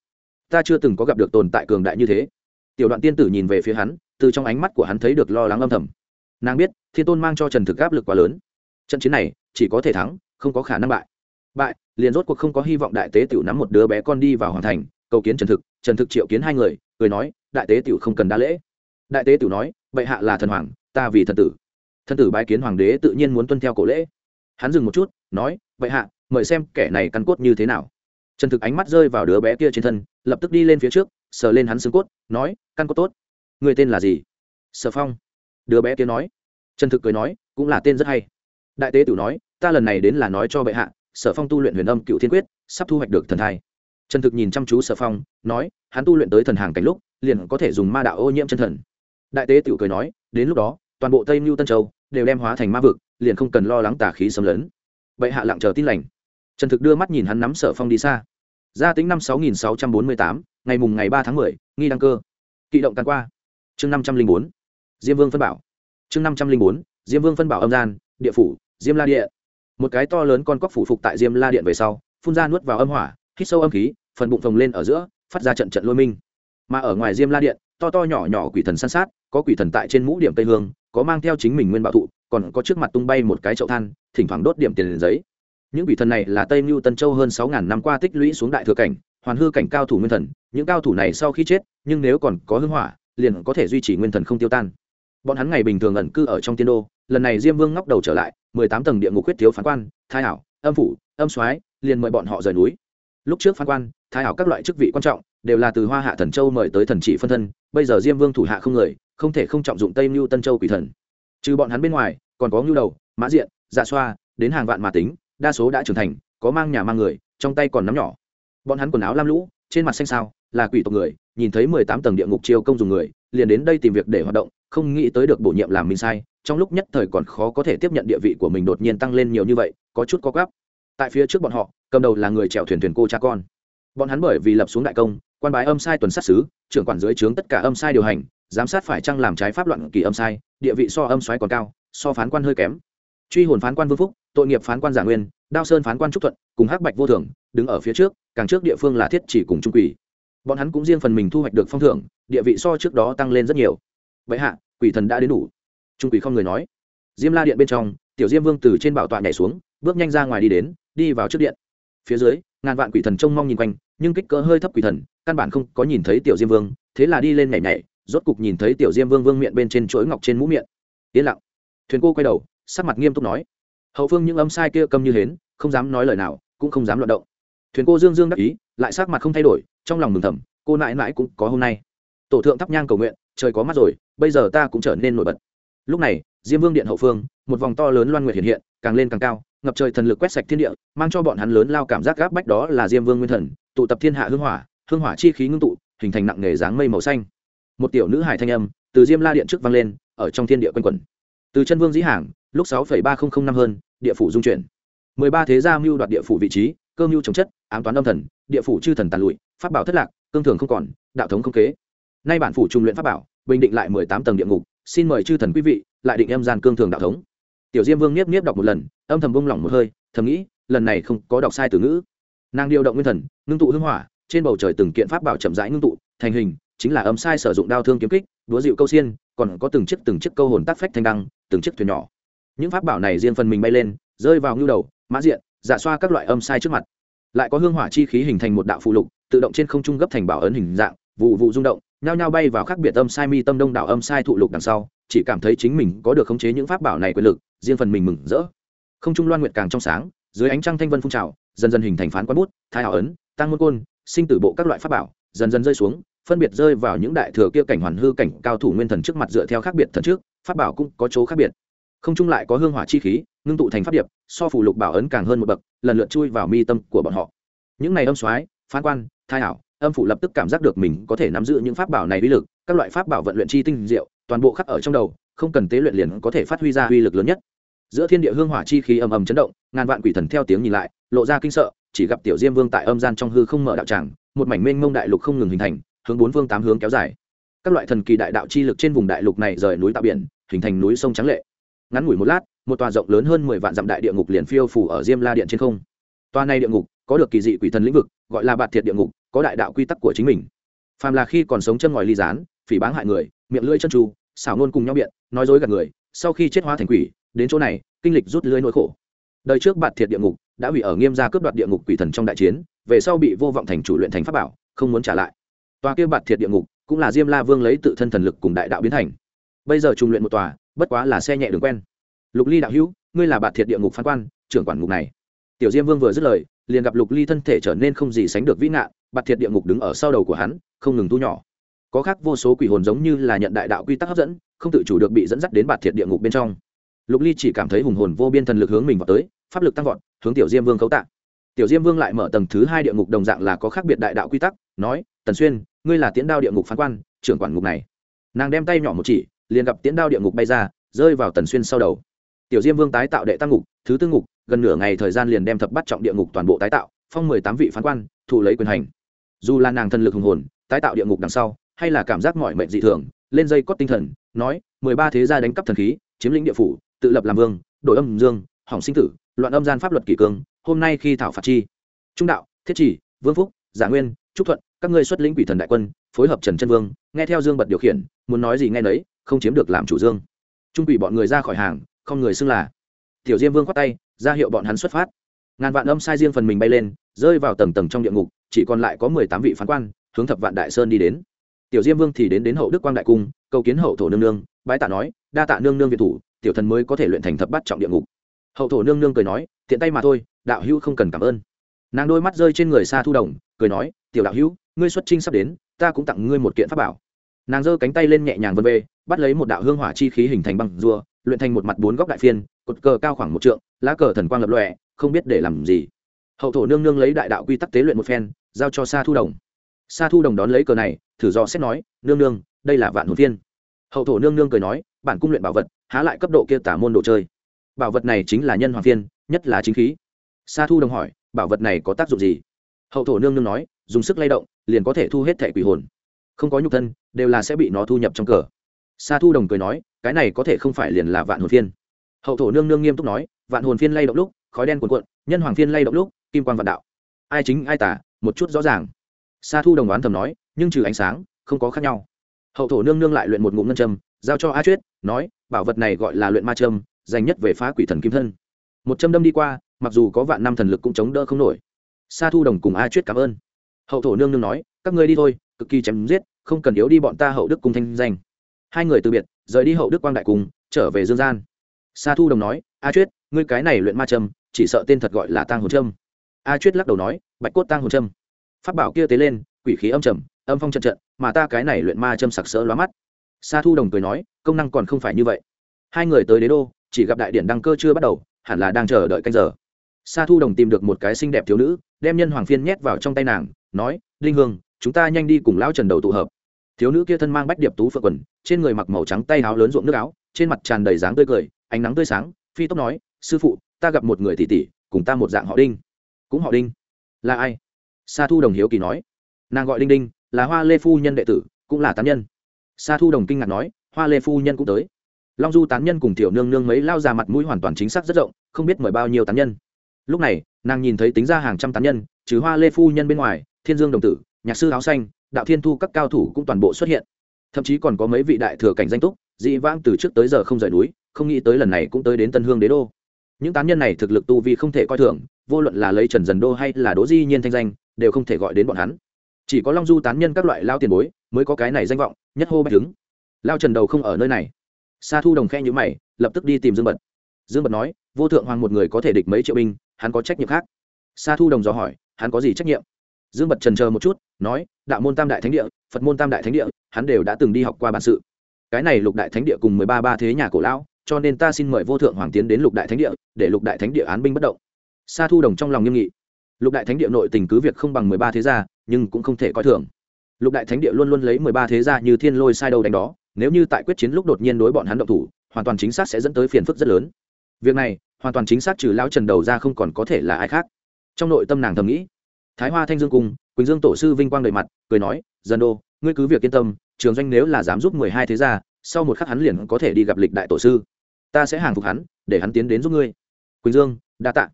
Ta chưa từng có gặp được tồn tại cường đại như thế. Tiểu đoạn tiên tử nhìn về phía hắn, từ trong ánh mắt của hắn thấy được lo lắng âm thầm. Nàng biết, thiên tôn mang cho trần thực áp lực quá lớn. Trận chiến này, chỉ có thể thắng, không có khả năng bại. Bại, liền rốt cuộc không có hy vọng đại tế tiểu nắm một đứa bé con đi vào hoàn thành, cầu kiến trần thực. Trần thực triệu kiến hai người, cười nói, đại tế tiểu không cần đa lễ. Đại tế tiểu nói, bệ hạ là thần hoàng, ta vì thần tử. Thần tử bái kiến hoàng đế tự nhiên muốn tuân theo cổ lễ hắn dừng một chút, nói, vậy hạ, mời xem kẻ này căn cốt như thế nào. Trần thực ánh mắt rơi vào đứa bé kia trên thân, lập tức đi lên phía trước, sờ lên hắn xương cốt, nói, căn cốt tốt. Người tên là gì? Sở phong. Đứa bé kia nói. Trần thực cười nói, cũng là tên rất hay. Đại tế tử nói, ta lần này đến là nói cho bệ hạ, sở phong tu luyện huyền âm cựu thiên quyết, sắp thu hoạch được thần thai. Trần thực nhìn chăm chú sở phong, nói, hắn tu luyện tới thần hàng cảnh lúc, liền có thể dùng ma đạo ô nhiễm chân thần. Đại tế tử cười nói, đến lúc đó, toàn bộ tây mưu tân châu đều đem hóa thành ma vực, liền không cần lo lắng tà khí xâm lấn. Bệ hạ lặng chờ tin lành. Trần thực đưa mắt nhìn hắn nắm sở phong đi xa. Gia tính năm sáu nghìn sáu trăm bốn mươi tám, ngày mùng ngày ba tháng mười, nghi đăng cơ. Kỵ động tàn qua. Chương năm trăm linh bốn, diêm vương phân bảo. Chương năm trăm linh bốn, diêm vương phân bảo âm gian, địa phủ, diêm la địa một cái to lớn con cóc phủ phục tại diêm la điện về sau, phun ra nuốt vào âm hỏa, hít sâu âm khí, phần bụng phồng lên ở giữa, phát ra trận trận lôi minh. Mà ở ngoài diêm la điện, to to nhỏ nhỏ quỷ thần san sát, có quỷ thần tại trên mũ điểm tây hương có mang theo chính mình nguyên bảo thụ, còn có trước mặt tung bay một cái chậu than, thỉnh thoảng đốt điểm tiền giấy. Những vị thần này là tây mưu tân châu hơn sáu ngàn năm qua tích lũy xuống đại thừa cảnh, hoàn hư cảnh cao thủ nguyên thần. Những cao thủ này sau khi chết, nhưng nếu còn có hưng hỏa, liền có thể duy trì nguyên thần không tiêu tan. Bọn hắn ngày bình thường ẩn cư ở trong tiên đô, lần này diêm vương ngóc đầu trở lại, mười tám tầng địa ngục quyết thiếu phán quan, thái hảo, âm phủ, âm soái, liền mời bọn họ rời núi. Lúc trước phán quan, thái hảo các loại chức vị quan trọng, đều là từ hoa hạ thần châu mời tới thần chỉ phân thân, bây giờ diêm vương thủ hạ không người không thể không trọng dụng tây mưu tân châu quỷ thần. Trừ bọn hắn bên ngoài, còn có ngưu đầu, mã diện dạ xoa, đến hàng vạn mà tính, đa số đã trưởng thành, có mang nhà mang người, trong tay còn nắm nhỏ. Bọn hắn quần áo lam lũ, trên mặt xanh sao là quỷ tộc người, nhìn thấy mười tám tầng địa ngục chiêu công dùng người, liền đến đây tìm việc để hoạt động, không nghĩ tới được bổ nhiệm làm minh sai, trong lúc nhất thời còn khó có thể tiếp nhận địa vị của mình đột nhiên tăng lên nhiều như vậy, có chút có gáp tại phía trước bọn họ, cầm đầu là người chèo thuyền thuyền cô cha con. Bọn hắn bởi vì lập xuống đại công, quan bái âm sai tuần sát xứ trưởng quản dưới trướng tất cả âm sai điều hành giám sát phải chăng làm trái pháp loạn kỳ âm sai, địa vị so âm xoáy còn cao, so phán quan hơi kém. Truy hồn phán quan vương phúc, tội nghiệp phán quan giả nguyên, đao sơn phán quan trúc thuận, cùng hắc bạch vô thường, đứng ở phía trước, càng trước địa phương là thiết chỉ cùng trung quỷ. Bọn hắn cũng riêng phần mình thu hoạch được phong thưởng, địa vị so trước đó tăng lên rất nhiều. Vậy hạ, quỷ thần đã đến đủ. Trung quỷ không người nói. Diêm la điện bên trong, tiểu diêm vương từ trên bảo tọa nhảy xuống, bước nhanh ra ngoài đi đến, đi vào trước điện. Phía dưới, ngàn vạn quỷ thần trông mong nhìn quanh, nhưng kích cỡ hơi thấp quỷ thần, căn bản không có nhìn thấy tiểu diêm vương, thế là đi lên nhảy nhảy rốt cục nhìn thấy tiểu diêm vương vương miệng bên trên chuỗi ngọc trên mũ miệng. Yên lặng. Thuyền cô quay đầu, sắc mặt nghiêm túc nói. Hậu phương những âm sai kia câm như hến, không dám nói lời nào, cũng không dám loạt động. Thuyền cô dương dương đắc ý, lại sắc mặt không thay đổi, trong lòng mừng thầm, cô nãi nãi cũng có hôm nay. Tổ thượng thắp nhang cầu nguyện, trời có mắt rồi, bây giờ ta cũng trở nên nổi bật. Lúc này, diêm vương điện hậu phương, một vòng to lớn loan nguyệt hiện hiện, càng lên càng cao, ngập trời thần lực quét sạch thiên địa, mang cho bọn hắn lớn lao cảm giác gáp bách đó là diêm vương nguyên thần, tụ tập thiên hạ hương hỏa hương hỏa chi khí ngưng tụ, hình thành nặng nghề dáng mây màu xanh một tiểu nữ hải thanh âm từ diêm la điện trước vang lên ở trong thiên địa quanh quẩn. Từ chân vương dĩ hàng, lúc sáu ba nghìn năm hơn, địa phủ dung chuyển. Mười ba thế gia mưu đoạt địa phủ vị trí, cơ mưu chống chất, ám toán âm thần, địa phủ chư thần tàn lụi, pháp bảo thất lạc, cương thường không còn, đạo thống không kế. Nay bản phủ trung luyện pháp bảo, bình định lại mười tám tầng địa ngục, xin mời chư thần quý vị lại định em gian cương thường đạo thống. Tiểu diêm vương niếp niếp đọc một lần, âm thầm bông lỏng một hơi, thầm nghĩ, lần này không có đọc sai từ ngữ. Nàng điều động nguyên thần, ngưng tụ hưng hỏa, trên bầu trời từng kiện pháp bảo chậm rãi ngưng tụ, thành hình chính là âm sai sử dụng đao thương kiếm kích, đúa dịu câu xiên, còn có từng chiếc từng chiếc câu hồn tác phách thanh đăng, từng chiếc thuyền nhỏ. Những pháp bảo này riêng phần mình bay lên, rơi vào ngưu đầu, mã diện dạ xoa các loại âm sai trước mặt. Lại có hương hỏa chi khí hình thành một đạo phụ lục, tự động trên không trung gấp thành bảo ấn hình dạng, vụ vụ rung động, nhao nhao bay vào khác biệt âm sai mi tâm đông đảo âm sai thụ lục đằng sau, chỉ cảm thấy chính mình có được khống chế những pháp bảo này quyền lực, riêng phần mình mừng rỡ. Không trung loan nguyệt càng trong sáng, dưới ánh trăng thanh vân phun trào, dần dần hình thành phán quán bút thái hảo ấn, tăng môn côn, sinh tử bộ các loại pháp bảo, dần dần rơi xuống phân biệt rơi vào những đại thừa kia cảnh hoàn hư cảnh cao thủ nguyên thần trước mặt dựa theo khác biệt thần trước, pháp bảo cũng có chỗ khác biệt. Không chung lại có hương hỏa chi khí, ngưng tụ thành pháp điệp, so phủ lục bảo ấn càng hơn một bậc, lần lượt chui vào mi tâm của bọn họ. Những này âm soái, phán quan thái hảo, âm phủ lập tức cảm giác được mình có thể nắm giữ những pháp bảo này uy lực, các loại pháp bảo vận luyện chi tinh diệu, toàn bộ khắc ở trong đầu, không cần tế luyện liền có thể phát huy ra uy lực lớn nhất. Giữa thiên địa hương hỏa chi khí ầm ầm chấn động, ngàn vạn quỷ thần theo tiếng nhìn lại, lộ ra kinh sợ, chỉ gặp tiểu diêm vương tại âm gian trong hư không mở đạo tràng, một mảnh mênh mông đại lục không ngừng hình thành hướng bốn phương tám hướng kéo dài. Các loại thần kỳ đại đạo chi lực trên vùng đại lục này rời núi tạo biển, hình thành núi sông trắng lệ. Ngắn ngủi một lát, một tòa rộng lớn hơn mười vạn dặm đại địa ngục liền phiêu phủ ở diêm la điện trên không. Tòa này địa ngục có được kỳ dị quỷ thần lĩnh vực, gọi là bạt thiệt địa ngục, có đại đạo quy tắc của chính mình. Phàm là khi còn sống chân ngòi ly gián, phỉ báng hại người, miệng lưỡi chân tru, xảo ngôn cùng nhau biện, nói dối gạt người, sau khi chết hóa thành quỷ, đến chỗ này, kinh lịch rút lưỡi nỗi khổ. Đời trước bạt thiệt địa ngục đã hủy ở nghiêm gia cướp đoạt địa ngục quỷ thần trong đại chiến, về sau bị vô vọng thành chủ luyện thành pháp bảo, không muốn trả lại tòa kia bạt thiệt địa ngục cũng là diêm la vương lấy tự thân thần lực cùng đại đạo biến thành. Bây giờ trùng luyện một tòa, bất quá là xe nhẹ đường quen. Lục ly đạo hữu, ngươi là bạt thiệt địa ngục phán quan, trưởng quản ngục này. Tiểu diêm vương vừa dứt lời, liền gặp lục ly thân thể trở nên không gì sánh được vĩ nạn bạt thiệt địa ngục đứng ở sau đầu của hắn, không ngừng thu nhỏ. Có khác vô số quỷ hồn giống như là nhận đại đạo quy tắc hấp dẫn, không tự chủ được bị dẫn dắt đến bạt thiệt địa ngục bên trong. Lục ly chỉ cảm thấy hùng hồn vô biên thần lực hướng mình vào tới, pháp lực tăng vọt, hướng tiểu diêm vương cấu tạng tiểu diêm vương lại mở tầng thứ hai địa ngục đồng dạng là có khác biệt đại đạo quy tắc nói, tần xuyên, ngươi là tiến đao địa ngục phán quan, trưởng quản ngục này. Nàng đem tay nhỏ một chỉ, liền gặp tiến đao địa ngục bay ra, rơi vào tần xuyên sau đầu. Tiểu diêm vương tái tạo đệ tăng ngục, thứ tư ngục, gần nửa ngày thời gian liền đem thập bắt trọng địa ngục toàn bộ tái tạo, phong mười tám vị phán quan, thụ lấy quyền hành. Dù là nàng thần lực hùng hồn, tái tạo địa ngục đằng sau, hay là cảm giác mọi mệnh dị thường, lên dây cót tinh thần, nói, mười ba thế gia đánh cắp thần khí, chiếm lĩnh địa phủ, tự lập làm vương, đổi âm dương, hỏng sinh tử, loạn âm gian pháp luật kỷ cương, hôm nay khi thảo phạt chi. Trung đạo, thiết chỉ, vương phúc, giả nguyên, trúc thuận các ngươi xuất lĩnh quỷ thần đại quân, phối hợp trần chân vương, nghe theo dương bật điều khiển, muốn nói gì nghe nấy, không chiếm được làm chủ dương. Trung quỷ bọn người ra khỏi hàng, không người xưng là. Tiểu diêm vương khoát tay, ra hiệu bọn hắn xuất phát. Ngàn vạn âm sai riêng phần mình bay lên, rơi vào tầng tầng trong địa ngục, chỉ còn lại có mười tám vị phán quan, hướng thập vạn đại sơn đi đến. Tiểu diêm vương thì đến đến hậu đức quang đại cung, cầu kiến hậu thổ nương nương, bái tạ nói, đa tạ nương nương việt thủ, tiểu thần mới có thể luyện thành thập bắt trọng địa ngục. Hậu thổ nương nương cười nói tiện tay mà thôi, đạo hữu không cần cảm ơn. Nàng đôi mắt rơi trên người xa thu đồng, cười nói, tiểu đạo hữu ngươi xuất trinh sắp đến, ta cũng tặng ngươi một kiện pháp bảo. Nàng giơ cánh tay lên nhẹ nhàng vân vê, bắt lấy một đạo hương hỏa chi khí hình thành bằng rùa, luyện thành một mặt bốn góc đại phiên, cột cờ cao khoảng một trượng, lá cờ thần quang lập lòe, không biết để làm gì. Hậu thổ nương nương lấy đại đạo quy tắc tế luyện một phen, giao cho sa thu đồng. Sa thu đồng đón lấy cờ này, thử do xét nói, nương nương, đây là vạn hồn phiên. Hậu thổ nương nương cười nói, bản cung luyện bảo vật, há lại cấp độ kia tả môn đồ chơi. Bảo vật này chính là nhân hoàng phiên, nhất là chính khí. Sa thu đồng hỏi, bảo vật này có tác dụng gì? Hậu thổ nương nương nói, dùng sức lay động liền có thể thu hết thẻ quỷ hồn. Không có nhục thân, đều là sẽ bị nó thu nhập trong cờ. Sa thu đồng cười nói, cái này có thể không phải liền là vạn hồn phiên. Hậu thổ nương nương nghiêm túc nói, vạn hồn phiên lay động lúc, khói đen cuồn cuộn, nhân hoàng phiên lay động lúc, kim quan vạn đạo. Ai chính ai tả, một chút rõ ràng. Sa thu đồng đoán thầm nói, nhưng trừ ánh sáng, không có khác nhau. Hậu thổ nương nương lại luyện một ngụm ngân châm, giao cho a chuyết, nói, bảo vật này gọi là luyện ma châm, dành nhất về phá quỷ thần kim thân. Một châm đâm đi qua, mặc dù có vạn năm thần lực cũng chống đỡ không nổi. Sa thu đồng cùng a chuyết cảm ơn hậu thổ nương nương nói, các ngươi đi thôi, cực kỳ chém giết, không cần yếu đi bọn ta hậu đức cung thanh danh. Hai người từ biệt, rời đi hậu đức quang đại cung, trở về dương gian. Sa thu đồng nói, a chuyết, ngươi cái này luyện ma trâm chỉ sợ tên thật gọi là tang hồn trâm a chuyết lắc đầu nói, bạch cốt tang hồn trâm phát bảo kia tế lên, quỷ khí âm trầm, âm phong trận trận, mà ta cái này luyện ma châm sặc sỡ lóa mắt. Sa thu đồng cười nói, công năng còn không phải như vậy. Hai người tới đế đô, chỉ gặp đại điện đăng cơ chưa bắt đầu, hẳn là đang chờ đợi canh giờ. Sa thu đồng tìm được một cái xinh đẹp thiếu nữ, đem nhân hoàng phiên nhét vào trong tay nàng nói, đinh hương, chúng ta nhanh đi cùng lão trần đầu tụ hợp. Thiếu nữ kia thân mang bách điệp tú phượng quần, trên người mặc màu trắng tay áo lớn ruộng nước áo, trên mặt tràn đầy dáng tươi cười, ánh nắng tươi sáng, phi tốc nói, sư phụ, ta gặp một người tỷ tỷ, cùng ta một dạng họ đinh. Cũng họ đinh? Là ai? Sa thu đồng hiếu kỳ nói. Nàng gọi đinh đinh, là hoa lê phu nhân đệ tử, cũng là tán nhân. Sa thu đồng kinh ngạc nói, hoa lê phu nhân cũng tới. Long du tán nhân cùng tiểu nương nương mấy lao ra mặt mũi hoàn toàn chính xác rất rộng, không biết mời bao nhiêu tán nhân. Lúc này, nàng nhìn thấy tính ra hàng trăm tán nhân, trừ hoa lê phu nhân bên ngoài thiên dương đồng tử, nhạc sư áo xanh, đạo thiên thu các cao thủ cũng toàn bộ xuất hiện. Thậm chí còn có mấy vị đại thừa cảnh danh túc, dị vãng từ trước tới giờ không rời núi, không nghĩ tới lần này cũng tới đến tân hương đế đô. Những tán nhân này thực lực tu vi không thể coi thường, vô luận là lấy trần dần đô hay là đỗ di nhiên thanh danh, đều không thể gọi đến bọn hắn. Chỉ có long du tán nhân các loại lao tiền bối mới có cái này danh vọng, nhất hô bạch đứng lao trần đầu không ở nơi này. Sa thu đồng khe nhữ mày, lập tức đi tìm dương bật. Dương bật nói, vô thượng hoàng một người có thể địch mấy triệu binh, hắn có trách nhiệm khác. Sa thu đồng dò hỏi, hắn có gì trách nhiệm? Dương bật trần chờ một chút, nói, đạo môn tam đại thánh địa, phật môn tam đại thánh địa, hắn đều đã từng đi học qua bản sự. Cái này lục đại thánh địa cùng mười ba ba thế nhà cổ lão, cho nên ta xin mời vô thượng hoàng tiến đến lục đại thánh địa, để lục đại thánh địa án binh bất động. Sa thu đồng trong lòng nghiêm nghị. Lục đại thánh địa nội tình cứ việc không bằng mười ba thế gia, nhưng cũng không thể coi thường. Lục đại thánh địa luôn luôn lấy mười ba thế gia như thiên lôi sai đầu đánh đó, nếu như tại quyết chiến lúc đột nhiên đối bọn hắn động thủ, hoàn toàn chính xác sẽ dẫn tới phiền phức rất lớn. Việc này, hoàn toàn chính xác trừ lão trần đầu ra không còn có thể là ai khác. Trong nội tâm nàng thầm nghĩ thái hoa thanh dương cung quỳnh dương tổ sư vinh quang đầy mặt, cười nói, dân đô, ngươi cứ việc yên tâm, trường doanh nếu là dám giúp mười hai thế gia, sau một khắc hắn liền có thể đi gặp lịch đại tổ sư. Ta sẽ hàng phục hắn, để hắn tiến đến giúp ngươi. Quỳnh dương, đa tạ.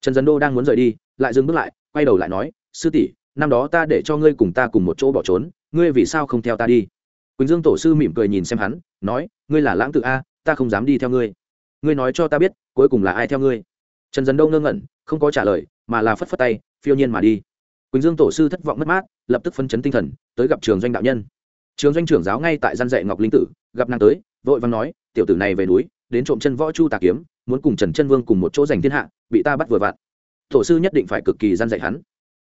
Trần dân đô đang muốn rời đi, lại dừng bước lại, quay đầu lại nói, sư tỷ, năm đó ta để cho ngươi cùng ta cùng một chỗ bỏ trốn, ngươi vì sao không theo ta đi? Quỳnh dương tổ sư mỉm cười nhìn xem hắn, nói, ngươi là lãng tự a, ta không dám đi theo ngươi. Ngươi nói cho ta biết, cuối cùng là ai theo ngươi? Trần dần đâu ngơ ngẩn, không có trả lời, mà là phất phất tay phiêu nhiên mà đi. Quỳnh dương tổ sư thất vọng mất mát, lập tức phân chấn tinh thần, tới gặp trường doanh đạo nhân. Trường doanh trưởng giáo ngay tại gian dạy ngọc linh tử, gặp nàng tới, vội văn nói, tiểu tử này về núi, đến trộm chân võ chu tà kiếm, muốn cùng trần chân vương cùng một chỗ giành thiên hạ, bị ta bắt vừa vặn. Tổ sư nhất định phải cực kỳ gian dạy hắn.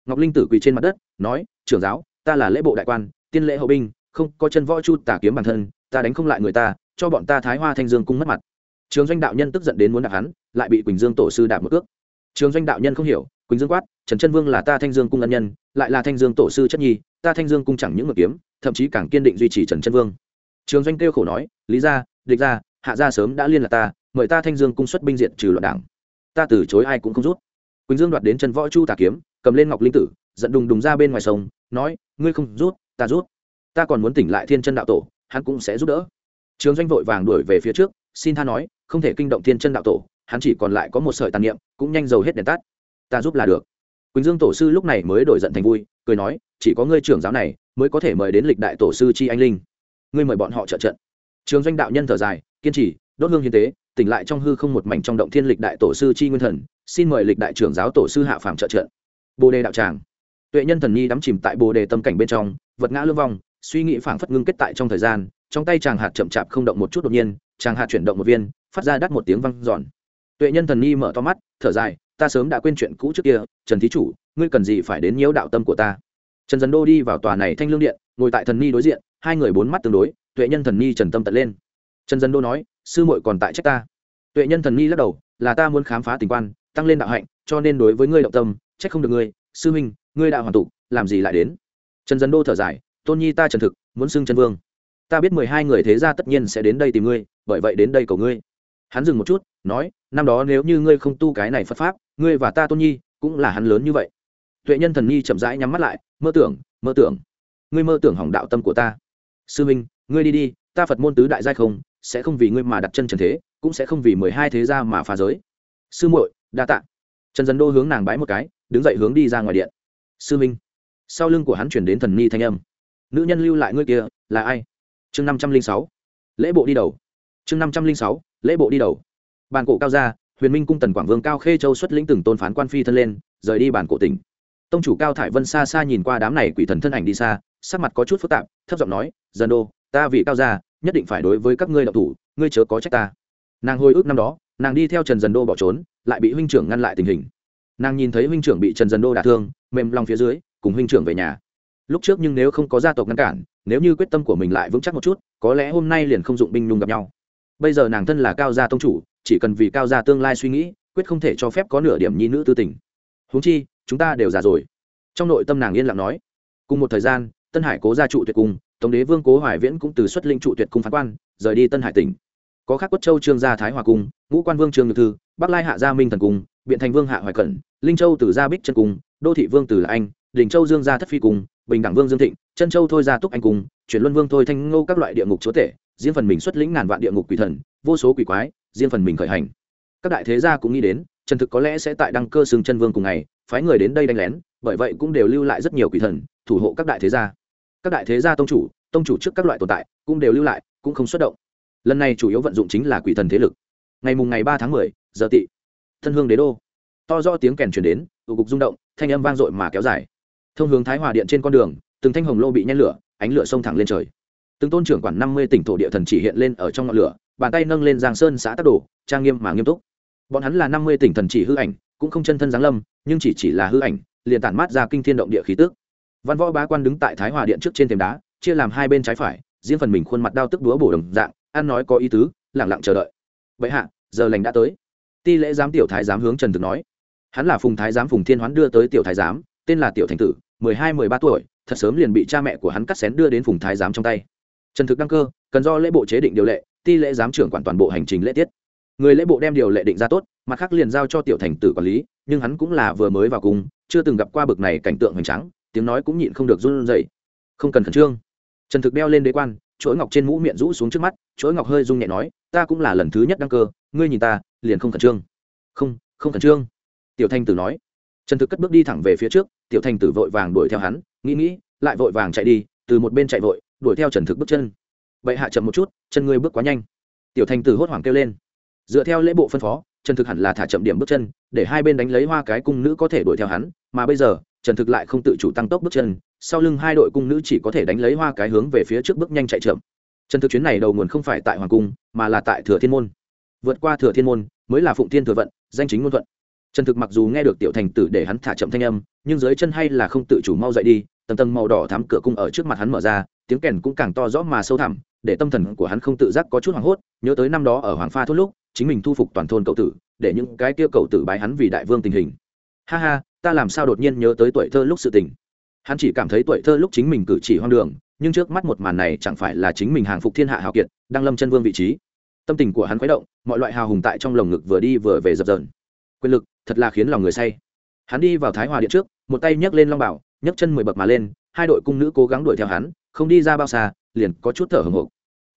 Ngọc linh tử quỳ trên mặt đất, nói, trưởng giáo, ta là lễ bộ đại quan, tiên lễ hậu binh, không, có chân võ chu tà kiếm bản thân, ta đánh không lại người ta, cho bọn ta thái hoa thanh dương cung mất mặt. Trường doanh đạo nhân tức giận đến muốn đạp hắn, lại bị quỳnh dương tổ sư đạp một cước. Trường doanh đạo nhân không hiểu, quỳnh dương quát trần chân vương là ta thanh dương cung ân nhân, lại là thanh dương tổ sư chất nhi, ta thanh dương cung chẳng những ngược kiếm, thậm chí càng kiên định duy trì trần chân vương. Trường doanh kêu khổ nói, lý gia, địch gia, hạ gia sớm đã liên lạc ta, mời ta thanh dương cung xuất binh diện trừ loạn đảng. Ta từ chối ai cũng không rút. Quỳnh dương đoạt đến chân võ chu tà kiếm, cầm lên ngọc linh tử, giận đùng đùng ra bên ngoài sông, nói, ngươi không rút, ta rút. Ta còn muốn tỉnh lại thiên chân đạo tổ, hắn cũng sẽ giúp đỡ. Trường doanh vội vàng đuổi về phía trước, xin tha nói, không thể kinh động thiên chân đạo tổ, hắn chỉ còn lại có một sợi tàn niệm, cũng nhanh dầu hết đèn tắt. Ta giúp là được quỳnh dương tổ sư lúc này mới đổi giận thành vui, cười nói, chỉ có ngươi trưởng giáo này mới có thể mời đến lịch đại tổ sư chi anh linh. Ngươi mời bọn họ trợ trận. Trường doanh đạo nhân thở dài, kiên trì, đốt hương hiến tế, tỉnh lại trong hư không một mảnh trong động thiên lịch đại tổ sư chi nguyên thần, xin mời lịch đại trưởng giáo tổ sư hạ phàm trợ trận. Bồ đề đạo tràng. Tuệ nhân thần nhi đắm chìm tại bồ đề tâm cảnh bên trong, vật ngã lương vong, suy nghĩ phảng phất ngưng kết tại trong thời gian, trong tay chàng hạt chậm chạp không động một chút đột nhiên, chàng hạt chuyển động một viên, phát ra đắt một tiếng văng giòn tuệ nhân thần nhi mở to mắt, thở dài ta sớm đã quên chuyện cũ trước kia, trần thí chủ, ngươi cần gì phải đến nhiễu đạo tâm của ta? Trần dần đô đi vào tòa này thanh lương điện, ngồi tại thần ni đối diện, hai người bốn mắt tương đối, tuệ nhân thần ni trần tâm tận lên. Trần dần đô nói, sư muội còn tại trách ta. Tuệ nhân thần ni lắc đầu, là ta muốn khám phá tình quan, tăng lên đạo hạnh, cho nên đối với ngươi động tâm, trách không được ngươi. Sư huynh, ngươi đã hoàn tụ làm gì lại đến? Trần dần đô thở dài, tôn nhi ta trần thực, muốn xưng chân vương. Ta biết mười hai người thế ra tất nhiên sẽ đến đây tìm ngươi, bởi vậy đến đây cầu ngươi hắn dừng một chút, nói, năm đó nếu như ngươi không tu cái này phật pháp, ngươi và ta tôn nhi cũng là hắn lớn như vậy. Tuệ nhân thần nhi chậm rãi nhắm mắt lại, mơ tưởng mơ tưởng, ngươi mơ tưởng hỏng đạo tâm của ta. Sư minh, ngươi đi đi, ta phật môn tứ đại giai không, sẽ không vì ngươi mà đặt chân trần thế, cũng sẽ không vì mười hai thế gia mà phá giới. Sư muội, đa tạ. Trần dân đô hướng nàng bái một cái, đứng dậy hướng đi ra ngoài điện. Sư minh. Sau lưng của hắn chuyển đến thần nhi thanh âm. Nữ nhân lưu lại ngươi kia, là ai? Chương năm trăm linh sáu. Lễ bộ đi đầu. Chương năm trăm linh sáu lễ bộ đi đầu. Bàn cổ cao gia huyền minh cung tần quảng vương cao khê châu xuất lĩnh từng tôn phán quan phi thân lên, rời đi bàn cổ tỉnh. Tông chủ cao thải vân xa xa nhìn qua đám này quỷ thần thân ảnh đi xa, sắc mặt có chút phức tạp, thấp giọng nói, dần đô, ta vì cao gia, nhất định phải đối với các ngươi đạo thủ, ngươi chớ có trách ta. Nàng hồi ức năm đó, nàng đi theo trần dần đô bỏ trốn, lại bị huynh trưởng ngăn lại tình hình. Nàng nhìn thấy huynh trưởng bị trần dần đô đả thương, mềm lòng phía dưới, cùng huynh trưởng về nhà. Lúc trước nhưng nếu không có gia tộc ngăn cản, nếu như quyết tâm của mình lại vững chắc một chút, có lẽ hôm nay liền không dụng binh nhung gặp nhau bây giờ nàng thân là cao gia tông chủ, chỉ cần vì cao gia tương lai suy nghĩ, quyết không thể cho phép có nửa điểm nhi nữ tư tình. Huống chi, chúng ta đều già rồi. Trong nội tâm nàng yên lặng nói. Cùng một thời gian, tân hải cố gia trụ tuyệt cung tổng đế vương cố hoài viễn cũng từ xuất linh trụ tuyệt cung phán quan, rời đi tân hải tỉnh. Có khác quất châu trương gia thái hòa cung ngũ quan vương trương nhược thư, bắc lai hạ gia minh thần cung biện thành vương hạ hoài cẩn, linh châu từ gia bích chân cung đô thị vương từ là anh, đình châu dương gia thất phi cung bình đẳng vương dương thịnh, chân châu thôi gia túc anh cung chuyển luân vương thôi thanh ngô các loại địa ngục chúa tể riêng phần mình xuất lĩnh ngàn vạn địa ngục quỷ thần, vô số quỷ quái, riêng phần mình khởi hành. Các đại thế gia cũng nghĩ đến trần thực có lẽ sẽ tại đăng cơ sừng chân vương cùng ngày, phái người đến đây đánh lén, bởi vậy cũng đều lưu lại rất nhiều quỷ thần, thủ hộ các đại thế gia. Các đại thế gia tông chủ tông chủ trước các loại tồn tại, cũng đều lưu lại, cũng không xuất động. Lần này chủ yếu vận dụng chính là quỷ thần thế lực. Ngày mùng ngày ba tháng mười, giờ tị. Thân hương đế đô. To do tiếng kèn truyền đến, tụ cục rung động, thanh âm vang dội mà kéo dài. Thông hướng thái hòa điện trên con đường, từng thanh hồng lô bị nhen lửa, ánh lửa xông thẳng lên trời từng tôn trưởng quản năm mươi tỉnh thổ địa thần chỉ hiện lên ở trong ngọn lửa, bàn tay nâng lên giang sơn xã tắc đồ, trang nghiêm mà nghiêm túc. Bọn hắn là năm mươi tỉnh thần chỉ hư ảnh, cũng không chân thân giáng lâm, nhưng chỉ chỉ là hư ảnh, liền tản mát ra kinh thiên động địa khí tức. Văn võ bá quan đứng tại thái hòa điện trước trên thềm đá, chia làm hai bên trái phải, riêng phần mình khuôn mặt đao tức đúa bổ đồng dạng, ăn nói có ý tứ lẳng lặng chờ đợi. Vậy hạ, giờ lành đã tới. Ti lễ giám tiểu thái giám hướng trần thực nói. Hắn là phùng thái giám phùng thiên hoán đưa tới tiểu thái giám, tên là tiểu thành tử, mười hai, mười ba tuổi, thật sớm liền bị cha mẹ của hắn cắt xén đưa đến phùng thái giám trong tay trần thực đăng cơ, cần do lễ bộ chế định điều lệ, ti lễ giám trưởng quản toàn bộ hành trình lễ tiết. Người lễ bộ đem điều lệ định ra tốt, mặt khác liền giao cho tiểu thành tử quản lý, nhưng hắn cũng là vừa mới vào cung chưa từng gặp qua bực này cảnh tượng hoành tráng, tiếng nói cũng nhịn không được run rẩy. Không cần khẩn trương. Trần thực đeo lên đế quan, chuỗi ngọc trên mũ miệng rũ xuống trước mắt, chuỗi ngọc hơi rung nhẹ nói, ta cũng là lần thứ nhất đăng cơ, ngươi nhìn ta, liền không khẩn trương. Không không khẩn trương. Tiểu thanh tử nói. Trần thực cất bước đi thẳng về phía trước, tiểu thanh tử vội vàng đuổi theo hắn, nghĩ nghĩ, lại vội vàng chạy đi, từ một bên chạy vội đuổi theo trần thực bước chân. Vậy hạ chậm một chút, chân ngươi bước quá nhanh. Tiểu thanh tử hốt hoảng kêu lên. Dựa theo lễ bộ phân phó, trần thực hẳn là thả chậm điểm bước chân, để hai bên đánh lấy hoa cái cung nữ có thể đuổi theo hắn, mà bây giờ, trần thực lại không tự chủ tăng tốc bước chân, sau lưng hai đội cung nữ chỉ có thể đánh lấy hoa cái hướng về phía trước bước nhanh chạy chậm. Trần thực chuyến này đầu nguồn không phải tại hoàng cung, mà là tại thừa thiên môn. Vượt qua thừa thiên môn, mới là phụng thiên thừa vận, danh chính ngôn thuận. Trần thực mặc dù nghe được tiểu thành tử để hắn thả chậm thanh âm, nhưng dưới chân hay là không tự chủ mau dậy đi, tầng tầng màu đỏ thắm cửa cung ở trước mặt hắn mở ra tiếng kèn cũng càng to rõ mà sâu thẳm, để tâm thần của hắn không tự giác có chút hoảng hốt, nhớ tới năm đó ở hoàng pha thốt lúc, chính mình thu phục toàn thôn cậu tử, để những cái kia cậu tử bái hắn vì đại vương tình hình. Ha ha, ta làm sao đột nhiên nhớ tới tuổi thơ lúc sự tình? Hắn chỉ cảm thấy tuổi thơ lúc chính mình cử chỉ hoang đường, nhưng trước mắt một màn này chẳng phải là chính mình hàng phục thiên hạ hào kiệt, đang lâm chân vương vị trí. Tâm tình của hắn khuấy động, mọi loại hào hùng tại trong lồng ngực vừa đi vừa về dập dờn. Quyền lực, thật là khiến lòng người say. Hắn đi vào thái hòa điện trước, một tay nhấc lên long bảo, nhấc chân mười bậc mà lên, hai đội cung nữ cố gắng đuổi theo hắn không đi ra bao xa, liền có chút thở hồng hộc.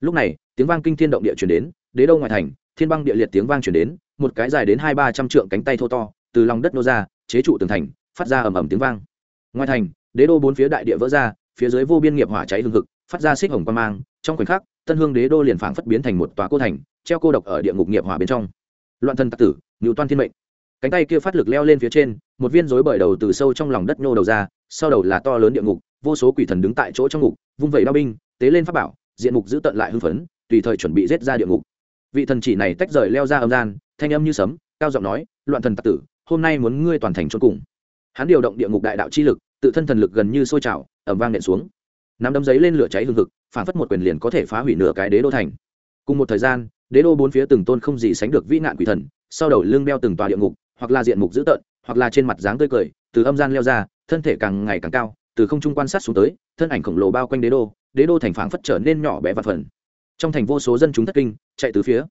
Lúc này, tiếng vang kinh thiên động địa chuyển đến, đế đâu ngoài thành, thiên băng địa liệt tiếng vang chuyển đến, một cái dài đến hai ba trăm trượng cánh tay thô to, từ lòng đất nô ra, chế trụ tường thành, phát ra ầm ầm tiếng vang. Ngoài thành, đế đô bốn phía đại địa vỡ ra, phía dưới vô biên nghiệp hỏa cháy hương thực phát ra xích hồng quan mang, trong khoảnh khắc, tân hương đế đô liền phảng phất biến thành một tòa cô thành, treo cô độc ở địa ngục nghiệp hỏa bên trong. Loạn thân tặc tử ngự toan thiên mệnh. Cánh tay kia phát lực leo lên phía trên, một viên rối bởi đầu từ sâu trong lòng đất nhô đầu ra, sau đầu là to lớn địa ngục vô số quỷ thần đứng tại chỗ trong ngục, vung vẩy đao binh, tế lên pháp bảo, diện mục giữ tận lại hưng phấn, tùy thời chuẩn bị giết ra địa ngục. Vị thần chỉ này tách rời leo ra âm gian, thanh âm như sấm, cao giọng nói, loạn thần tặc tử, hôm nay muốn ngươi toàn thành trốn cùng. Hắn điều động địa ngục đại đạo chi lực, tự thân thần lực gần như sôi trào ẩm vang nện xuống. Nắm đấm giấy lên lửa cháy hương thực phản phất một quyền liền có thể phá hủy nửa cái đế đô thành. Cùng một thời gian, đế đô bốn phía từng tôn không gì sánh được vĩ nạn quỷ thần, sau đầu lưng đeo từng tòa địa ngục, hoặc là diện mục dữ tợn, hoặc là trên mặt dáng tươi cười, từ âm gian leo ra, thân thể càng ngày càng cao từ không trung quan sát xuống tới, thân ảnh khổng lồ bao quanh đế đô đế đô thành phảng phất trở nên nhỏ bé và phần. Trong thành vô số dân chúng thất kinh, chạy từ phía.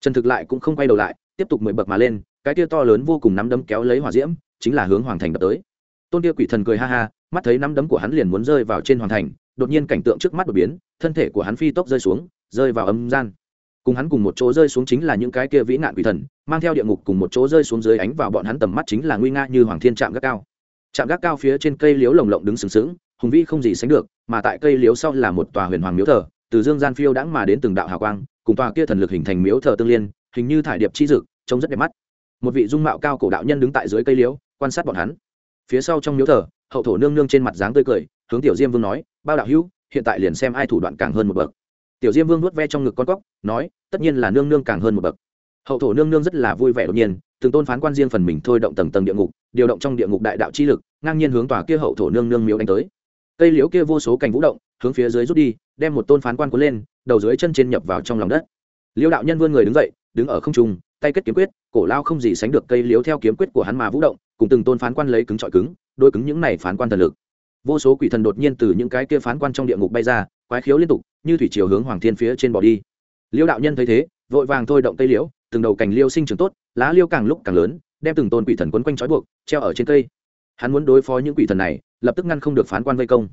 Trần thực lại cũng không quay đầu lại, tiếp tục mười bậc mà lên, cái tia to lớn vô cùng nắm đấm kéo lấy hỏa diễm, chính là hướng hoàng thành đập tới. Tôn tia quỷ thần cười ha ha, mắt thấy nắm đấm của hắn liền muốn rơi vào trên hoàng thành, đột nhiên cảnh tượng trước mắt đột biến, thân thể của hắn phi tốc rơi xuống, rơi vào âm gian. Cùng hắn cùng một chỗ rơi xuống chính là những cái kia vĩ nạn quỷ thần, mang theo địa ngục cùng một chỗ rơi xuống dưới ánh vào bọn hắn tầm mắt chính là nguy nga như hoàng thiên trạm gác cao trạm gác cao phía trên cây liếu lồng lộng đứng sừng sững, hùng vĩ không gì sánh được, mà tại cây liếu sau là một tòa huyền hoàng miếu thờ, từ dương gian phiêu đãng mà đến từng đạo hào quang, cùng tòa kia thần lực hình thành miếu thờ tương liên, hình như thải điệp chi dực trông rất đẹp mắt. Một vị dung mạo cao cổ đạo nhân đứng tại dưới cây liếu, quan sát bọn hắn. Phía sau trong miếu thờ, hậu thổ nương nương trên mặt dáng tươi cười, hướng tiểu diêm vương nói, bao đạo hữu, hiện tại liền xem ai thủ đoạn càng hơn một bậc. Tiểu diêm vương nuốt ve trong ngực con cóc, nói, tất nhiên là nương nương càng hơn một bậc. Hậu thổ nương nương rất là vui vẻ đột nhiên, từng tôn phán quan riêng phần mình thôi động tầng tầng địa ngục điều động trong địa ngục đại đạo chi lực, ngang nhiên hướng tòa kia hậu thổ nương nương miếu đánh tới. Cây liễu kia vô số cành vũ động, hướng phía dưới rút đi, đem một tôn phán quan cuốn lên, đầu dưới chân trên nhập vào trong lòng đất. Liễu đạo nhân vươn người đứng dậy, đứng ở không trung, tay kết kiếm quyết, cổ lao không gì sánh được cây liễu theo kiếm quyết của hắn mà vũ động, cùng từng tôn phán quan lấy cứng trọi cứng, đôi cứng những này phán quan thần lực. Vô số quỷ thần đột nhiên từ những cái kia phán quan trong địa ngục bay ra, quái khiếu liên tục, như thủy chiều hướng hoàng thiên phía trên bỏ đi. Liễu đạo nhân thấy thế, vội vàng thôi động cây liễu, từng đầu cành liêu sinh trưởng tốt, lá liêu càng lúc càng lớn đem từng tôn quỷ thần quấn quanh trói buộc, treo ở trên cây. Hắn muốn đối phó những quỷ thần này, lập tức ngăn không được phán quan vây công.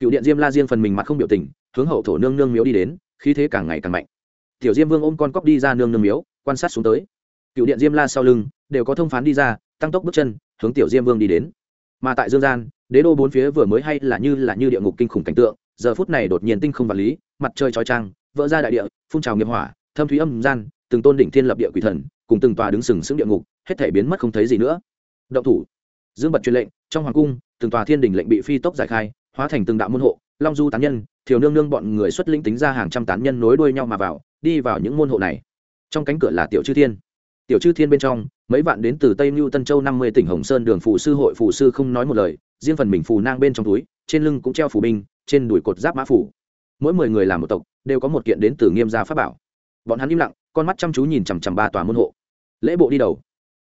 Cựu điện diêm la diêm phần mình mặt không biểu tình, hướng hậu thổ nương nương miếu đi đến, khí thế càng ngày càng mạnh. Tiểu diêm vương ôm con cóc đi ra nương nương miếu, quan sát xuống tới. Cựu điện diêm la sau lưng, đều có thông phán đi ra, tăng tốc bước chân, hướng tiểu diêm vương đi đến. Mà tại dương gian, đế đô bốn phía vừa mới hay là như là như địa ngục kinh khủng cảnh tượng, giờ phút này đột nhiên tinh không vật lý, mặt trời trói trang vỡ ra đại địa, phun trào nghiệp hỏa, thâm thúy âm gian, từng tôn đỉnh thiên lập địa quỷ thần, cùng từng tòa đứng sừng sững địa ngục hết thể biến mất không thấy gì nữa. Động thủ. Dương bật truyền lệnh, trong hoàng cung, từng tòa thiên đình lệnh bị phi tốc giải khai, hóa thành từng đạo môn hộ, long du tán nhân, thiều nương nương bọn người xuất linh tính ra hàng trăm tán nhân nối đuôi nhau mà vào, đi vào những môn hộ này. Trong cánh cửa là tiểu chư thiên. Tiểu chư thiên bên trong, mấy vạn đến từ tây mưu tân châu năm mươi tỉnh hồng sơn đường phụ sư hội phụ sư không nói một lời, riêng phần mình phù nang bên trong túi, trên lưng cũng treo phù binh, trên đùi cột giáp mã phủ mỗi mười người làm một tộc, đều có một kiện đến từ nghiêm gia pháp bảo. Bọn hắn im lặng, con mắt chăm chú nhìn chằm chằm ba tòa môn hộ. Lễ bộ đi đầu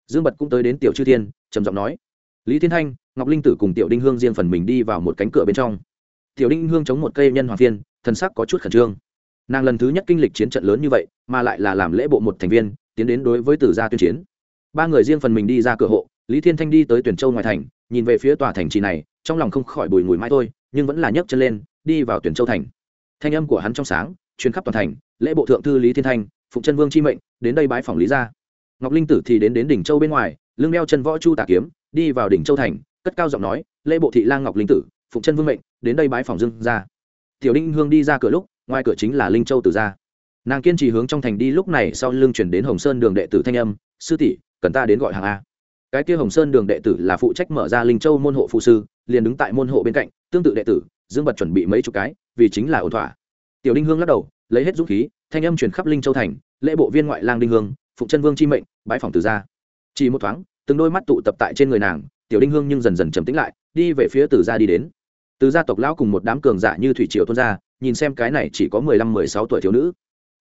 dương bật cũng tới đến tiểu chư thiên, trầm giọng nói, lý thiên thanh, ngọc linh tử cùng tiểu đinh hương riêng phần mình đi vào một cánh cửa bên trong. Tiểu đinh hương chống một cây nhân hoàng phiên thân sắc có chút khẩn trương. Nàng lần thứ nhất kinh lịch chiến trận lớn như vậy, mà lại là làm lễ bộ một thành viên, tiến đến đối với tử gia tuyên chiến. Ba người riêng phần mình đi ra cửa hộ, lý thiên thanh đi tới tuyển châu ngoài thành, nhìn về phía tòa thành trì này, trong lòng không khỏi bùi ngùi mãi thôi, nhưng vẫn là nhấc chân lên, đi vào tuyển châu thành. Thanh âm của hắn trong sáng chuyến khắp toàn thành, lễ bộ thượng thư lý thiên thanh, phụng chân vương chi mệnh, đến đây bái phòng lý gia ngọc linh tử thì đến đến đỉnh châu bên ngoài, lưng đeo chân võ chu tà kiếm, đi vào đỉnh châu thành, cất cao giọng nói, lễ bộ thị lang ngọc linh tử phụng chân vương mệnh, đến đây bái phòng dương ra tiểu đinh hương đi ra cửa lúc, ngoài cửa chính là linh châu tử gia. Nàng kiên trì hướng trong thành đi, lúc này sau lưng chuyển đến hồng sơn đường đệ tử thanh âm, sư tỷ, cần ta đến gọi hàng a. Cái kia hồng sơn đường đệ tử là phụ trách mở ra linh châu môn hộ phụ sư, liền đứng tại môn hộ bên cạnh, tương tự đệ tử, dương bật chuẩn bị mấy chục cái, vì chính là ổn thỏa. Tiểu đinh hương lắc đầu, lấy hết dũng khí, thanh âm chuyển khắp linh châu thành, lễ bộ viên ngoại lang đinh hương phụng chân vương chi mệnh bãi phòng từ gia. Chỉ một thoáng, từng đôi mắt tụ tập tại trên người nàng, tiểu đinh hương nhưng dần dần trầm tĩnh lại, đi về phía từ gia đi đến. Từ gia tộc lão cùng một đám cường giả như thủy triều tuôn ra, nhìn xem cái này chỉ có mười lăm, mười sáu tuổi thiếu nữ.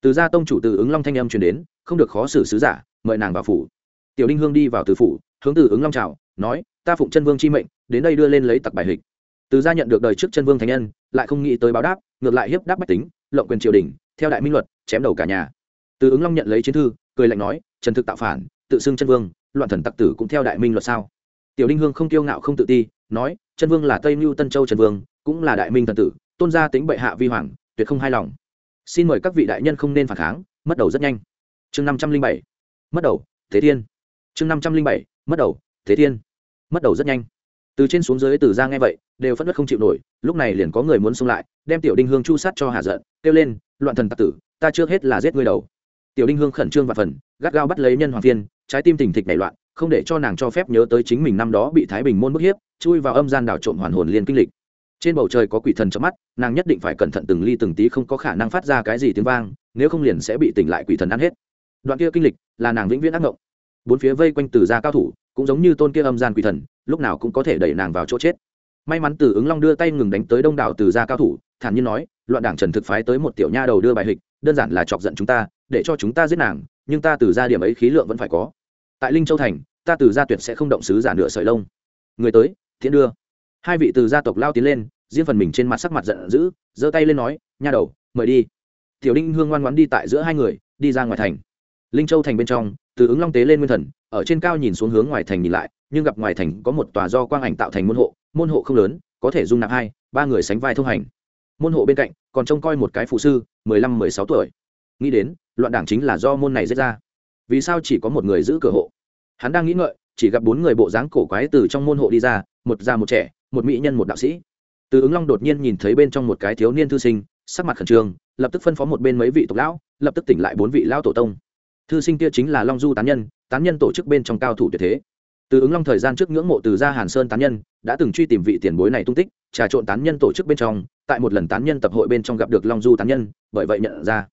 Từ gia tông chủ từ ứng long thanh âm truyền đến, không được khó xử sứ giả, mời nàng vào phủ. Tiểu đinh hương đi vào từ phủ, hướng từ ứng long chào, nói, ta phụng chân vương chi mệnh, đến đây đưa lên lấy tặc bài hịch. Từ gia nhận được đời trước chân vương thánh nhân, lại không nghĩ tới báo đáp, ngược lại hiếp đáp bách tính, lộng quyền triều đình, theo đại minh luật, chém đầu cả nhà. Từ ứng long nhận lấy chiến thư cười lạnh nói, trần thực tạo phản, tự xưng chân vương, loạn thần tặc tử cũng theo đại minh luật sao? Tiểu đinh hương không kiêu ngạo không tự ti, nói, chân vương là tây mưu tân châu trần vương, cũng là đại minh thần tử, tôn gia tính bệ hạ vi hoàng, tuyệt không hài lòng. Xin mời các vị đại nhân không nên phản kháng, mất đầu rất nhanh. Chương năm trăm linh bảy. Mất đầu, thế thiên. Chương năm trăm linh bảy. Mất đầu, thế thiên. Mất đầu rất nhanh. Từ trên xuống dưới từ ra nghe vậy, đều phất đất không chịu nổi, lúc này liền có người muốn xông lại, đem tiểu đinh hương chu sát cho hạ giận, kêu lên, loạn thần tặc tử, ta trước hết là giết ngươi đầu tiểu đinh hương khẩn trương và phần, gắt gao bắt lấy nhân hoàng phiên, trái tim tình thịch nảy loạn, không để cho nàng cho phép nhớ tới chính mình năm đó bị thái bình môn bức hiếp, chui vào âm gian đảo trộm hoàn hồn liên kinh lịch. Trên bầu trời có quỷ thần trong mắt, nàng nhất định phải cẩn thận từng ly từng tí không có khả năng phát ra cái gì tiếng vang, nếu không liền sẽ bị tỉnh lại quỷ thần ăn hết. Đoạn kia kinh lịch là nàng vĩnh viễn ác ngộng. Bốn phía vây quanh từ gia cao thủ, cũng giống như tôn kia âm gian quỷ thần, lúc nào cũng có thể đẩy nàng vào chỗ chết. May mắn từ ứng long đưa tay ngừng đánh tới đông đảo từ gia cao thủ, thản nhiên nói, loạn đảng trần thực phái tới một tiểu nha đầu đưa bài hịch, đơn giản là chọc giận chúng ta để cho chúng ta giết nàng, nhưng ta từ ra điểm ấy khí lượng vẫn phải có. Tại linh châu thành, ta từ gia tuyệt sẽ không động sứ giả nửa sợi lông. Người tới, thiện đưa. Hai vị từ gia tộc lao tiến lên, riêng phần mình trên mặt sắc mặt giận dữ, giơ tay lên nói, nha đầu, mời đi. Tiểu đinh hương ngoan ngoãn đi tại giữa hai người, đi ra ngoài thành. Linh châu thành bên trong, từ ứng long tế lên nguyên thần, ở trên cao nhìn xuống hướng ngoài thành nhìn lại, nhưng gặp ngoài thành có một tòa do quang ảnh tạo thành môn hộ môn hộ không lớn, có thể dung nạp hai, ba người sánh vai thông hành. Môn hộ bên cạnh, còn trông coi một cái phụ sư, mười lăm, mười sáu tuổi nghĩ đến, loạn đảng chính là do môn này giết ra. Vì sao chỉ có một người giữ cửa hộ? Hắn đang nghĩ ngợi, chỉ gặp bốn người bộ dáng cổ quái từ trong môn hộ đi ra, một già một trẻ, một mỹ nhân một đạo sĩ. Từ ứng long đột nhiên nhìn thấy bên trong một cái thiếu niên thư sinh, sắc mặt khẩn trương, lập tức phân phó một bên mấy vị tộc lão, lập tức tỉnh lại bốn vị lão tổ tông. Thư sinh kia chính là long du tán nhân tán nhân tổ chức bên trong cao thủ tuyệt thế. Từ ứng long thời gian trước ngưỡng mộ từ gia hàn sơn tán nhân, đã từng truy tìm vị tiền bối này tung tích, trà trộn tán nhân tổ chức bên trong, tại một lần tán nhân tập hội bên trong gặp được long du tán nhân, bởi vậy nhận ra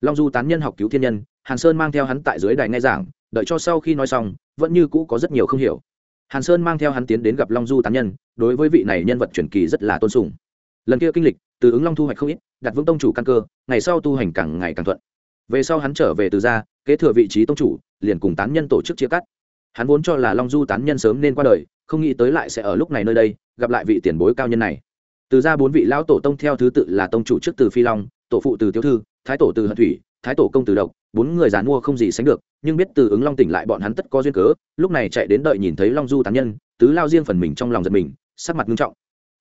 long du tán nhân học cứu thiên nhân, hàn sơn mang theo hắn tại dưới đài nghe giảng, đợi cho sau khi nói xong, vẫn như cũ có rất nhiều không hiểu. Hàn sơn mang theo hắn tiến đến gặp long du tán nhân, đối với vị này nhân vật truyền kỳ rất là tôn sùng. Lần kia kinh lịch, từ ứng long thu hoạch không ít, đặt vững tông chủ căn cơ, ngày sau tu hành càng ngày càng thuận. Về sau hắn trở về từ gia, kế thừa vị trí tông chủ, liền cùng tán nhân tổ chức chia cắt. Hắn vốn cho là long du tán nhân sớm nên qua đời, không nghĩ tới lại sẽ ở lúc này nơi đây, gặp lại vị tiền bối cao nhân này. Từ ra bốn vị lão tổ tông theo thứ tự là tông chủ trước từ phi long, tổ phụ từ Tiểu thư thái tổ từ hận thủy, thái tổ công từ độc, bốn người giàn mua không gì sánh được, nhưng biết từ ứng long tỉnh lại bọn hắn tất có duyên cớ, lúc này chạy đến đợi nhìn thấy long du tán nhân, tứ lao riêng phần mình trong lòng giật mình, sắc mặt nghiêm trọng.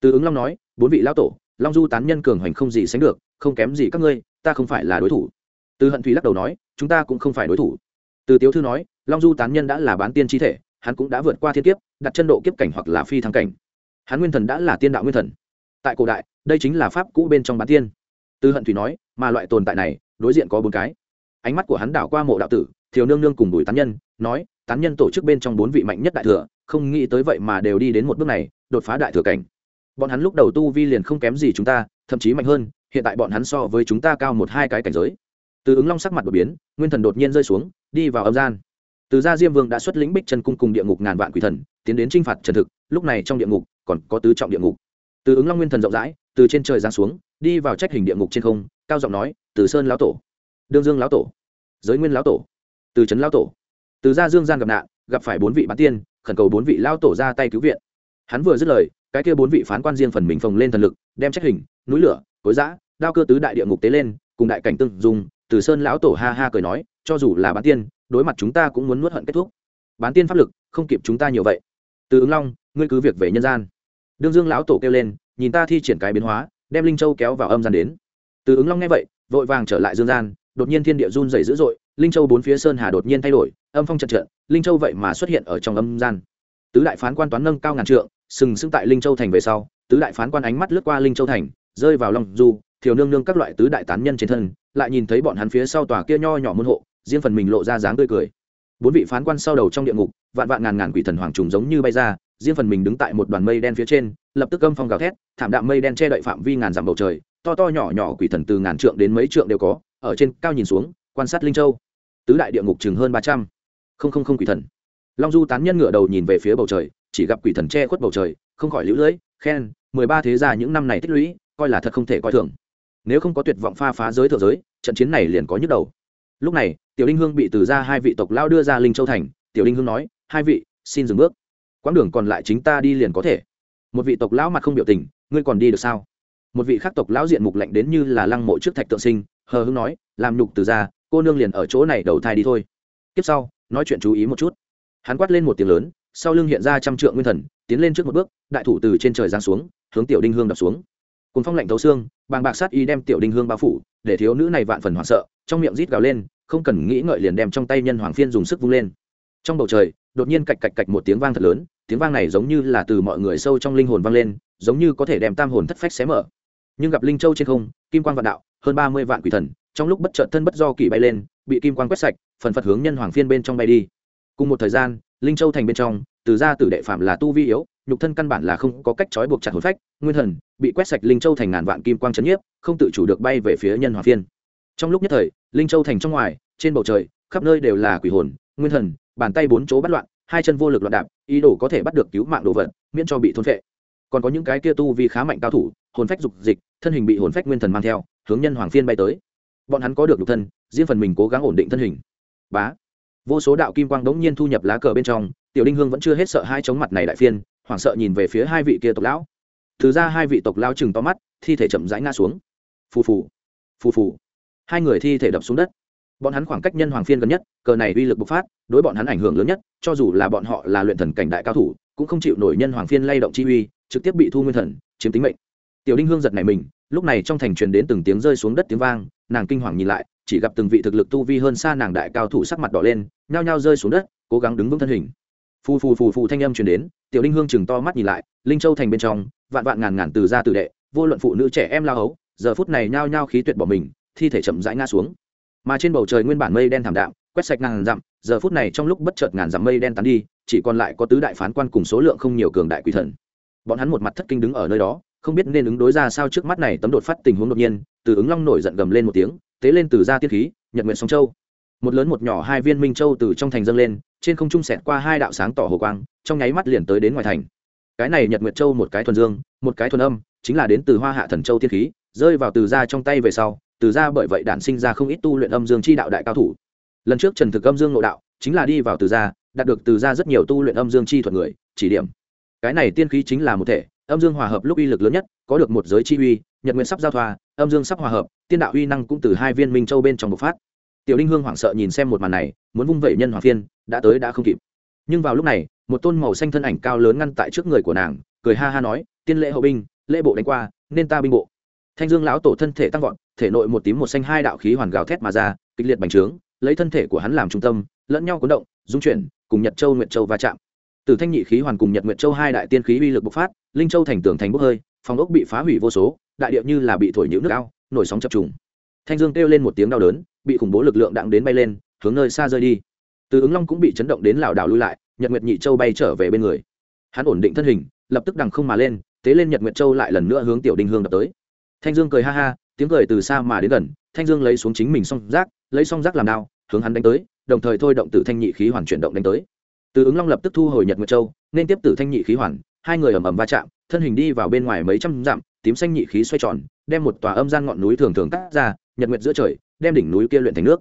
Từ ứng long nói, bốn vị lão tổ, long du tán nhân cường hoành không gì sánh được, không kém gì các ngươi, ta không phải là đối thủ. Từ hận thủy lắc đầu nói, chúng ta cũng không phải đối thủ. Từ tiếu thư nói, long du tán nhân đã là bán tiên chi thể, hắn cũng đã vượt qua thiên kiếp, đặt chân độ kiếp cảnh hoặc là phi thăng cảnh. Hắn nguyên thần đã là tiên đạo nguyên thần. Tại cổ đại, đây chính là pháp cũ bên trong bán tiên từ hận thủy nói, mà loại tồn tại này, đối diện có bốn cái. Ánh mắt của hắn đảo qua mộ đạo tử, thiều nương nương cùng bùi tán nhân, nói, tán nhân tổ chức bên trong bốn vị mạnh nhất đại thừa, không nghĩ tới vậy mà đều đi đến một bước này, đột phá đại thừa cảnh. Bọn hắn lúc đầu tu vi liền không kém gì chúng ta, thậm chí mạnh hơn, hiện tại bọn hắn so với chúng ta cao một hai cái cảnh giới. Từ ứng long sắc mặt đột biến, nguyên thần đột nhiên rơi xuống, đi vào âm gian. Từ gia diêm vương đã xuất lĩnh bích chân cung cùng địa ngục ngàn vạn quỷ thần, tiến đến t r i n h phạt trần thực, lúc này trong địa ngục còn có tứ trọng địa ngục. Từ ứng long nguyên thần rộng rãi, từ trên trời giáng xuống đi vào trách hình địa ngục trên không, cao giọng nói, từ sơn lão tổ, đương dương lão tổ, giới nguyên lão tổ, từ trấn lão tổ. Từ gia dương gian gặp nạn, gặp phải bốn vị bán tiên, khẩn cầu bốn vị lão tổ ra tay cứu viện. Hắn vừa dứt lời, cái kia bốn vị phán quan riêng phần mình phồng lên thần lực, đem trách hình, núi lửa, cối giã đao cơ tứ đại địa ngục tế lên, cùng đại cảnh tương dùng từ sơn lão tổ ha ha cười nói, cho dù là bán tiên, đối mặt chúng ta cũng muốn nuốt hận kết thúc. Bán tiên pháp lực, không kịp chúng ta nhiều vậy. Từ ứng long, ngươi cứ việc về nhân gian. Đương dương lão tổ kêu lên, nhìn ta thi triển cái biến hóa đem linh châu kéo vào âm gian đến từ ứng long nghe vậy vội vàng trở lại dương gian đột nhiên thiên địa run dày dữ dội linh châu bốn phía sơn hà đột nhiên thay đổi âm phong trận trận linh châu vậy mà xuất hiện ở trong âm gian tứ đại phán quan toán nâng cao ngàn trượng sừng sững tại linh châu thành về sau tứ đại phán quan ánh mắt lướt qua linh châu thành rơi vào lòng du thiều nương nương các loại tứ đại tán nhân trên thân lại nhìn thấy bọn hắn phía sau tòa kia nho nhỏ môn hộ riêng phần mình lộ ra dáng tươi cười bốn vị phán quan sau đầu trong địa ngục vạn vạn ngàn ngàn quỷ thần hoàng trùng giống như bay ra riêng phần mình đứng tại một đoàn mây đen phía trên, lập tức âm phong gào thét, thảm đạm mây đen che đậy phạm vi ngàn dặm bầu trời, to to nhỏ nhỏ quỷ thần từ ngàn trượng đến mấy trượng đều có, ở trên cao nhìn xuống, quan sát linh châu. Tứ đại địa ngục chừng hơn ba trăm. Không không không quỷ thần. Long du tán nhân ngựa đầu nhìn về phía bầu trời, chỉ gặp quỷ thần che khuất bầu trời, không khỏi lũ lưỡi, khen, mười ba thế gia những năm này tích lũy, coi là thật không thể coi thường. Nếu không có tuyệt vọng pha phá giới thượng giới, trận chiến này liền có nhức đầu. Lúc này, tiểu linh hương bị từ ra hai vị tộc lao đưa ra linh châu thành, tiểu linh hương nói, hai vị, xin dừng bước quãng đường còn lại chính ta đi liền có thể. Một vị tộc lão mặt không biểu tình, ngươi còn đi được sao? Một vị khác tộc lão diện mục lạnh đến như là lăng mộ trước thạch tượng sinh, hờ hưng nói, làm nhục từ ra, cô nương liền ở chỗ này đầu thai đi thôi. Tiếp sau, nói chuyện chú ý một chút. Hắn quát lên một tiếng lớn, sau lưng hiện ra trăm trượng nguyên thần, tiến lên trước một bước, đại thủ từ trên trời giáng xuống, hướng tiểu đinh hương đập xuống. Cùng phong lạnh thấu xương, bàng bạc sát y đem tiểu đinh hương bao phủ, để thiếu nữ này vạn phần hoảng sợ, trong miệng rít gào lên, không cần nghĩ ngợi liền đem trong tay nhân hoàng phiên dùng sức vung lên. Trong bầu trời đột nhiên cạch cạch cạch một tiếng vang thật lớn, tiếng vang này giống như là từ mọi người sâu trong linh hồn vang lên, giống như có thể đem tam hồn thất phách xé mở. Nhưng gặp linh châu trên không, kim quang vạn đạo, hơn ba mươi vạn quỷ thần, trong lúc bất chợt thân bất do kỳ bay lên, bị kim quang quét sạch, phần phật hướng nhân hoàng phiên bên trong bay đi. Cùng một thời gian, linh châu thành bên trong, từ ra tử đệ phạm là tu vi yếu, nhục thân căn bản là không có cách trói buộc chặt hồn phách, nguyên thần bị quét sạch linh châu thành ngàn vạn kim quang chấn nhiếp, không tự chủ được bay về phía nhân hoàng phiên. Trong lúc nhất thời, linh châu thành trong ngoài, trên bầu trời, khắp nơi đều là quỷ hồn, nguyên thần bàn tay bốn chỗ bắt loạn, hai chân vô lực loạn đạp, ý đồ có thể bắt được cứu mạng đồ vật, miễn cho bị thôn phệ. Còn có những cái kia tu vi khá mạnh cao thủ, hồn phách dục dịch, thân hình bị hồn phách nguyên thần mang theo, hướng nhân hoàng phiên bay tới. Bọn hắn có được lục thân, riêng phần mình cố gắng ổn định thân hình. Bá. Vô số đạo kim quang đống nhiên thu nhập lá cờ bên trong, tiểu đinh hương vẫn chưa hết sợ hai chống mặt này đại phiên, hoảng sợ nhìn về phía hai vị kia tộc lão. Thứ ra hai vị tộc lao chừng to mắt, thi thể chậm rãi ngã xuống. Phù phù. Phù phù. Hai người thi thể đập xuống đất bọn hắn khoảng cách nhân hoàng phiên gần nhất, cờ này uy lực bộc phát, đối bọn hắn ảnh hưởng lớn nhất, cho dù là bọn họ là luyện thần cảnh đại cao thủ, cũng không chịu nổi nhân hoàng phiên lay động chi uy, trực tiếp bị thu nguyên thần chiếm tính mệnh. Tiểu đinh hương giật này mình, lúc này trong thành truyền đến từng tiếng rơi xuống đất tiếng vang, nàng kinh hoàng nhìn lại, chỉ gặp từng vị thực lực tu vi hơn xa nàng đại cao thủ sắc mặt đỏ lên, nhao nhao rơi xuống đất, cố gắng đứng vững thân hình. Phù phù phù phù thanh âm truyền đến, tiểu đinh hương chừng to mắt nhìn lại, linh châu thành bên trong, vạn vạn ngàn ngàn từ gia từ đệ, vô luận phụ nữ trẻ em lao hấu, giờ phút này nhao nhao khí tuyệt bỏ mình, thi thể chậm rãi ngã xuống mà trên bầu trời nguyên bản mây đen thảm đạm, quét sạch ngàn dặm, giờ phút này trong lúc bất chợt ngàn dặm mây đen tán đi, chỉ còn lại có tứ đại phán quan cùng số lượng không nhiều cường đại quỷ thần. Bọn hắn một mặt thất kinh đứng ở nơi đó, không biết nên ứng đối ra sao trước mắt này tấm đột phát tình huống đột nhiên, từ ứng long nổi giận gầm lên một tiếng, tế lên từ ra tiên khí, nhật nguyện song châu. Một lớn một nhỏ hai viên minh châu từ trong thành dâng lên, trên không trung sẹt qua hai đạo sáng tỏ hồ quang, trong nháy mắt liền tới đến ngoài thành. Cái này nhật nguyệt châu một cái thuần dương, một cái thuần âm, chính là đến từ hoa hạ thần châu tiên khí, rơi vào từ ra trong tay về sau từ ra bởi vậy đản sinh ra không ít tu luyện âm dương chi đạo đại cao thủ. Lần trước trần thực âm dương nội đạo, chính là đi vào từ ra đạt được từ ra rất nhiều tu luyện âm dương chi thuật người, chỉ điểm. Cái này tiên khí chính là một thể, âm dương hòa hợp lúc uy lực lớn nhất, có được một giới chi uy, nhật nguyện sắp giao thoa, âm dương sắp hòa hợp, tiên đạo uy năng cũng từ hai viên minh châu bên trong bộc phát. Tiểu đinh hương hoảng sợ nhìn xem một màn này, muốn vung vẩy nhân hoàng phiên, đã tới đã không kịp. Nhưng vào lúc này, một tôn màu xanh thân ảnh cao lớn ngăn tại trước người của nàng, cười ha ha nói, tiên lễ hậu binh, lễ bộ đánh qua, nên ta binh bộ. Thanh dương lão tổ thân thể tăng vọt thể nội một tím một xanh hai đạo khí hoàn gào thét mà ra, kịch liệt bành trướng, lấy thân thể của hắn làm trung tâm, lẫn nhau cuốn động, dung chuyển, cùng nhật châu nguyệt châu va chạm. Từ thanh nhị khí hoàn cùng nhật nguyệt châu hai đại tiên khí uy lực bộc phát, linh châu thành tường thành bốc hơi, phòng ốc bị phá hủy vô số, đại điệu như là bị thổi nhũ nước ao, nổi sóng chập trùng. Thanh dương kêu lên một tiếng đau đớn, bị khủng bố lực lượng đặng đến bay lên, hướng nơi xa rơi đi. Từ ứng long cũng bị chấn động đến lảo đảo lui lại, nhật nguyệt nhị châu bay trở về bên người. Hắn ổn định thân hình, lập tức đằng không mà lên tế lên nhật nguyệt châu lại lần nữa hướng tiểu đinh hương đập tới. Thanh dương cười ha ha tiếng cười từ xa mà đến gần, thanh dương lấy xuống chính mình song rác lấy song rác làm đao, hướng hắn đánh tới, đồng thời thôi động tử thanh nhị khí hoàn chuyển động đánh tới. Từ ứng long lập tức thu hồi nhật nguyệt châu, nên tiếp tử thanh nhị khí hoàn, hai người ầm ầm va chạm, thân hình đi vào bên ngoài mấy trăm dặm, tím xanh nhị khí xoay tròn, đem một tòa âm gian ngọn núi thường thường cắt ra, nhật nguyệt giữa trời, đem đỉnh núi kia luyện thành nước.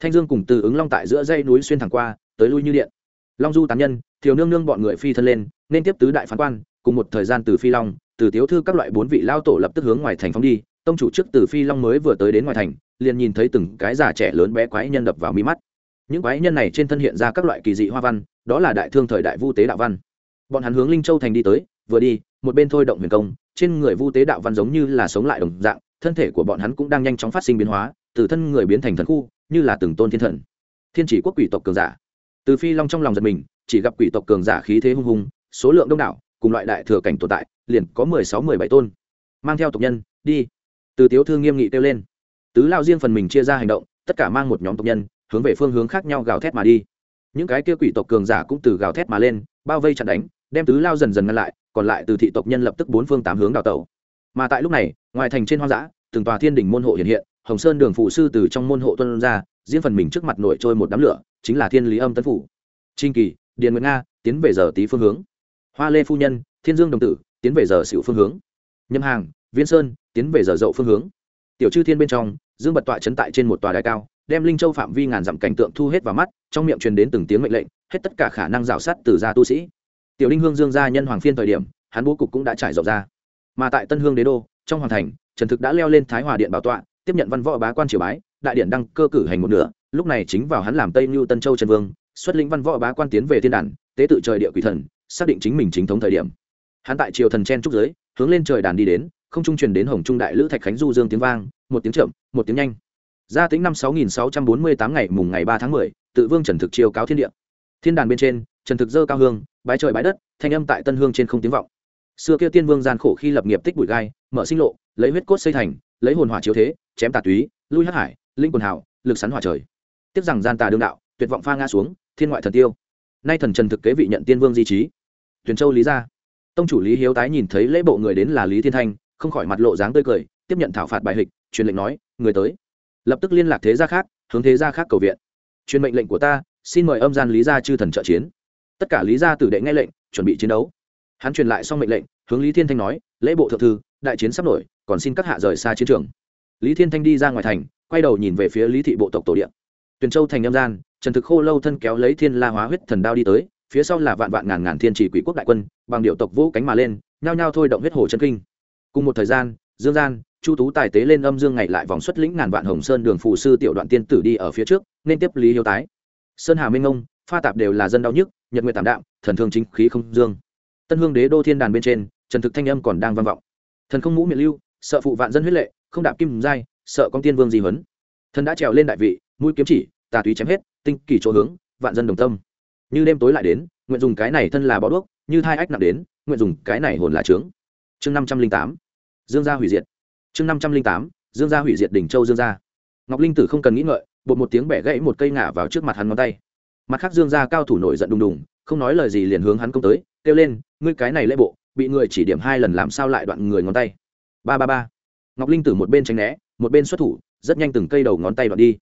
Thanh dương cùng từ ứng long tại giữa dây núi xuyên thẳng qua, tới lui như điện. Long du tán nhân thiếu nương nương bọn người phi thân lên, nên tiếp tứ đại phán quan, cùng một thời gian từ phi long, từ tiếu thư các loại bốn vị lao tổ lập tức hướng ngoài thành phóng đi tông chủ trước từ phi long mới vừa tới đến ngoài thành, liền nhìn thấy từng cái già trẻ lớn bé quái nhân đập vào mi mắt. Những quái nhân này trên thân hiện ra các loại kỳ dị hoa văn, đó là đại thương thời đại vu tế đạo văn. Bọn hắn hướng linh châu thành đi tới, vừa đi, một bên thôi động huyền công, trên người vu tế đạo văn giống như là sống lại đồng dạng, thân thể của bọn hắn cũng đang nhanh chóng phát sinh biến hóa, từ thân người biến thành thần khu, như là từng tôn thiên thần. Thiên chỉ quốc quỷ tộc cường giả. Từ phi long trong lòng giật mình, chỉ gặp quỷ tộc cường giả khí thế hung hùng số lượng đông đảo, cùng loại đại thừa cảnh tồn tại, liền có mười sáu, mười bảy tôn. Mang theo tộc nhân, đi từ tiếu thương nghiêm nghị kêu lên. Tứ lao riêng phần mình chia ra hành động, tất cả mang một nhóm tộc nhân, hướng về phương hướng khác nhau gào thét mà đi. Những cái kia quỷ tộc cường giả cũng từ gào thét mà lên, bao vây chặn đánh, đem tứ lao dần dần ngăn lại, còn lại từ thị tộc nhân lập tức bốn phương tám hướng đào tẩu. Mà tại lúc này, ngoài thành trên hoang dã, từng tòa thiên đình môn hộ hiện hiện, hồng sơn đường phụ sư từ trong môn hộ tuân ra, riêng phần mình trước mặt nổi trôi một đám lửa, chính là thiên lý âm tấn phủ. Trinh kỳ, điền nguyễn nga, tiến về giờ tí phương hướng. Hoa lê phu nhân, thiên dương đồng tử, tiến về giờ xỉu phương hướng. Nhâm hàng, viên sơn tiến về giờ dậu phương hướng. Tiểu chư thiên bên trong, dương bật tọa chấn tại trên một tòa đài cao, đem linh châu phạm vi ngàn dặm cảnh tượng thu hết vào mắt, trong miệng truyền đến từng tiếng mệnh lệnh, hết tất cả khả năng rào sát từ gia tu sĩ. Tiểu linh hương dương gia nhân hoàng phiên thời điểm, hắn bố cục cũng đã trải rộng ra. Mà tại tân hương đế đô, trong hoàng thành, trần thực đã leo lên thái hòa điện bảo tọa, tiếp nhận văn võ bá quan triều bái, đại điện đăng cơ cử hành một nửa, lúc này chính vào hắn làm tây mưu tân châu trần vương, xuất lĩnh văn võ bá quan tiến về thiên đàn, tế tự trời địa quỷ thần, xác định chính mình chính thống thời điểm. Hắn tại triều thần chen trúc giới hướng lên trời đàn đi đến không trung truyền đến hồng trung đại lữ thạch khánh du dương tiếng vang, một tiếng chậm, một tiếng nhanh. Gia tính năm sáu nghìn sáu trăm bốn mươi tám ngày mùng ngày ba tháng mười, tự vương trần thực chiêu cáo thiên địa. Thiên đàn bên trên, trần thực dơ cao hương, bái trời bái đất, thanh âm tại tân hương trên không tiếng vọng. Xưa kia tiên vương gian khổ khi lập nghiệp tích bụi gai, mở sinh lộ, lấy huyết cốt xây thành, lấy hồn hỏa chiếu thế, chém tà túy, lui hắc hải, linh quần hảo lực sắn hỏa trời. Tiếp rằng gian tà đương đạo, tuyệt vọng pha ngã xuống, thiên ngoại thần tiêu. Nay thần trần thực kế vị nhận tiên vương di trí. Tuyền châu lý gia. Tông chủ lý hiếu tái nhìn thấy lễ bộ người đến là lý thiên thanh không khỏi mặt lộ dáng tươi cười, tiếp nhận thảo phạt bài hịch, truyền lệnh nói, người tới. Lập tức liên lạc thế gia khác, hướng thế gia khác cầu viện. Truyền mệnh lệnh của ta, xin mời âm gian lý gia chư thần trợ chiến. Tất cả lý gia tử đệ nghe lệnh, chuẩn bị chiến đấu. Hắn truyền lại xong mệnh lệnh, hướng lý thiên thanh nói, lễ bộ thượng thư, đại chiến sắp nổi, còn xin các hạ rời xa chiến trường. Lý thiên thanh đi ra ngoài thành, quay đầu nhìn về phía lý thị bộ tộc tổ điện tuyền châu thành âm gian, trần thực khô lâu thân kéo lấy thiên la hóa huyết thần đao đi tới, phía sau là vạn vạn ngàn ngàn thiên trì quỷ quốc đại quân, bằng điệu tộc vũ cánh mà lên, nhao nhao thôi động huyết hồ chân kinh cùng một thời gian, dương gian, chu tú tài tế lên âm dương ngày lại vòng xuất lĩnh ngàn vạn hồng sơn đường phụ sư tiểu đoạn tiên tử đi ở phía trước, nên tiếp lý hiếu tái. Sơn hà minh ngông pha tạp đều là dân đau nhức, nhật nguyện tạm đạm, thần thương chính khí không dương. Tân hương đế đô thiên đàn bên trên, trần thực thanh âm còn đang vang vọng. Thần không mũ miệng lưu, sợ phụ vạn dân huyết lệ, không đạp kim giai, sợ con tiên vương di huấn. Thần đã trèo lên đại vị, mũi kiếm chỉ, tà túy chém hết, tinh kỳ chỗ hướng, vạn dân đồng tâm. Như đêm tối lại đến, nguyện dùng cái này thân là bó đuốc, như thai ách nặng đến, nguyện dùng cái này hồn là trướng. Chương năm trăm linh tám dương gia hủy diệt. Chương năm trăm linh tám, dương gia hủy diệt đỉnh châu dương gia. Ngọc linh tử không cần nghĩ ngợi, bột một tiếng bẻ gãy một cây ngả vào trước mặt hắn ngón tay. Mặt khác dương gia cao thủ nổi giận đùng đùng, không nói lời gì liền hướng hắn công tới, kêu lên, ngươi cái này lễ bộ, bị người chỉ điểm hai lần làm sao lại đoạn người ngón tay? Ba ba ba. Ngọc linh tử một bên tránh né, một bên xuất thủ, rất nhanh từng cây đầu ngón tay đoạn đi.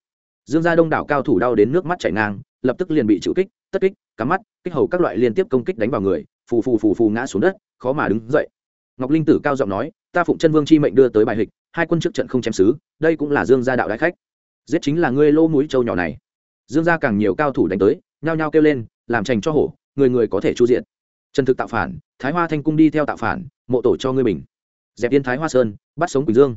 Dương gia đông đảo cao thủ đau đến nước mắt chảy ngang, lập tức liền bị chịu kích, tất kích, cắm mắt, kích hầu các loại liên tiếp công kích đánh vào người, phù phù phù phù ngã xuống đất, khó mà đứng dậy ngọc linh tử cao giọng nói, ta phụng chân vương chi mệnh đưa tới bài hịch, hai quân trước trận không chém xứ, đây cũng là dương gia đạo đại khách. Giết chính là ngươi lô mũi châu nhỏ này. Dương gia càng nhiều cao thủ đánh tới, nhao nhao kêu lên, làm trành cho hổ, người người có thể chu diện. Trần thực tạo phản, thái hoa thanh cung đi theo tạo phản, mộ tổ cho ngươi mình dẹp yên thái hoa sơn, bắt sống quỳnh dương.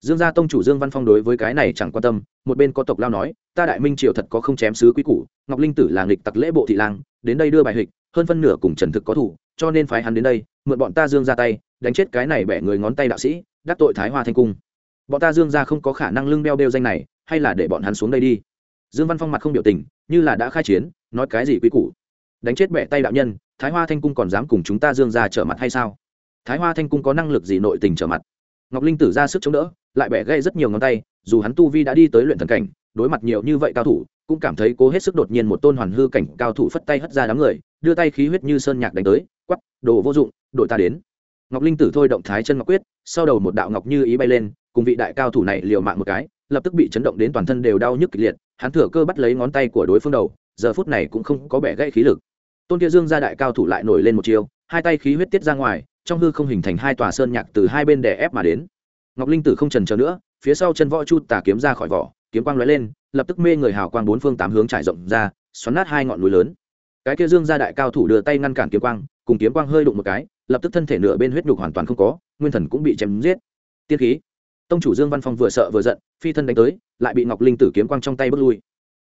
Dương gia tông chủ dương văn phong đối với cái này chẳng quan tâm, một bên có tộc lao nói, ta đại minh triều thật có không chém sứ quý củ, ngọc linh tử là nghịch tặc lễ bộ thị lang, đến đây đưa bài hịch, hơn phân nửa cùng trần thực có thủ, cho nên phái hắn đến đây, mượn bọn ta dương ra tay đánh chết cái này bẻ người ngón tay đạo sĩ, đắc tội thái hoa thanh cung. Bọn ta dương ra không có khả năng lưng đeo đeo danh này, hay là để bọn hắn xuống đây đi. Dương văn phong mặt không biểu tình, như là đã khai chiến, nói cái gì quý củ. Đánh chết bẻ tay đạo nhân, thái hoa thanh cung còn dám cùng chúng ta dương ra trở mặt hay sao? Thái hoa thanh cung có năng lực gì nội tình trở mặt? Ngọc linh tử ra sức chống đỡ, lại bẻ gây rất nhiều ngón tay, dù hắn tu vi đã đi tới luyện thần cảnh, đối mặt nhiều như vậy cao thủ, cũng cảm thấy cố hết sức đột nhiên một tôn hoàn hư cảnh cao thủ phất tay hất ra đám người, đưa tay khí huyết như sơn nhạc đánh tới quắp đồ vô dụng, đội ta đến ngọc linh tử thôi động thái chân ngọc quyết, sau đầu một đạo ngọc như ý bay lên, cùng vị đại cao thủ này liều mạng một cái, lập tức bị chấn động đến toàn thân đều đau nhức kịch liệt, hắn thừa cơ bắt lấy ngón tay của đối phương đầu, giờ phút này cũng không có bẻ gãy khí lực. Tôn kia dương gia đại cao thủ lại nổi lên một chiều hai tay khí huyết tiết ra ngoài, trong hư không hình thành hai tòa sơn nhạc từ hai bên đè ép mà đến. Ngọc linh tử không trần chờ nữa, phía sau chân võ chu tà kiếm ra khỏi vỏ, kiếm quang lóe lên, lập tức mê người hào quang bốn phương tám hướng trải rộng ra, xoắn nát hai ngọn núi lớn. Cái kia dương gia đại cao thủ đưa tay ngăn cản kiếm quang, cùng kiếm quang hơi đụng một cái lập tức thân thể nửa bên huyết nhục hoàn toàn không có, nguyên thần cũng bị chém giết. Tiên khí. Tông chủ dương văn phong vừa sợ vừa giận, phi thân đánh tới, lại bị ngọc linh tử kiếm quang trong tay bước lui.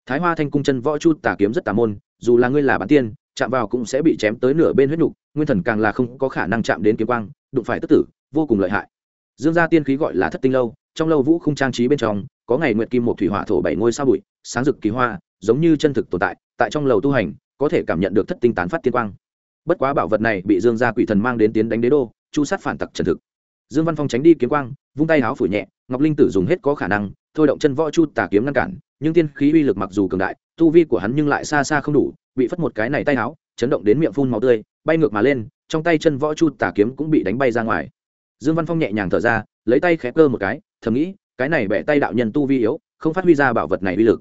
Thái hoa thanh cung chân võ chu tà kiếm rất tà môn, dù là ngươi là bản tiên, chạm vào cũng sẽ bị chém tới nửa bên huyết nhục, nguyên thần càng là không có khả năng chạm đến kiếm quang, đụng phải tức tử, vô cùng lợi hại. Dương gia tiên khí gọi là thất tinh lâu, trong lâu vũ không trang trí bên trong, có ngày nguyệt kim một thủy hỏa thổ bảy ngôi sao bụi, sáng rực kỳ hoa, giống như chân thực tồn tại tại trong lầu tu hành, có thể cảm nhận được thất tinh tán phát tiên quang bất quá bảo vật này bị dương gia quỷ thần mang đến tiến đánh đế đô chu sát phản tặc trần thực. Dương văn phong tránh đi kiếm quang vung tay háo phủ nhẹ ngọc linh tử dùng hết có khả năng thôi động chân võ chu tà kiếm ngăn cản nhưng tiên khí uy lực mặc dù cường đại tu vi của hắn nhưng lại xa xa không đủ bị phất một cái này tay háo, chấn động đến miệng phun máu tươi bay ngược mà lên trong tay chân võ chu tà kiếm cũng bị đánh bay ra ngoài. Dương văn phong nhẹ nhàng thở ra lấy tay khẽ cơ một cái thầm nghĩ cái này bẻ tay đạo nhân tu vi yếu không phát huy ra bảo vật này uy lực.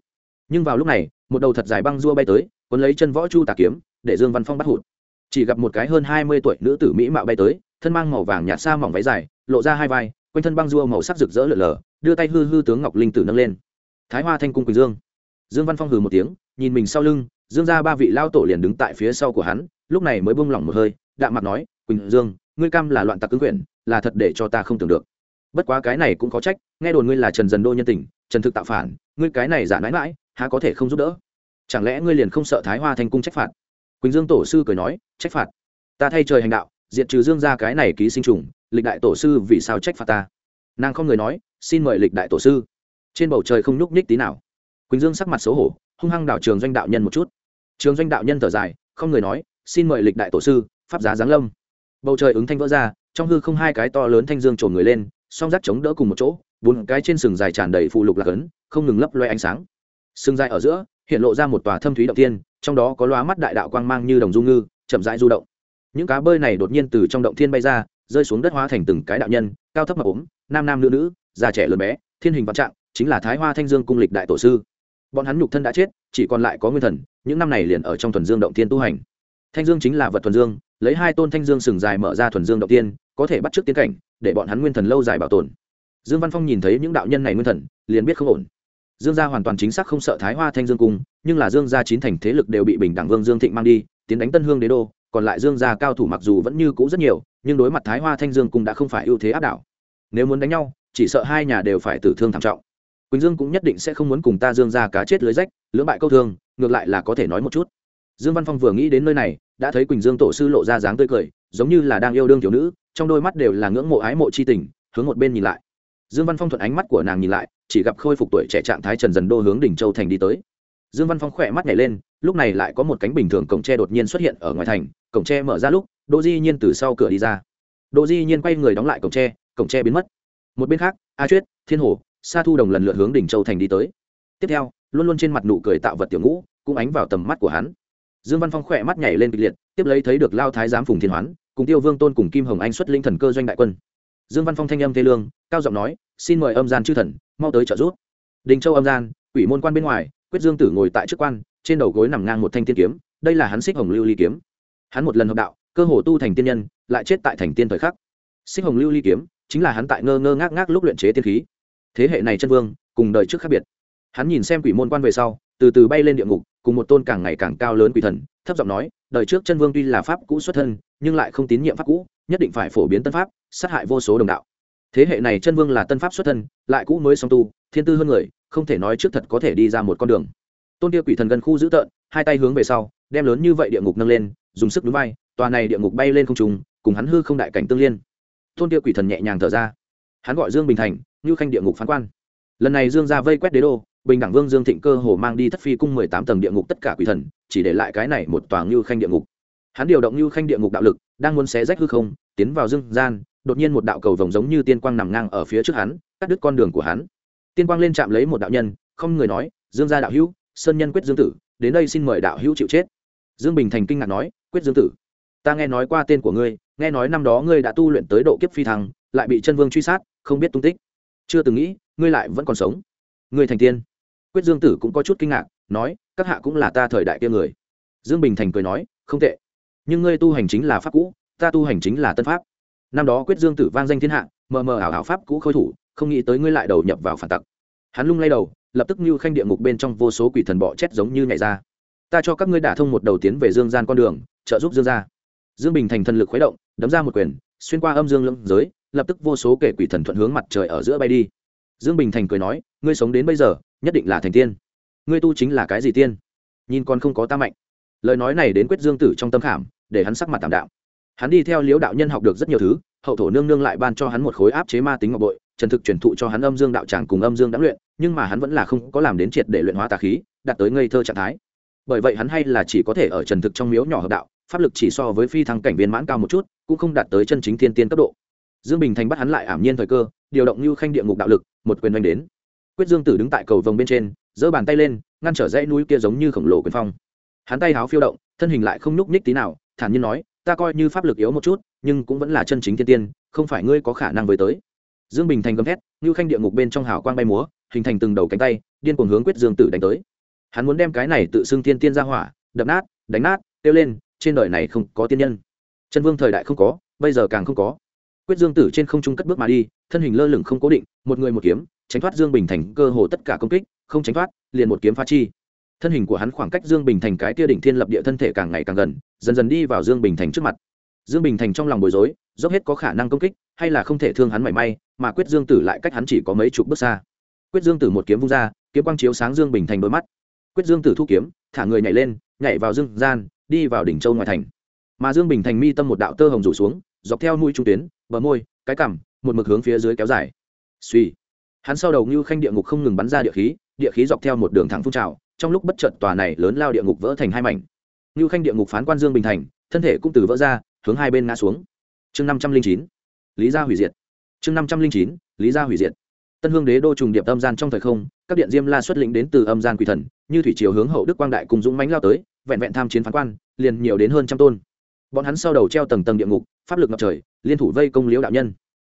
Nhưng vào lúc này một đầu thật dài băng rua bay tới cuốn lấy chân võ chu tà kiếm để dương văn phong bắt hụt chỉ gặp một cái hơn hai mươi tuổi nữ tử mỹ mạo bay tới, thân mang màu vàng nhạt xa mỏng váy dài, lộ ra hai vai, quanh thân băng rua màu sắc rực rỡ lở lở đưa tay hư hư tướng ngọc linh tử nâng lên. Thái hoa thanh cung quỳnh dương. Dương văn phong hừ một tiếng, nhìn mình sau lưng, dương ra ba vị lao tổ liền đứng tại phía sau của hắn, lúc này mới buông lỏng một hơi, đạm mặt nói, quỳnh dương, ngươi cam là loạn tặc cứng quyển, là thật để cho ta không tưởng được. Bất quá cái này cũng có trách, nghe đồn ngươi là trần dần đô nhân tình, trần thực tạo phản, ngươi cái này giả mãi mãi há có thể không giúp đỡ? Chẳng lẽ ngươi liền không sợ thái hoa thanh cung trách phạt? Quỳnh dương tổ sư cười nói, trách phạt. Ta thay trời hành đạo, diệt trừ dương ra cái này ký sinh trùng, lịch đại tổ sư vì sao trách phạt ta? Nàng không người nói, xin mời lịch đại tổ sư. Trên bầu trời không nhúc nhích tí nào. Quỳnh dương sắc mặt xấu hổ, hung hăng đảo trường doanh đạo nhân một chút. Trường doanh đạo nhân thở dài, không người nói, xin mời lịch đại tổ sư, pháp giá giáng lâm. Bầu trời ứng thanh vỡ ra, trong hư không hai cái to lớn thanh dương trồn người lên, song rác chống đỡ cùng một chỗ, bốn cái trên sừng dài tràn đầy phụ lục lạc ấn, không ngừng lấp loe ánh sáng. Sừng dài ở giữa hiện lộ ra một tòa thâm thúy động thiên, trong đó có loá mắt đại đạo quang mang như đồng du ngư chậm rãi du động. Những cá bơi này đột nhiên từ trong động thiên bay ra rơi xuống đất hóa thành từng cái đạo nhân cao thấp mập ốm nam nam nữ nữ già trẻ lớn bé thiên hình vạn trạng chính là thái hoa thanh dương cung lịch đại tổ sư. Bọn hắn nhục thân đã chết chỉ còn lại có nguyên thần những năm này liền ở trong thuần dương động thiên tu hành. Thanh dương chính là vật thuần dương lấy hai tôn thanh dương sừng dài mở ra thuần dương động tiên có thể bắt t r ư ớ c tiến cảnh để bọn hắn nguyên thần lâu dài bảo tồn. Dương văn phong nhìn thấy những đạo nhân này nguyên thần liền biết không ổn dương gia hoàn toàn chính xác không sợ thái hoa thanh dương cung, nhưng là dương gia chín thành thế lực đều bị bình đẳng vương dương thịnh mang đi, tiến đánh tân hương đế đô, còn lại dương gia cao thủ mặc dù vẫn như cũ rất nhiều, nhưng đối mặt thái hoa thanh dương cung đã không phải ưu thế áp đảo. Nếu muốn đánh nhau, chỉ sợ hai nhà đều phải tử thương thảm trọng. Quỳnh dương cũng nhất định sẽ không muốn cùng ta dương gia cá chết lưới rách, lưỡng bại câu thương, ngược lại là có thể nói một chút. Dương văn phong vừa nghĩ đến nơi này, đã thấy quỳnh dương tổ sư lộ ra dáng tươi cười, giống như là đang yêu đương thiếu nữ, trong đôi mắt đều là ngưỡng mộ ái mộ c h i tình, hướng một bên nhìn lại dương văn phong thuận ánh mắt của nàng nhìn lại, chỉ gặp khôi phục tuổi trẻ trạng thái trần dần đô hướng đỉnh châu thành đi tới. Dương văn phong khỏe mắt nhảy lên, lúc này lại có một cánh bình thường cổng tre đột nhiên xuất hiện ở ngoài thành, cổng tre mở ra lúc, đỗ di nhiên từ sau cửa đi ra. Đỗ di nhiên quay người đóng lại cổng tre cổng tre biến mất. Một bên khác, a chuyết, thiên hồ, sa thu đồng lần lượt hướng đỉnh châu thành đi tới. Tiếp theo, luôn luôn trên mặt nụ cười tạo vật tiểu ngũ, cũng ánh vào tầm mắt của hắn. Dương văn phong khỏe mắt nhảy lên kịch liệt, tiếp lấy thấy được lao thái giám phùng thiên hoán, cùng tiêu vương tôn cùng kim hồng anh xuất linh thần cơ doanh đại quân dương văn phong thanh âm tê lương, cao giọng nói, xin mời âm gian chư thần, mau tới trợ giúp. Đình châu âm gian, quỷ môn quan bên ngoài, quyết dương tử ngồi tại trước quan, trên đầu gối nằm ngang một thanh tiên kiếm, đây là hắn xích hồng lưu ly kiếm. Hắn một lần hợp đạo, cơ hồ tu thành tiên nhân, lại chết tại thành tiên thời khắc. Xích hồng lưu ly kiếm, chính là hắn tại ngơ ngơ ngác ngác lúc luyện chế tiên khí. Thế hệ này chân vương, cùng đời trước khác biệt. Hắn nhìn xem quỷ môn quan về sau, từ từ bay lên địa ngục, cùng một tôn càng ngày càng cao lớn quỷ thần, thấp giọng nói, đời trước chân vương tuy là pháp cũ xuất thân, nhưng lại không tín nhiệm pháp cũ, nhất định phải phổ biến tân pháp sát hại vô số đồng đạo. Thế hệ này chân vương là tân pháp xuất thân, lại cũ mới song tu, thiên tư hơn người, không thể nói trước thật có thể đi ra một con đường. Tôn kia quỷ thần gần khu dữ tợn, hai tay hướng về sau, đem lớn như vậy địa ngục nâng lên, dùng sức núi bay, tòa này địa ngục bay lên không trùng cùng hắn hư không đại cảnh tương liên. Tôn kia quỷ thần nhẹ nhàng thở ra. Hắn gọi dương bình thành như khanh địa ngục phán quan. Lần này dương ra vây quét đế đô, bình đẳng vương dương thịnh cơ hồ mang đi thất phi cung mười tám tầng địa ngục tất cả quỷ thần, chỉ để lại cái này một tòa như khanh địa ngục. Hắn điều động như khanh địa ngục đạo lực, đang muốn xé rách hư không, tiến vào dương gian đột nhiên một đạo cầu vồng giống như tiên quang nằm ngang ở phía trước hắn, cắt đứt con đường của hắn. Tiên quang lên chạm lấy một đạo nhân, không người nói, dương gia đạo hữu, sơn nhân quyết dương tử, đến đây xin mời đạo hữu chịu chết. Dương bình thành kinh ngạc nói, quyết dương tử, ta nghe nói qua tên của ngươi, nghe nói năm đó ngươi đã tu luyện tới độ kiếp phi thăng, lại bị chân vương truy sát, không biết tung tích. Chưa từng nghĩ, ngươi lại vẫn còn sống. Ngươi thành tiên. Quyết dương tử cũng có chút kinh ngạc, nói, các hạ cũng là ta thời đại kia người. Dương bình thành cười nói, không tệ. Nhưng ngươi tu hành chính là pháp cũ, ta tu hành chính là tân pháp năm đó quyết dương tử vang danh thiên hạ, mờ mờ ảo ảo pháp cũ khôi thủ, không nghĩ tới ngươi lại đầu nhập vào phản tặc. Hắn lung lay đầu, lập tức như khanh địa ngục bên trong vô số quỷ thần bọ chết giống như nhảy ra. Ta cho các ngươi đả thông một đầu tiến về dương gian con đường, trợ giúp dương gia. Dương bình thành thần lực khuấy động, đấm ra một quyền, xuyên qua âm dương lưng giới, lập tức vô số kể quỷ thần thuận hướng mặt trời ở giữa bay đi. Dương bình thành cười nói, ngươi sống đến bây giờ, nhất định là thành tiên. Ngươi tu chính là cái gì tiên? Nhìn còn không có ta mạnh. Lời nói này đến quyết dương tử trong tâm khảm, để hắn sắc mặt tạm đạo hắn đi theo liễu đạo nhân học được rất nhiều thứ, hậu thổ nương nương lại ban cho hắn một khối áp chế ma tính ngọc bội, trần thực truyền thụ cho hắn âm dương đạo tràng cùng âm dương đã luyện, nhưng mà hắn vẫn là không có làm đến triệt để luyện hóa tà khí, đạt tới ngây thơ trạng thái. Bởi vậy hắn hay là chỉ có thể ở trần thực trong miếu nhỏ hợp đạo, pháp lực chỉ so với phi thăng cảnh viên mãn cao một chút, cũng không đạt tới chân chính thiên tiên cấp độ. Dương bình thành bắt hắn lại ảm nhiên thời cơ, điều động như khanh địa ngục đạo lực, một quyền oanh đến. Quyết dương tử đứng tại cầu vồng bên trên, giơ bàn tay lên, ngăn trở dãy núi kia giống như khổng lồ quyền phong. Hắn tay háo phiêu động, thân hình lại không nhúc nhích tí nào, thản nhiên nói ta coi như pháp lực yếu một chút, nhưng cũng vẫn là chân chính thiên tiên, không phải ngươi có khả năng với tới. Dương bình thành gầm thét như khanh địa ngục bên trong hào quang bay múa, hình thành từng đầu cánh tay, điên cuồng hướng quyết dương tử đánh tới. Hắn muốn đem cái này tự xưng thiên tiên ra hỏa, đập nát, đánh nát tiêu lên, trên đời này không có tiên nhân. Chân vương thời đại không có, bây giờ càng không có. Quyết dương tử trên không trung cất bước mà đi, thân hình lơ lửng không cố định, một người một kiếm, tránh thoát dương bình thành cơ hồ tất cả công kích, không tránh thoát, liền một kiếm phá chi thân hình của hắn khoảng cách dương bình thành cái tia đỉnh thiên lập địa thân thể càng ngày càng gần, dần dần đi vào dương bình thành trước mặt. Dương bình thành trong lòng bối rối, dốc hết có khả năng công kích, hay là không thể thương hắn mảy may, mà quyết dương tử lại cách hắn chỉ có mấy chục bước xa. Quyết dương tử một kiếm vung ra, kiếm quang chiếu sáng dương bình thành đôi mắt. Quyết dương tử thu kiếm, thả người nhảy lên, nhảy vào dương gian, đi vào đỉnh châu ngoài thành. Mà dương bình thành mi tâm một đạo tơ hồng rủ xuống, dọc theo mũi trung tuyến, bờ môi, cái cằm, một mực hướng phía dưới kéo dài. Suy hắn sau đầu như khanh địa ngục không ngừng bắn ra địa khí địa khí dọc theo một đường thẳng phun trào trong lúc bất chợt tòa này lớn lao địa ngục vỡ thành hai mảnh. Như khanh địa ngục phán quan dương bình thành, thân thể cũng từ vỡ ra, hướng hai bên ngã xuống. Chương năm trăm linh chín, lý gia hủy diệt. Chương năm trăm linh chín, lý gia hủy diệt. Tân hương đế đô trùng điệp âm gian trong thời không, các điện diêm la xuất lĩnh đến từ âm gian quỷ thần, như thủy triều hướng hậu đức quang đại cùng dũng mánh lao tới, vẹn vẹn tham chiến phán quan, liền nhiều đến hơn trăm tôn. Bọn hắn sau đầu treo tầng tầng địa ngục, pháp lực ngập trời, liên thủ vây công liễu đạo nhân.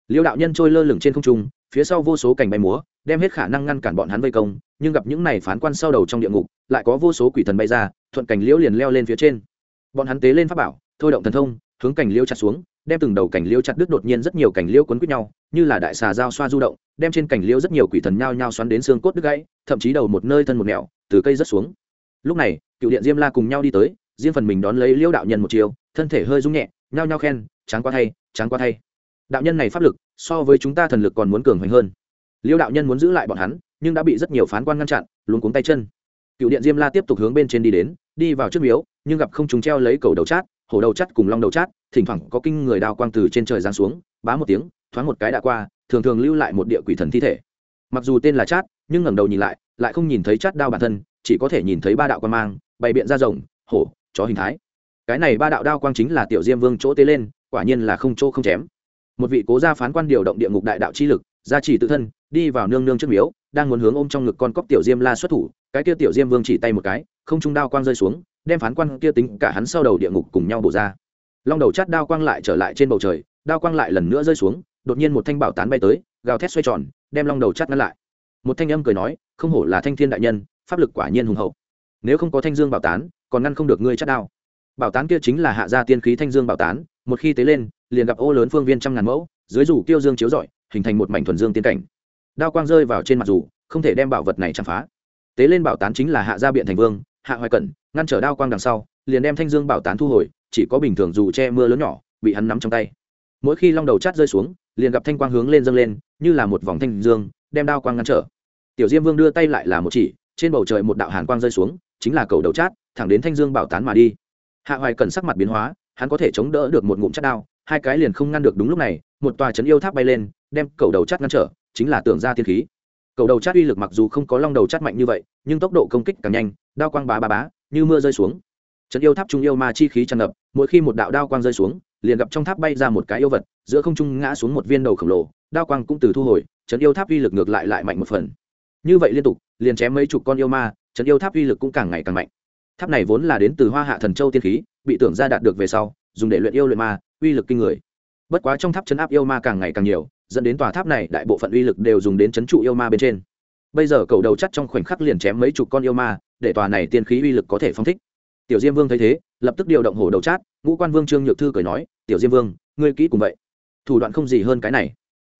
Liễu đạo nhân trôi lơ lửng trên không trung phía sau vô số cảnh bay múa, đem hết khả năng ngăn cản bọn hắn vây công, nhưng gặp những này phán quan sau đầu trong địa ngục, lại có vô số quỷ thần bay ra, thuận cảnh liễu liền leo lên phía trên. Bọn hắn tế lên pháp bảo, thôi động thần thông, hướng cảnh liễu chặt xuống, đem từng đầu cảnh liễu chặt đứt đột nhiên rất nhiều cảnh liễu quấn quýt nhau, như là đại xà dao xoa du động, đem trên cảnh liễu rất nhiều quỷ thần nhao nhao xoắn đến xương cốt đứt gãy, thậm chí đầu một nơi thân một mẹo từ cây rất xuống. Lúc này, cựu điện diêm la cùng nhau đi tới, riêng phần mình đón lấy liễu đạo nhân một chiều thân thể hơi rung nhẹ, nhao nhao khen, tráng qua thay, tráng qua thay. Đạo nhân này pháp lực so với chúng ta thần lực còn muốn cường hoành hơn. Liêu đạo nhân muốn giữ lại bọn hắn, nhưng đã bị rất nhiều phán quan ngăn chặn, luống cuống tay chân. Cựu điện diêm la tiếp tục hướng bên trên đi đến, đi vào trước miếu, nhưng gặp không chúng treo lấy cầu đầu chát, hổ đầu chát cùng long đầu chát, thỉnh thoảng có kinh người đao quang từ trên trời giáng xuống, bá một tiếng, thoáng một cái đã qua, thường thường lưu lại một địa quỷ thần thi thể. Mặc dù tên là chát, nhưng ngẩng đầu nhìn lại lại không nhìn thấy chát đao bản thân, chỉ có thể nhìn thấy ba đạo quan mang, bày biện ra rồng, hổ, chó hình thái. Cái này ba đạo đao quang chính là tiểu diêm vương chỗ tế lên, quả nhiên là không chỗ không chém một vị cố gia phán quan điều động địa ngục đại đạo chi lực, gia trì tự thân, đi vào nương nương trước miếu, đang muốn hướng ôm trong ngực con cóc tiểu diêm la xuất thủ, cái kia tiểu diêm vương chỉ tay một cái, không trung đao quang rơi xuống, đem phán quan kia tính cả hắn sau đầu địa ngục cùng nhau bổ ra. Long đầu chát đao quang lại trở lại trên bầu trời, đao quang lại lần nữa rơi xuống, đột nhiên một thanh bảo tán bay tới, gào thét xoay tròn, đem long đầu chát ngăn lại. Một thanh âm cười nói, không hổ là thanh thiên đại nhân, pháp lực quả nhiên hùng hậu. Nếu không có thanh dương bảo tán, còn ngăn không được ngươi chát đao. Bảo tán kia chính là hạ gia tiên khí thanh dương bảo tán, một khi tế lên liền gặp ô lớn phương viên trăm ngàn mẫu, dưới rủ tiêu dương chiếu rọi, hình thành một mảnh thuần dương tiên cảnh. Đao quang rơi vào trên mặt dù, không thể đem bảo vật này chạm phá. Tế lên bảo tán chính là hạ gia biện thành vương, hạ hoài cẩn, ngăn trở đao quang đằng sau, liền đem thanh dương bảo tán thu hồi, chỉ có bình thường dù che mưa lớn nhỏ, bị hắn nắm trong tay. Mỗi khi long đầu chát rơi xuống, liền gặp thanh quang hướng lên dâng lên, như là một vòng thanh dương, đem đao quang ngăn trở. Tiểu diêm vương đưa tay lại là một chỉ, trên bầu trời một đạo hàn quang rơi xuống, chính là cầu đầu chát, thẳng đến thanh dương bảo tán mà đi. Hạ hoài cẩn sắc mặt biến hóa, hắn có thể chống đỡ được một ngụm chát đao hai cái liền không ngăn được đúng lúc này, một tòa trấn yêu tháp bay lên, đem cầu đầu chát ngăn trở, chính là tưởng ra tiên khí. Cầu đầu chát uy lực mặc dù không có long đầu chát mạnh như vậy, nhưng tốc độ công kích càng nhanh, đao quang bá bá bá, như mưa rơi xuống. Trấn yêu tháp trung yêu ma chi khí tràn ngập, mỗi khi một đạo đao quang rơi xuống, liền gặp trong tháp bay ra một cái yêu vật, giữa không trung ngã xuống một viên đầu khổng lồ, đao quang cũng từ thu hồi, trấn yêu tháp uy lực ngược lại lại mạnh một phần. Như vậy liên tục, liền chém mấy chục con yêu ma, trấn yêu tháp uy lực cũng càng ngày càng mạnh. Tháp này vốn là đến từ hoa hạ thần châu tiên khí, bị tưởng ra đạt được về sau, dùng để luyện yêu luyện ma uy lực kinh người. Bất quá trong tháp chấn áp yêu ma càng ngày càng nhiều, dẫn đến tòa tháp này đại bộ phận uy lực đều dùng đến chấn trụ yêu ma bên trên. Bây giờ cầu đầu chắc trong khoảnh khắc liền chém mấy chục con yêu ma, để tòa này tiên khí uy lực có thể phong thích. Tiểu diêm vương thấy thế, lập tức điều động hổ đầu chát, ngũ quan vương trương nhược thư cười nói, tiểu diêm vương, ngươi kỹ cùng vậy. Thủ đoạn không gì hơn cái này.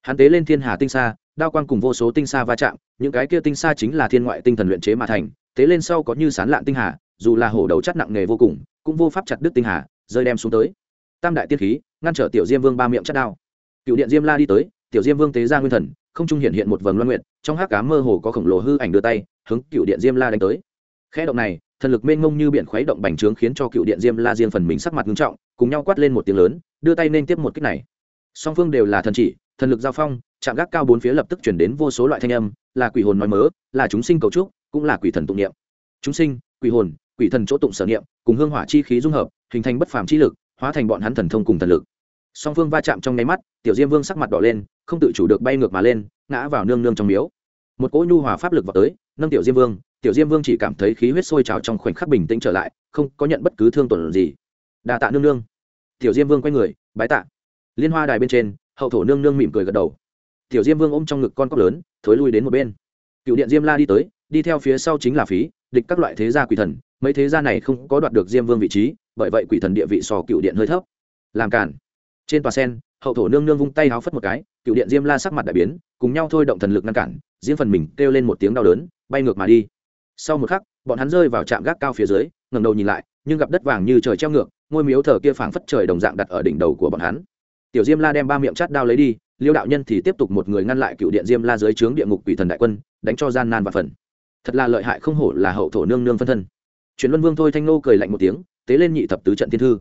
Hắn tế lên thiên hà tinh xa đao quang cùng vô số tinh xa va chạm, những cái kia tinh xa chính là thiên ngoại tinh thần luyện chế mà thành, tế lên sau có như sán lạn tinh hà, dù là hổ đầu chắt nặng nghề vô cùng, cũng vô pháp chặt đứt tinh hà, rơi đem xuống tới tam đại tiên khí, ngăn trở tiểu diêm vương ba miệng chất đao. Cựu điện diêm la đi tới, tiểu diêm vương tế ra nguyên thần, không trung hiện hiện một vầng loan nguyện trong hát cá mơ hồ có khổng lồ hư ảnh đưa tay, hướng cựu điện diêm la đánh tới. Khẽ động này, thần lực mênh mông như biển khuấy động bành trướng khiến cho cựu điện diêm la diêm phần mình sắc mặt nghiêm trọng, cùng nhau quát lên một tiếng lớn, đưa tay nên tiếp một kích này. Song phương đều là thần chỉ, thần lực giao phong, chạm gác cao bốn phía lập tức chuyển đến vô số loại thanh âm, là quỷ hồn nói mớ, là chúng sinh cầu trúc, cũng là quỷ thần tụng niệm. Chúng sinh, quỷ hồn, quỷ thần chỗ tụng sở niệm, cùng hương hỏa chi khí dung hợp, hình thành bất phàm chi lực hóa thành bọn hắn thần thông cùng thần lực. Song phương va chạm trong nháy mắt, tiểu diêm vương sắc mặt đỏ lên, không tự chủ được bay ngược mà lên, ngã vào nương nương trong miếu. Một cỗ nhu hòa pháp lực vào tới, nâng tiểu diêm vương, tiểu diêm vương chỉ cảm thấy khí huyết sôi trào trong khoảnh khắc bình tĩnh trở lại, không có nhận bất cứ thương tổn gì. Đà tạ nương nương. Tiểu diêm vương quay người, bái tạ. Liên hoa đài bên trên, hậu thổ nương nương mỉm cười gật đầu. Tiểu diêm vương ôm trong ngực con cóc lớn, thối lui đến một bên. Cựu điện diêm la đi tới, đi theo phía sau chính là phí, địch các loại thế gia quỷ thần, mấy thế gia này không có đoạt được diêm vương vị trí bởi vậy quỷ thần địa vị so cựu điện hơi thấp. Làm cản trên tòa sen, hậu thổ nương nương vung tay háo phất một cái, cựu điện diêm la sắc mặt đại biến, cùng nhau thôi động thần lực ngăn cản, diêm phần mình kêu lên một tiếng đau đớn, bay ngược mà đi. Sau một khắc, bọn hắn rơi vào trạm gác cao phía dưới, ngẩng đầu nhìn lại, nhưng gặp đất vàng như trời treo ngược, ngôi miếu thờ kia phảng phất trời đồng dạng đặt ở đỉnh đầu của bọn hắn. Tiểu diêm la đem ba miệng chát đao lấy đi, liêu đạo nhân thì tiếp tục một người ngăn lại cựu điện diêm la dưới trướng địa ngục quỷ thần đại quân, đánh cho gian nan và phần. Thật là lợi hại không hổ là hậu thổ nương nương phân thân. Truyền luân vương thôi thanh nô cười lạnh một tiếng tế lên nhị thập tứ trận thiên thư.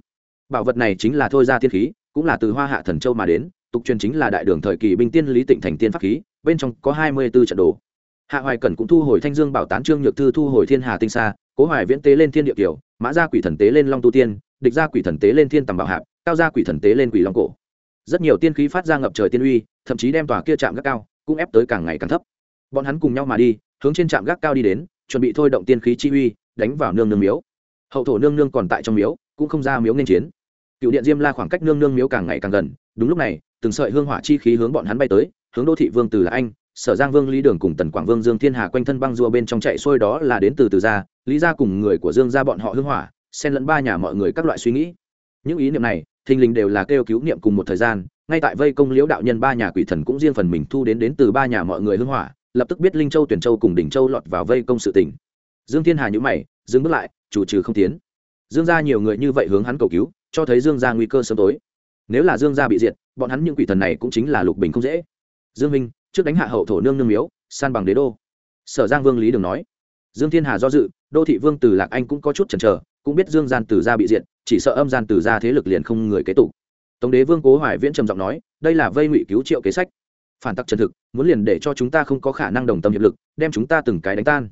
Bảo vật này chính là thôi ra tiên khí, cũng là từ hoa hạ thần châu mà đến, tục truyền chính là đại đường thời kỳ binh tiên lý tịnh thành tiên pháp khí, bên trong có hai mươi b ố trận đồ. Hạ hoài cẩn cũng thu hồi thanh dương bảo tán trương nhược thư thu hồi thiên hà tinh xa cố hoài viễn tế lên thiên địa kiều, mã gia quỷ thần tế lên long tu tiên, địch gia quỷ thần tế lên thiên tầm bảo hạp, cao gia quỷ thần tế lên quỷ long cổ. Rất nhiều tiên khí phát ra ngập trời tiên uy, thậm chí đem tòa kia chạm gác cao cũng ép tới càng ngày càng thấp. Bọn hắn cùng nhau mà đi, hướng trên trạm gác cao đi đến, chuẩn bị thôi động tiên khí chi uy, đánh vào nương nương miếu hậu thổ nương nương còn tại trong miếu, cũng không ra miếu nên chiến. Cựu điện diêm la khoảng cách nương nương miếu càng ngày càng gần, đúng lúc này, từng sợi hương hỏa chi khí hướng bọn hắn bay tới, hướng đô thị vương từ là anh, sở giang vương lý đường cùng tần quảng vương dương thiên hà quanh thân băng rua bên trong chạy xuôi đó là đến từ từ gia, lý gia cùng người của dương gia bọn họ hương hỏa, xen lẫn ba nhà mọi người các loại suy nghĩ. Những ý niệm này, thình lình đều là kêu cứu niệm cùng một thời gian, ngay tại vây công liễu đạo nhân ba nhà quỷ thần cũng riêng phần mình thu đến đến từ ba nhà mọi người hương hỏa, lập tức biết linh châu, tuyển châu cùng đỉnh châu lọt vào vây công sự tình. Dương thiên hà nhữ mày dừng bước lại, chủ trừ không tiến. Dương gia nhiều người như vậy hướng hắn cầu cứu, cho thấy dương gia nguy cơ sớm tối. Nếu là dương gia bị diệt, bọn hắn những quỷ thần này cũng chính là lục bình không dễ. Dương minh trước đánh hạ hậu thổ nương nương miếu, san bằng đế đô. Sở giang vương lý đường nói. Dương thiên hà do dự, đô thị vương từ lạc anh cũng có chút chần chờ, cũng biết dương gian từ gia bị diệt, chỉ sợ âm gian từ gia thế lực liền không người kế tục. Tổng đế vương cố hoài viễn trầm giọng nói, đây là vây ngụy cứu triệu kế sách. Phản tắc chân thực, muốn liền để cho chúng ta không có khả năng đồng tâm hiệp lực, đem chúng ta từng cái đánh tan.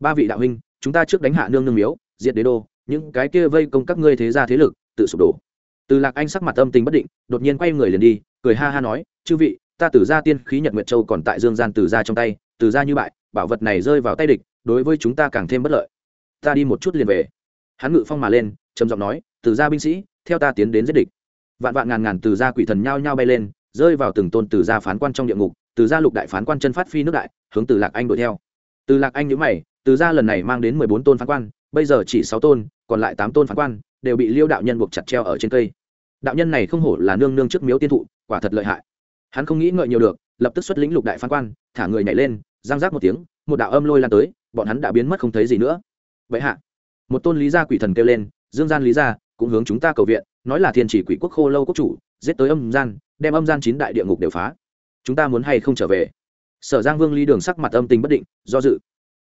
Ba vị đạo huynh chúng ta trước đánh hạ nương nương miếu, diệt đế đô, những cái kia vây công các ngươi thế gia thế lực, tự sụp đổ. Từ lạc anh sắc mặt âm tình bất định, đột nhiên quay người liền đi, cười ha ha nói, chư vị, ta tử gia tiên khí nhật nguyệt châu còn tại dương gian tử gia trong tay, tử gia như bại, bảo vật này rơi vào tay địch, đối với chúng ta càng thêm bất lợi. Ta đi một chút liền về. Hắn ngự phong mà lên, trầm giọng nói, tử gia binh sĩ, theo ta tiến đến giết địch. Vạn vạn ngàn ngàn tử gia quỷ thần nhao nhao bay lên, rơi vào từng tôn tử gia phán quan trong địa ngục, tử gia lục đại phán quan chân phát phi nước đại, hướng từ lạc anh đuổi theo. Từ lạc anh nhữ mày từ gia lần này mang đến mười bốn tôn phán quan, bây giờ chỉ sáu tôn, còn lại tám tôn phán quan đều bị liêu đạo nhân buộc chặt treo ở trên cây. Đạo nhân này không hổ là nương nương trước miếu tiên thụ, quả thật lợi hại. Hắn không nghĩ ngợi nhiều được, lập tức xuất lĩnh lục đại phán quan, thả người nhảy lên giang giác một tiếng, một đạo âm lôi lan tới, bọn hắn đã biến mất không thấy gì nữa. Vậy hạ, một tôn lý gia quỷ thần kêu lên, dương gian lý gia, cũng hướng chúng ta cầu viện, nói là thiên chỉ quỷ quốc khô lâu quốc chủ, giết tới âm gian, đem âm gian chín đại địa ngục đều phá. Chúng ta muốn hay không trở về? Sở giang vương lý đường sắc mặt âm tình bất định, do dự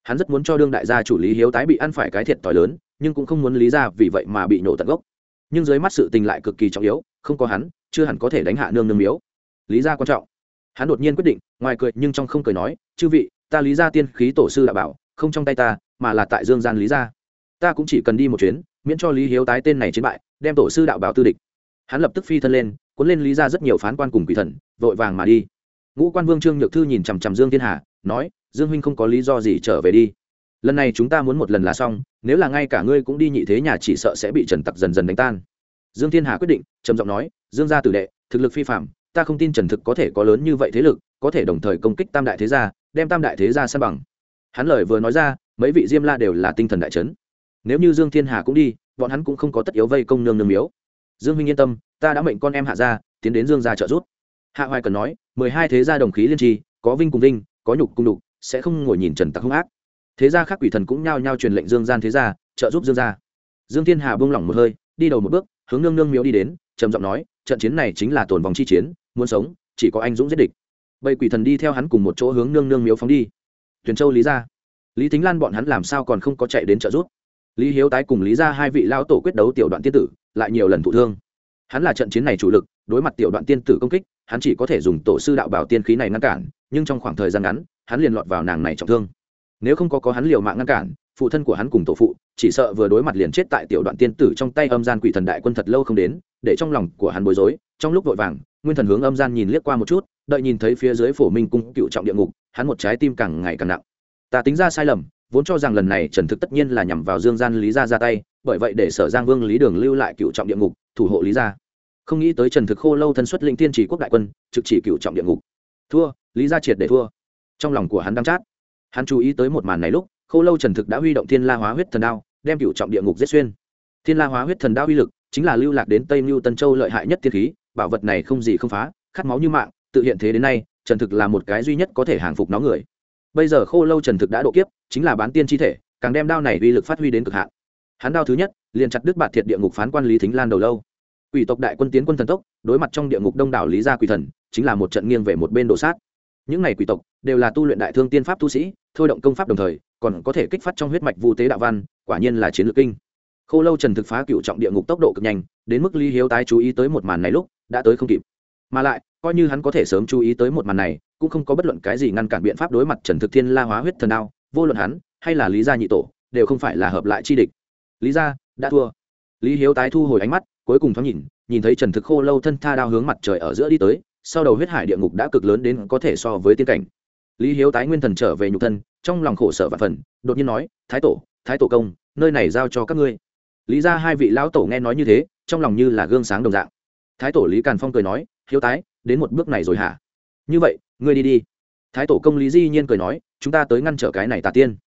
hắn rất muốn cho đương đại gia chủ lý hiếu tái bị ăn phải cái thiệt t lớn, nhưng cũng không muốn lý ra vì vậy mà bị nổ tận gốc. Nhưng dưới mắt sự tình lại cực kỳ trọng yếu, không có hắn, chưa hẳn có thể đánh hạ nương nương miếu. Lý gia quan trọng. Hắn đột nhiên quyết định, ngoài cười nhưng trong không cười nói, chư vị, ta lý gia tiên khí tổ sư đã bảo, không trong tay ta, mà là tại dương gian lý gia ta cũng chỉ cần đi một chuyến, miễn cho lý hiếu tái tên này chiến bại, đem tổ sư đạo bảo tư địch. Hắn lập tức phi thân lên, cuốn lên lý ra rất nhiều phán quan cùng quỷ thần, vội vàng mà đi. Ngũ quan vương trương nhược thư nhìn chằm chằm dương thiên hà, nói dương huynh không có lý do gì trở về đi. Lần này chúng ta muốn một lần là xong, nếu là ngay cả ngươi cũng đi nhị thế nhà chỉ sợ sẽ bị trần tặc dần dần đánh tan. Dương thiên hà quyết định, trầm giọng nói, dương gia tử đệ, thực lực phi phạm ta không tin trần thực có thể có lớn như vậy thế lực, có thể đồng thời công kích tam đại thế gia, đem tam đại thế gia san bằng. Hắn lời vừa nói ra, mấy vị diêm la đều là tinh thần đại trấn nếu như dương thiên hà cũng đi, bọn hắn cũng không có tất yếu vây công nương nương miếu. Dương huynh yên tâm, ta đã mệnh con em hạ gia, tiến đến dương gia trợ giúp. Hạ hoài cần nói, mười hai thế gia đồng khí liên tri, có vinh cùng vinh, có nhục cùng đục sẽ không ngồi nhìn trần tặc hung ác. Thế gia khác quỷ thần cũng nhao nhao truyền lệnh dương gian thế gia, trợ giúp dương gia. Dương thiên hà buông lỏng một hơi, đi đầu một bước, hướng nương nương miếu đi đến, trầm giọng nói, trận chiến này chính là tồn vòng chi chiến, muốn sống, chỉ có anh dũng giết địch. Bầy quỷ thần đi theo hắn cùng một chỗ hướng nương nương miếu phóng đi. Tuyền châu lý gia. Lý thính lan bọn hắn làm sao còn không có chạy đến trợ giúp? Lý hiếu tái cùng lý ra hai vị lao tổ quyết đấu tiểu đoạn tiên tử, lại nhiều lần thụ thương. Hắn là trận chiến này chủ lực, đối mặt tiểu đoạn tiên tử công kích, hắn chỉ có thể dùng tổ sư đạo bảo tiên khí này ngăn cản nhưng trong khoảng thời gian ngắn, hắn liền lọt vào nàng này trọng thương. Nếu không có có hắn liều mạng ngăn cản, phụ thân của hắn cùng tổ phụ, chỉ sợ vừa đối mặt liền chết tại tiểu đoạn tiên tử trong tay âm gian quỷ thần đại quân thật lâu không đến, để trong lòng của hắn bối rối, trong lúc vội vàng, nguyên thần hướng âm gian nhìn liếc qua một chút, đợi nhìn thấy phía dưới phổ minh cung cựu trọng địa ngục, hắn một trái tim càng ngày càng nặng. Ta tính ra sai lầm, vốn cho rằng lần này trần thực tất nhiên là nhằm vào dương gian lý gia ra tay, bởi vậy để sở giang vương lý đường lưu lại cựu trọng địa ngục, thủ hộ lý gia. Không nghĩ tới trần thực khô lâu thân xuất linh tiên chỉ quốc đại quân, trực chỉ cựu trọng địa ngục. Thua lý gia triệt để thua. Trong lòng của hắn đang chát. Hắn chú ý tới một màn này lúc khô lâu trần thực đã huy động thiên la hóa huyết thần đao, đem cựu trọng địa ngục giết xuyên. Thiên la hóa huyết thần đao uy lực chính là lưu lạc đến tây mưu tân châu lợi hại nhất tiên khí, bảo vật này không gì không phá, khát máu như mạng, tự hiện thế đến nay, trần thực là một cái duy nhất có thể hàng phục nó người. Bây giờ khô lâu trần thực đã độ kiếp, chính là bán tiên chi thể, càng đem đao này uy lực phát huy đến cực hạn. Hắn đao thứ nhất, liền chặt đứt bạt thiệt địa ngục phán quan lý thính lan đầu lâu. Quỷ tộc đại quân tiến quân thần tốc, đối mặt trong địa ngục đông đảo lý gia quỷ thần, chính là một trận nghiêng về một bên đổ sát những này quỷ tộc đều là tu luyện đại thương tiên pháp tu sĩ, thôi động công pháp đồng thời, còn có thể kích phát trong huyết mạch vu tế đạo văn, quả nhiên là chiến lược kinh. Khô lâu trần thực phá cựu trọng địa ngục tốc độ cực nhanh, đến mức lý hiếu tái chú ý tới một màn này lúc, đã tới không kịp. Mà lại, coi như hắn có thể sớm chú ý tới một màn này, cũng không có bất luận cái gì ngăn cản biện pháp đối mặt trần thực thiên la hóa huyết thần đao, vô luận hắn hay là lý gia nhị tổ, đều không phải là hợp lại chi địch. Lý gia, đã thua. Lý hiếu tái thu hồi ánh mắt, cuối cùng thoáng nhìn nhìn thấy trần thực khô lâu thân tha đao hướng mặt trời ở giữa đi tới sau đầu huyết hải địa ngục đã cực lớn đến có thể so với tiên cảnh. Lý hiếu tái nguyên thần trở về nhục thân, trong lòng khổ sở và phần, đột nhiên nói, thái tổ thái tổ công, nơi này giao cho các ngươi. Lý ra hai vị lão tổ nghe nói như thế, trong lòng như là gương sáng đồng dạng. Thái tổ lý càn phong cười nói, hiếu tái, đến một bước này rồi hả? Như vậy, ngươi đi đi. Thái tổ công lý di nhiên cười nói, chúng ta tới ngăn trở cái này tà tiên.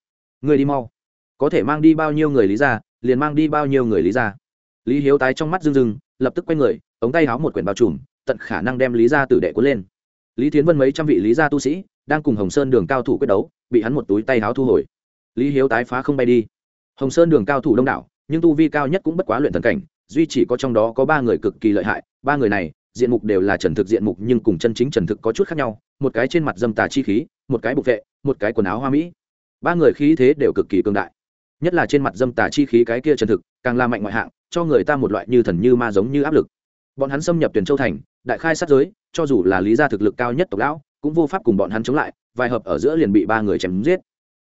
Ngươi đi mau. Có thể mang đi bao nhiêu người lý ra, liền mang đi bao nhiêu người lý ra. Lý hiếu tái trong mắt rưng rưng, lập tức quay người, ống tay háo một quyển bao trùm tận khả năng đem lý gia tử đệ cuốn lên. Lý tiến vân mấy trăm vị lý gia tu sĩ đang cùng hồng sơn đường cao thủ quyết đấu, bị hắn một túi tay háo thu hồi. Lý hiếu tái phá không bay đi. Hồng sơn đường cao thủ đông đảo, nhưng tu vi cao nhất cũng bất quá luyện thần cảnh, duy chỉ có trong đó có ba người cực kỳ lợi hại, ba người này, diện mục đều là trần thực diện mục nhưng cùng chân chính trần thực có chút khác nhau, một cái trên mặt dâm tà chi khí, một cái bục vệ, một cái quần áo hoa mỹ. Ba người khí thế đều cực kỳ cường đại. Nhất là trên mặt dâm tà chi khí cái kia trần thực, càng la mạnh ngoại hạng, cho người ta một loại như thần như ma giống như áp lực. Bọn hắn xâm nhập tuyển châu thành đại khai sát giới, cho dù là lý gia thực lực cao nhất tộc lão, cũng vô pháp cùng bọn hắn chống lại, vài hợp ở giữa liền bị ba người chém giết.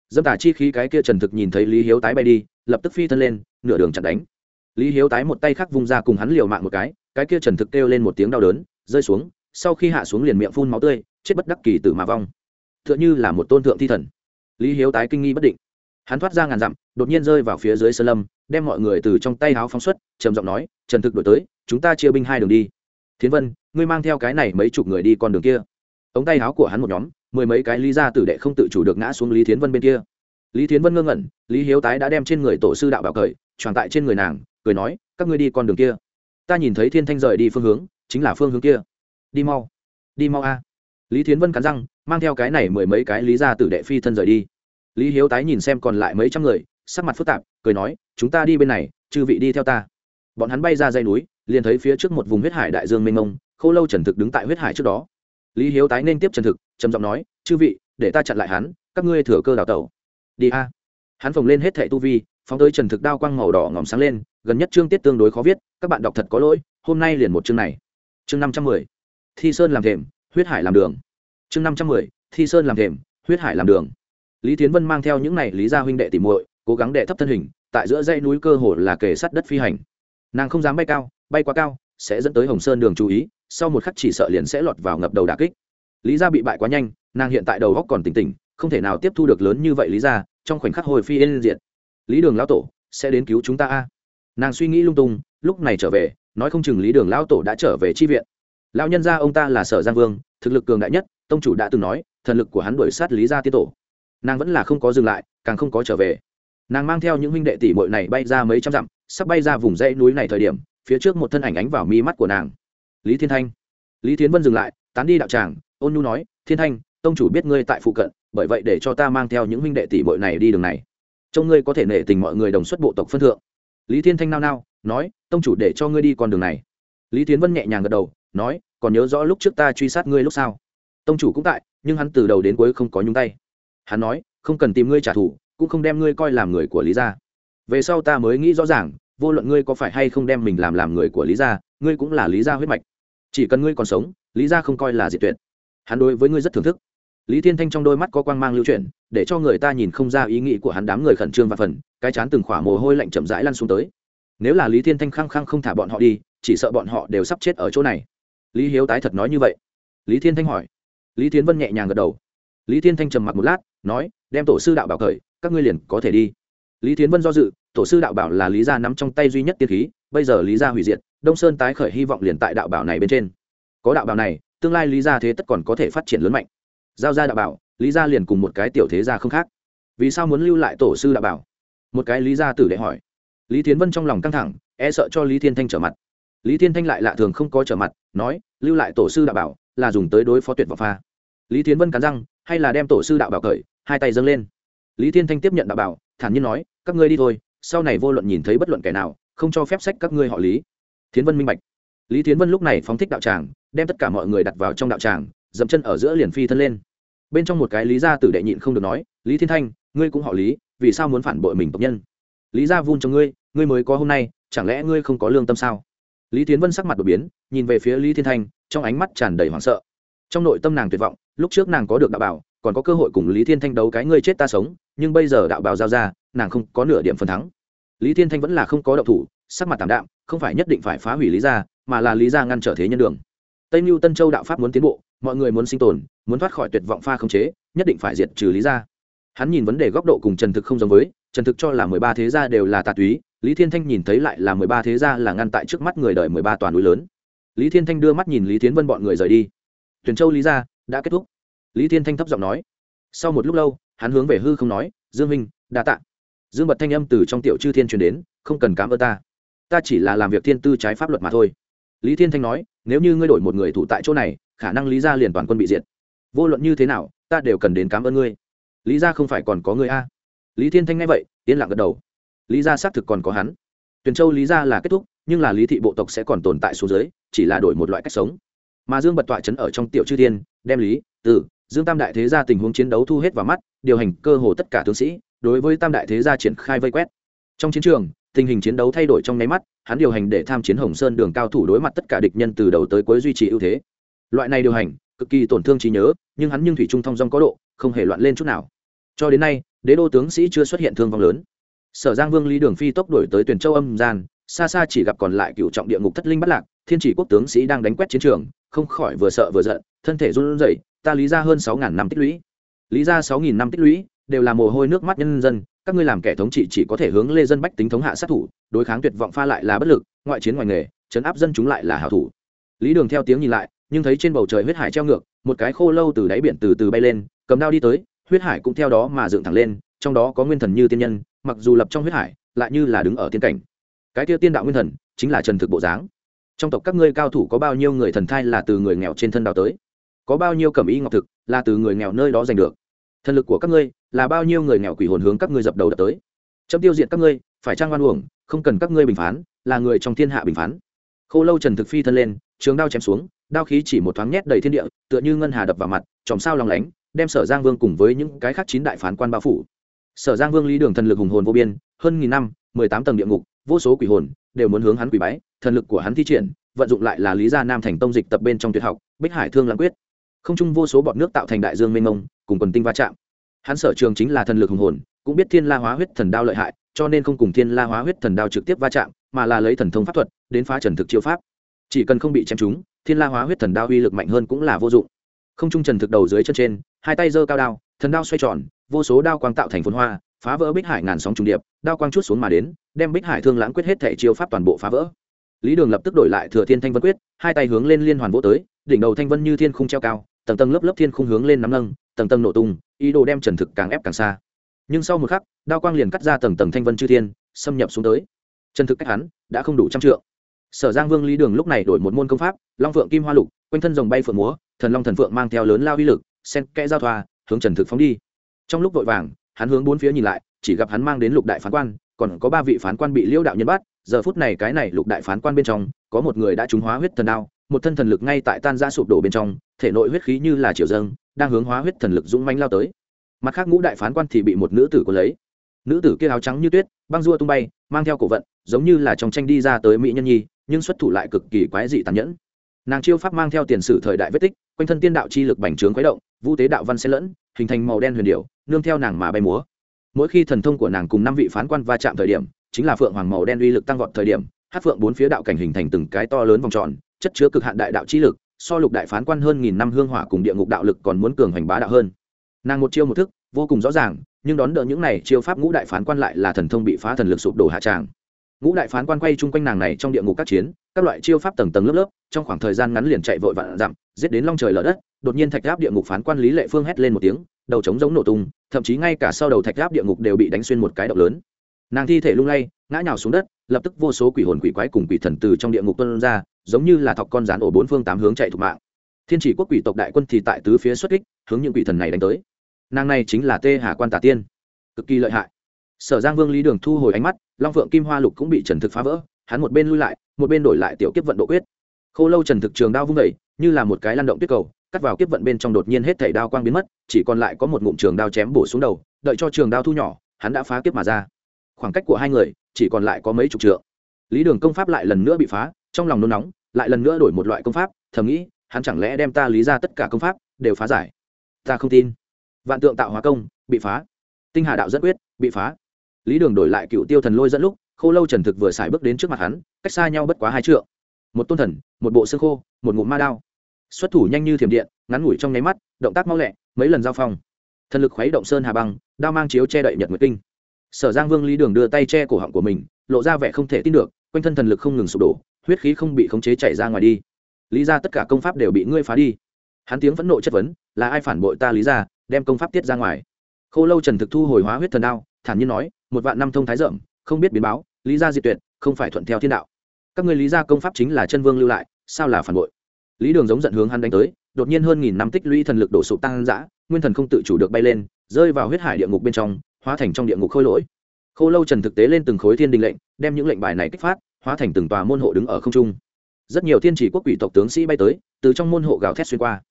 Dâm tà chi khí cái kia trần thực nhìn thấy lý hiếu tái bay đi, lập tức phi thân lên, nửa đường chặn đánh. Lý hiếu tái một tay khác vung ra cùng hắn liều mạng một cái cái kia trần thực kêu lên một tiếng đau đớn, rơi xuống, sau khi hạ xuống liền miệng phun máu tươi, chết bất đắc kỳ tử mà vong. Tựa như là một tôn thượng thi thần. Lý hiếu tái kinh nghi bất định. Hắn thoát ra ngàn dặm, đột nhiên rơi vào phía dưới sơn lâm, đem mọi người từ trong tay háo phóng xuất, trầm giọng nói, trần thực đổi tới, chúng ta chia binh hai đường đi. Thiến vân ngươi mang theo cái này mấy chục người đi con đường kia. Ống tay áo của hắn một nhóm, mười mấy cái lý ra tử đệ không tự chủ được ngã xuống lý thiến vân bên kia. Lý thiến vân ngơ ngẩn, lý hiếu tái đã đem trên người tổ sư đạo bảo cởi, tròn tại trên người nàng, cười nói, các ngươi đi con đường kia. Ta nhìn thấy thiên thanh rời đi phương hướng, chính là phương hướng kia. Đi mau đi mau a. Lý thiến vân cắn răng, mang theo cái này mười mấy cái lý ra tử đệ phi thân rời đi. Lý hiếu tái nhìn xem còn lại mấy trăm người, sắc mặt phức tạp, cười nói, chúng ta đi bên này, chư vị đi theo ta. Bọn hắn bay ra dây núi, liền thấy phía trước một vùng huyết hải đại dương mênh mông khô lâu trần thực đứng tại huyết hải trước đó. Lý hiếu tái nên tiếp trần thực, trầm giọng nói, chư vị, để ta chặn lại hắn, các ngươi thừa cơ đào tẩu. Đi a. Hắn phồng lên hết thệ tu vi, phóng tới trần thực đao quang màu đỏ ngòm sáng lên, gần nhất chương tiết tương đối khó viết, các bạn đọc thật có lỗi, hôm nay liền một chương này. Chương năm trăm mười, thi sơn làm thềm, huyết hải làm đường. Chương năm trăm mười, thi sơn làm thềm, huyết hải làm đường. Lý tiến vân mang theo những n à y lý gia huynh đệ tìm muội, cố gắng đệ thấp thân hình, tại giữa dãy núi cơ hồ là kề sắt đất phi hành. Nàng không dám bay cao, bay quá cao sẽ dẫn tới hồng sơn đường chú ý, sau một khắc chỉ sợ liền sẽ lọt vào ngập đầu đà kích. Lý gia bị bại quá nhanh, nàng hiện tại đầu góc còn tỉnh tỉnh, không thể nào tiếp thu được lớn như vậy lý gia, trong khoảnh khắc hồi phi yên diện lý đường lão tổ, sẽ đến cứu chúng ta a. Nàng suy nghĩ lung tung, lúc này trở về, nói không chừng lý đường lão tổ đã trở về chi viện. Lão nhân gia ông ta là sở giang vương, thực lực cường đại nhất, tông chủ đã từng nói, thần lực của hắn đuổi sát lý gia tiết tổ. Nàng vẫn là không có dừng lại, càng không có trở về. Nàng mang theo những huynh đệ tỷ muội này bay ra mấy trăm dặm, sắp bay ra vùng dãy núi này thời điểm phía trước một thân ảnh ánh vào mi mắt của nàng. Lý thiên thanh. Lý Thiên vân dừng lại, tán đi đạo tràng, ôn nhu nói, thiên thanh, tông chủ biết ngươi tại phụ cận, bởi vậy để cho ta mang theo những huynh đệ tỷ bội này đi đường này. Trông ngươi có thể nể tình mọi người đồng xuất bộ tộc phân thượng. Lý thiên thanh nao nao, nói, tông chủ để cho ngươi đi con đường này. Lý tiến vân nhẹ nhàng gật đầu, nói, còn nhớ rõ lúc trước ta truy sát ngươi lúc sao? Tông chủ cũng tại, nhưng hắn từ đầu đến cuối không có nhúng tay. Hắn nói, không cần tìm ngươi trả thù, cũng không đem ngươi coi làm người của lý gia. Về sau ta mới nghĩ rõ ràng vô luận ngươi có phải hay không đem mình làm làm người của lý gia, ngươi cũng là lý gia huyết mạch. Chỉ cần ngươi còn sống, lý gia không coi là diệt tuyệt. Hắn đối với ngươi rất thưởng thức. Lý thiên thanh trong đôi mắt có quang mang lưu chuyển, để cho người ta nhìn không ra ý nghĩ của hắn đám người khẩn trương và phần, cái chán từng khỏa mồ hôi lạnh chậm rãi lăn xuống tới. Nếu là lý thiên thanh khăng khăng không thả bọn họ đi, chỉ sợ bọn họ đều sắp chết ở chỗ này. Lý hiếu tái thật nói như vậy. Lý thiên thanh hỏi. Lý tiến vân nhẹ nhàng gật đầu. Lý thiên thanh trầm mặc một lát, nói, đem tổ sư đạo bảo khởi, các ngươi liền có thể đi. Lý tiến vân do dự tổ sư đạo bảo là lý gia nắm trong tay duy nhất tiên khí, bây giờ lý gia hủy diệt, đông sơn tái khởi hy vọng liền tại đạo bảo này bên trên. Có đạo bảo này, tương lai lý gia thế tất còn có thể phát triển lớn mạnh. Giao ra đạo bảo, lý gia liền cùng một cái tiểu thế gia không khác. Vì sao muốn lưu lại tổ sư đạo bảo? Một cái lý gia tử đệ hỏi. Lý Thiên vân trong lòng căng thẳng e sợ cho lý thiên thanh trở mặt. Lý thiên thanh lại lạ thường không có trở mặt, nói, lưu lại tổ sư đạo bảo là dùng tới đối phó tuyệt vọng pha. Lý Thiên vân cắn răng, hay là đem tổ sư đạo bảo cởi? Hai tay dâng lên. Lý thiên thanh tiếp nhận đạo bảo, thản nhiên nói, các ngươi đi thôi sau này vô luận nhìn thấy bất luận kẻ nào, không cho phép sách các ngươi họ lý. Thiến vân minh bạch. Lý thiến vân lúc này phóng thích đạo tràng, đem tất cả mọi người đặt vào trong đạo tràng, dậm chân ở giữa liền phi thân lên. Bên trong một cái lý gia tử đệ nhịn không được nói, lý thiên thanh, ngươi cũng họ lý, vì sao muốn phản bội mình tộc nhân? Lý gia vun cho ngươi ngươi mới có hôm nay, chẳng lẽ ngươi không có lương tâm sao? Lý tiến vân sắc mặt đột biến, nhìn về phía lý thiên thanh, trong ánh mắt tràn đầy hoảng sợ. Trong nội tâm nàng tuyệt vọng, lúc trước nàng có được đạo bảo còn có cơ hội cùng lý thiên thanh đấu cái ngươi chết ta sống, nhưng bây giờ đạo bảo giao ra, nàng không có nửa điểm phần thắng. Lý thiên thanh vẫn là không có đậu thủ, sắc mặt tảm đạm, không phải nhất định phải phá hủy lý gia, mà là lý gia ngăn trở thế nhân đường. Tây mưu tân châu đạo pháp muốn tiến bộ, mọi người muốn sinh tồn, muốn thoát khỏi tuyệt vọng pha không chế, nhất định phải diệt trừ lý gia. Hắn nhìn vấn đề góc độ cùng trần thực không giống với, trần thực cho là mười ba thế gia đều là tà túy, lý thiên thanh nhìn thấy lại là mười ba thế gia là ngăn tại trước mắt người đời mười ba toàn núi lớn. Lý thiên thanh đưa mắt nhìn lý tiến vân bọn người rời đi. Tuyền châu lý gia, đã kết thúc lý thiên thanh thấp giọng nói. Sau một lúc lâu, hắn hướng về hư không nói, dương minh đa tạ. Dương bật thanh âm từ trong tiểu chư thiên truyền đến, không cần cám ơn ta. Ta chỉ là làm việc thiên tư trái pháp luật mà thôi. Lý thiên thanh nói, nếu như ngươi đổi một người thủ tại chỗ này, khả năng lý gia liền toàn quân bị diệt. Vô luận như thế nào, ta đều cần đến cảm ơn ngươi. Lý gia không phải còn có ngươi a? Lý thiên thanh nghe vậy, yên lặng gật đầu. Lý gia xác thực còn có hắn. Tuyền châu lý gia là kết thúc, nhưng là lý thị bộ tộc sẽ còn tồn tại xuống dưới, chỉ là đổi một loại cách sống. Mà dương bật tọa chấn ở trong tiểu chư thiên, đem lý Tử dương tam đại thế gia tình huống chiến đấu thu hết vào mắt, điều hành cơ hồ tất cả tướng sĩ, đối với tam đại thế gia triển khai vây quét. Trong chiến trường, tình hình chiến đấu thay đổi trong nháy mắt, hắn điều hành để tham chiến hồng sơn đường cao thủ đối mặt tất cả địch nhân từ đầu tới cuối duy trì ưu thế. Loại này điều hành, cực kỳ tổn thương trí nhớ, nhưng hắn nhưng thủy trung thông dong có độ, không hề loạn lên chút nào. Cho đến nay, đế đô tướng sĩ chưa xuất hiện thương vong lớn. Sở giang vương lý đường phi tốc đổi tới tuyển châu âm gian, xa xa chỉ gặp còn lại cựu trọng địa ngục thất linh bắt lạc, thiên chỉ quốc tướng sĩ đang đánh quét chiến trường, không khỏi vừa sợ vừa giận, thân thể run rẩy ta lý ra hơn sáu ngàn năm tích lũy. Lý ra sáu nghìn năm tích lũy đều là mồ hôi nước mắt nhân dân, các ngươi làm kẻ thống trị chỉ có thể hướng lê dân bách tính thống hạ sát thủ, đối kháng tuyệt vọng pha lại là bất lực, ngoại chiến ngoài nghề chấn áp dân chúng lại là hảo thủ. Lý đường theo tiếng nhìn lại, nhưng thấy trên bầu trời huyết hải treo ngược, một cái khô lâu từ đáy biển từ từ bay lên, cầm đao đi tới, huyết hải cũng theo đó mà dựng thẳng lên, trong đó có nguyên thần như tiên nhân, mặc dù lập trong huyết hải, lại như là đứng ở tiên cảnh. Cái kia tiên đạo nguyên thần chính là trần thực bộ dáng. Trong tộc các ngươi cao thủ có bao nhiêu người thần thai là từ người nghèo trên thân đào tới? Có bao nhiêu cẩm y ngọc thực là từ người nghèo nơi đó giành được. Thần lực của các ngươi là bao nhiêu người nghèo quỷ hồn hướng các ngươi dập đầu đập tới. Chấm tiêu diệt các ngươi, phải trang oan uổng, không cần các ngươi bình phán, là người trong thiên hạ bình phán. Khô lâu trần thực phi thân lên, trường đao chém xuống, đao khí chỉ một thoáng nhét đầy thiên địa, tựa như ngân hà đập vào mặt, chòm sao lòng lánh, đem sở giang vương cùng với những cái khác chín đại phán quan bao phủ. Sở giang vương lý đường thần lực hùng hồn vô biên, hơn nghìn năm, mười tám tầng địa ngục, vô số quỷ hồn đều muốn hướng hắn quỷ bái, thần lực của hắn thi triển, vận dụng lại là lý gia nam thành tông dịch tập bên trong tuyệt học, bích hải thương lãng quyết không chung vô số bọt nước tạo thành đại dương mênh mông, cùng quần tinh va chạm. Hắn sở trường chính là thần lực hùng hồn, cũng biết thiên la hóa huyết thần đao lợi hại, cho nên không cùng thiên la hóa huyết thần đao trực tiếp va chạm, mà là lấy thần thông pháp thuật, đến phá trần thực chiêu pháp. Chỉ cần không bị chém trúng, thiên la hóa huyết thần đao uy lực mạnh hơn cũng là vô dụng. Không trung trần thực đầu dưới chân trên, hai tay giơ cao đao, thần đao xoay tròn, vô số đao quang tạo thành phun hoa, phá vỡ bích hải ngàn sóng trùng điệp, đao quang chút xuống mà đến, đem bích hải thương lãng quyết hết thể chiêu pháp toàn bộ phá vỡ. Lý đường lập tức đổi lại thừa thiên thanh vân quyết, hai tay hướng lên liên hoàn vỗ tới, đỉnh đầu thanh vân như thiên khung treo cao tầng tầng lớp lớp thiên khung hướng lên nắm nâng, tầng tầng nổ tung, ý đồ đem trần thực càng ép càng xa. Nhưng sau một khắc, đao quang liền cắt ra tầng tầng thanh vân chư thiên, xâm nhập xuống tới. Trần thực cách hắn đã không đủ trăm trượng. Sở giang vương lý đường lúc này đổi một môn công pháp, long phượng kim hoa lục, quanh thân rồng bay phượng múa, thần long thần phượng mang theo lớn lao uy lực sen kẽ giao thoa, hướng trần thực phóng đi. Trong lúc vội vàng, hắn hướng bốn phía nhìn lại, chỉ gặp hắn mang đến lục đại phán quan, còn có ba vị phán quan bị liêu đạo nhân bắt. Giờ phút này cái này lục đại phán quan bên trong, có một người đã trúng hóa huyết thần đao một thân thần lực ngay tại tan ra sụp đổ bên trong, thể nội huyết khí như là triều dâng, đang hướng hóa huyết thần lực dũng manh lao tới. Mặt khác ngũ đại phán quan thì bị một nữ tử có lấy. Nữ tử kia áo trắng như tuyết, băng dua tung bay, mang theo cổ vận, giống như là trong tranh đi ra tới mỹ nhân nhi, nhưng xuất thủ lại cực kỳ quái dị tàn nhẫn. Nàng chiêu pháp mang theo tiền sử thời đại vết tích, quanh thân tiên đạo chi lực bành trướng khuấy động, vũ tế đạo văn xen lẫn, hình thành màu đen huyền điệu nương theo nàng mà bay múa. Mỗi khi thần thông của nàng cùng năm vị phán quan va chạm thời điểm, chính là phượng hoàng màu đen uy lực tăng vọt thời điểm, hát phượng bốn phía đạo cảnh hình thành từng cái to lớn vòng tròn chất chứa cực hạn đại đạo chi lực, so lục đại phán quan hơn nghìn năm hương hỏa cùng địa ngục đạo lực còn muốn cường hành bá đạo hơn. Nàng một chiêu một thức, vô cùng rõ ràng, nhưng đón đỡ những này chiêu pháp ngũ đại phán quan lại là thần thông bị phá thần lực sụp đổ hạ tràng. Ngũ đại phán quan quay chung quanh nàng này trong địa ngục các chiến, các loại chiêu pháp tầng tầng lớp lớp, trong khoảng thời gian ngắn liền chạy vội vạn dặm, giết đến long trời lở đất, đột nhiên thạch áp địa ngục phán quan lý lệ phương hét lên một tiếng, đầu trống giống nổ tung, thậm chí ngay cả sau đầu thạch áp địa ngục đều bị đánh xuyên một cái động lớn. Nàng thi thể lung lay, ngã nhào xuống đất, lập tức vô số quỷ hồn quỷ quái cùng quỷ thần từ trong địa ngục tuân ra giống như là thọc con rán ổ bốn phương tám hướng chạy thục mạng. Thiên chỉ quốc quỷ tộc đại quân thì tại tứ phía xuất kích, hướng những quỷ thần này đánh tới. Nàng này chính là tê hà quan tả tiên. Cực kỳ lợi hại. Sở giang vương lý đường thu hồi ánh mắt, long phượng kim hoa lục cũng bị trần thực phá vỡ, hắn một bên lui lại, một bên đổi lại tiểu kiếp vận độ quyết. Khô lâu trần thực trường đao vung vẩy như là một cái lăn động tuyết cầu, cắt vào kiếp vận bên trong đột nhiên hết thảy đao quang biến mất, chỉ còn lại có một ngụm trường đao chém bổ xuống đầu, đợi cho trường đao thu nhỏ, hắn đã phá kiếp mà ra. Khoảng cách của hai người, chỉ còn lại có mấy chục trượng. Lý đường công pháp lại lần nữa bị phá, trong lòng nôn nóng lại lần nữa đổi một loại công pháp, thầm nghĩ, hắn chẳng lẽ đem ta lý ra tất cả công pháp đều phá giải? Ta không tin. Vạn tượng tạo hóa công, bị phá. Tinh hà đạo dẫn quyết, bị phá. Lý đường đổi lại cựu tiêu thần lôi dẫn lúc, khô lâu trần thực vừa xài bước đến trước mặt hắn, cách xa nhau bất quá hai trượng. Một tôn thần, một bộ xương khô, một ngụm ma đao. Xuất thủ nhanh như thiểm điện, ngắn ngủi trong nháy mắt, động tác mau lẹ, mấy lần giao phong. Thần lực khuấy động sơn hà băng, đao mang chiếu che đậy nhật nguyệt kinh. Sở giang vương lý đường đưa tay che cổ họng của mình, lộ ra vẻ không thể tin được, quanh thân thần lực không ngừng sụp đổ huyết khí không bị khống chế chạy ra ngoài đi. Lý ra tất cả công pháp đều bị ngươi phá đi. Hắn tiếng phẫn nộ chất vấn, là ai phản bội ta lý ra, đem công pháp tiết ra ngoài. Khô lâu trần thực thu hồi hóa huyết thần đao, thản nhiên nói, một vạn năm thông thái rộng không biết biến báo, lý gia diệt tuyệt, không phải thuận theo thiên đạo. Các người lý gia công pháp chính là chân vương lưu lại, sao là phản bội? Lý đường giống giận hướng hắn đánh tới, đột nhiên hơn nghìn năm tích lũy thần lực đổ sụp tăng dã, nguyên thần không tự chủ được bay lên, rơi vào huyết hải địa ngục bên trong, hóa thành trong địa ngục khôi lỗi. Khô lâu trần thực tế lên từng khối thiên đình lệnh, đem những lệnh bài này kích phát hóa thành từng tòa môn hộ đứng ở không trung. Rất nhiều thiên chỉ quốc quỷ tộc tướng sĩ bay tới, từ trong môn hộ gào thét xuyên qua.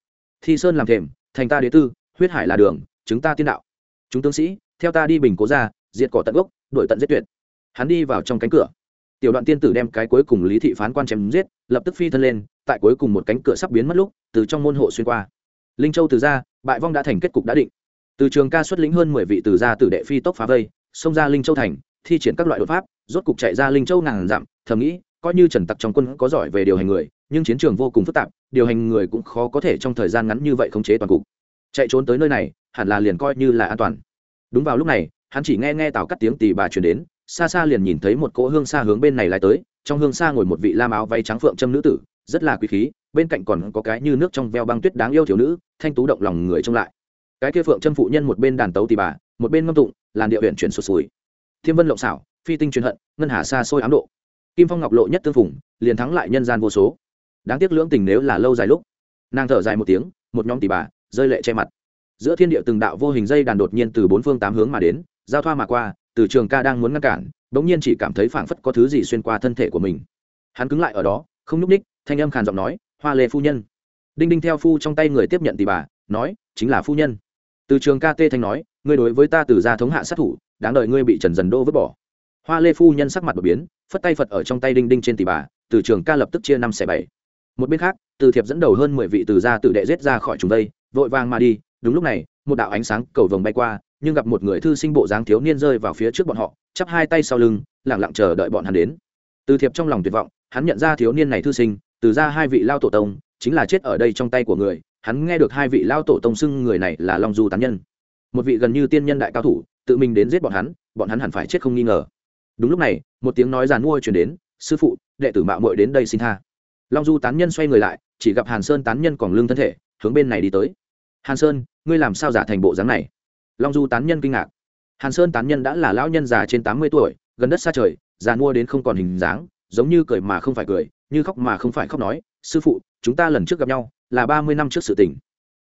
Thi sơn làm thềm, thành ta đế tư, huyết hải là đường chúng ta tiên đạo. Chúng tướng sĩ, theo ta đi bình cố ra, diệt cỏ tận gốc đội tận giết tuyệt. Hắn đi vào trong cánh cửa. Tiểu đoạn tiên tử đem cái cuối cùng lý thị phán quan chém giết, lập tức phi thân lên, tại cuối cùng một cánh cửa sắp biến mất lúc, từ trong môn hộ xuyên qua. Linh châu từ ra, bại vong đã thành kết cục đã định. Từ trường ca xuất lĩnh hơn mười vị từ gia tử đệ phi tốc phá vây, xông ra linh châu thành, thi triển các loại đột pháp, rốt cục chạy ra linh châu ngàn dặm thầm nghĩ, coi như trần tặc trong quân có giỏi về điều hành người, nhưng chiến trường vô cùng phức tạp, điều hành người cũng khó có thể trong thời gian ngắn như vậy khống chế toàn cục. Chạy trốn tới nơi này, hẳn là liền coi như là an toàn. Đúng vào lúc này, hắn chỉ nghe nghe tào cắt tiếng tì bà chuyển đến, xa xa liền nhìn thấy một cỗ hương xa hướng bên này lại tới, trong hương xa ngồi một vị lam áo váy trắng phượng châm nữ tử, rất là quý khí, bên cạnh còn có cái như nước trong veo băng tuyết đáng yêu thiếu nữ, thanh tú động lòng người trông lại. Cái kia phượng châm phụ nhân một bên đàn tấu tì bà, một bên ngâm tụng, làn địa huyện chuyển sụt sùi. Thiên vân lộng xảo, phi tinh truyền hận, ngân hà xa xôi ám độ kim phong ngọc lộ nhất tương phùng, liền thắng lại nhân gian vô số. Đáng tiếc lưỡng tình nếu là lâu dài lúc. Nàng thở dài một tiếng, một nhóm tỷ bà, rơi lệ che mặt. Giữa thiên địa từng đạo vô hình dây đàn đột nhiên từ bốn phương tám hướng mà đến, giao thoa mà qua, từ trường ca đang muốn ngăn cản, bỗng nhiên chỉ cảm thấy phảng phất có thứ gì xuyên qua thân thể của mình. Hắn cứng lại ở đó, không nhúc ních thanh âm khàn giọng nói, hoa lê phu nhân. Đinh đinh theo phu trong tay người tiếp nhận tỷ bà, nói, chính là phu nhân. Từ trường ca tê thanh nói, ngươi đối với ta từ gia thống hạ sát thủ, đáng đợi ngươi bị trần dần đô vứt bỏ. Hoa lê phu nhân sắc mặt đột biến phất tay phật ở trong tay đinh đinh trên tỷ bà, từ trường ca lập tức chia năm xẻ bảy. Một bên khác, từ thiệp dẫn đầu hơn mười vị từ gia tử đệ giết ra khỏi chúng đây, vội vàng mà đi. Đúng lúc này, một đạo ánh sáng cầu vồng bay qua, nhưng gặp một người thư sinh bộ dáng thiếu niên rơi vào phía trước bọn họ, chắp hai tay sau lưng lẳng lặng chờ đợi bọn hắn đến. Từ thiệp trong lòng tuyệt vọng, hắn nhận ra thiếu niên này thư sinh, từ ra hai vị lao tổ tông, chính là chết ở đây trong tay của người. Hắn nghe được hai vị lao tổ tông xưng người này là long du tán nhân. Một vị gần như tiên nhân đại cao thủ, tự mình đến giết bọn hắn bọn hắn hẳn phải chết không nghi ngờ đúng lúc này, một tiếng nói giàn mua chuyển đến, sư phụ, đệ tử mạo muội đến đây xin tha. Long du tán nhân xoay người lại, chỉ gặp hàn sơn tán nhân còn lương thân thể, hướng bên này đi tới. Hàn sơn, ngươi làm sao giả thành bộ dáng này? Long du tán nhân kinh ngạc. Hàn sơn tán nhân đã là lão nhân già trên tám mươi tuổi, gần đất xa trời, già mua đến không còn hình dáng, giống như cười mà không phải cười, như khóc mà không phải khóc nói, sư phụ, chúng ta lần trước gặp nhau là ba mươi năm trước sự tình.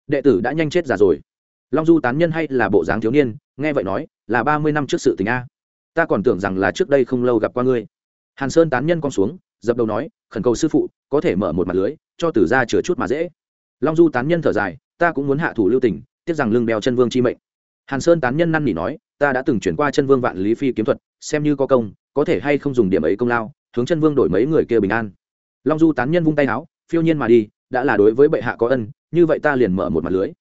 Đệ tử đã nhanh chết già rồi. Long du tán nhân hay là bộ dáng thiếu niên, nghe vậy nói, là ba mươi năm trước sự tình a ta còn tưởng rằng là trước đây không lâu gặp qua ngươi. Hàn sơn tán nhân con xuống, dập đầu nói, khẩn cầu sư phụ, có thể mở một mặt lưới, cho tử ra chừa chút mà dễ. Long du tán nhân thở dài, ta cũng muốn hạ thủ lưu tình, tiếc rằng lưng đeo chân vương chi mệnh. Hàn sơn tán nhân năn nỉ nói, ta đã từng chuyển qua chân vương vạn lý phi kiếm thuật, xem như có công, có thể hay không dùng điểm ấy công lao, hướng chân vương đổi mấy người kia bình an. Long du tán nhân vung tay áo, phiêu nhiên mà đi, đã là đối với bệ hạ có ân, như vậy ta liền mở một mặt lưới.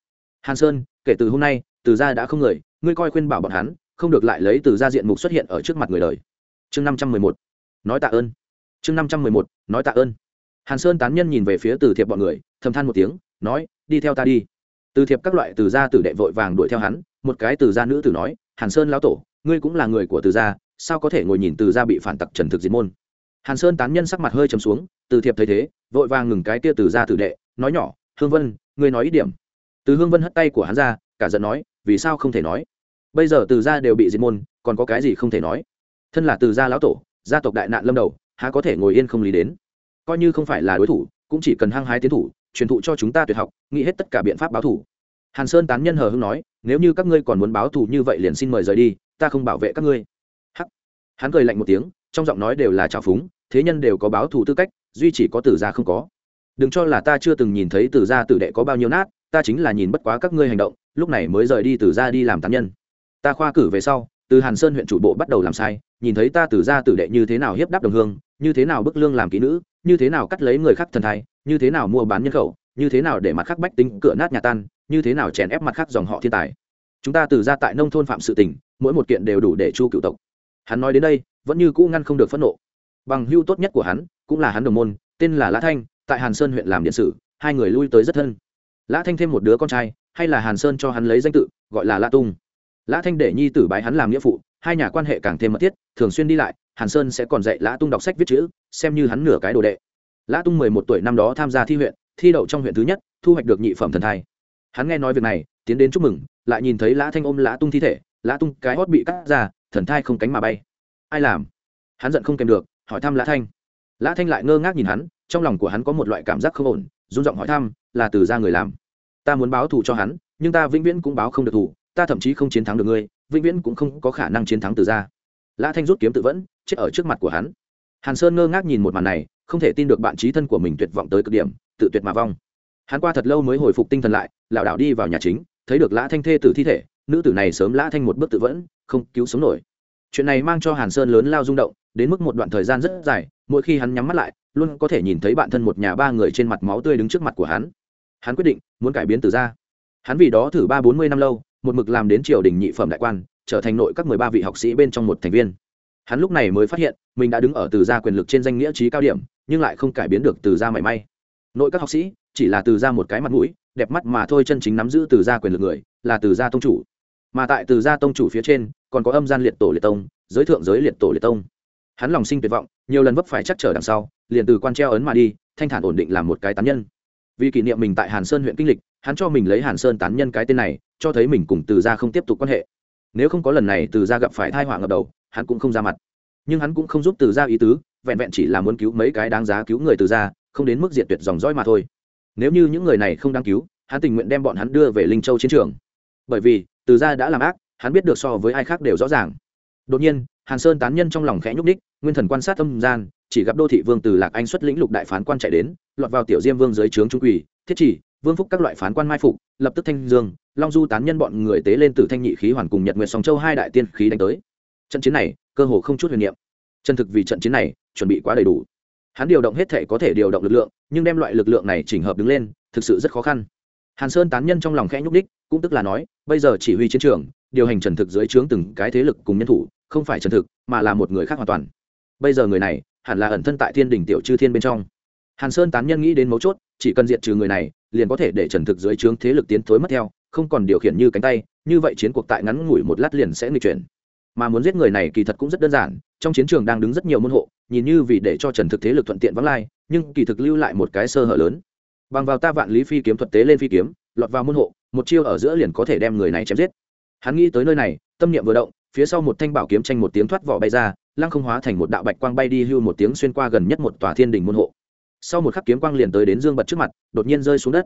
Hàn sơn, kể từ hôm nay từ gia đã không người, ngươi coi khuyên bảo bọn hắn không được lại lấy từ gia diện mục xuất hiện ở trước mặt người đời. Chương năm trăm mười một, nói tạ ơn. Chương năm trăm mười một, nói tạ ơn. Hàn sơn tán nhân nhìn về phía từ thiệp bọn người, thầm than một tiếng, nói, đi theo ta đi. Từ thiệp các loại từ gia tử đệ vội vàng đuổi theo hắn, một cái từ gia nữ tử nói, hàn sơn lão tổ, ngươi cũng là người của từ gia, sao có thể ngồi nhìn từ gia bị phản tặc trần thực diệt môn? Hàn sơn tán nhân sắc mặt hơi trầm xuống, từ thiệp thấy thế, vội vàng ngừng cái kia từ gia tử đệ, nói nhỏ, hương vân, ngươi nói ít điểm. Từ hương vân hất tay của hắn ra, cả giận nói, vì sao không thể nói? Bây giờ từ gia đều bị diệt môn, còn có cái gì không thể nói? Thân là từ gia lão tổ, gia tộc đại nạn lâm đầu, há có thể ngồi yên không lý đến? Coi như không phải là đối thủ, cũng chỉ cần hăng hái tiến thủ, truyền thụ cho chúng ta tuyệt học, nghĩ hết tất cả biện pháp báo thủ hàn sơn tán nhân hờ hưng nói, nếu như các ngươi còn muốn báo thù như vậy liền xin mời rời đi, ta không bảo vệ các ngươi. Hắc. Hắn cười lạnh một tiếng, trong giọng nói đều là trào phúng, thế nhân đều có báo thù tư cách, duy chỉ có tử gia không có. Đừng cho là ta chưa từng nhìn thấy tử gia tử đệ có bao nhiêu nát, ta chính là nhìn bất quá các ngươi hành động, lúc này mới rời đi tử gia đi làm tán nhân ta khoa cử về sau, từ hàn sơn huyện chủ bộ bắt đầu làm sai, nhìn thấy ta từ gia tử đệ như thế nào hiếp đáp đồng hương, như thế nào bức lương làm kỹ nữ, như thế nào cắt lấy người khác thần thai, như thế nào mua bán nhân khẩu, như thế nào để mặt khác bách tính cửa nát nhà tan, như thế nào chèn ép mặt khác dòng họ thiên tài. Chúng ta từ ra tại nông thôn phạm sự tình, mỗi một kiện đều đủ để chu cựu tộc. Hắn nói đến đây, vẫn như cũ ngăn không được phẫn nộ. Bằng hưu tốt nhất của hắn, cũng là hắn đồng môn, tên là lã thanh, tại hàn sơn huyện làm điện sử, hai người lui tới rất thân. Lã thanh thêm một đứa con trai, hay là hàn sơn cho hắn lấy danh tự, gọi là lã tung lã thanh để nhi tử bái hắn làm nghĩa phụ, hai nhà quan hệ càng thêm mật thiết, thường xuyên đi lại, hàn sơn sẽ còn dạy lã tung đọc sách viết chữ, xem như hắn nửa cái đồ đệ. Lã tung mười một tuổi năm đó tham gia thi huyện, thi đậu trong huyện thứ nhất, thu hoạch được nhị phẩm thần thai. Hắn nghe nói việc này, tiến đến chúc mừng, lại nhìn thấy lã thanh ôm lã tung thi thể, lã tung cái hót bị cắt ra, thần thai không cánh mà bay. Ai làm? Hắn giận không kèm được, hỏi thăm lã thanh. Lã thanh lại ngơ ngác nhìn hắn, trong lòng của hắn có một loại cảm giác không ổn, run giọng hỏi thăm, là từ ra người làm? Ta muốn báo thù cho hắn, nhưng ta vĩnh viễn cũng báo không được thù ta thậm chí không chiến thắng được ngươi, vĩnh viễn cũng không có khả năng chiến thắng từ ra lã thanh rút kiếm tự vẫn, chết ở trước mặt của hắn. Hàn sơn ngơ ngác nhìn một màn này, không thể tin được bạn trí thân của mình tuyệt vọng tới cực điểm, tự tuyệt mà vong. Hắn qua thật lâu mới hồi phục tinh thần lại, lảo đảo đi vào nhà chính, thấy được lã thanh thê tử thi thể, nữ tử này sớm lã thanh một bước tự vẫn, không cứu sống nổi. Chuyện này mang cho hàn sơn lớn lao rung động, đến mức một đoạn thời gian rất dài, mỗi khi hắn nhắm mắt lại, luôn có thể nhìn thấy bạn thân một nhà ba người trên mặt máu tươi đứng trước mặt của hắn. Hắn quyết định muốn cải biến từ ra hắn vì đó thử ba bốn mươi năm lâu một mực làm đến triều đình nhị phẩm đại quan, trở thành nội các mười ba vị học sĩ bên trong một thành viên. Hắn lúc này mới phát hiện, mình đã đứng ở từ gia quyền lực trên danh nghĩa trí cao điểm, nhưng lại không cải biến được từ gia mảy may. Nội các học sĩ, chỉ là từ gia một cái mặt mũi, đẹp mắt mà thôi chân chính nắm giữ từ gia quyền lực người, là từ gia tông chủ. Mà tại từ gia tông chủ phía trên, còn có âm gian liệt tổ liệt tông, giới thượng giới liệt tổ liệt tông. Hắn lòng sinh tuyệt vọng, nhiều lần vấp phải chắc trở đằng sau, liền từ quan treo ấn mà đi, thanh thản ổn định làm một cái tán nhân vì kỷ niệm mình tại hàn sơn huyện kinh lịch, hắn cho mình lấy hàn sơn tán nhân cái tên này, cho thấy mình cùng từ gia không tiếp tục quan hệ. Nếu không có lần này từ gia gặp phải thai họa ngập đầu, hắn cũng không ra mặt. Nhưng hắn cũng không giúp từ gia ý tứ, vẹn vẹn chỉ là muốn cứu mấy cái đáng giá cứu người từ gia, không đến mức diệt tuyệt dòng dõi mà thôi. Nếu như những người này không đáng cứu, hắn tình nguyện đem bọn hắn đưa về linh châu chiến trường. Bởi vì, từ gia đã làm ác, hắn biết được so với ai khác đều rõ ràng. Đột nhiên, hàn sơn tán nhân trong lòng khẽ nhúc ních nguyên thần quan sát âm gian, chỉ gặp đô thị vương từ lạc anh xuất lĩnh lục đại phán quan chạy đến lọt vào tiểu diêm vương dưới trướng trung quỷ thiết chỉ, vương phúc các loại phán quan mai phục, lập tức thanh dương, long du tán nhân bọn người tế lên từ thanh nhị khí hoàn cùng nhật nguyệt song châu hai đại tiên khí đánh tới. Trận chiến này, cơ hồ không chút huyền niệm. Chân thực vì trận chiến này, chuẩn bị quá đầy đủ. Hắn điều động hết thể có thể điều động lực lượng, nhưng đem loại lực lượng này chỉnh hợp đứng lên, thực sự rất khó khăn. Hàn sơn tán nhân trong lòng khẽ nhúc đích cũng tức là nói, bây giờ chỉ huy chiến trường, điều hành trần thực dưới trướng từng cái thế lực cùng nhân thủ, không phải trần thực, mà là một người khác hoàn toàn. Bây giờ người này, hẳn là ẩn thân tại thiên đình tiểu chư thiên bên trong hàn sơn tán nhân nghĩ đến mấu chốt, chỉ cần diệt trừ người này, liền có thể để trần thực dưới trướng thế lực tiến thối mất theo, không còn điều khiển như cánh tay, như vậy chiến cuộc tại ngắn ngủi một lát liền sẽ nghịch chuyển. Mà muốn giết người này kỳ thật cũng rất đơn giản, trong chiến trường đang đứng rất nhiều môn hộ, nhìn như vì để cho trần thực thế lực thuận tiện vắng lai, nhưng kỳ thực lưu lại một cái sơ hở lớn. Bằng vào ta vạn lý phi kiếm thuật tế lên phi kiếm, lọt vào môn hộ, một chiêu ở giữa liền có thể đem người này chém giết. Hắn nghĩ tới nơi này, tâm niệm vừa động, phía sau một thanh bảo kiếm tranh một tiếng thoát vỏ bay ra, lăng không hóa thành một đạo bạch quang bay đi hưu một tiếng xuyên qua gần nhất một tòa thiên đình môn hộ sau một khắc kiếm quang liền tới đến dương bật trước mặt, đột nhiên rơi xuống đất.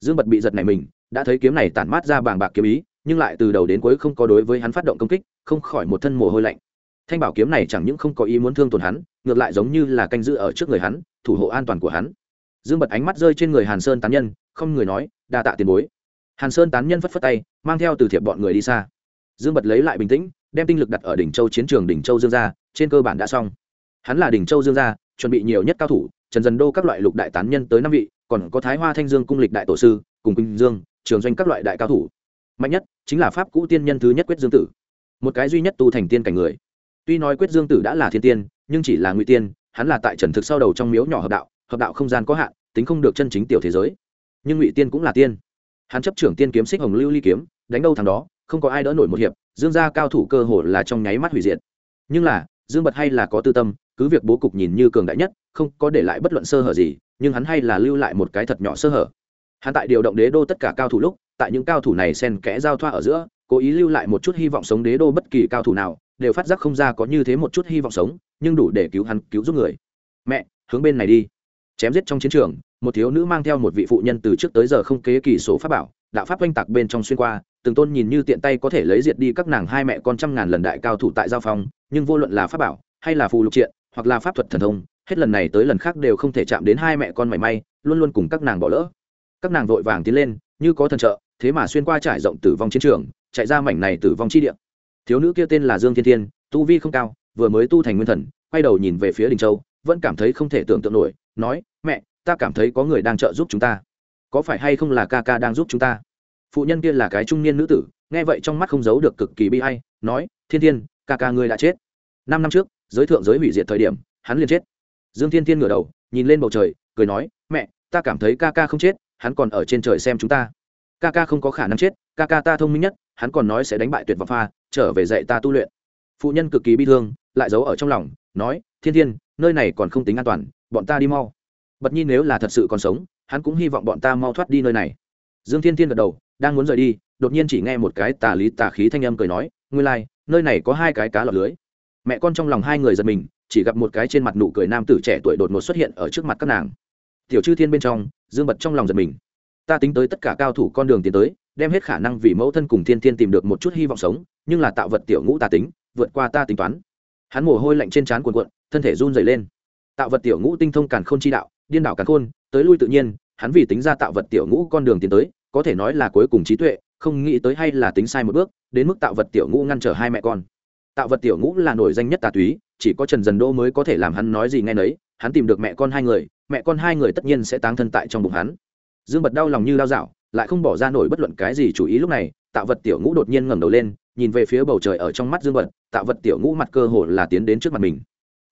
Dương bật bị giật này mình, đã thấy kiếm này tản mát ra bàng bạc kiếm ý, nhưng lại từ đầu đến cuối không có đối với hắn phát động công kích, không khỏi một thân mồ hôi lạnh. Thanh bảo kiếm này chẳng những không có ý muốn thương tổn hắn, ngược lại giống như là canh giữ ở trước người hắn, thủ hộ an toàn của hắn. Dương bật ánh mắt rơi trên người hàn sơn tán nhân, không người nói, đa tạ tiền bối. Hàn sơn tán nhân phất phất tay, mang theo từ thiệp bọn người đi xa. Dương bật lấy lại bình tĩnh, đem tinh lực đặt ở đỉnh châu chiến trường đỉnh châu dương gia, trên cơ bản đã xong. Hắn là đỉnh châu dương gia, chuẩn bị nhiều nhất cao thủ trần dần đô các loại lục đại tán nhân tới năm vị, còn có thái hoa thanh dương cung lịch đại tổ sư, cùng kinh dương, trường doanh các loại đại cao thủ. Mạnh nhất chính là pháp cũ tiên nhân thứ nhất quyết dương tử. Một cái duy nhất tu thành tiên cảnh người. Tuy nói quyết dương tử đã là thiên tiên, nhưng chỉ là ngụy tiên, hắn là tại trần thực sau đầu trong miếu nhỏ hợp đạo hợp đạo không gian có hạn, tính không được chân chính tiểu thế giới. Nhưng ngụy tiên cũng là tiên. Hắn chấp trưởng tiên kiếm xích hồng lưu ly kiếm, đánh đâu thằng đó, không có ai đỡ nổi một hiệp, dương gia cao thủ cơ hồ là trong nháy mắt hủy diệt. Nhưng là, dương bật hay là có tư tâm cứ việc bố cục nhìn như cường đại nhất, không có để lại bất luận sơ hở gì, nhưng hắn hay là lưu lại một cái thật nhỏ sơ hở. Hắn tại điều động đế đô tất cả cao thủ lúc, tại những cao thủ này xen kẽ giao thoa ở giữa, cố ý lưu lại một chút hy vọng sống đế đô bất kỳ cao thủ nào, đều phát giác không ra có như thế một chút hy vọng sống, nhưng đủ để cứu hắn, cứu giúp người. Mẹ, hướng bên này đi. Chém giết trong chiến trường, một thiếu nữ mang theo một vị phụ nhân từ trước tới giờ không kế kỳ số pháp bảo, đạo pháp oanh tạc bên trong xuyên qua, từng tôn nhìn như tiện tay có thể lấy diệt đi các nàng hai mẹ con trăm ngàn lần đại cao thủ tại giao phong, nhưng vô luận là pháp bảo hay là phù lục triện hoặc là pháp thuật thần thông, hết lần này tới lần khác đều không thể chạm đến hai mẹ con mảy may, luôn luôn cùng các nàng bỏ lỡ. Các nàng vội vàng tiến lên, như có thần trợ, thế mà xuyên qua trải rộng tử vong chiến trường, chạy ra mảnh này tử vong chi địa. Thiếu nữ kia tên là dương thiên thiên, tu vi không cao, vừa mới tu thành nguyên thần, quay đầu nhìn về phía đình châu, vẫn cảm thấy không thể tưởng tượng nổi, nói, mẹ, ta cảm thấy có người đang trợ giúp chúng ta. Có phải hay không là ca ca đang giúp chúng ta? Phụ nhân kia là cái trung niên nữ tử, nghe vậy trong mắt không giấu được cực kỳ bi hay nói, thiên thiên, ca ca ngươi đã chết. Năm năm trước giới thượng giới hủy diệt thời điểm hắn liền chết. Dương thiên thiên ngửa đầu nhìn lên bầu trời cười nói mẹ ta cảm thấy ca ca không chết hắn còn ở trên trời xem chúng ta. Ca ca không có khả năng chết ca ca ta thông minh nhất hắn còn nói sẽ đánh bại tuyệt vọng pha trở về dạy ta tu luyện. Phụ nhân cực kỳ bi thương lại giấu ở trong lòng nói thiên thiên nơi này còn không tính an toàn bọn ta đi mau. Bật nhi nếu là thật sự còn sống hắn cũng hy vọng bọn ta mau thoát đi nơi này. Dương thiên thiên gật đầu đang muốn rời đi đột nhiên chỉ nghe một cái tà lý tà khí thanh âm cười nói ngươi lai、like, nơi này có hai cái cá lọt lưới mẹ con trong lòng hai người giật mình, chỉ gặp một cái trên mặt nụ cười nam tử trẻ tuổi đột ngột xuất hiện ở trước mặt các nàng. Tiểu chư thiên bên trong, dương bật trong lòng giật mình. Ta tính tới tất cả cao thủ con đường tiến tới, đem hết khả năng vì mẫu thân cùng thiên thiên tìm được một chút hy vọng sống, nhưng là tạo vật tiểu ngũ ta tính, vượt qua ta tính toán. Hắn mồ hôi lạnh trên trán cuộn cuộn, thân thể run dày lên. Tạo vật tiểu ngũ tinh thông càn khôn chi đạo, điên đảo càn khôn, tới lui tự nhiên, hắn vì tính ra tạo vật tiểu ngũ con đường tiến tới, có thể nói là cuối cùng trí tuệ, không nghĩ tới hay là tính sai một bước, đến mức tạo vật tiểu ngũ ngăn trở hai mẹ con tạo vật tiểu ngũ là nổi danh nhất tà túy, chỉ có trần dần đô mới có thể làm hắn nói gì ngay nấy, hắn tìm được mẹ con hai người, mẹ con hai người tất nhiên sẽ táng thân tại trong bụng hắn. Dương bật đau lòng như lao dạo, lại không bỏ ra nổi bất luận cái gì chủ ý lúc này, tạo vật tiểu ngũ đột nhiên ngẩng đầu lên, nhìn về phía bầu trời ở trong mắt dương bật, tạo vật tiểu ngũ mặt cơ hồ là tiến đến trước mặt mình.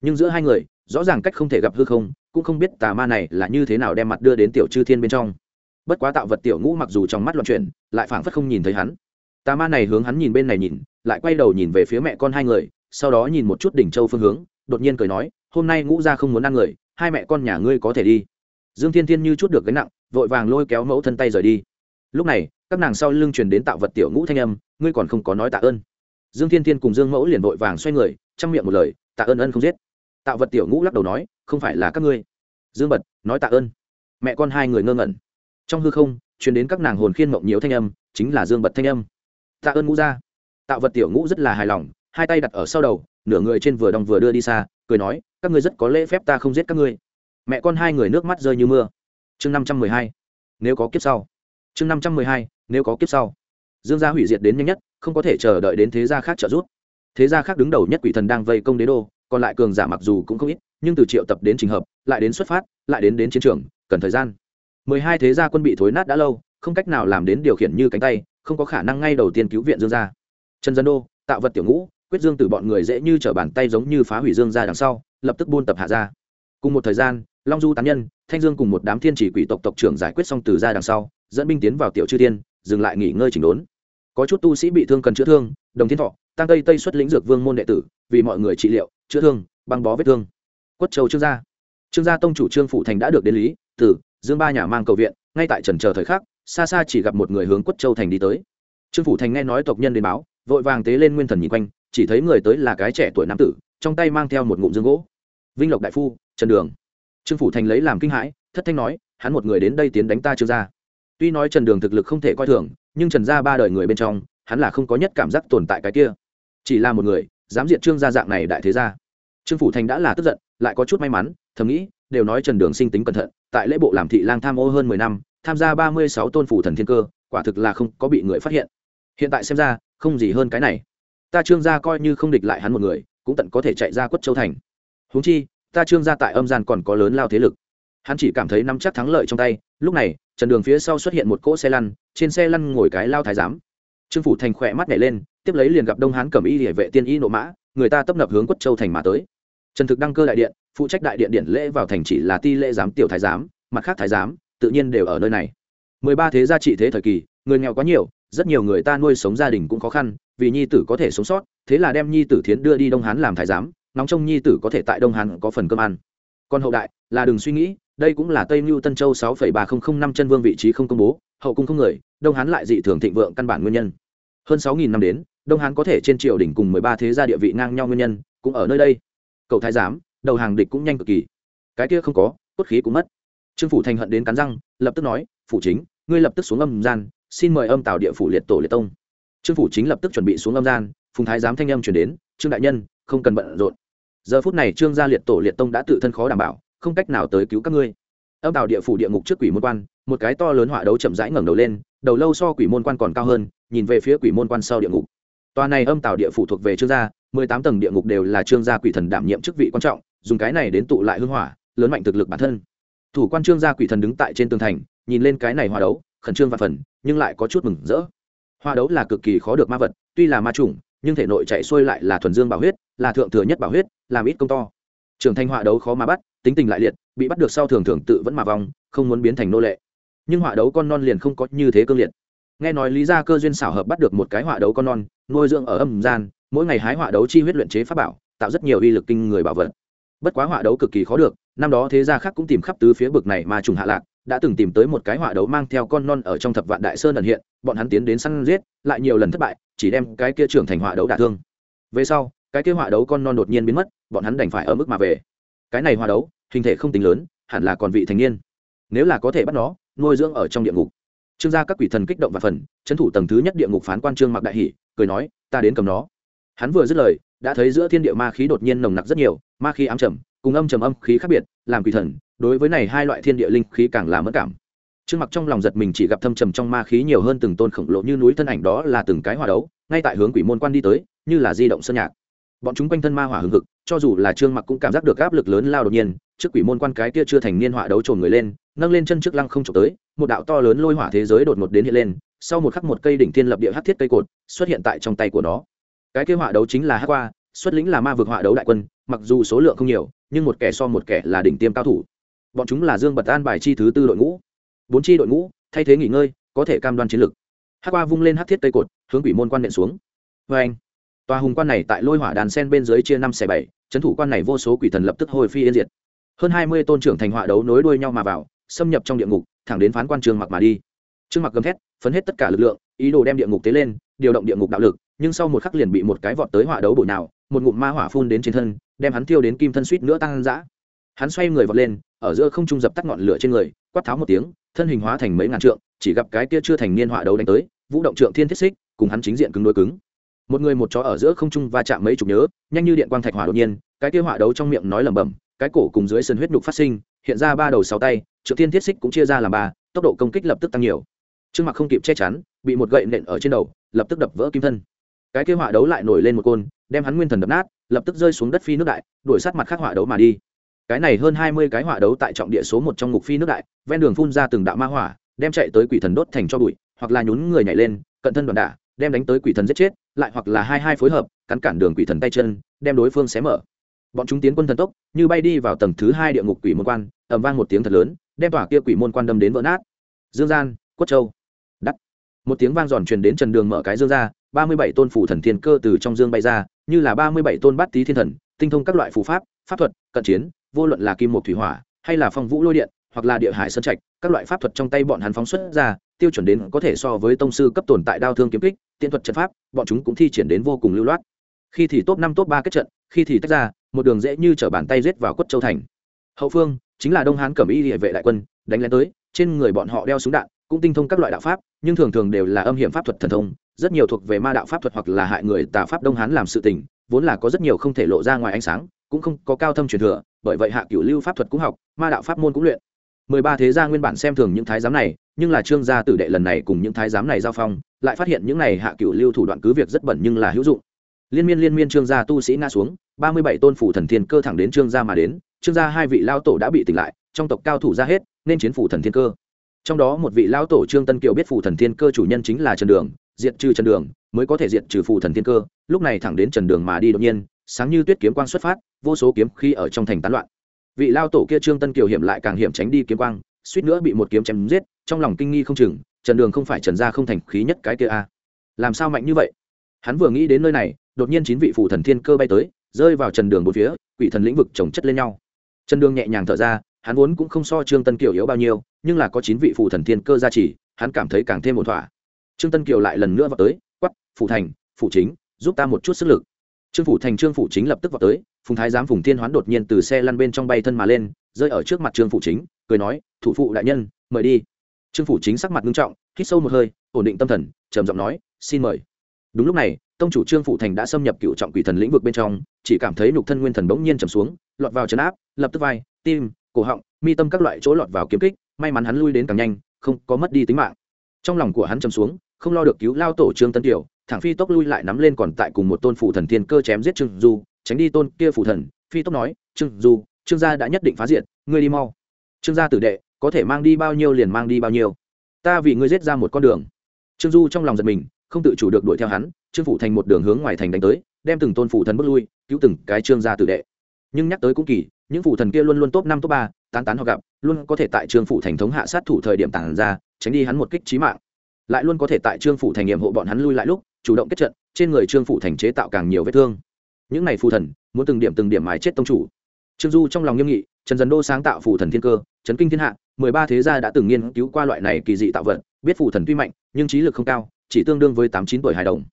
Nhưng giữa hai người, rõ ràng cách không thể gặp hư không, cũng không biết tà ma này là như thế nào đem mặt đưa đến tiểu chư thiên bên trong. Bất quá tạo vật tiểu ngũ mặc dù trong mắt loạn chuyển, lại phảng phất không nhìn thấy hắn tà ma này hướng hắn nhìn bên này nhìn, lại quay đầu nhìn về phía mẹ con hai người, sau đó nhìn một chút đỉnh châu phương hướng, đột nhiên cười nói, hôm nay ngũ ra không muốn ăn người, hai mẹ con nhà ngươi có thể đi. Dương thiên thiên như chút được gánh nặng, vội vàng lôi kéo mẫu thân tay rời đi. Lúc này, các nàng sau lưng truyền đến tạo vật tiểu ngũ thanh âm, ngươi còn không có nói tạ ơn. Dương thiên thiên cùng dương mẫu liền vội vàng xoay người, chăm miệng một lời, tạ ơn ân không giết. Tạo vật tiểu ngũ lắc đầu nói, không phải là các ngươi. Dương bật nói tạ ơn. Mẹ con hai người ngơ ngẩn. Trong hư không, truyền đến các nàng hồn khiên mộng nhiễu thanh âm, chính là dương bật thanh âm tạ ơn ngũ ra tạo vật tiểu ngũ rất là hài lòng, hai tay đặt ở sau đầu, nửa người trên vừa đong vừa đưa đi xa, cười nói, các ngươi rất có lễ phép ta không giết các ngươi. Mẹ con hai người nước mắt rơi như mưa. Chương năm trăm mười hai, nếu có kiếp sau. Chương năm trăm mười hai, nếu có kiếp sau. Dương gia hủy diệt đến nhanh nhất, không có thể chờ đợi đến thế gia khác trợ giúp. Thế gia khác đứng đầu nhất quỷ thần đang vây công đế đô, còn lại cường giả mặc dù cũng không ít, nhưng từ triệu tập đến trình hợp, lại đến xuất phát, lại đến đến chiến trường, cần thời gian. mười hai thế gia quân bị thối nát đã lâu, không cách nào làm đến điều khiển như cánh tay không có khả năng ngay đầu tiên cứu viện dương gia. Trần dân đô tạo vật tiểu ngũ quyết dương từ bọn người dễ như trở bàn tay giống như phá hủy dương gia đằng sau lập tức buôn tập hạ ra cùng một thời gian long du tán nhân thanh dương cùng một đám thiên chỉ quỷ tộc tộc trưởng giải quyết xong từ ra đằng sau dẫn binh tiến vào tiểu chư thiên dừng lại nghỉ ngơi chỉnh đốn. Có chút tu sĩ bị thương cần chữa thương đồng thiên thọ tăng tây tây xuất lĩnh dược vương môn đệ tử vì mọi người trị liệu chữa thương băng bó vết thương. Quất châu trương gia. Trương gia tông chủ trương phụ thành đã được đến lý tử, dương ba nhà mang cầu viện ngay tại trần chờ thời khắc xa xa chỉ gặp một người hướng quất châu thành đi tới. Trương phủ thành nghe nói tộc nhân đến báo, vội vàng tế lên nguyên thần nhìn quanh, chỉ thấy người tới là cái trẻ tuổi nam tử, trong tay mang theo một ngụm dương gỗ. Vinh lộc đại phu, trần đường. Trương phủ thành lấy làm kinh hãi, thất thanh nói, hắn một người đến đây tiến đánh ta trương gia tuy nói trần đường thực lực không thể coi thường, nhưng trần gia ba đời người bên trong, hắn là không có nhất cảm giác tồn tại cái kia. Chỉ là một người, dám diện trương gia dạng này đại thế gia. Trương phủ thành đã là tức giận, lại có chút may mắn, thầm nghĩ, đều nói trần đường sinh tính cẩn thận, tại lễ bộ làm thị lang tham ô hơn mười năm tham gia ba mươi sáu tôn phủ thần thiên cơ, quả thực là không có bị người phát hiện. Hiện tại xem ra, không gì hơn cái này. Ta trương gia coi như không địch lại hắn một người, cũng tận có thể chạy ra quất châu thành. Huống chi, ta trương gia tại âm gian còn có lớn lao thế lực. Hắn chỉ cảm thấy nắm chắc thắng lợi trong tay, lúc này, trần đường phía sau xuất hiện một cỗ xe lăn, trên xe lăn ngồi cái lao thái giám. Trương phủ thành khỏe mắt nhảy lên, tiếp lấy liền gặp đông hán cầm y địa vệ tiên y nộ mã, người ta tấp nập hướng quất châu thành mà tới. Trần thực đăng cơ đại điện, phụ trách đại điện điện lễ vào thành chỉ là ti lễ giám tiểu thái giám, mặt khác thái giám tự nhiên đều ở nơi này. Mười ba thế gia trị thế thời kỳ, người nghèo quá nhiều, rất nhiều người ta nuôi sống gia đình cũng khó khăn, vì nhi tử có thể sống sót, thế là đem nhi tử thiến đưa đi đông hán làm thái giám nóng trong nhi tử có thể tại đông hán có phần cơm ăn. Còn hậu đại, là đừng suy nghĩ, đây cũng là tây mưu tân châu sáu ba nghìn năm chân vương vị trí không công bố, hậu cung không người, đông hán lại dị thường thịnh vượng căn bản nguyên nhân. Hơn sáu nghìn năm đến, đông hán có thể trên triều đỉnh cùng mười ba thế gia địa vị ngang nhau nguyên nhân, cũng ở nơi đây. Cậu thái giám, đầu hàng địch cũng nhanh cực kỳ. Cái kia không có, cốt khí cũng mất trương phủ thành hận đến cắn răng, lập tức nói, phủ chính, ngươi lập tức xuống âm gian, xin mời âm tào địa phủ liệt tổ liệt tông. Trương phủ chính lập tức chuẩn bị xuống âm gian, phùng thái giám thanh âm chuyển đến, trương đại nhân, không cần bận rộn. Giờ phút này trương gia liệt tổ liệt tông đã tự thân khó đảm bảo, không cách nào tới cứu các ngươi. Âm tào địa phủ địa ngục trước quỷ môn quan, một cái to lớn họa đấu chậm rãi ngẩng đầu lên, đầu lâu so quỷ môn quan còn cao hơn, nhìn về phía quỷ môn quan sau địa ngục. Tòa này âm tào địa phủ thuộc về trương gia, mười tám tầng địa ngục đều là trương gia quỷ thần đảm nhiệm chức vị quan trọng, dùng cái này đến tụ lại hưng hỏa, lớn mạnh thực lực bản thân thủ quan trương gia quỷ thần đứng tại trên tường thành, nhìn lên cái này hòa đấu, khẩn trương và phần, nhưng lại có chút mừng rỡ. Hòa đấu là cực kỳ khó được ma vật, tuy là ma chủng, nhưng thể nội chạy xuôi lại là thuần dương bảo huyết, là thượng thừa nhất bảo huyết, làm ít công to. Trưởng thành hòa đấu khó mà bắt, tính tình lại liệt, bị bắt được sau thường thường tự vẫn mà vong, không muốn biến thành nô lệ. Nhưng hòa đấu con non liền không có như thế cương liệt. Nghe nói lý gia cơ duyên xảo hợp bắt được một cái hòa đấu con non, nuôi dưỡng ở âm gian, mỗi ngày hái hòa đấu chi huyết luyện chế pháp bảo, tạo rất nhiều uy lực kinh người bảo vật. Bất quá hòa đấu cực kỳ khó được năm đó thế gia khác cũng tìm khắp tứ phía bực này mà trùng hạ lạc, đã từng tìm tới một cái họa đấu mang theo con non ở trong thập vạn đại sơn ẩn hiện, bọn hắn tiến đến săn giết, lại nhiều lần thất bại, chỉ đem cái kia trưởng thành họa đấu đả thương. Về sau, cái kia họa đấu con non đột nhiên biến mất, bọn hắn đành phải ở mức mà về. Cái này họa đấu, hình thể không tính lớn, hẳn là còn vị thành niên. Nếu là có thể bắt nó, nuôi dưỡng ở trong địa ngục. Trương gia các quỷ thần kích động và phần trấn thủ tầng thứ nhất địa ngục phán quan trương mặc đại hỷ, cười nói, ta đến cầm nó. Hắn vừa dứt lời, đã thấy giữa thiên địa ma khí đột nhiên nồng nặc rất nhiều, ma khí ám trầm cùng âm trầm âm khí khác biệt, làm quỷ thần, đối với này hai loại thiên địa linh khí càng là mất cảm. Trương mặc trong lòng giật mình chỉ gặp thâm trầm trong ma khí nhiều hơn từng tôn khổng lồ như núi thân ảnh đó là từng cái hòa đấu, ngay tại hướng quỷ môn quan đi tới, như là di động sơn nhạc. Bọn chúng quanh thân ma hỏa hừng hực, cho dù là trương mặc cũng cảm giác được áp lực lớn lao đột nhiên, trước quỷ môn quan cái kia chưa thành niên hỏa đấu trồn người lên, nâng lên chân trước lăng không trộm tới, một đạo to lớn lôi hỏa thế giới đột ngột đến hiện lên, sau một khắc một cây đỉnh thiên lập địa hắc thiết cây cột xuất hiện tại trong tay của nó. Cái kia hỏa đấu chính là hắc qua xuất lĩnh là ma vực họa đấu đại quân, mặc dù số lượng không nhiều, nhưng một kẻ so một kẻ là đỉnh tiêm cao thủ. Bọn chúng là dương bật an bài chi thứ tư đội ngũ. Bốn chi đội ngũ, thay thế nghỉ ngơi, có thể cam đoan chiến lực hắc qua vung lên hát thiết tây cột, hướng quỷ môn quan nện xuống. Vê anh, tòa hùng quan này tại lôi hỏa đàn sen bên dưới chia năm xẻ bảy, trấn thủ quan này vô số quỷ thần lập tức hồi phi yên diệt. Hơn hai mươi tôn trưởng thành họa đấu nối đuôi nhau mà vào, xâm nhập trong địa ngục, thẳng đến phán quan trường mặc mà đi. Trương mặc gầm thét, phấn hết tất cả lực lượng, ý đồ đem địa ngục tế lên, điều động địa ngục đạo lực, nhưng sau một khắc liền bị một cái vọt tới họa đấu bụi nào một ngụm ma hỏa phun đến trên thân, đem hắn thiêu đến kim thân suýt nữa tăng dã. Hắn xoay người vọt lên, ở giữa không trung dập tắt ngọn lửa trên người, quát tháo một tiếng, thân hình hóa thành mấy ngàn trượng, chỉ gặp cái kia chưa thành niên họa đấu đánh tới, vũ động trượng thiên thiết xích, cùng hắn chính diện cứng đối cứng. Một người một chó ở giữa không trung va chạm mấy chục nhớ, nhanh như điện quang thạch hỏa đột nhiên, cái kia họa đấu trong miệng nói lẩm bẩm, cái cổ cùng dưới sườn huyết nhục phát sinh, hiện ra ba đầu sáu tay, trượng thiên thiết xích cũng chia ra làm ba, tốc độ công kích lập tức tăng nhiều. Trương mặc không kịp che chắn, bị một gậy nện ở trên đầu, lập tức đập vỡ kim thân cái kia họa đấu lại nổi lên một côn, đem hắn nguyên thần đập nát, lập tức rơi xuống đất phi nước đại, đuổi sát mặt khác họa đấu mà đi. Cái này hơn hai mươi cái họa đấu tại trọng địa số một trong ngục phi nước đại, ven đường phun ra từng đạo ma hỏa, đem chạy tới quỷ thần đốt thành cho bụi, hoặc là nhún người nhảy lên, cận thân đoàn đả, đem đánh tới quỷ thần giết chết, lại hoặc là hai hai phối hợp, cắn cản đường quỷ thần tay chân, đem đối phương xé mở. Bọn chúng tiến quân thần tốc, như bay đi vào tầng thứ hai địa ngục quỷ môn quan ẩm vang một tiếng thật lớn, đem tỏa kia quỷ môn quan đâm đến vỡ nát. Dương gian, quất châu. Đắt. Một tiếng vang giòn truyền đến trần đường mở cái dương ra ba mươi bảy tôn phủ thần thiên cơ từ trong dương bay ra, như là ba mươi bảy tôn bát tý thiên thần, tinh thông các loại phù pháp pháp thuật, cận chiến, vô luận là kim một thủy hỏa, hay là phong vũ lôi điện, hoặc là địa hải sơn trạch, các loại pháp thuật trong tay bọn hắn phóng xuất ra, tiêu chuẩn đến có thể so với tông sư cấp tồn tại đao thương kiếm kích tiện thuật trận pháp, bọn chúng cũng thi triển đến vô cùng lưu loát. Khi thì top năm, top ba kết trận, khi thì tách ra, một đường dễ như trở bàn tay giết vào quất châu thành. Hậu phương, chính là đông hán cẩm y địa vệ đại quân, đánh lên tới, trên người bọn họ đeo súng đạn cũng tinh thông các loại đạo pháp, nhưng thường thường đều là âm hiểm pháp thuật thần thông, rất nhiều thuộc về ma đạo pháp thuật hoặc là hại người tà pháp đông hán làm sự tình, vốn là có rất nhiều không thể lộ ra ngoài ánh sáng, cũng không có cao thâm truyền thừa, bởi vậy hạ cửu lưu pháp thuật cũng học, ma đạo pháp môn cũng luyện. Mười ba thế gia nguyên bản xem thường những thái giám này, nhưng là trương gia tử đệ lần này cùng những thái giám này giao phong, lại phát hiện những này hạ cửu lưu thủ đoạn cứ việc rất bẩn nhưng là hữu dụng. Liên miên liên miên trương gia tu sĩ ngã xuống, ba mươi bảy tôn phủ thần thiên cơ thẳng đến trương gia mà đến, trương gia hai vị lao tổ đã bị tỉnh lại, trong tộc cao thủ ra hết, nên chiến phủ thần thiên cơ trong đó một vị lao tổ trương tân kiều biết phù thần thiên cơ chủ nhân chính là trần đường, diệt trừ trần đường, mới có thể diệt trừ phù thần thiên cơ. Lúc này thẳng đến trần đường mà đi đột nhiên, sáng như tuyết kiếm quang xuất phát, vô số kiếm khi ở trong thành tán loạn. Vị lao tổ kia trương tân kiều hiểm lại càng hiểm tránh đi kiếm quang, suýt nữa bị một kiếm chém giết, trong lòng kinh nghi không chừng, trần đường không phải trần gia không thành khí nhất cái kia a à. làm sao mạnh như vậy? Hắn vừa nghĩ đến nơi này, đột nhiên chín vị phù thần thiên cơ bay tới, rơi vào trần đường một phía, quỷ thần lĩnh vực trồng chất lên nhau. Trần đường nhẹ nhàng thở ra hắn vốn cũng không so trương tân kiều yếu bao nhiêu, nhưng là có chín vị phụ thần thiên cơ gia trì, hắn cảm thấy càng thêm một thỏa. Trương tân kiều lại lần nữa vào tới quắp phụ thành phụ chính, giúp ta một chút sức lực. Trương phủ thành, trương phủ chính lập tức vào tới, phùng thái giám phùng thiên hoán đột nhiên từ xe lăn bên trong bay thân mà lên, rơi ở trước mặt trương phủ chính, cười nói, thủ phụ đại nhân, mời đi. Trương phủ chính sắc mặt nghiêm trọng, hít sâu một hơi, ổn định tâm thần, trầm giọng nói, xin mời. Đúng lúc này, tông chủ trương phủ thành đã xâm nhập cựu trọng quỷ thần lĩnh vực bên trong, chỉ cảm thấy nhục thân nguyên thần bỗng nhiên trầm xuống, lọt vào chấn áp, lập tức vai, tim cổ họng, mi tâm các loại chỗ lọt vào kiếm kích, may mắn hắn lui đến càng nhanh, không có mất đi tính mạng. Trong lòng của hắn trầm xuống, không lo được cứu lao tổ trương tân tiểu thẳng phi tốc lui lại nắm lên còn tại cùng một tôn phụ thần thiên cơ chém giết trương du, tránh đi tôn kia phụ thần, phi tốc nói, trương du, trương gia đã nhất định phá diện ngươi đi mau. Trương gia tử đệ, có thể mang đi bao nhiêu liền mang đi bao nhiêu. Ta vì ngươi giết ra một con đường. Trương du trong lòng giật mình, không tự chủ được đuổi theo hắn, trương phủ thành một đường hướng ngoài thành đánh tới, đem từng tôn phụ thần bước lui, cứu từng cái trương gia tử đệ. Nhưng nhắc tới cũng kỳ những phủ thần kia luôn luôn top năm, top ba, tán tán họ gặp, luôn có thể tại trương phủ thành thống hạ sát thủ thời điểm tàn ra, tránh đi hắn một kích trí mạng. Lại luôn có thể tại trương phủ thành nghiệm hộ bọn hắn lui lại lúc, chủ động kết trận, trên người trương phủ thành chế tạo càng nhiều vết thương. Những này phù thần, muốn từng điểm từng điểm mái chết tông chủ. Trương du trong lòng nghiêm nghị, trần dần đô sáng tạo phù thần thiên cơ, chấn kinh thiên hạ, mười ba thế gia đã từng nghiên cứu qua loại này kỳ dị tạo vật, biết phù thần tuy mạnh, nhưng trí lực không cao, chỉ tương đương với tám, chín tuổi hài đồng.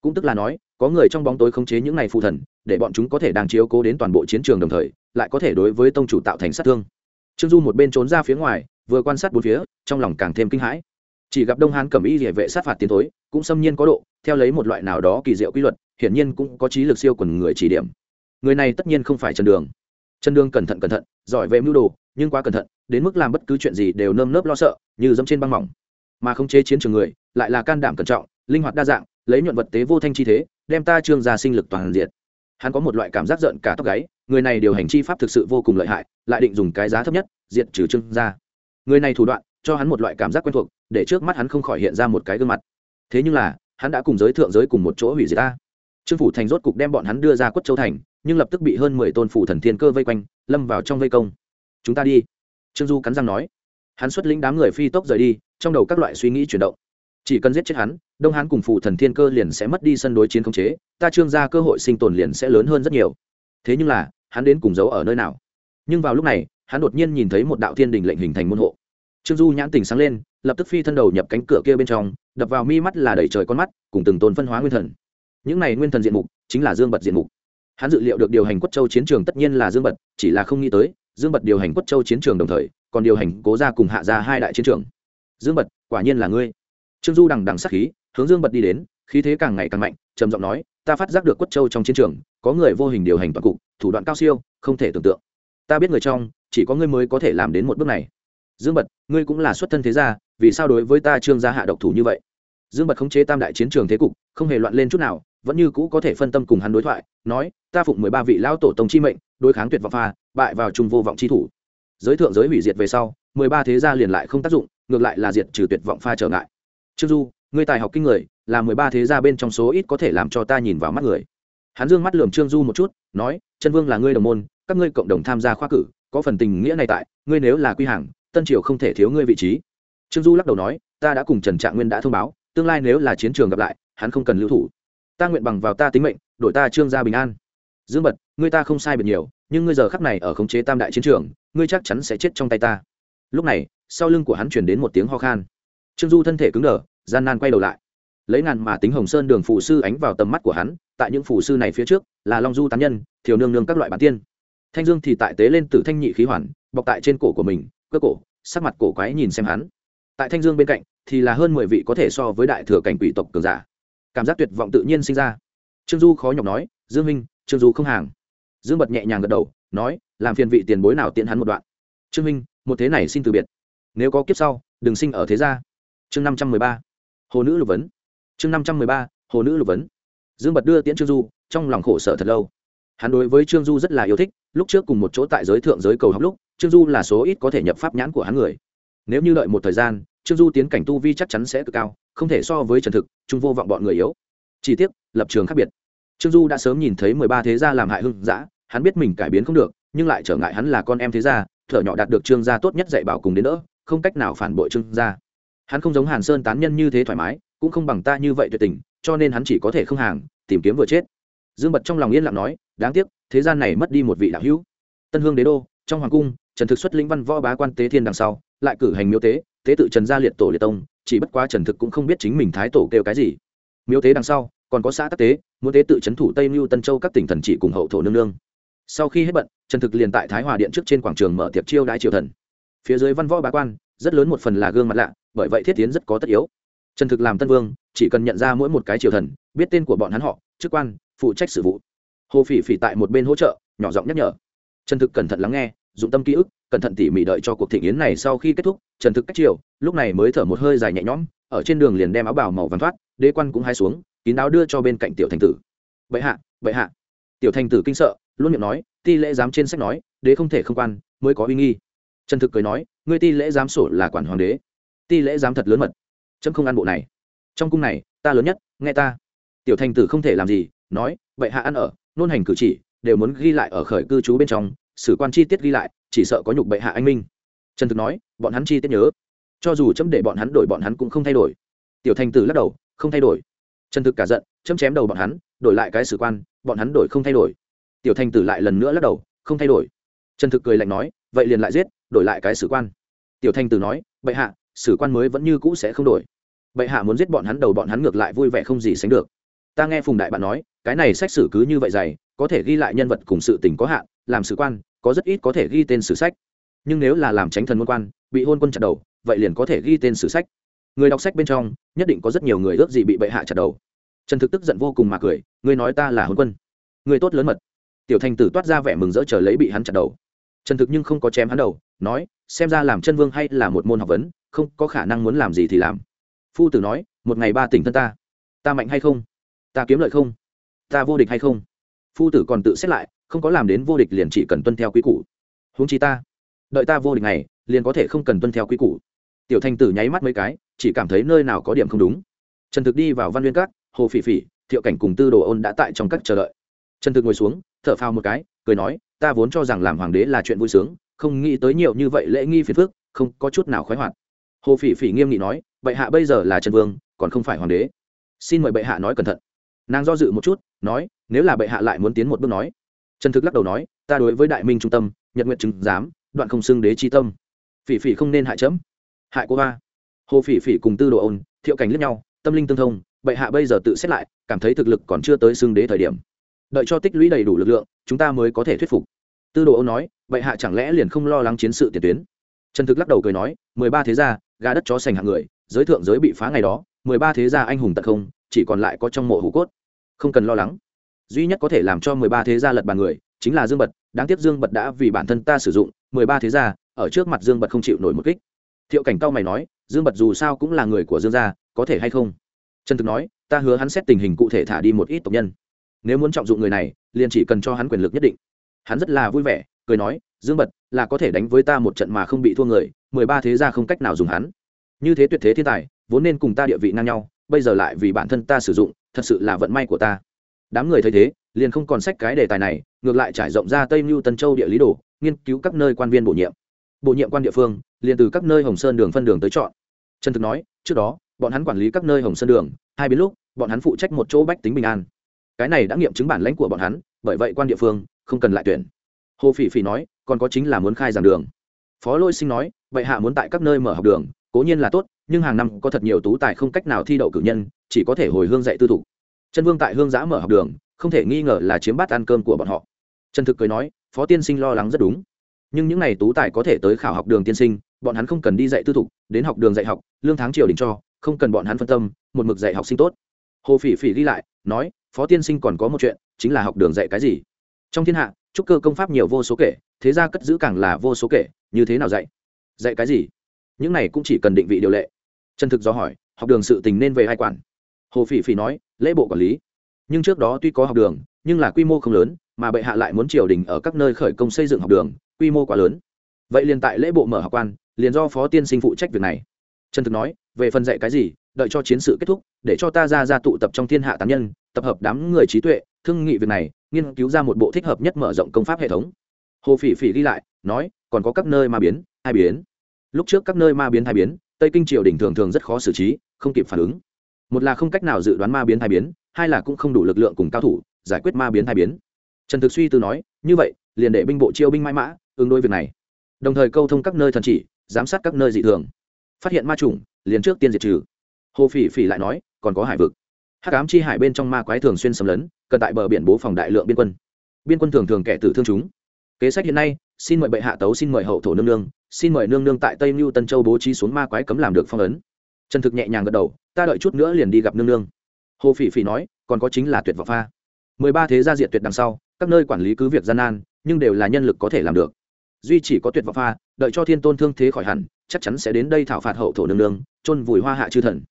Cũng tức là nói, có người trong bóng tối khống chế những này phù thần, để bọn chúng có thể đang chiếu cố đến toàn bộ chiến trường đồng thời lại có thể đối với tông chủ tạo thành sát thương. Trương du một bên trốn ra phía ngoài, vừa quan sát bốn phía, trong lòng càng thêm kinh hãi. Chỉ gặp đông hán cầm y địa vệ sát phạt tiến tối cũng xâm nhiên có độ, theo lấy một loại nào đó kỳ diệu quy luật, hiển nhiên cũng có trí lực siêu quần người chỉ điểm. Người này tất nhiên không phải trần đường. Trần đường cẩn thận cẩn thận, giỏi về mưu đồ, nhưng quá cẩn thận, đến mức làm bất cứ chuyện gì đều nơm nớp lo sợ, như dẫm trên băng mỏng. Mà không chế chiến trường người, lại là can đảm cẩn trọng, linh hoạt đa dạng, lấy nhuận vật tế vô thanh chi thế, đem ta trương ra sinh lực toàn diện hắn có một loại cảm giác giận cả tóc gáy, người này điều hành chi pháp thực sự vô cùng lợi hại, lại định dùng cái giá thấp nhất, diệt trừ trương gia. người này thủ đoạn, cho hắn một loại cảm giác quen thuộc, để trước mắt hắn không khỏi hiện ra một cái gương mặt. Thế nhưng là, hắn đã cùng giới thượng giới cùng một chỗ hủy diệt ta. Trương phủ thành rốt cục đem bọn hắn đưa ra quất châu thành, nhưng lập tức bị hơn mười tôn phủ thần thiên cơ vây quanh, lâm vào trong vây công. Chúng ta đi. Trương du cắn răng nói. Hắn xuất lĩnh đám người phi tốc rời đi, trong đầu các loại suy nghĩ chuyển động. Chỉ cần giết chết hắn đông hán cùng phụ thần thiên cơ liền sẽ mất đi sân đối chiến khống chế, ta trương ra cơ hội sinh tồn liền sẽ lớn hơn rất nhiều. Thế nhưng là, hắn đến cùng giấu ở nơi nào? Nhưng vào lúc này, hắn đột nhiên nhìn thấy một đạo thiên đình lệnh hình thành môn hộ. Trương du nhãn tình sáng lên, lập tức phi thân đầu nhập cánh cửa kia bên trong, đập vào mi mắt là đẩy trời con mắt, cùng từng tôn phân hóa nguyên thần. Những này nguyên thần diện mục, chính là dương bật diện mục. Hắn dự liệu được điều hành quất châu chiến trường tất nhiên là dương bật chỉ là không nghĩ tới, dương bật điều hành quất châu chiến trường đồng thời, còn điều hành cố ra cùng hạ ra hai đại chiến trường. Dương bật quả nhiên là ngươi. Trương du đằng đằng sắc khí hướng dương bật đi đến, khí thế càng ngày càng mạnh, trầm giọng nói, ta phát giác được quất châu trong chiến trường, có người vô hình điều hành toàn cục, thủ đoạn cao siêu, không thể tưởng tượng. Ta biết người trong, chỉ có ngươi mới có thể làm đến một bước này. Dương bật, ngươi cũng là xuất thân thế gia, vì sao đối với ta trương gia hạ độc thủ như vậy? Dương bật khống chế tam đại chiến trường thế cục, không hề loạn lên chút nào, vẫn như cũ có thể phân tâm cùng hắn đối thoại, nói, ta phụng mười ba vị lão tổ tông chi mệnh, đối kháng tuyệt vọng pha, bại vào trung vô vọng chi thủ. Giới thượng giới hủy diệt về sau, mười ba thế gia liền lại không tác dụng, ngược lại là diệt trừ tuyệt vọng pha trở ngại. Trương du ngươi tài học kinh người, là mười ba thế gia bên trong số ít có thể làm cho ta nhìn vào mắt người. Hắn dương mắt lườm trương du một chút, nói, chân vương là ngươi đồng môn, các ngươi cộng đồng tham gia khoa cử, có phần tình nghĩa này tại, ngươi nếu là quy hàng, tân triều không thể thiếu ngươi vị trí. Trương du lắc đầu nói, ta đã cùng trần trạng nguyên đã thông báo, tương lai nếu là chiến trường gặp lại, hắn không cần lưu thủ. Ta nguyện bằng vào ta tính mệnh, đổi ta trương gia bình an. Dương bật, ngươi ta không sai biệt nhiều, nhưng ngươi giờ khắc này ở khống chế tam đại chiến trường, ngươi chắc chắn sẽ chết trong tay ta. Lúc này, sau lưng của hắn chuyển đến một tiếng ho khan. Trương du thân thể cứng đờ gian nan quay đầu lại. Lấy ngàn mà tính hồng sơn đường phù sư ánh vào tầm mắt của hắn, tại những phù sư này phía trước, là long du tán nhân, Thiều nương nương các loại bản tiên. Thanh dương thì tại tế lên từ thanh nhị khí hoàn, bọc tại trên cổ của mình, cơ cổ, sắc mặt cổ quái nhìn xem hắn. Tại thanh dương bên cạnh, thì là hơn mười vị có thể so với đại thừa cảnh quỷ tộc cường giả. Cảm giác tuyệt vọng tự nhiên sinh ra. Trương du khó nhọc nói, dương minh, trương du không hàng. Dương bật nhẹ nhàng gật đầu, nói, làm phiền vị tiền bối nào tiện hắn một đoạn. Trương minh, một thế này xin từ biệt. Nếu có kiếp sau, đừng sinh ở thế gia. Chương năm trăm mười ba hồ nữ lục vấn. Chương năm trăm mười ba, hồ nữ lục vấn. Dương bật đưa tiễn trương du, trong lòng khổ sở thật lâu. Hắn đối với trương du rất là yêu thích, lúc trước cùng một chỗ tại giới thượng giới cầu học lúc, trương du là số ít có thể nhập pháp nhãn của hắn người. Nếu như đợi một thời gian, trương du tiến cảnh tu vi chắc chắn sẽ cực cao, không thể so với trần thực, trung vô vọng bọn người yếu. Chỉ tiếc, lập trường khác biệt. Trương du đã sớm nhìn thấy mười ba thế gia làm hại hưng giã hắn biết mình cải biến không được, nhưng lại trở ngại hắn là con em thế gia, thở nhỏ đạt được trương gia tốt nhất dạy bảo cùng đến nữa không cách nào phản bội trương gia hắn không giống hàn sơn tán nhân như thế thoải mái, cũng không bằng ta như vậy tuyệt tình, cho nên hắn chỉ có thể không hàng, tìm kiếm vừa chết. Dương bật trong lòng yên lặng nói, đáng tiếc, thế gian này mất đi một vị đạo hữu. Tân hương đế đô, trong hoàng cung, trần thực xuất lĩnh văn võ bá quan tế thiên đằng sau, lại cử hành miếu tế tế tự trần gia liệt tổ liệt tông, chỉ bất quá trần thực cũng không biết chính mình thái tổ kêu cái gì. Miếu tế đằng sau, còn có xã tắc tế, muốn tế tự trấn thủ tây mưu tân châu các tỉnh thần trị cùng hậu thổ nương nương. Sau khi hết bận, trần thực liền tại thái hòa điện trước trên quảng trường mở tiệc chiêu đãi triều thần. Phía dưới văn võ bá quan, rất lớn một phần là gương mặt lạ bởi vậy thiết tiến rất có tất yếu. Trần thực làm tân vương, chỉ cần nhận ra mỗi một cái triều thần, biết tên của bọn hắn họ, chức quan, phụ trách sự vụ. Hồ phỉ phỉ tại một bên hỗ trợ, nhỏ giọng nhắc nhở. Trần thực cẩn thận lắng nghe, dụng tâm ký ức, cẩn thận tỉ mỉ đợi cho cuộc thị yến này sau khi kết thúc, trần thực cách chiều lúc này mới thở một hơi dài nhẹ nhõm, ở trên đường liền đem áo bào màu vàng thoát, đế quan cũng hai xuống, kín đáo đưa cho bên cạnh tiểu thành tử. Bệ hạ bệ hạ. Tiểu thành tử kinh sợ, luôn miệng nói, ti lễ giám trên sách nói, đế không thể không quan, mới có uy nghi. Trần thực cười nói, ngươi ti lễ giám sổ là quản hoàng đế ti lễ dám thật lớn mật. Chấm không ăn bộ này. Trong cung này, ta lớn nhất, nghe ta. Tiểu thành tử không thể làm gì, nói, vậy hạ ăn ở, nôn hành cử chỉ, đều muốn ghi lại ở khởi cư trú bên trong, sử quan chi tiết ghi lại, chỉ sợ có nhục bệ hạ anh minh. Trần thực nói, bọn hắn chi tiết nhớ. Cho dù chấm để bọn hắn đổi, bọn hắn cũng không thay đổi. Tiểu thành tử lắc đầu, không thay đổi. Trần thực cả giận, chấm chém đầu bọn hắn, đổi lại cái sử quan, bọn hắn đổi không thay đổi. Tiểu thành tử lại lần nữa lắc đầu, không thay đổi. Trần thực cười lạnh nói, vậy liền lại giết, đổi lại cái sử quan. Tiểu thành tử nói, bệ hạ sử quan mới vẫn như cũ sẽ không đổi. Bệ hạ muốn giết bọn hắn đầu bọn hắn ngược lại vui vẻ không gì sánh được. Ta nghe phùng đại bạn nói, cái này sách sử cứ như vậy dày, có thể ghi lại nhân vật cùng sự tình có hạn, làm sử quan, có rất ít có thể ghi tên sử sách. Nhưng nếu là làm tránh thần môn quan, bị hôn quân chặt đầu, vậy liền có thể ghi tên sử sách. Người đọc sách bên trong, nhất định có rất nhiều người ước gì bị bệ hạ chặt đầu. Trần thực tức giận vô cùng mà cười, ngươi nói ta là hôn quân. Người tốt lớn mật. Tiểu thành tử toát ra vẻ mừng rỡ chờ lấy bị hắn chặt đầu. Trần thực nhưng không có chém hắn đầu, nói, xem ra làm chân vương hay là một môn học vấn không có khả năng muốn làm gì thì làm. Phu tử nói, một ngày ba tỉnh thân ta. Ta mạnh hay không? Ta kiếm lợi không? Ta vô địch hay không? Phu tử còn tự xét lại, không có làm đến vô địch liền chỉ cần tuân theo quý củ. Huống chi ta, đợi ta vô địch này, liền có thể không cần tuân theo quý củ. Tiểu thành tử nháy mắt mấy cái, chỉ cảm thấy nơi nào có điểm không đúng. Trần thực đi vào văn nguyên các, hồ phỉ phỉ, thiệu cảnh cùng tư đồ ôn đã tại trong các chờ đợi. Trần thực ngồi xuống, thở phao một cái, cười nói, ta vốn cho rằng làm hoàng đế là chuyện vui sướng, không nghĩ tới nhiều như vậy lễ nghi phiền phước không có chút nào khoái hoạt hồ phỉ phỉ nghiêm nghị nói, bệ hạ bây giờ là trần vương, còn không phải hoàng đế. Xin mời bệ hạ nói cẩn thận. Nàng do dự một chút, nói, nếu là bệ hạ lại muốn tiến một bước nói. Trần thực lắc đầu nói, ta đối với đại minh trung tâm, nhật nguyện chứng giám, đoạn không xưng đế chi tâm. Phỉ phỉ không nên hại chấm. Hại cô ba. Hồ phỉ phỉ cùng tư đồ ôn, thiệu cảnh lẫn nhau, tâm linh tương thông, bệ hạ bây giờ tự xét lại, cảm thấy thực lực còn chưa tới xưng đế thời điểm. Đợi cho tích lũy đầy đủ lực lượng, chúng ta mới có thể thuyết phục. Tư đồ ôn nói, bệ hạ chẳng lẽ liền không lo lắng chiến sự tiền tuyến? Trần thực lắc đầu cười nói, mười ba thế gia gà đất chó sành hạng người, giới thượng giới bị phá ngày đó, mười ba thế gia anh hùng tận không, chỉ còn lại có trong mộ hủ cốt. Không cần lo lắng. Duy nhất có thể làm cho mười ba thế gia lật bàn người, chính là dương bật. Đáng tiếc dương bật đã vì bản thân ta sử dụng, mười ba thế gia, ở trước mặt dương bật không chịu nổi một kích. Thiệu cảnh cao mày nói, dương bật dù sao cũng là người của dương gia, có thể hay không? Trần thực nói, ta hứa hắn xét tình hình cụ thể thả đi một ít tộc nhân. Nếu muốn trọng dụng người này, liền chỉ cần cho hắn quyền lực nhất định. Hắn rất là vui vẻ, cười nói dương bật, là có thể đánh với ta một trận mà không bị thua người, mười ba thế gia không cách nào dùng hắn. Như thế tuyệt thế thiên tài, vốn nên cùng ta địa vị ngang nhau, bây giờ lại vì bản thân ta sử dụng, thật sự là vận may của ta. Đám người thấy thế, liền không còn sách cái đề tài này, ngược lại trải rộng ra tây mưu tân châu địa lý đồ, nghiên cứu các nơi quan viên bổ nhiệm. Bổ nhiệm quan địa phương, liền từ các nơi hồng sơn đường phân đường tới chọn. Trần thực nói, trước đó, bọn hắn quản lý các nơi hồng sơn đường, hai biến lúc, bọn hắn phụ trách một chỗ bách tính bình an. Cái này đã nghiệm chứng bản lãnh của bọn hắn, bởi vậy quan địa phương, không cần lại tuyển. Hồ phỉ phỉ nói còn có chính là muốn khai giảng đường. Phó lôi sinh nói vậy hạ muốn tại các nơi mở học đường, cố nhiên là tốt, nhưng hàng năm có thật nhiều tú tài không cách nào thi đậu cử nhân, chỉ có thể hồi hương dạy tư thục. Trần vương tại hương giã mở học đường, không thể nghi ngờ là chiếm bát ăn cơm của bọn họ. Trần thực cười nói, phó tiên sinh lo lắng rất đúng. Nhưng những n à y tú tài có thể tới khảo học đường tiên sinh, bọn hắn không cần đi dạy tư thục, đến học đường dạy học, lương tháng triều đình cho, không cần bọn hắn phân tâm, một mực dạy học sinh tốt. Hồ phỉ phỉ ghi lại, nói, phó tiên sinh còn có một chuyện, chính là học đường dạy cái gì? Trong thiên hạ, trúc cơ công pháp nhiều vô số kể thế ra cất giữ càng là vô số kể, như thế nào dạy? Dạy cái gì? Những này cũng chỉ cần định vị điều lệ. Chân thực do hỏi, học đường sự tình nên về hai quản? Hồ phỉ phỉ nói, lễ bộ quản lý. Nhưng trước đó tuy có học đường, nhưng là quy mô không lớn, mà bệ hạ lại muốn triều đình ở các nơi khởi công xây dựng học đường, quy mô quá lớn. Vậy liền tại lễ bộ mở học quan, liền do phó tiên sinh phụ trách việc này. Trần thực nói, về phần dạy cái gì, đợi cho chiến sự kết thúc, để cho ta ra ra tụ tập trong thiên hạ tán nhân, tập hợp đám người trí tuệ, thương nghị việc này, nghiên cứu ra một bộ thích hợp nhất mở rộng công pháp hệ thống hồ phỉ phỉ ghi lại, nói, còn có các nơi ma biến, hai biến. Lúc trước các nơi ma biến, hai biến, tây kinh triều đình thường thường rất khó xử trí, không kịp phản ứng. Một là không cách nào dự đoán ma biến, hai biến, hai là cũng không đủ lực lượng cùng cao thủ, giải quyết ma biến, hai biến. Trần thực suy tư nói, như vậy, liền để binh bộ chiêu binh mãi mã, ứng đối việc này. Đồng thời câu thông các nơi thần chỉ, giám sát các nơi dị thường. Phát hiện ma chủng, liền trước tiên diệt trừ. Hồ phỉ phỉ lại nói, còn có hải vực. Hắc ám chi hải bên trong ma quái thường xuyên xâm lấn, cần tại bờ biển bố phòng đại lượng biên quân. Biên quân thường thường kẻ tử thương chúng kế sách hiện nay, xin mời bệ hạ tấu, xin mời hậu thổ nương nương, xin mời nương nương tại tây mưu tân châu bố trí xuống ma quái cấm làm được phong ấn. Trần thực nhẹ nhàng gật đầu, ta đợi chút nữa liền đi gặp nương nương. Hồ phỉ phỉ nói, còn có chính là tuyệt vọng pha. Mười ba thế gia diệt tuyệt đằng sau, các nơi quản lý cứ việc gian nan, nhưng đều là nhân lực có thể làm được. Duy chỉ có tuyệt vọng pha, đợi cho thiên tôn thương thế khỏi hẳn, chắc chắn sẽ đến đây thảo phạt hậu thổ nương nương, chôn vùi hoa hạ chư thần.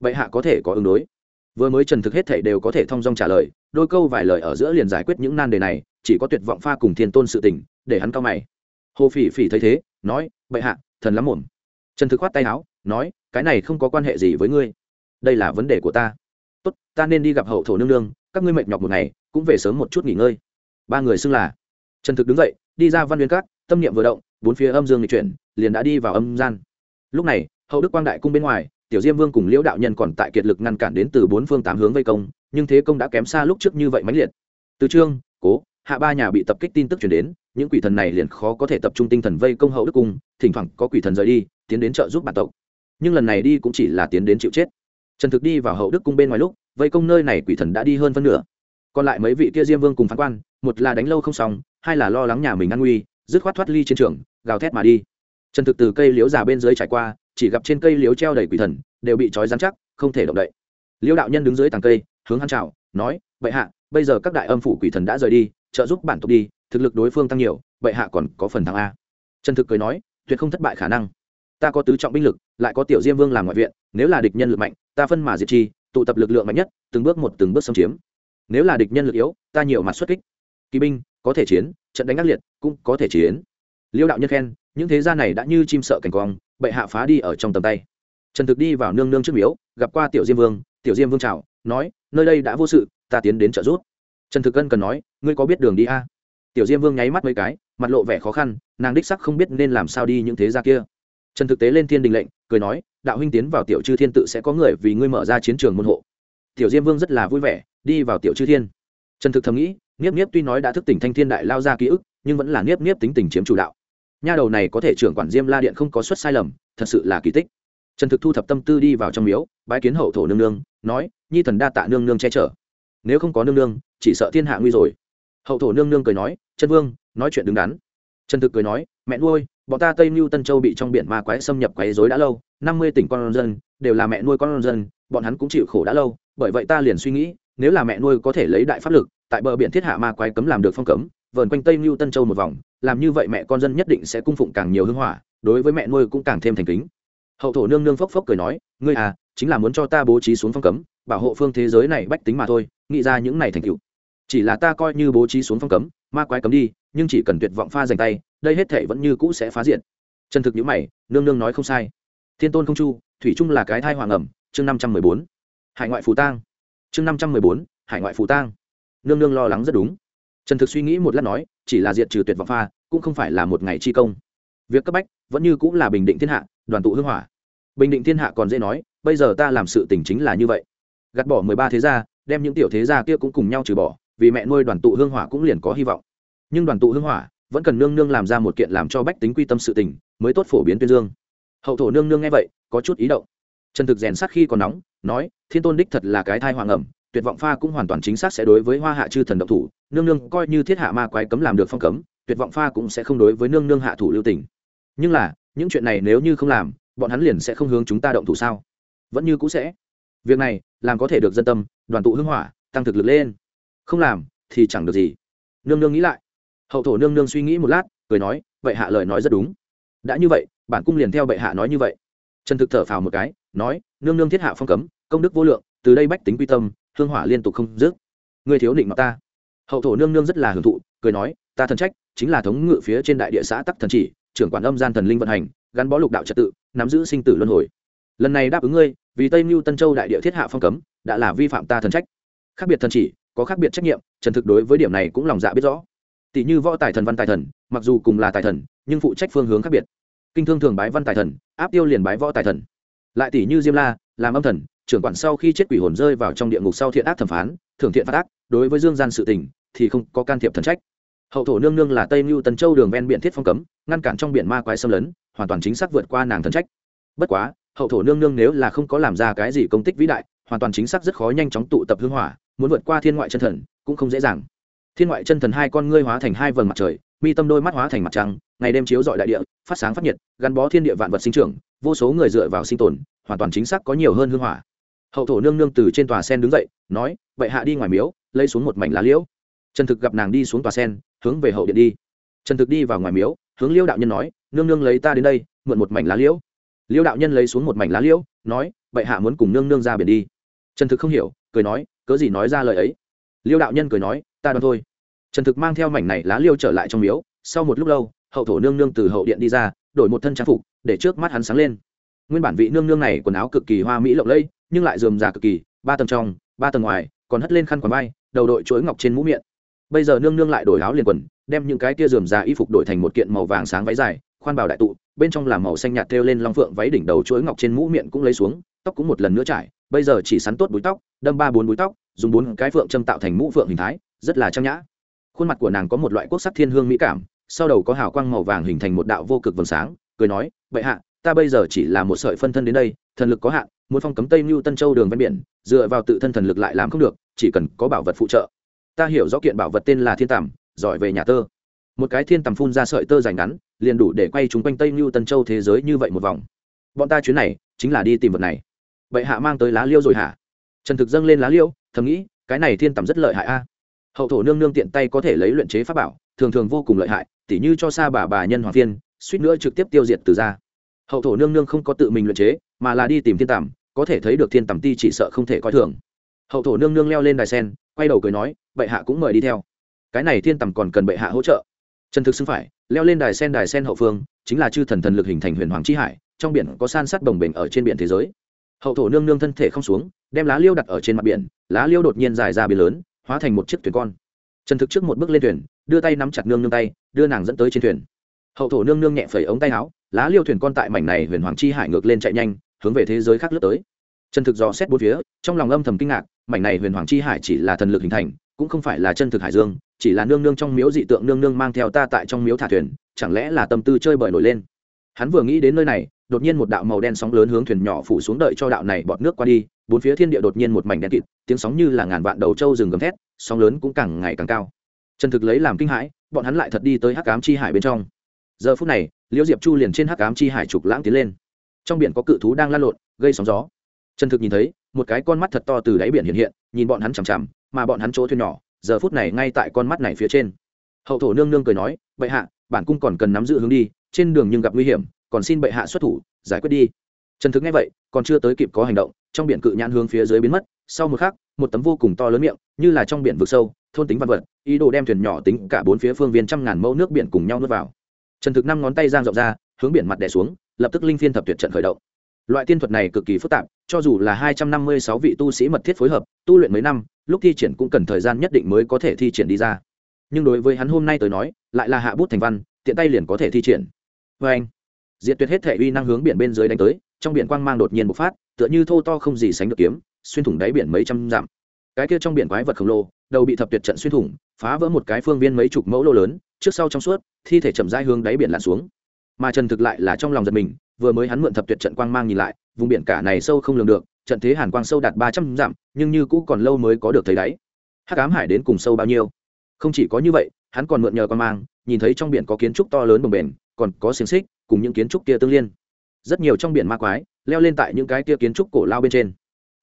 Bệ hạ có thể có ứng đối. Vừa mới trần thực hết thể đều có thể thông dong trả lời, đôi câu vài lời ở giữa liền giải quyết những nan đề này chỉ có tuyệt vọng pha cùng thiên tôn sự tình, để hắn cao mày. Hồ phỉ phỉ thấy thế, nói, bệ hạ, thần lắm mồm trần thực khoát tay áo, nói, cái này không có quan hệ gì với ngươi. Đây là vấn đề của ta. Tốt, ta nên đi gặp hậu thổ nương nương, các ngươi mệt nhọc một ngày, cũng về sớm một chút nghỉ ngơi. Ba người xưng là trần thực đứng dậy, đi ra văn nguyên cát tâm niệm vừa động, bốn phía âm dương lịch chuyển, liền đã đi vào âm gian. Lúc này, hậu đức quang đại cung bên ngoài, tiểu diêm vương cùng liễu đạo nhân còn tại kiệt lực ngăn cản đến từ bốn phương tám hướng vây công, nhưng thế công đã kém xa lúc trước như vậy mãnh liệt. Từ trương cố hạ ba nhà bị tập kích tin tức chuyển đến, những quỷ thần này liền khó có thể tập trung tinh thần vây công hậu đức cung, thỉnh thoảng có quỷ thần rời đi, tiến đến trợ giúp bản tộc. Nhưng lần này đi cũng chỉ là tiến đến chịu chết. Trần thực đi vào hậu đức cung bên ngoài lúc, vây công nơi này quỷ thần đã đi hơn phân nửa. Còn lại mấy vị kia diêm vương cùng phán quan, một là đánh lâu không xong, hai là lo lắng nhà mình an nguy, dứt khoát thoát ly chiến trường, gào thét mà đi. Trần thực từ cây liếu già bên dưới trải qua, chỉ gặp trên cây liếu treo đầy quỷ thần, đều bị trói rắn chắc, không thể động đậy. Liêu đạo nhân đứng dưới tàng cây, hướng hắn chào, nói, bệ hạ, bây giờ các đại âm phủ quỷ thần đã rời đi trợ giúp bản tộc đi, thực lực đối phương tăng nhiều, bệ hạ còn có phần thắng a. Trần thực cười nói, tuyệt không thất bại khả năng. Ta có tứ trọng binh lực, lại có tiểu diêm vương làm ngoại viện, nếu là địch nhân lực mạnh, ta phân mà diệt chi, tụ tập lực lượng mạnh nhất, từng bước một từng bước xâm chiếm. Nếu là địch nhân lực yếu, ta nhiều mặt xuất kích. Kỳ binh, có thể chiến, trận đánh ác liệt, cũng có thể chiến. Liêu đạo nhân khen, những thế gia này đã như chim sợ cảnh quang, bệ hạ phá đi ở trong tầm tay. Trần thực đi vào nương nương trước miếu, gặp qua tiểu diêm vương, tiểu diêm vương chào, nói, nơi đây đã vô sự, ta tiến đến trợ giúp. Trần thực cân cần nói ngươi có biết đường đi a? Tiểu diêm vương nháy mắt mấy cái, mặt lộ vẻ khó khăn, nàng đích sắc không biết nên làm sao đi những thế gia kia. Trần thực tế lên thiên đình lệnh, cười nói, đạo huynh tiến vào tiểu chư thiên tự sẽ có người vì ngươi mở ra chiến trường môn hộ. Tiểu diêm vương rất là vui vẻ, đi vào tiểu chư thiên. Trần thực thầm nghĩ nghiếp nghiếp tuy nói đã thức tỉnh thanh thiên đại lao ra ký ức, nhưng vẫn là nghiếp nghiếp tính tình chiếm chủ đạo. Nha đầu này có thể trưởng quản diêm la điện không có suất sai lầm, thật sự là kỳ tích. Trần thực thu thập tâm tư đi vào trong miếu, bái kiến hậu thổ nương nương, nói, nhi thần đa tạ nương nương che chở. Nếu không có nương nương, chỉ sợ thiên hạ nguy rồi hậu thổ nương nương cười nói, chân vương, nói chuyện đứng đắn. Trần thực cười nói, mẹ nuôi, bọn ta tây mưu tân châu bị trong biển ma quái xâm nhập quấy dối đã lâu, năm mươi tỉnh con dân đều là mẹ nuôi con dân, bọn hắn cũng chịu khổ đã lâu, bởi vậy ta liền suy nghĩ, nếu là mẹ nuôi có thể lấy đại pháp lực, tại bờ biển thiết hạ ma quái cấm làm được phong cấm, vờn quanh tây mưu tân châu một vòng, làm như vậy mẹ con dân nhất định sẽ cung phụng càng nhiều hưng hỏa, đối với mẹ nuôi cũng càng thêm thành kính. Hậu thổ nương nương phốc phốc cười nói, ngươi à chính là muốn cho ta bố trí xuống phong cấm, bảo hộ phương thế giới này bách tính mà thôi, nghĩ ra những này thành cựu chỉ là ta coi như bố trí xuống phong cấm, ma quái cấm đi, nhưng chỉ cần tuyệt vọng pha dành tay, đây hết thể vẫn như cũ sẽ phá diện chân thực nhữ mày, nương nương nói không sai. Thiên tôn không chu, thủy trung là cái thai hoàng ẩm, chương năm trăm mười bốn. Hải ngoại phù tang. Chương năm trăm mười bốn, hải ngoại phù tang. Nương nương lo lắng rất đúng. Trần thực suy nghĩ một lát nói, chỉ là diệt trừ tuyệt vọng pha, cũng không phải là một ngày chi công. Việc cấp bách, vẫn như cũng là bình định thiên hạ, đoàn tụ hưng hỏa. Bình định thiên hạ còn dễ nói, bây giờ ta làm sự tình chính là như vậy. Gạt bỏ mười ba thế gia, đem những tiểu thế gia kia cũng cùng nhau trừ bỏ vì mẹ nuôi đoàn tụ hương hỏa cũng liền có hy vọng. Nhưng đoàn tụ hương hỏa vẫn cần nương nương làm ra một kiện làm cho bách tính quy tâm sự tình, mới tốt phổ biến tuyên dương. Hậu thổ nương nương nghe vậy, có chút ý động. Trần thực rèn sắc khi còn nóng, nói, thiên tôn đích thật là cái thai hoàng ẩm, tuyệt vọng pha cũng hoàn toàn chính xác sẽ đối với hoa hạ chư thần độc thủ, nương nương coi như thiết hạ ma quái cấm làm được phong cấm, tuyệt vọng pha cũng sẽ không đối với nương nương hạ thủ lưu tình. Nhưng là, những chuyện này nếu như không làm, bọn hắn liền sẽ không hướng chúng ta động thủ sao? Vẫn như cũ sẽ. Việc này, làm có thể được dân tâm, đoàn tụ hưng hỏa, tăng thực lực lên không làm thì chẳng được gì. Nương nương nghĩ lại. Hậu thổ nương nương suy nghĩ một lát, cười nói, vậy hạ lời nói rất đúng. Đã như vậy, bản cung liền theo bệ hạ nói như vậy. Trần thực thở phào một cái, nói, nương nương thiết hạ phong cấm, công đức vô lượng, từ đây bách tính quy tâm, hương hỏa liên tục không dứt. Người thiếu định mặc ta. Hậu thổ nương nương rất là hưởng thụ, cười nói, ta thần trách, chính là thống ngự phía trên đại địa xã tắc thần chỉ, trưởng quản âm gian thần linh vận hành, gắn bó lục đạo trật tự, nắm giữ sinh tử luân hồi. Lần này đáp ứng ngươi, vì tây mưu tân châu đại địa thiết hạ phong cấm, đã là vi phạm ta thần trách. Khác biệt thần chỉ có khác biệt trách nhiệm, trần thực đối với điểm này cũng lòng dạ biết rõ. Tỷ như võ tài thần, văn tài thần, mặc dù cùng là tài thần, nhưng phụ trách phương hướng khác biệt. Kinh thương thường bái văn tài thần, áp tiêu liền bái võ tài thần. Lại tỷ như diêm la, làm âm thần, trưởng quản sau khi chết quỷ hồn rơi vào trong địa ngục sau thiện ác thẩm phán, thưởng thiện phát ác, đối với dương gian sự tình, thì không có can thiệp thần trách. Hậu thổ nương nương là tây mưu tần châu đường ven biển thiết phong cấm, ngăn cản trong biển ma quái xâm lấn, hoàn toàn chính xác vượt qua nàng thần trách. Bất quá, hậu thổ nương nương nếu là không có làm ra cái gì công tích vĩ đại, hoàn toàn chính xác rất khó nhanh chóng tụ tập hương hỏa muốn vượt qua thiên ngoại chân thần cũng không dễ dàng. Thiên ngoại chân thần hai con ngươi hóa thành hai vầng mặt trời, mi tâm đôi mắt hóa thành mặt trăng, ngày đêm chiếu dọi đại địa, phát sáng phát nhiệt, gắn bó thiên địa vạn vật sinh trưởng, vô số người dựa vào sinh tồn, hoàn toàn chính xác có nhiều hơn hương hỏa. Hậu thổ nương nương từ trên tòa sen đứng dậy, nói, vậy hạ đi ngoài miếu, lấy xuống một mảnh lá liễu. Trần thực gặp nàng đi xuống tòa sen, hướng về hậu điện đi. Trần thực đi vào ngoài miếu, hướng liêu đạo nhân nói, nương nương lấy ta đến đây, mượn một mảnh lá liễu. Liêu đạo nhân lấy xuống một mảnh lá liễu, nói, vậy hạ muốn cùng nương nương ra biển đi. Trần thực không hiểu, cười nói cớ gì nói ra lời ấy? Liêu đạo nhân cười nói, ta đoán thôi. Trần thực mang theo mảnh này lá liêu trở lại trong miếu, sau một lúc lâu, hậu thổ nương nương từ hậu điện đi ra, đổi một thân trang phục, để trước mắt hắn sáng lên. Nguyên bản vị nương nương này quần áo cực kỳ hoa mỹ lộng lẫy, nhưng lại dườm già cực kỳ, ba tầng trong, ba tầng ngoài, còn hất lên khăn quàng vai, đầu đội chuỗi ngọc trên mũ miệng. Bây giờ nương nương lại đổi áo liền quần, đem những cái tia dườm già y phục đổi thành một kiện màu vàng sáng váy dài, khoan bào đại tụ, bên trong là màu xanh nhạt thêu lên long phượng váy đỉnh đầu chuỗi ngọc trên mũ miệng cũng lấy xuống tóc cũng một lần nữa trải, bây giờ chỉ sắn tốt búi tóc, đâm ba bốn búi tóc, dùng bốn cái phượng châm tạo thành mũ phượng hình thái, rất là trang nhã. Khuôn mặt của nàng có một loại quốc sắc thiên hương mỹ cảm, sau đầu có hào quang màu vàng hình thành một đạo vô cực vầng sáng, cười nói, bệ hạ, ta bây giờ chỉ là một sợi phân thân đến đây, thần lực có hạn, muốn phong cấm tây mưu tân châu đường ven biển, dựa vào tự thân thần lực lại làm không được, chỉ cần có bảo vật phụ trợ. Ta hiểu rõ kiện bảo vật tên là thiên tầm giỏi về nhà tơ. Một cái thiên tầm phun ra sợi tơ dài ngắn, liền đủ để quay chúng quanh tây mưu tân châu thế giới như vậy một vòng. Bọn ta chuyến này chính là đi tìm vật này vậy hạ mang tới lá liêu rồi hả? Trần thực dâng lên lá liêu, thầm nghĩ, cái này thiên tầm rất lợi hại a. Hậu thổ nương nương tiện tay có thể lấy luyện chế pháp bảo, thường thường vô cùng lợi hại, tỉ như cho xa bà bà nhân hoàng phiên, suýt nữa trực tiếp tiêu diệt từ ra hậu thổ nương nương không có tự mình luyện chế, mà là đi tìm thiên tầm, có thể thấy được thiên tầm ti chỉ sợ không thể coi thường. Hậu thổ nương nương leo lên đài sen, quay đầu cười nói, bệ hạ cũng mời đi theo. Cái này thiên tầm còn cần bệ hạ hỗ trợ. Trần thực xưng phải, leo lên đài sen đài sen hậu phương, chính là chư thần thần lực hình thành huyền hoàng chi hải, trong biển có san sát đồng bình ở trên biển thế giới hậu thổ nương nương thân thể không xuống, đem lá liêu đặt ở trên mặt biển, lá liêu đột nhiên dài ra biển lớn, hóa thành một chiếc thuyền con. Trần thực trước một bước lên thuyền, đưa tay nắm chặt nương nương tay, đưa nàng dẫn tới trên thuyền. Hậu thổ nương nương nhẹ phẩy ống tay áo, lá liêu thuyền con tại mảnh này huyền hoàng chi hải ngược lên chạy nhanh, hướng về thế giới khác lướt tới. Trần thực dò xét bốn phía, trong lòng âm thầm kinh ngạc, mảnh này huyền hoàng chi hải chỉ là thần lực hình thành, cũng không phải là chân thực hải dương, chỉ là nương nương trong miếu dị tượng nương nương mang theo ta tại trong miếu thả thuyền, chẳng lẽ là tâm tư chơi bời nổi lên? Hắn vừa nghĩ đến nơi này đột nhiên một đạo màu đen sóng lớn hướng thuyền nhỏ phủ xuống đợi cho đạo này bọt nước qua đi, bốn phía thiên địa đột nhiên một mảnh đen kịt, tiếng sóng như là ngàn vạn đầu trâu rừng gầm thét, sóng lớn cũng càng ngày càng cao. Trần thực lấy làm kinh hãi, bọn hắn lại thật đi tới hắc ám chi hải bên trong. Giờ phút này, liễu diệp chu liền trên hắc ám chi hải trục lãng tiến lên. Trong biển có cự thú đang lan lộn, gây sóng gió. Trần thực nhìn thấy, một cái con mắt thật to từ đáy biển hiện hiện, nhìn bọn hắn chằm chằm, mà bọn hắn chỗ thuyền nhỏ, giờ phút này ngay tại con mắt này phía trên. Hậu thổ nương nương cười nói, bệ hạ, bản cung còn cần nắm giữ hướng đi, trên đường nhưng gặp nguy hiểm còn xin bệ hạ xuất thủ, giải quyết đi. Trần thực nghe vậy, còn chưa tới kịp có hành động, trong biển cự nhãn hướng phía dưới biến mất, sau một khắc, một tấm vô cùng to lớn miệng, như là trong biển vực sâu, thôn tính văn vật, ý đồ đem thuyền nhỏ tính cả bốn phía phương viên trăm ngàn mẫu nước biển cùng nhau nuốt vào. Trần thực năm ngón tay giang rộng ra, hướng biển mặt đè xuống, lập tức linh phiên thập tuyệt trận khởi động. Loại tiên thuật này cực kỳ phức tạp, cho dù là hai trăm năm mươi sáu vị tu sĩ mật thiết phối hợp, tu luyện mấy năm, lúc thi triển cũng cần thời gian nhất định mới có thể thi triển đi ra. Nhưng đối với hắn hôm nay tới nói, lại là hạ bút thành văn, tiện tay liền có thể thi triển. Vê anh diệt tuyệt hết thể uy năng hướng biển bên dưới đánh tới, trong biển quang mang đột nhiên bộc phát, tựa như thô to không gì sánh được kiếm, xuyên thủng đáy biển mấy trăm dặm. Cái kia trong biển quái vật khổng lồ, đầu bị thập tuyệt trận xuyên thủng, phá vỡ một cái phương viên mấy chục mẫu lô lớn, trước sau trong suốt, thi thể chậm rãi hướng đáy biển lặn xuống. Mà trần thực lại là trong lòng giật mình, vừa mới hắn mượn thập tuyệt trận quang mang nhìn lại, vùng biển cả này sâu không lường được, trận thế hàn quang sâu đạt ba trăm dặm, nhưng như cũ còn lâu mới có được thấy đáy. Hắc ám hải đến cùng sâu bao nhiêu? Không chỉ có như vậy, hắn còn mượn nhờ quang mang, nhìn thấy trong biển có kiến trúc to lớn bồng bềnh, còn có xiềng xích cùng những kiến trúc kia tương liên. Rất nhiều trong biển ma quái leo lên tại những cái kia kiến trúc cổ lao bên trên.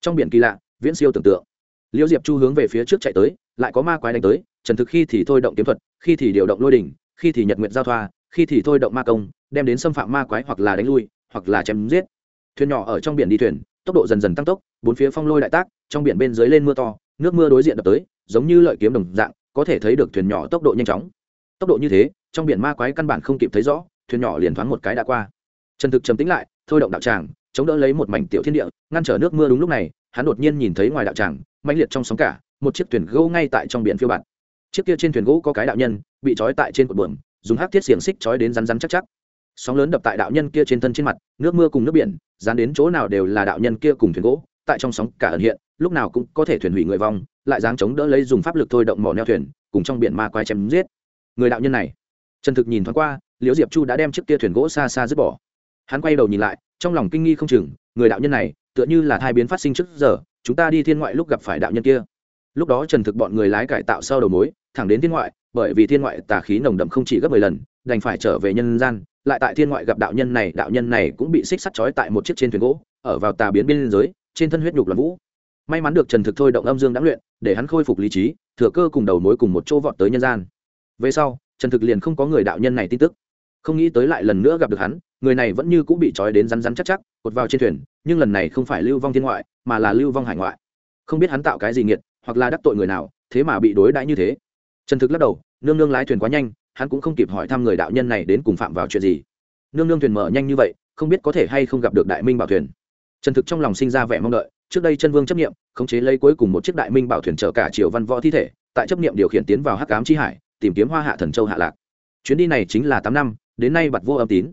Trong biển kỳ lạ, viễn siêu tưởng tượng. Liễu diệp chu hướng về phía trước chạy tới, lại có ma quái đánh tới, trần thực khi thì thôi động kiếm thuật, khi thì điều động lôi đỉnh, khi thì nhật nguyện giao thoa, khi thì thôi động ma công, đem đến xâm phạm ma quái hoặc là đánh lui, hoặc là chém giết. Thuyền nhỏ ở trong biển đi thuyền, tốc độ dần dần tăng tốc, bốn phía phong lôi đại tác, trong biển bên dưới lên mưa to, nước mưa đối diện đập tới, giống như lợi kiếm đồng dạng, có thể thấy được thuyền nhỏ tốc độ nhanh chóng. Tốc độ như thế, trong biển ma quái căn bản không kịp thấy rõ thuyền nhỏ liền thoáng một cái đã qua. Trần thực trầm tĩnh lại, thôi động đạo tràng, chống đỡ lấy một mảnh tiểu thiên địa, ngăn trở nước mưa đúng lúc này, hắn đột nhiên nhìn thấy ngoài đạo tràng, mãnh liệt trong sóng cả, một chiếc thuyền gỗ ngay tại trong biển phiêu bạt. Chiếc kia trên thuyền gỗ có cái đạo nhân, bị trói tại trên cột buồm, dùng hắc thiết xiềng xích trói đến rắn rắn chắc chắc. Sóng lớn đập tại đạo nhân kia trên thân trên mặt, nước mưa cùng nước biển, dán đến chỗ nào đều là đạo nhân kia cùng thuyền gỗ, tại trong sóng cả ẩn hiện, lúc nào cũng có thể thuyền hủy người vong, lại dáng chống đỡ lấy dùng pháp lực thôi động mỏ neo thuyền, cùng trong biển ma quái chém giết. Người đạo nhân này, trần thực nhìn thoáng qua liễu diệp chu đã đem chiếc kia thuyền gỗ xa xa dứt bỏ. Hắn quay đầu nhìn lại, trong lòng kinh nghi không chừng, người đạo nhân này, tựa như là thai biến phát sinh trước giờ, chúng ta đi thiên ngoại lúc gặp phải đạo nhân kia. Lúc đó trần thực bọn người lái cải tạo sau đầu mối, thẳng đến thiên ngoại, bởi vì thiên ngoại tà khí nồng đậm không chỉ gấp mười lần, đành phải trở về nhân gian. Lại tại thiên ngoại gặp đạo nhân này, đạo nhân này cũng bị xích sắt trói tại một chiếc trên thuyền gỗ, ở vào tà biến biên giới trên thân huyết nhục là vũ. May mắn được trần thực thôi động âm dương đã luyện, để hắn khôi phục lý trí, thừa cơ cùng đầu mối cùng một chỗ vọt tới nhân gian. Về sau, trần thực liền không có người đạo nhân này tin tức không nghĩ tới lại lần nữa gặp được hắn, người này vẫn như cũng bị trói đến rắn rắn chắc chắc, cột vào trên thuyền, nhưng lần này không phải lưu vong thiên ngoại, mà là lưu vong hải ngoại. Không biết hắn tạo cái gì nghiệt, hoặc là đắc tội người nào, thế mà bị đối đãi như thế. Trần thực lắc đầu, nương nương lái thuyền quá nhanh, hắn cũng không kịp hỏi thăm người đạo nhân này đến cùng phạm vào chuyện gì. Nương nương thuyền mở nhanh như vậy, không biết có thể hay không gặp được đại minh bảo thuyền. Trần thực trong lòng sinh ra vẻ mong đợi, trước đây chân vương chấp nghiệm khống chế lấy cuối cùng một chiếc đại minh bảo thuyền chở cả triều văn võ thi thể, tại chấp nghiệm điều khiển tiến vào hắc cám chi hải, tìm kiếm hoa hạ thần châu hạ lạc chuyến đi này chính là tám năm, đến nay bặt vô âm tín.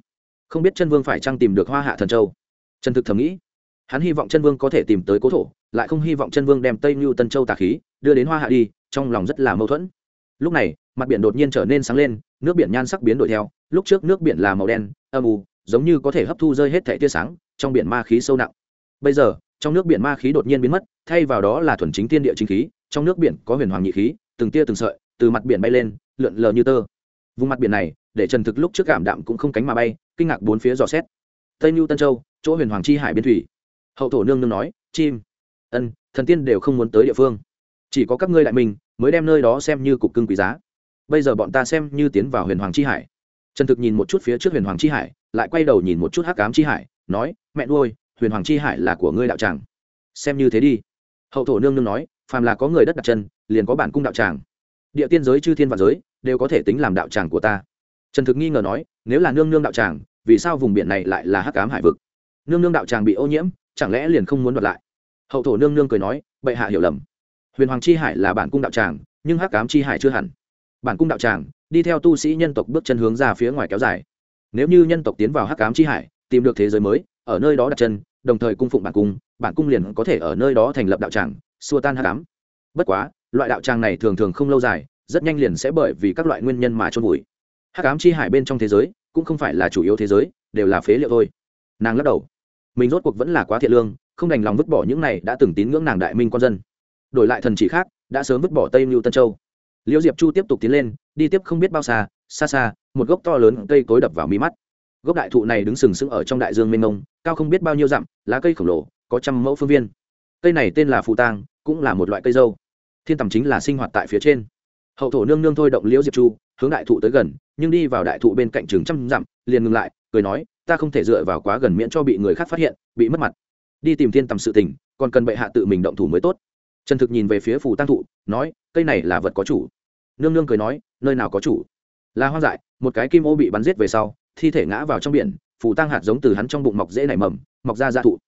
Không biết chân vương phải chăng tìm được hoa hạ thần châu. Trần thực thầm nghĩ. Hắn hy vọng chân vương có thể tìm tới cố thổ, lại không hy vọng chân vương đem tây mưu tân châu tà khí đưa đến hoa hạ đi, trong lòng rất là mâu thuẫn. Lúc này, mặt biển đột nhiên trở nên sáng lên, nước biển nhan sắc biến đổi theo, lúc trước nước biển là màu đen, âm u, giống như có thể hấp thu rơi hết thẻ tia sáng, trong biển ma khí sâu nặng. Bây giờ, trong nước biển ma khí đột nhiên biến mất, thay vào đó là thuần chính tiên địa chính khí, trong nước biển có huyền hoàng nhị khí, từng tia từng sợi từ mặt biển bay lên, lượn lờ như tơ vùng mặt biển này, để trần thực lúc trước cảm đạm cũng không cánh mà bay, kinh ngạc bốn phía dò xét. Tây mưu tân châu, chỗ huyền hoàng chi hải biên thủy. Hậu thổ nương nương nói, chim, ân, thần tiên đều không muốn tới địa phương. Chỉ có các ngươi đại minh mới đem nơi đó xem như cục cưng quý giá. Bây giờ bọn ta xem như tiến vào huyền hoàng chi hải. Trần thực nhìn một chút phía trước huyền hoàng chi hải, lại quay đầu nhìn một chút hắc cám chi hải, nói, mẹ nuôi, huyền hoàng chi hải là của ngươi đạo tràng. Xem như thế đi. Hậu thổ nương nương nói, phàm là có người đất đặt chân, liền có bản cung đạo tràng. Địa tiên giới chư thiên và giới đều có thể tính làm đạo tràng của ta. Trần thực nghi ngờ nói, nếu là nương nương đạo tràng, vì sao vùng biển này lại là hắc cám hải vực? Nương nương đạo tràng bị ô nhiễm, chẳng lẽ liền không muốn đoạt lại? Hậu thổ nương nương cười nói, bệ hạ hiểu lầm. Huyền hoàng chi hải là bản cung đạo tràng, nhưng hắc cám chi hải chưa hẳn. Bản cung đạo tràng, đi theo tu sĩ nhân tộc bước chân hướng ra phía ngoài kéo dài. Nếu như nhân tộc tiến vào hắc cám chi hải, tìm được thế giới mới, ở nơi đó đặt chân, đồng thời cung phụng bản cung bản cung liền có thể ở nơi đó thành lập đạo tràng, xua tan hắc cám bất quá, loại đạo tràng này thường thường không lâu dài rất nhanh liền sẽ bởi vì các loại nguyên nhân mà trôn vùi. Hắc ám chi hải bên trong thế giới, cũng không phải là chủ yếu thế giới, đều là phế liệu thôi. Nàng lắc đầu. Mình rốt cuộc vẫn là quá thiện lương, không đành lòng vứt bỏ những này đã từng tín ngưỡng nàng đại minh con dân. Đổi lại thần chỉ khác, đã sớm vứt bỏ tây mưu tân châu. Liễu diệp chu tiếp tục tiến lên, đi tiếp không biết bao xa xa xa, một gốc to lớn cây cối đập vào mi mắt. Gốc đại thụ này đứng sừng sững ở trong đại dương mênh mông, cao không biết bao nhiêu dặm, lá cây khổng lồ, có trăm mẫu phương viên. Cây này tên là phù tang, cũng là một loại cây dâu. Thiên tầm chính là sinh hoạt tại phía trên hậu thổ nương nương thôi động liễu diệp chu, hướng đại thụ tới gần, nhưng đi vào đại thụ bên cạnh chừng trăm dặm, liền ngừng lại, cười nói, ta không thể dựa vào quá gần miễn cho bị người khác phát hiện, bị mất mặt. Đi tìm thiên tầm sự tình, còn cần bệ hạ tự mình động thủ mới tốt. Trần thực nhìn về phía phù tăng thụ, nói, cây này là vật có chủ. Nương nương cười nói, nơi nào có chủ? Là hoang dại, một cái kim ô bị bắn giết về sau, thi thể ngã vào trong biển, phù tăng hạt giống từ hắn trong bụng mọc dễ nảy mầm, mọc ra ra thụ.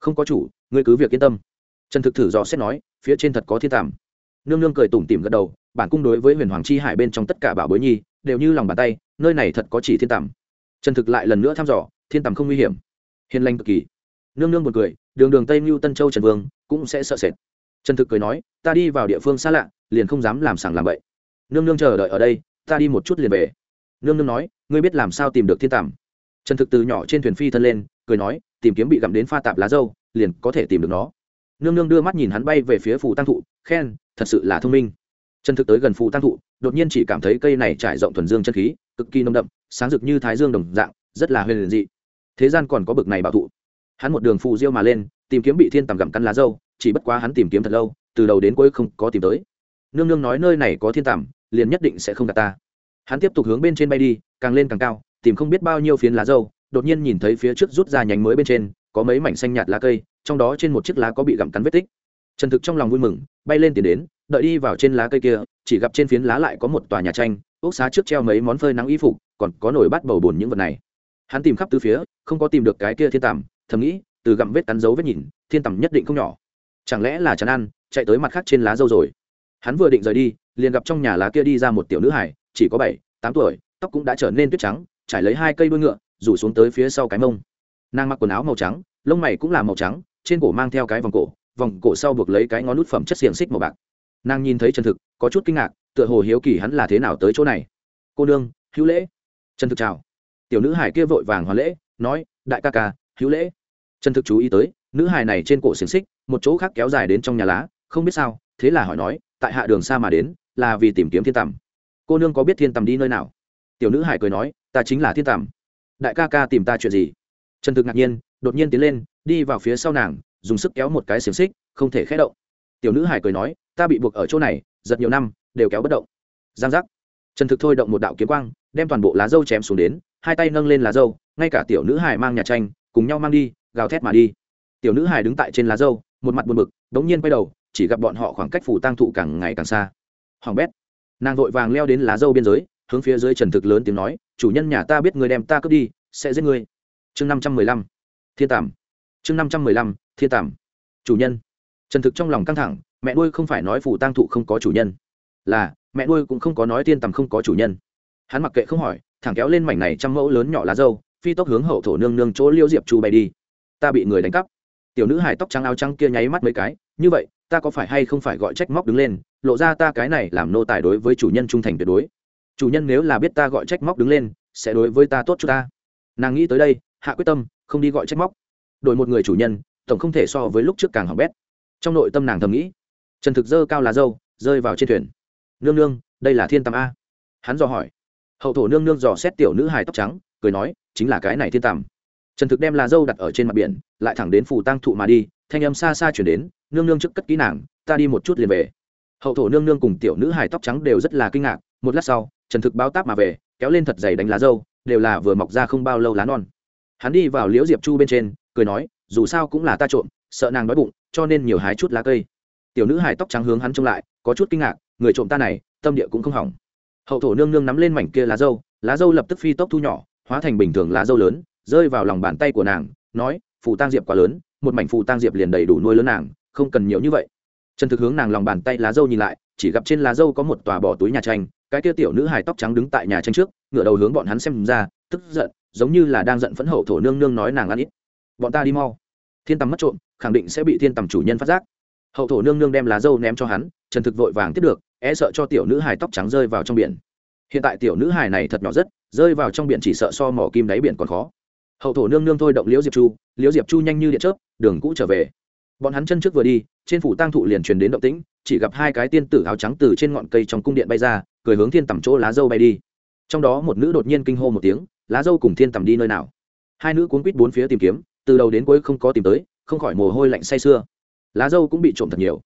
Không có chủ, ngươi cứ việc yên tâm. Trần thực thử dò xét nói, phía trên thật có thiên tàm nương nương cười tủm tỉm gật đầu bản cung đối với huyền hoàng chi hải bên trong tất cả bảo bối nhi, đều như lòng bàn tay, nơi này thật có chỉ thiên tầm. Trần thực lại lần nữa thăm dò, thiên tầm không nguy hiểm. Hiền lành cực kỳ. Nương nương một cười, đường đường tây mưu tân châu trần vương, cũng sẽ sợ sệt. Trần thực cười nói, ta đi vào địa phương xa lạ, liền không dám làm sảng làm bậy. Nương nương chờ đợi ở đây, ta đi một chút liền về. Nương nương nói, ngươi biết làm sao tìm được thiên tầm? Trần thực từ nhỏ trên thuyền phi thân lên, cười nói, tìm kiếm bị gặm đến pha tạp lá dâu, liền có thể tìm được nó. Nương nương đưa mắt nhìn hắn bay về phía phủ tăng thụ, khen, thật sự là thông minh chân thực tới gần phù tăng thụ, đột nhiên chỉ cảm thấy cây này trải rộng thuần dương chân khí, cực kỳ nông đậm, sáng rực như thái dương đồng dạng, rất là huyền dị. Thế gian còn có bực này bảo thụ. Hắn một đường phù diêu mà lên, tìm kiếm bị thiên tầm gặm căn lá dâu, chỉ bất quá hắn tìm kiếm thật lâu, từ đầu đến cuối không có tìm tới. Nương nương nói nơi này có thiên tầm, liền nhất định sẽ không gặp ta. Hắn tiếp tục hướng bên trên bay đi, càng lên càng cao, tìm không biết bao nhiêu phiến lá dâu, đột nhiên nhìn thấy phía trước rút ra nhánh mới bên trên, có mấy mảnh xanh nhạt lá cây, trong đó trên một chiếc lá có bị gặm cắn vết tích. Trần thực trong lòng vui mừng, bay lên tiền đến đợi đi vào trên lá cây kia, chỉ gặp trên phiến lá lại có một tòa nhà tranh, ốc xá trước treo mấy món phơi nắng y phục, còn có nổi bát bầu bùn những vật này. Hắn tìm khắp từ phía, không có tìm được cái kia thiên tằm, thầm nghĩ, từ gặm vết cắn dấu vết nhìn, thiên tằm nhất định không nhỏ. Chẳng lẽ là chán ăn, chạy tới mặt khác trên lá dâu rồi. Hắn vừa định rời đi, liền gặp trong nhà lá kia đi ra một tiểu nữ hải chỉ có bảy, tám tuổi, tóc cũng đã trở nên tuyết trắng, trải lấy hai cây đuôi ngựa, rủ xuống tới phía sau cái mông. Nàng mặc quần áo màu trắng, lông mày cũng là màu trắng, trên cổ mang theo cái vòng cổ vòng cổ sau buộc lấy cái ngón nút phẩm chất xiềng xích màu bạc nàng nhìn thấy trần thực, có chút kinh ngạc, tựa hồ hiếu kỳ hắn là thế nào tới chỗ này. Cô nương, hữu lễ. Trần thực chào. Tiểu nữ hải kia vội vàng hoàn lễ, nói, đại ca ca, hữu lễ. Trần thực chú ý tới, nữ hải này trên cổ xiềng xích, một chỗ khác kéo dài đến trong nhà lá, không biết sao, thế là hỏi nói, tại hạ đường xa mà đến, là vì tìm kiếm thiên tầm. Cô nương có biết thiên tầm đi nơi nào? Tiểu nữ hải cười nói, ta chính là thiên tầm. Đại ca ca tìm ta chuyện gì? Trần thực ngạc nhiên, đột nhiên tiến lên, đi vào phía sau nàng, dùng sức kéo một cái xiềng xích, không thể khé động. Tiểu nữ hải cười nói ta bị buộc ở chỗ này, giật nhiều năm, đều kéo bất động. Giang giác. Trần thực thôi động một đạo kiếm quang, đem toàn bộ lá dâu chém xuống đến, hai tay nâng lên lá dâu, ngay cả tiểu nữ hải mang nhà tranh, cùng nhau mang đi, gào thét mà đi. Tiểu nữ hải đứng tại trên lá dâu, một mặt buồn bực, đống nhiên quay đầu, chỉ gặp bọn họ khoảng cách phủ tăng thụ càng ngày càng xa. Hoàng bét. Nàng vội vàng leo đến lá dâu biên giới, hướng phía dưới trần thực lớn tiếng nói, chủ nhân nhà ta biết người đem ta cướp đi, sẽ giết người. chương năm trăm mười lăm. Thiên tàm chương năm trăm mười lăm, thiên tàm chủ nhân. Trần thực trong lòng căng thẳng mẹ nuôi không phải nói phù tang thụ không có chủ nhân. Là, mẹ nuôi cũng không có nói thiên tầm không có chủ nhân. Hắn mặc kệ không hỏi, thẳng kéo lên mảnh này trăm mẫu lớn nhỏ lá dâu, phi tốc hướng hậu thổ nương nương chỗ liêu diệp chu bay đi. Ta bị người đánh cắp. Tiểu nữ hải tóc trắng áo trắng kia nháy mắt mấy cái, như vậy, ta có phải hay không phải gọi trách móc đứng lên, lộ ra ta cái này làm nô tài đối với chủ nhân trung thành tuyệt đối. Chủ nhân nếu là biết ta gọi trách móc đứng lên, sẽ đối với ta tốt cho ta. Nàng nghĩ tới đây, hạ quyết tâm, không đi gọi trách móc. Đổi một người chủ nhân, tổng không thể so với lúc trước càng hỏng bét. Trong nội tâm nàng thầm nghĩ trần thực dơ cao lá dâu rơi vào trên thuyền. Nương nương, đây là thiên tầm a. Hắn dò hỏi. Hậu thổ nương nương dò xét tiểu nữ hài tóc trắng, cười nói, chính là cái này thiên tầm trần thực đem lá dâu đặt ở trên mặt biển, lại thẳng đến phủ tăng thụ mà đi, thanh âm xa xa chuyển đến, nương nương trước cất kỹ nàng, ta đi một chút liền về. Hậu thổ nương nương cùng tiểu nữ hài tóc trắng đều rất là kinh ngạc, một lát sau, trần thực báo táp mà về, kéo lên thật dày đánh lá dâu đều là vừa mọc ra không bao lâu lá non. Hắn đi vào liễu diệp chu bên trên, cười nói, dù sao cũng là ta trộm, sợ nàng đói bụng, cho nên nhiều hái chút lá cây tiểu nữ hài tóc trắng hướng hắn trông lại, có chút kinh ngạc, người trộm ta này, tâm địa cũng không hỏng. Hậu thổ nương nương nắm lên mảnh kia lá dâu lá dâu lập tức phi tốc thu nhỏ, hóa thành bình thường lá dâu lớn, rơi vào lòng bàn tay của nàng, nói, phù tang diệp quá lớn, một mảnh phù tang diệp liền đầy đủ nuôi lớn nàng, không cần nhiều như vậy. Trần thực hướng nàng lòng bàn tay lá dâu nhìn lại, chỉ gặp trên lá dâu có một tòa bỏ túi nhà tranh, cái kia tiểu nữ hài tóc trắng đứng tại nhà tranh trước, ngửa đầu hướng bọn hắn xem ra, tức giận, giống như là đang giận phẫn hậu thổ nương nương nói nàng ăn ít. Bọn ta đi mau. Thiên tầm mất trộm, khẳng định sẽ bị thiên tầm chủ nhân phát giác hậu thổ nương nương đem lá dâu ném cho hắn, trần thực vội vàng tiếp được e sợ cho tiểu nữ hài tóc trắng rơi vào trong biển. Hiện tại tiểu nữ hài này thật nhỏ rất, rơi vào trong biển chỉ sợ so mỏ kim đáy biển còn khó. Hậu thổ nương nương thôi động liễu diệp chu, liễu diệp chu nhanh như điện chớp, đường cũ trở về. Bọn hắn chân trước vừa đi, trên phủ Tăng thụ liền truyền đến động tĩnh, chỉ gặp hai cái tiên tử áo trắng từ trên ngọn cây trong cung điện bay ra, cười hướng thiên tầm chỗ lá dâu bay đi. Trong đó một nữ đột nhiên kinh hô một tiếng, lá dâu cùng thiên tầm đi nơi nào? Hai nữ cuốn quýt bốn phía tìm kiếm, từ đầu đến cuối không có tìm tới, không khỏi mồ hôi lạnh say sưa lá dâu cũng bị trộm thật nhiều.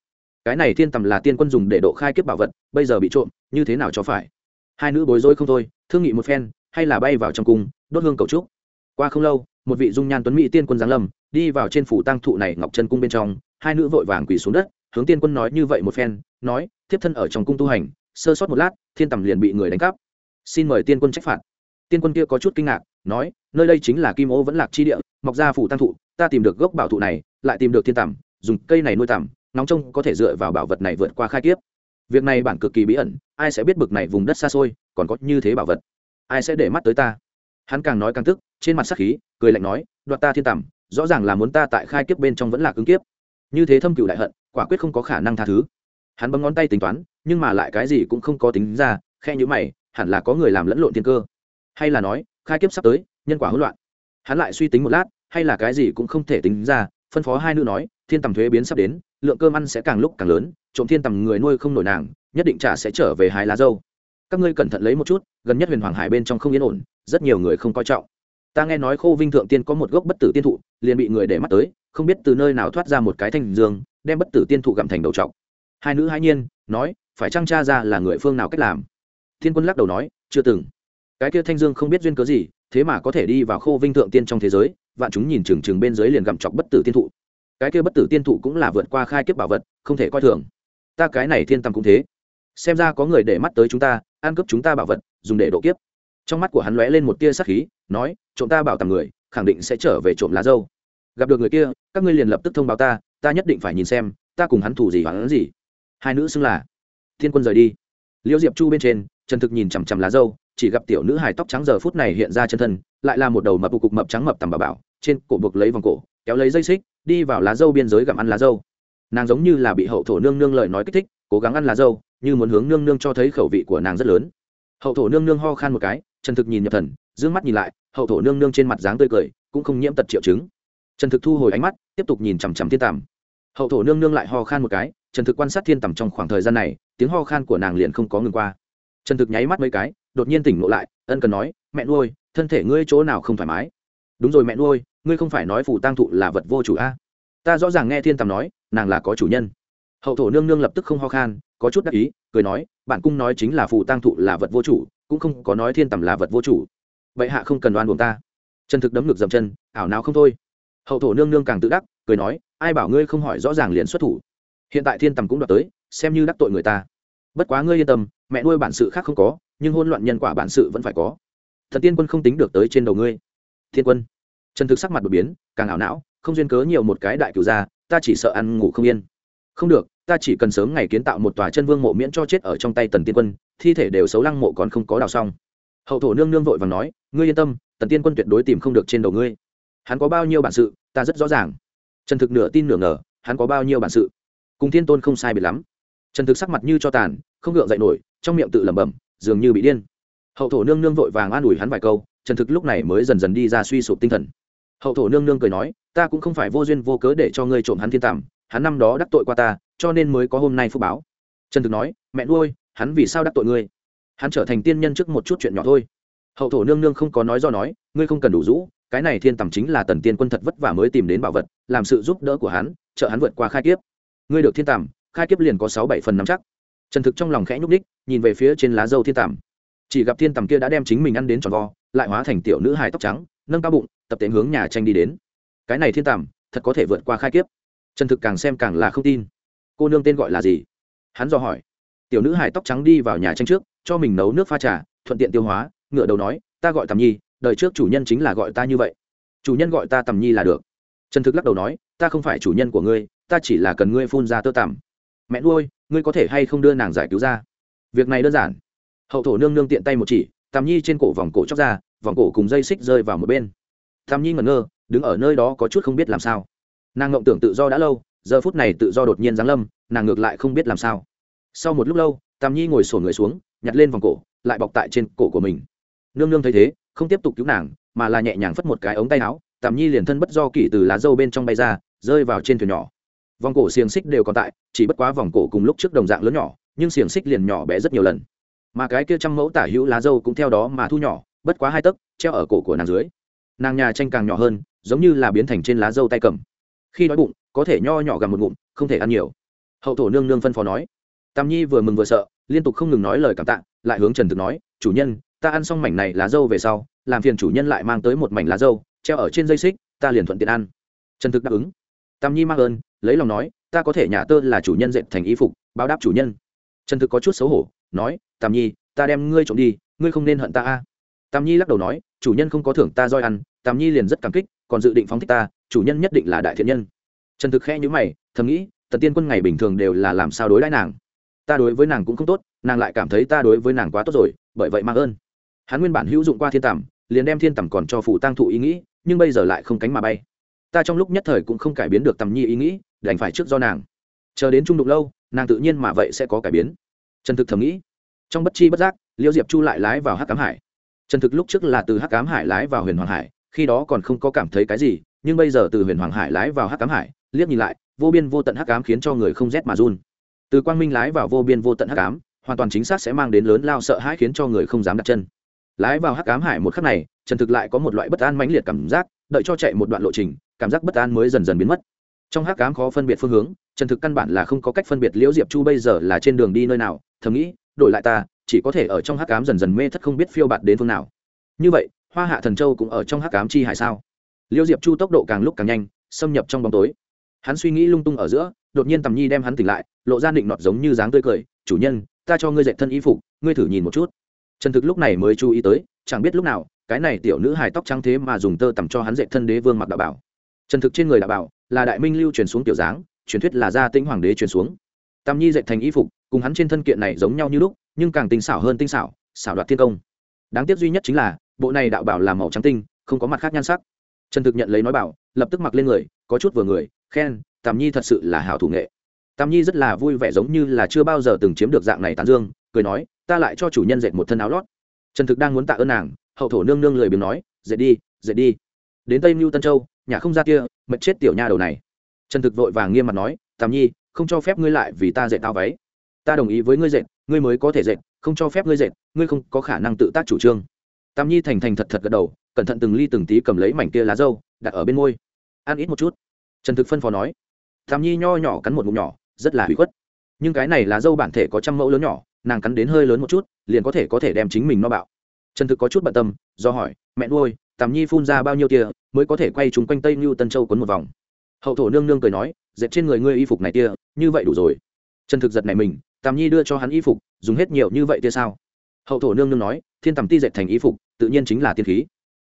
Cái này thiên tầm là tiên quân dùng để độ khai kiếp bảo vật, bây giờ bị trộm, như thế nào cho phải? Hai nữ bối rối không thôi, thương nghị một phen, hay là bay vào trong cung, đốt hương cầu trúc qua không lâu, một vị dung nhan tuấn mỹ tiên quân giáng lâm, đi vào trên phủ tăng thụ này ngọc chân cung bên trong, hai nữ vội vàng quỳ xuống đất, hướng tiên quân nói như vậy một phen, nói, thiếp thân ở trong cung tu hành, sơ sót một lát, thiên tầm liền bị người đánh cắp. Xin mời tiên quân trách phạt. Tiên quân kia có chút kinh ngạc, nói, nơi đây chính là kim ô vẫn lạc chi địa, mọc ra phủ tăng thụ, ta tìm được gốc bảo thụ này, lại tìm được thiên tầm dùng cây này nuôi tằm nóng trông có thể dựa vào bảo vật này vượt qua khai kiếp. Việc này bản cực kỳ bí ẩn, ai sẽ biết bực này vùng đất xa xôi, còn có như thế bảo vật? Ai sẽ để mắt tới ta? Hắn càng nói càng tức, trên mặt sắc khí, cười lạnh nói, đoạt ta thiên tằm, rõ ràng là muốn ta tại khai kiếp bên trong vẫn là cứng kiếp. Như thế thâm cựu đại hận, quả quyết không có khả năng tha thứ. Hắn bấm ngón tay tính toán, nhưng mà lại cái gì cũng không có tính ra khe nhữ mày, hẳn là có người làm lẫn lộn thiên cơ. Hay là nói, khai kiếp sắp tới, nhân quả hỗn loạn. Hắn lại suy tính một lát, hay là cái gì cũng không thể tính ra phân phó hai nữ nói, thiên tầm thuế biến sắp đến, lượng cơm ăn sẽ càng lúc càng lớn, trộm thiên tầm người nuôi không nổi nàng, nhất định trả sẽ trở về hái lá dâu. Các ngươi cẩn thận lấy một chút, gần nhất huyền hoàng hải bên trong không yên ổn, rất nhiều người không coi trọng. Ta nghe nói khô vinh thượng tiên có một gốc bất tử tiên thụ, liền bị người để mắt tới, không biết từ nơi nào thoát ra một cái thanh dương, đem bất tử tiên thụ gặm thành đầu trọc. Hai nữ hai nhiên, nói, phải trang cha ra là người phương nào cách làm? Thiên quân lắc đầu nói, chưa từng. Cái kia thanh dương không biết duyên cớ gì thế mà có thể đi vào khô vinh thượng tiên trong thế giới, vạn chúng nhìn chừng chừng bên dưới liền gặm chọc bất tử tiên thụ. Cái kia bất tử tiên thụ cũng là vượt qua khai kiếp bảo vật, không thể coi thường. Ta cái này thiên tâm cũng thế. Xem ra có người để mắt tới chúng ta, ăn cướp chúng ta bảo vật, dùng để độ kiếp. Trong mắt của hắn lóe lên một tia sắc khí, nói, trộm ta bảo tàng người, khẳng định sẽ trở về trộm lá dâu. Gặp được người kia, các ngươi liền lập tức thông báo ta ta nhất định phải nhìn xem, ta cùng hắn thủ gì hắn gì. Hai nữ xưng là, thiên quân rời đi. Liễu diệp chu bên trên, trần thực nhìn chằm chằm lá dâu chỉ gặp tiểu nữ hài tóc trắng giờ phút này hiện ra chân thân, lại là một đầu mập cục mập trắng mập tầm bà bảo, trên cổ buộc lấy vòng cổ, kéo lấy dây xích, đi vào lá dâu biên giới gặm ăn lá dâu. Nàng giống như là bị hậu thổ nương nương lời nói kích thích, cố gắng ăn lá dâu, như muốn hướng nương nương cho thấy khẩu vị của nàng rất lớn. Hậu thổ nương nương ho khan một cái trần thực nhìn nhập thần d ư ơ n g mắt nhìn lại, hậu thổ nương nương trên mặt dáng tươi cười, cũng không nhiễm tật triệu chứng. Trần thực thu hồi ánh mắt, tiếp tục nhìn chằm chằm thiên tàm hậu thổ nương nương lại ho khan một cái trần thực quan sát thiên tầm trong khoảng thời gian này, tiếng ho khan của nàng liền không có ngừng qua. Trần thực nháy mắt mấy cái đột nhiên tỉnh ngộ lại, ân cần nói, mẹ nuôi, thân thể ngươi chỗ nào không thoải mái? Đúng rồi mẹ nuôi, ngươi không phải nói phủ tăng thụ là vật vô chủ a? Ta rõ ràng nghe thiên tằm nói, nàng là có chủ nhân. Hậu thổ nương nương lập tức không ho khan, có chút đắc ý, cười nói, bản cung nói chính là phù tăng thụ là vật vô chủ, cũng không có nói thiên tầm là vật vô chủ. Vậy hạ không cần đoan buồn ta. Chân thực đấm ngược dậm chân, ảo nào không thôi. Hậu thổ nương nương càng tự đắc, cười nói, ai bảo ngươi không hỏi rõ ràng liền xuất thủ? Hiện tại thiên tầm cũng đoạt tới, xem như đắc tội người ta. Bất quá ngươi yên tâm, mẹ nuôi bản sự khác không có nhưng hôn loạn nhân quả bản sự vẫn phải có. Thần tiên quân không tính được tới trên đầu ngươi. Thiên quân. Trần thực sắc mặt đột biến, càng ảo não, không duyên cớ nhiều một cái đại cửu gia, ta chỉ sợ ăn ngủ không yên. Không được, ta chỉ cần sớm ngày kiến tạo một tòa chân vương mộ miễn cho chết ở trong tay tần tiên quân, thi thể đều xấu lăng mộ còn không có đào xong. Hậu thổ nương nương vội và nói, ngươi yên tâm, tần tiên quân tuyệt đối tìm không được trên đầu ngươi. Hắn có bao nhiêu bản sự, ta rất rõ ràng. Trần thực nửa tin nửa ngờ, hắn có bao nhiêu bản sự? Cùng thiên tôn không sai biệt lắm. Trần thực sắc mặt như cho tàn, không gượng dậy nổi, trong miệng tự lẩm bẩm dường như bị điên. Hậu thổ nương nương vội vàng an ủi hắn vài câu, trần thực lúc này mới dần dần đi ra suy sụp tinh thần. Hậu thổ nương nương cười nói, ta cũng không phải vô duyên vô cớ để cho ngươi trộm hắn thiên tàm hắn năm đó đắc tội qua ta, cho nên mới có hôm nay phúc báo. Trần thực nói, mẹ nuôi, hắn vì sao đắc tội ngươi? Hắn trở thành tiên nhân trước một chút chuyện nhỏ thôi. Hậu thổ nương nương không có nói do nói, ngươi không cần đủ rũ, cái này thiên tầm chính là tần tiên quân thật vất vả mới tìm đến bảo vật, làm sự giúp đỡ của hắn, trợ hắn vượt qua khai kiếp. Ngươi được thiên tầm khai kiếp liền có sáu bảy phần nắm chắc trần thực trong lòng khẽ nhúc ních nhìn về phía trên lá dâu thiên tầm chỉ gặp thiên tầm kia đã đem chính mình ăn đến tròn vo, lại hóa thành tiểu nữ hài tóc trắng, nâng cao bụng, tập tễnh hướng nhà tranh đi đến. Cái này thiên tầm thật có thể vượt qua khai kiếp. Trần thực càng xem càng là không tin. Cô nương tên gọi là gì? Hắn dò hỏi. Tiểu nữ hài tóc trắng đi vào nhà tranh trước, cho mình nấu nước pha trà, thuận tiện tiêu hóa, ngựa đầu nói, ta gọi tầm nhi, đời trước chủ nhân chính là gọi ta như vậy. Chủ nhân gọi ta tầm nhi là được. Trần thực lắc đầu nói, ta không phải chủ nhân của ngươi, ta chỉ là cần ngươi phun ra tơ tằm mẹ nuôi, ngươi có thể hay không đưa nàng giải cứu ra? Việc này đơn giản. Hậu thổ nương nương tiện tay một chỉ tàm nhi trên cổ vòng cổ chóc ra, vòng cổ cùng dây xích rơi vào một bên. Tàm nhi ngẩn ngơ, đứng ở nơi đó có chút không biết làm sao. Nàng ngộng tưởng tự do đã lâu, giờ phút này tự do đột nhiên giáng lâm, nàng ngược lại không biết làm sao. Sau một lúc lâu tàm nhi ngồi sổn người xuống, nhặt lên vòng cổ, lại bọc tại trên cổ của mình. Nương nương thấy thế, không tiếp tục cứu nàng, mà là nhẹ nhàng phất một cái ống tay áo. Tàm nhi liền thân bất do kỷ từ lá dâu bên trong bay ra, rơi vào trên thuyền nhỏ vòng cổ xiềng xích đều còn tại, chỉ bất quá vòng cổ cùng lúc trước đồng dạng lớn nhỏ, nhưng xiềng xích liền nhỏ bé rất nhiều lần. Mà cái kia trăm mẫu tả hữu lá dâu cũng theo đó mà thu nhỏ, bất quá hai tấc, treo ở cổ của nàng dưới. Nàng nhà tranh càng nhỏ hơn, giống như là biến thành trên lá dâu tay cầm. Khi đói bụng, có thể nho nhỏ gặm một ngụm, không thể ăn nhiều. Hậu thổ nương nương phân phó nói. Tam nhi vừa mừng vừa sợ, liên tục không ngừng nói lời cảm tạ, lại hướng trần thực nói, chủ nhân, ta ăn xong mảnh này lá dâu về sau, làm phiền chủ nhân lại mang tới một mảnh lá dâu, treo ở trên dây xích, ta liền thuận tiện ăn. Trần thực đáp ứng. Tam nhi mang ơn lấy lòng nói, ta có thể nhà tơ là chủ nhân dệt thành y phục, báo đáp chủ nhân. Trần thực có chút xấu hổ, nói, tam nhi, ta đem ngươi trộm đi, ngươi không nên hận ta a. Tam nhi lắc đầu nói, chủ nhân không có thưởng ta roi ăn, tam nhi liền rất cảm kích, còn dự định phóng thích ta, chủ nhân nhất định là đại thiện nhân. Trần thực khẽ nhữ mày, thầm nghĩ, tần tiên quân ngày bình thường đều là làm sao đối đãi nàng? Ta đối với nàng cũng không tốt, nàng lại cảm thấy ta đối với nàng quá tốt rồi, bởi vậy mang ơn. Hắn nguyên bản hữu dụng qua thiên tẩm liền đem thiên tẩm còn cho phụ tăng thụ ý nghĩ, nhưng bây giờ lại không cánh mà bay ta trong lúc nhất thời cũng không cải biến được tầm nhi ý nghĩ, đành phải trước do nàng. Chờ đến trung đụng lâu, nàng tự nhiên mà vậy sẽ có cải biến. Trần thực thầm nghĩ. Trong bất chi bất giác liêu diệp chu lại lái vào hắc cám hải. Trần thực lúc trước là từ hắc cám hải lái vào huyền hoàng hải, khi đó còn không có cảm thấy cái gì, nhưng bây giờ từ huyền hoàng hải lái vào hắc cám hải, liếc nhìn lại, vô biên vô tận hắc cám khiến cho người không rét mà run. Từ quang minh lái vào vô biên vô tận hắc cám hoàn toàn chính xác sẽ mang đến lớn lao sợ hãi khiến cho người không dám đặt chân. Lái vào hắc cám hải một khắc này, trần thực lại có một loại bất an mãnh liệt cảm giác, đợi cho chạy một đoạn lộ trình cảm giác bất an mới dần dần biến mất. Trong hắc cám khó phân biệt phương hướng, trần thực căn bản là không có cách phân biệt liễu diệp chu bây giờ là trên đường đi nơi nào, thầm nghĩ, đổi lại ta, chỉ có thể ở trong hắc cám dần dần mê thất không biết phiêu bạt đến phương nào. Như vậy, hoa hạ thần châu cũng ở trong hắc cám chi hải sao? Liễu diệp chu tốc độ càng lúc càng nhanh, xâm nhập trong bóng tối. Hắn suy nghĩ lung tung ở giữa, đột nhiên tầm nhi đem hắn tỉnh lại, lộ ra định nọt giống như dáng tươi cười, chủ nhân, ta cho ngươi dạy thân y phục, ngươi thử nhìn một chút. Trần thực lúc này mới chú ý tới, chẳng biết lúc nào, cái này tiểu nữ hài tóc trắng thế mà dùng tơ tằm cho hắn dạy thân đế vương mặc đạo bảo trần thực trên người đạo bảo, là đại minh lưu truyền xuống tiểu dáng, truyền thuyết là gia tĩnh hoàng đế truyền xuống. Tam nhi dạy thành y phục, cùng hắn trên thân kiện này giống nhau như lúc, nhưng càng tinh xảo hơn tinh xảo xảo đoạt thiên công. Đáng tiếc duy nhất chính là, bộ này đạo bảo là màu trắng tinh, không có mặt khác nhan sắc. Trần thực nhận lấy nói bảo, lập tức mặc lên người, có chút vừa người, khen, tam nhi thật sự là hảo thủ nghệ. Tam nhi rất là vui vẻ giống như là chưa bao giờ từng chiếm được dạng này tán dương, cười nói, ta lại cho chủ nhân dệt một thân áo lót. Trần thực đang muốn tạ ơn nàng, hậu thổ nương nương lười biếng nói, dệt đi dệt đi. Đến tây mưu tân châu nhà không ra kia mật chết tiểu nha đầu này. Trần thực vội vàng nghiêm mặt nói, tam nhi, không cho phép ngươi lại vì ta dạy tao váy. Ta đồng ý với ngươi dệt, ngươi mới có thể dệt, không cho phép ngươi dệt, ngươi không có khả năng tự tác chủ trương. Tam nhi thành thành thật thật gật đầu, cẩn thận từng ly từng tí cầm lấy mảnh kia lá dâu, đặt ở bên môi. Ăn ít một chút. Trần thực phân phó nói. Tam nhi nho nhỏ cắn một ngụm nhỏ, rất là hủy khuất. Nhưng cái này lá dâu bản thể có trăm mẫu lớn nhỏ, nàng cắn đến hơi lớn một chút, liền có thể có thể đem chính mình no bạo. Trần thực có chút bận tâm, do hỏi, mẹ nuôi tàm nhi phun ra bao nhiêu tia, mới có thể quay chúng quanh tây như tân châu quấn một vòng. Hậu thổ nương nương cười nói, dệt trên người ngươi y phục này tia, như vậy đủ rồi. Trần thực giật này mình, tàm nhi đưa cho hắn y phục, dùng hết nhiều như vậy tia sao? Hậu thổ nương nương nói, thiên tầm ti dệt thành y phục, tự nhiên chính là tiên khí.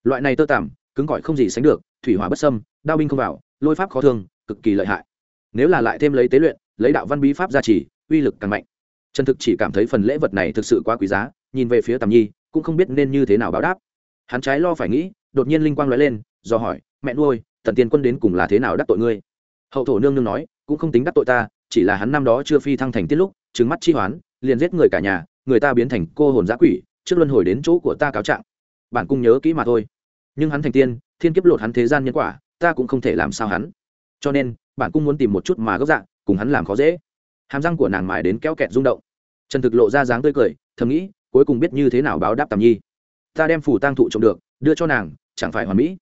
Loại này tơ tằm, cứng gọi không gì sánh được, thủy hỏa bất sâm đao binh không vào, lôi pháp khó thương, cực kỳ lợi hại. Nếu là lại thêm lấy tế luyện, lấy đạo văn bí pháp gia trì, uy lực càng mạnh. Trần thực chỉ cảm thấy phần lễ vật này thực sự quá quý giá, nhìn về phía tầm nhi, cũng không biết nên như thế nào báo đáp hắn trái lo phải nghĩ, đột nhiên linh quang nói lên, do hỏi, mẹ nuôi, tần tiên quân đến cùng là thế nào đắc tội ngươi? Hậu thổ nương nương nói, cũng không tính đắc tội ta, chỉ là hắn năm đó chưa phi thăng thành tiết lúc trứng mắt chi hoán, liền giết người cả nhà, người ta biến thành cô hồn giã quỷ, trước luân hồi đến chỗ của ta cáo trạng. Bản cung nhớ kỹ mà thôi. Nhưng hắn thành tiên, thiên kiếp lột hắn thế gian nhân quả, ta cũng không thể làm sao hắn. Cho nên, bản cung muốn tìm một chút mà gốc dạng cùng hắn làm khó dễ. Hàm răng của nàng mài đến kéo kẹt rung động. Trần thực lộ ra dáng tươi cười, thầm nghĩ, cuối cùng biết như thế nào báo đáp tầm nhi ta đem phủ tang thụ trộm được, đưa cho nàng, chẳng phải hoàn mỹ.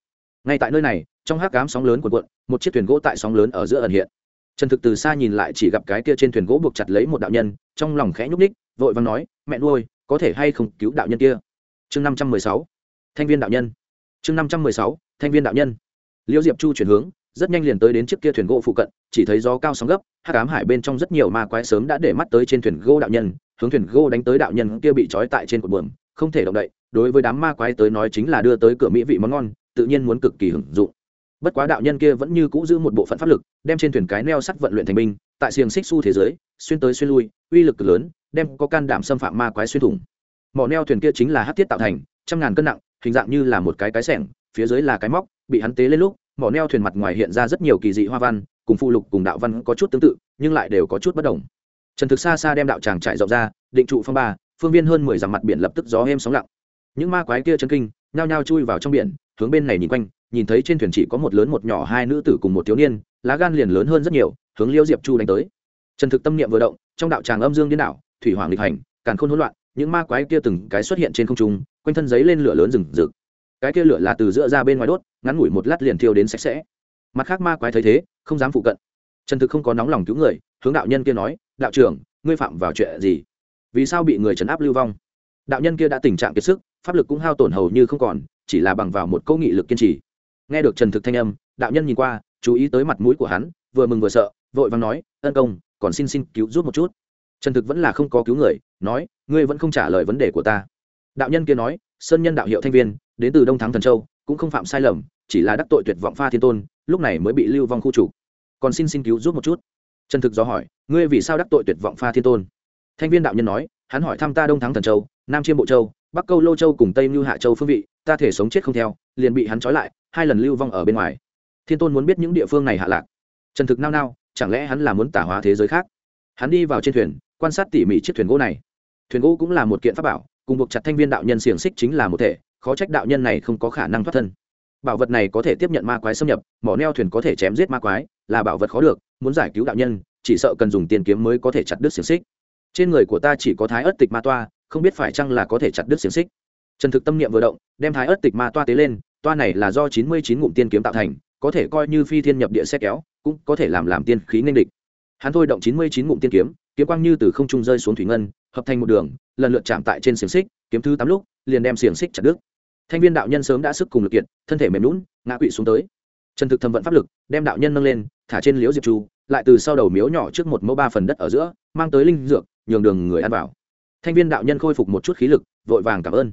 Ngay tại nơi này, trong hát cám sóng lớn của cuộn, một chiếc thuyền gỗ tại sóng lớn ở giữa ẩn hiện. Trần thực từ xa nhìn lại chỉ gặp cái kia trên thuyền gỗ buộc chặt lấy một đạo nhân, trong lòng khẽ nhúc ních vội vàng nói, mẹ nuôi, có thể hay không cứu đạo nhân kia? Chương năm trăm mười sáu. Thanh viên đạo nhân. Chương năm trăm mười sáu, thanh viên đạo nhân. Liễu diệp chu chuyển hướng, rất nhanh liền tới đến chiếc kia thuyền gỗ phụ cận, chỉ thấy gió cao sóng gấp hát cám hải bên trong rất nhiều ma quái sớm đã để mắt tới trên thuyền gỗ đạo nhân, hướng thuyền gỗ đánh tới đạo nhân kia bị trói tại trên cột buồm, không thể động đậy đối với đám ma quái tới nói chính là đưa tới cửa mỹ vị món ngon, tự nhiên muốn cực kỳ hưởng dụng. Bất quá đạo nhân kia vẫn như cũ giữ một bộ phận pháp lực, đem trên thuyền cái neo sắt vận luyện thành binh, tại xiềng xích su thế giới, xuyên tới xuyên lui, uy lực cực lớn, đem có can đảm xâm phạm ma quái xuyên thủng. Mỏ neo thuyền kia chính là hát thiết tạo thành, trăm ngàn cân nặng, hình dạng như là một cái cái sẻng, phía dưới là cái móc, bị hắn tế lên lúc, mỏ neo thuyền mặt ngoài hiện ra rất nhiều kỳ dị hoa văn, cùng phụ lục cùng đạo văn có chút tương tự, nhưng lại đều có chút bất đồng. Trần thực xa xa đem đạo tràng trải rộng ra, định trụ phong ba, phương viên hơn mười dặm mặt biển lập tức gió êm sóng lặng những ma quái kia chân kinh, nhao nhao chui vào trong biển, hướng bên này nhìn quanh, nhìn thấy trên thuyền chỉ có một lớn một nhỏ hai nữ tử cùng một thiếu niên, lá gan liền lớn hơn rất nhiều, hướng liêu diệp chu đánh tới. Trần thực tâm niệm vừa động, trong đạo tràng âm dương điên đảo, thủy hoàng lịch hành, càn khôn hỗn loạn, những ma quái kia từng cái xuất hiện trên không trung, quanh thân giấy lên lửa lớn rừng rực. Cái kia lửa là từ giữa ra bên ngoài đốt, ngắn ngủi một lát liền thiêu đến sạch sẽ. Mặt khác ma quái thấy thế, không dám phụ cận. Trần thực không có nóng lòng cứu người, hướng đạo nhân kia nói, đạo trưởng, ngươi phạm vào chuyện gì? Vì sao bị người trấn áp lưu vong? Đạo nhân kia đã tình trạng kiệt sức, pháp lực cũng hao tổn hầu như không còn, chỉ là bằng vào một câu nghị lực kiên trì. Nghe được trần thực thanh âm, đạo nhân nhìn qua, chú ý tới mặt mũi của hắn, vừa mừng vừa sợ, vội vàng nói, ân công, còn xin xin cứu giúp một chút. Trần thực vẫn là không có cứu người, nói, ngươi vẫn không trả lời vấn đề của ta. Đạo nhân kia nói, sơn nhân đạo hiệu thanh viên, đến từ đông thắng thần châu, cũng không phạm sai lầm, chỉ là đắc tội tuyệt vọng pha thiên tôn, lúc này mới bị lưu vong khu chủ còn xin xin cứu giúp một chút. Trần thực do hỏi, ngươi vì sao đắc tội tuyệt vọng pha thiên tôn? Thanh viên đạo nhân nói, hắn hỏi thăm ta đông thắng thần châu nam chiêm bộ châu, bắc câu lô châu cùng tây mưu hạ châu phương vị, ta thể sống chết không theo, liền bị hắn trói lại, hai lần lưu vong ở bên ngoài. Thiên tôn muốn biết những địa phương này hạ lạc. Trần thực nao nao, chẳng lẽ hắn là muốn tả hóa thế giới khác? Hắn đi vào trên thuyền, quan sát tỉ mỉ chiếc thuyền gỗ này. Thuyền gỗ cũng là một kiện pháp bảo, cùng buộc chặt thanh viên đạo nhân xiềng xích chính là một thể, khó trách đạo nhân này không có khả năng thoát thân. Bảo vật này có thể tiếp nhận ma quái xâm nhập, mỏ neo thuyền có thể chém giết ma quái, là bảo vật khó được, muốn giải cứu đạo nhân, chỉ sợ cần dùng tiền kiếm mới có thể chặt đứt xiềng xích. Trên người của ta chỉ có thái ất tịch ma toa không biết phải chăng là có thể chặt đứt xiềng xích. Trần thực tâm niệm vừa động, đem thái ớt tịch ma toa tế lên, toa này là do chín mươi chín ngụm tiên kiếm tạo thành, có thể coi như phi thiên nhập địa xe kéo, cũng có thể làm làm tiên khí nên địch. Hắn thôi động chín mươi chín ngụm tiên kiếm kiếm quang như từ không trung rơi xuống thủy ngân, hợp thành một đường, lần lượt chạm tại trên xiềng xích, kiếm thứ tám lúc, liền đem xiềng xích chặt đứt. Thanh viên đạo nhân sớm đã sức cùng lực kiện thân thể mềm lún ngã quỵ xuống tới. Trần thực thâm vận pháp lực, đem đạo nhân nâng lên, thả trên liễu diệp chu, lại từ sau đầu miếu nhỏ trước một mẫu ba phần đất ở giữa, mang tới linh dược, nhường đường người ăn vào thanh viên đạo nhân khôi phục một chút khí lực, vội vàng cảm ơn.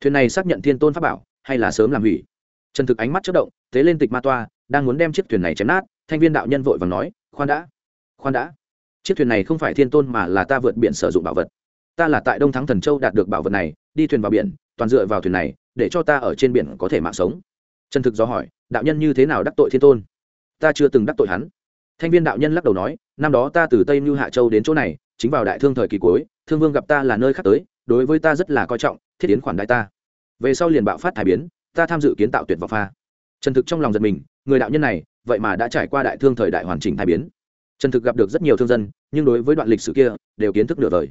Thuyền này xác nhận thiên tôn pháp bảo, hay là sớm làm hủy? Trần thực ánh mắt chất động, thế lên tịch ma toa, đang muốn đem chiếc thuyền này chém nát, thanh viên đạo nhân vội vàng nói, khoan đã khoan đã. Chiếc thuyền này không phải thiên tôn mà là ta vượt biển sử dụng bảo vật. Ta là tại đông thắng thần châu đạt được bảo vật này, đi thuyền vào biển, toàn dựa vào thuyền này, để cho ta ở trên biển có thể mạng sống. Trần thực do hỏi, đạo nhân như thế nào đắc tội thiên tôn? Ta chưa từng đắc tội hắn. Thanh viên đạo nhân lắc đầu nói, năm đó ta từ tây mưu hạ châu đến chỗ này chính vào đại thương thời kỳ cuối, thương vương gặp ta là nơi khác tới, đối với ta rất là coi trọng, thiết yến khoản đại ta. Về sau liền bạo phát thải biến, ta tham dự kiến tạo tuyệt vọng pha. Trần thực trong lòng giật mình, người đạo nhân này, vậy mà đã trải qua đại thương thời đại hoàn chỉnh thai biến. Trần thực gặp được rất nhiều thương dân, nhưng đối với đoạn lịch sử kia, đều kiến thức nửa vời.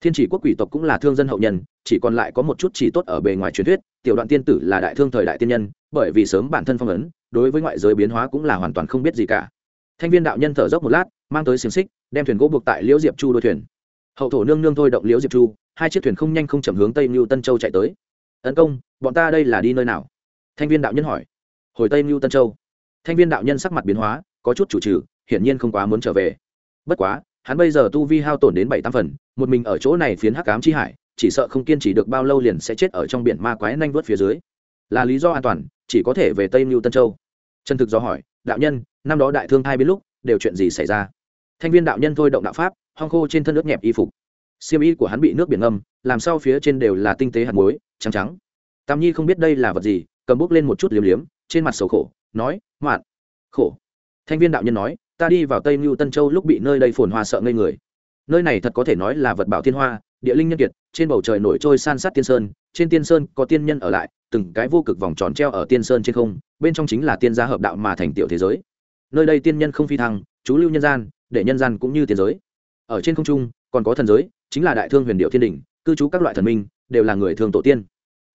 Thiên chỉ quốc quỷ tộc cũng là thương dân hậu nhân, chỉ còn lại có một chút chỉ tốt ở bề ngoài truyền thuyết, tiểu đoạn tiên tử là đại thương thời đại tiên nhân, bởi vì sớm bản thân phong ấn, đối với ngoại giới biến hóa cũng là hoàn toàn không biết gì cả. Thanh viên đạo nhân thở dốc một lát mang tới xiềng xích, đem thuyền gỗ buộc tại liễu diệp chu đôi thuyền. Hậu thổ nương nương thôi động liễu diệp chu, hai chiếc thuyền không nhanh không chậm hướng tây mưu tân châu chạy tới. Tấn công, bọn ta đây là đi nơi nào? Thanh viên đạo nhân hỏi. Hồi tây mưu tân châu. Thanh viên đạo nhân sắc mặt biến hóa, có chút chủ trừ, hiển nhiên không quá muốn trở về. Bất quá, hắn bây giờ tu vi hao tổn đến bảy tam phần, một mình ở chỗ này phiến hắc cám chi hải, chỉ sợ không kiên trì được bao lâu liền sẽ chết ở trong biển ma quái nanh vớt phía dưới. Là lý do an toàn, chỉ có thể về tây mưu tân châu. Chân thực do hỏi, đạo nhân, năm đó đại thương hai biến lúc, đều chuyện gì xảy ra? Thanh viên đạo nhân thôi động đạo pháp, hong khô trên thân nước nhẹp y phục. Siêm y của hắn bị nước biển ngâm, làm sao phía trên đều là tinh tế hạt muối, trắng trắng. Tam nhi không biết đây là vật gì, cầm bút lên một chút liếm liếm, trên mặt sầu khổ, nói, mạn. Khổ. Thanh viên đạo nhân nói, ta đi vào tây mưu tân châu lúc bị nơi đây phồn hoa sợ ngây người. Nơi này thật có thể nói là vật bảo thiên hoa, địa linh nhân kiệt, trên bầu trời nổi trôi san sát tiên sơn, trên tiên sơn có tiên nhân ở lại, từng cái vô cực vòng tròn treo ở tiên sơn trên không, bên trong chính là tiên gia hợp đạo mà thành tiểu thế giới. Nơi đây tiên nhân không phi thăng, chú lưu nhân gian để nhân gian cũng như tiền giới. Ở trên không trung, còn có thần giới, chính là đại thương huyền điệu thiên đình cư trú các loại thần minh, đều là người thường tổ tiên.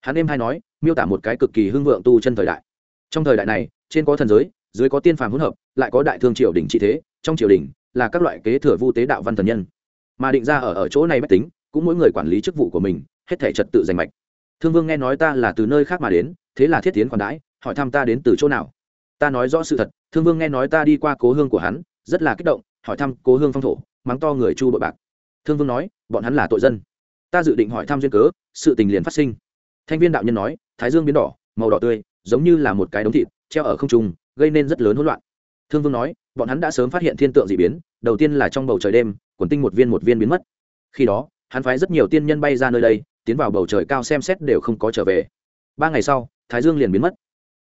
Hắn em hay nói, miêu tả một cái cực kỳ hưng vượng tu chân thời đại. Trong thời đại này, trên có thần giới, dưới có tiên phàm hỗn hợp, lại có đại thương triều đình trị thế, trong triều đình là các loại kế thừa vu tế đạo văn thần nhân. Mà định ra ở ở chỗ này bách tính, cũng mỗi người quản lý chức vụ của mình, hết thể trật tự giành mạch. Thương vương nghe nói ta là từ nơi khác mà đến, thế là thiết tiến khoản đãi, hỏi thăm ta đến từ chỗ nào. Ta nói rõ sự thật, thương vương nghe nói ta đi qua cố hương của hắn, rất là kích động hỏi thăm cố hương phong thổ, mắng to người chu bội bạc. Thương vương nói, bọn hắn là tội dân. Ta dự định hỏi thăm duyên cớ, sự tình liền phát sinh. Thanh viên đạo nhân nói, thái dương biến đỏ, màu đỏ tươi, giống như là một cái đống thịt, treo ở không trung, gây nên rất lớn hỗn loạn. Thương vương nói, bọn hắn đã sớm phát hiện thiên tượng d ị biến, đầu tiên là trong bầu trời đêm, quần tinh một viên một viên biến mất. Khi đó, hắn phái rất nhiều tiên nhân bay ra nơi đây, tiến vào bầu trời cao xem xét đều không có trở về. Ba ngày sau, thái dương liền biến mất.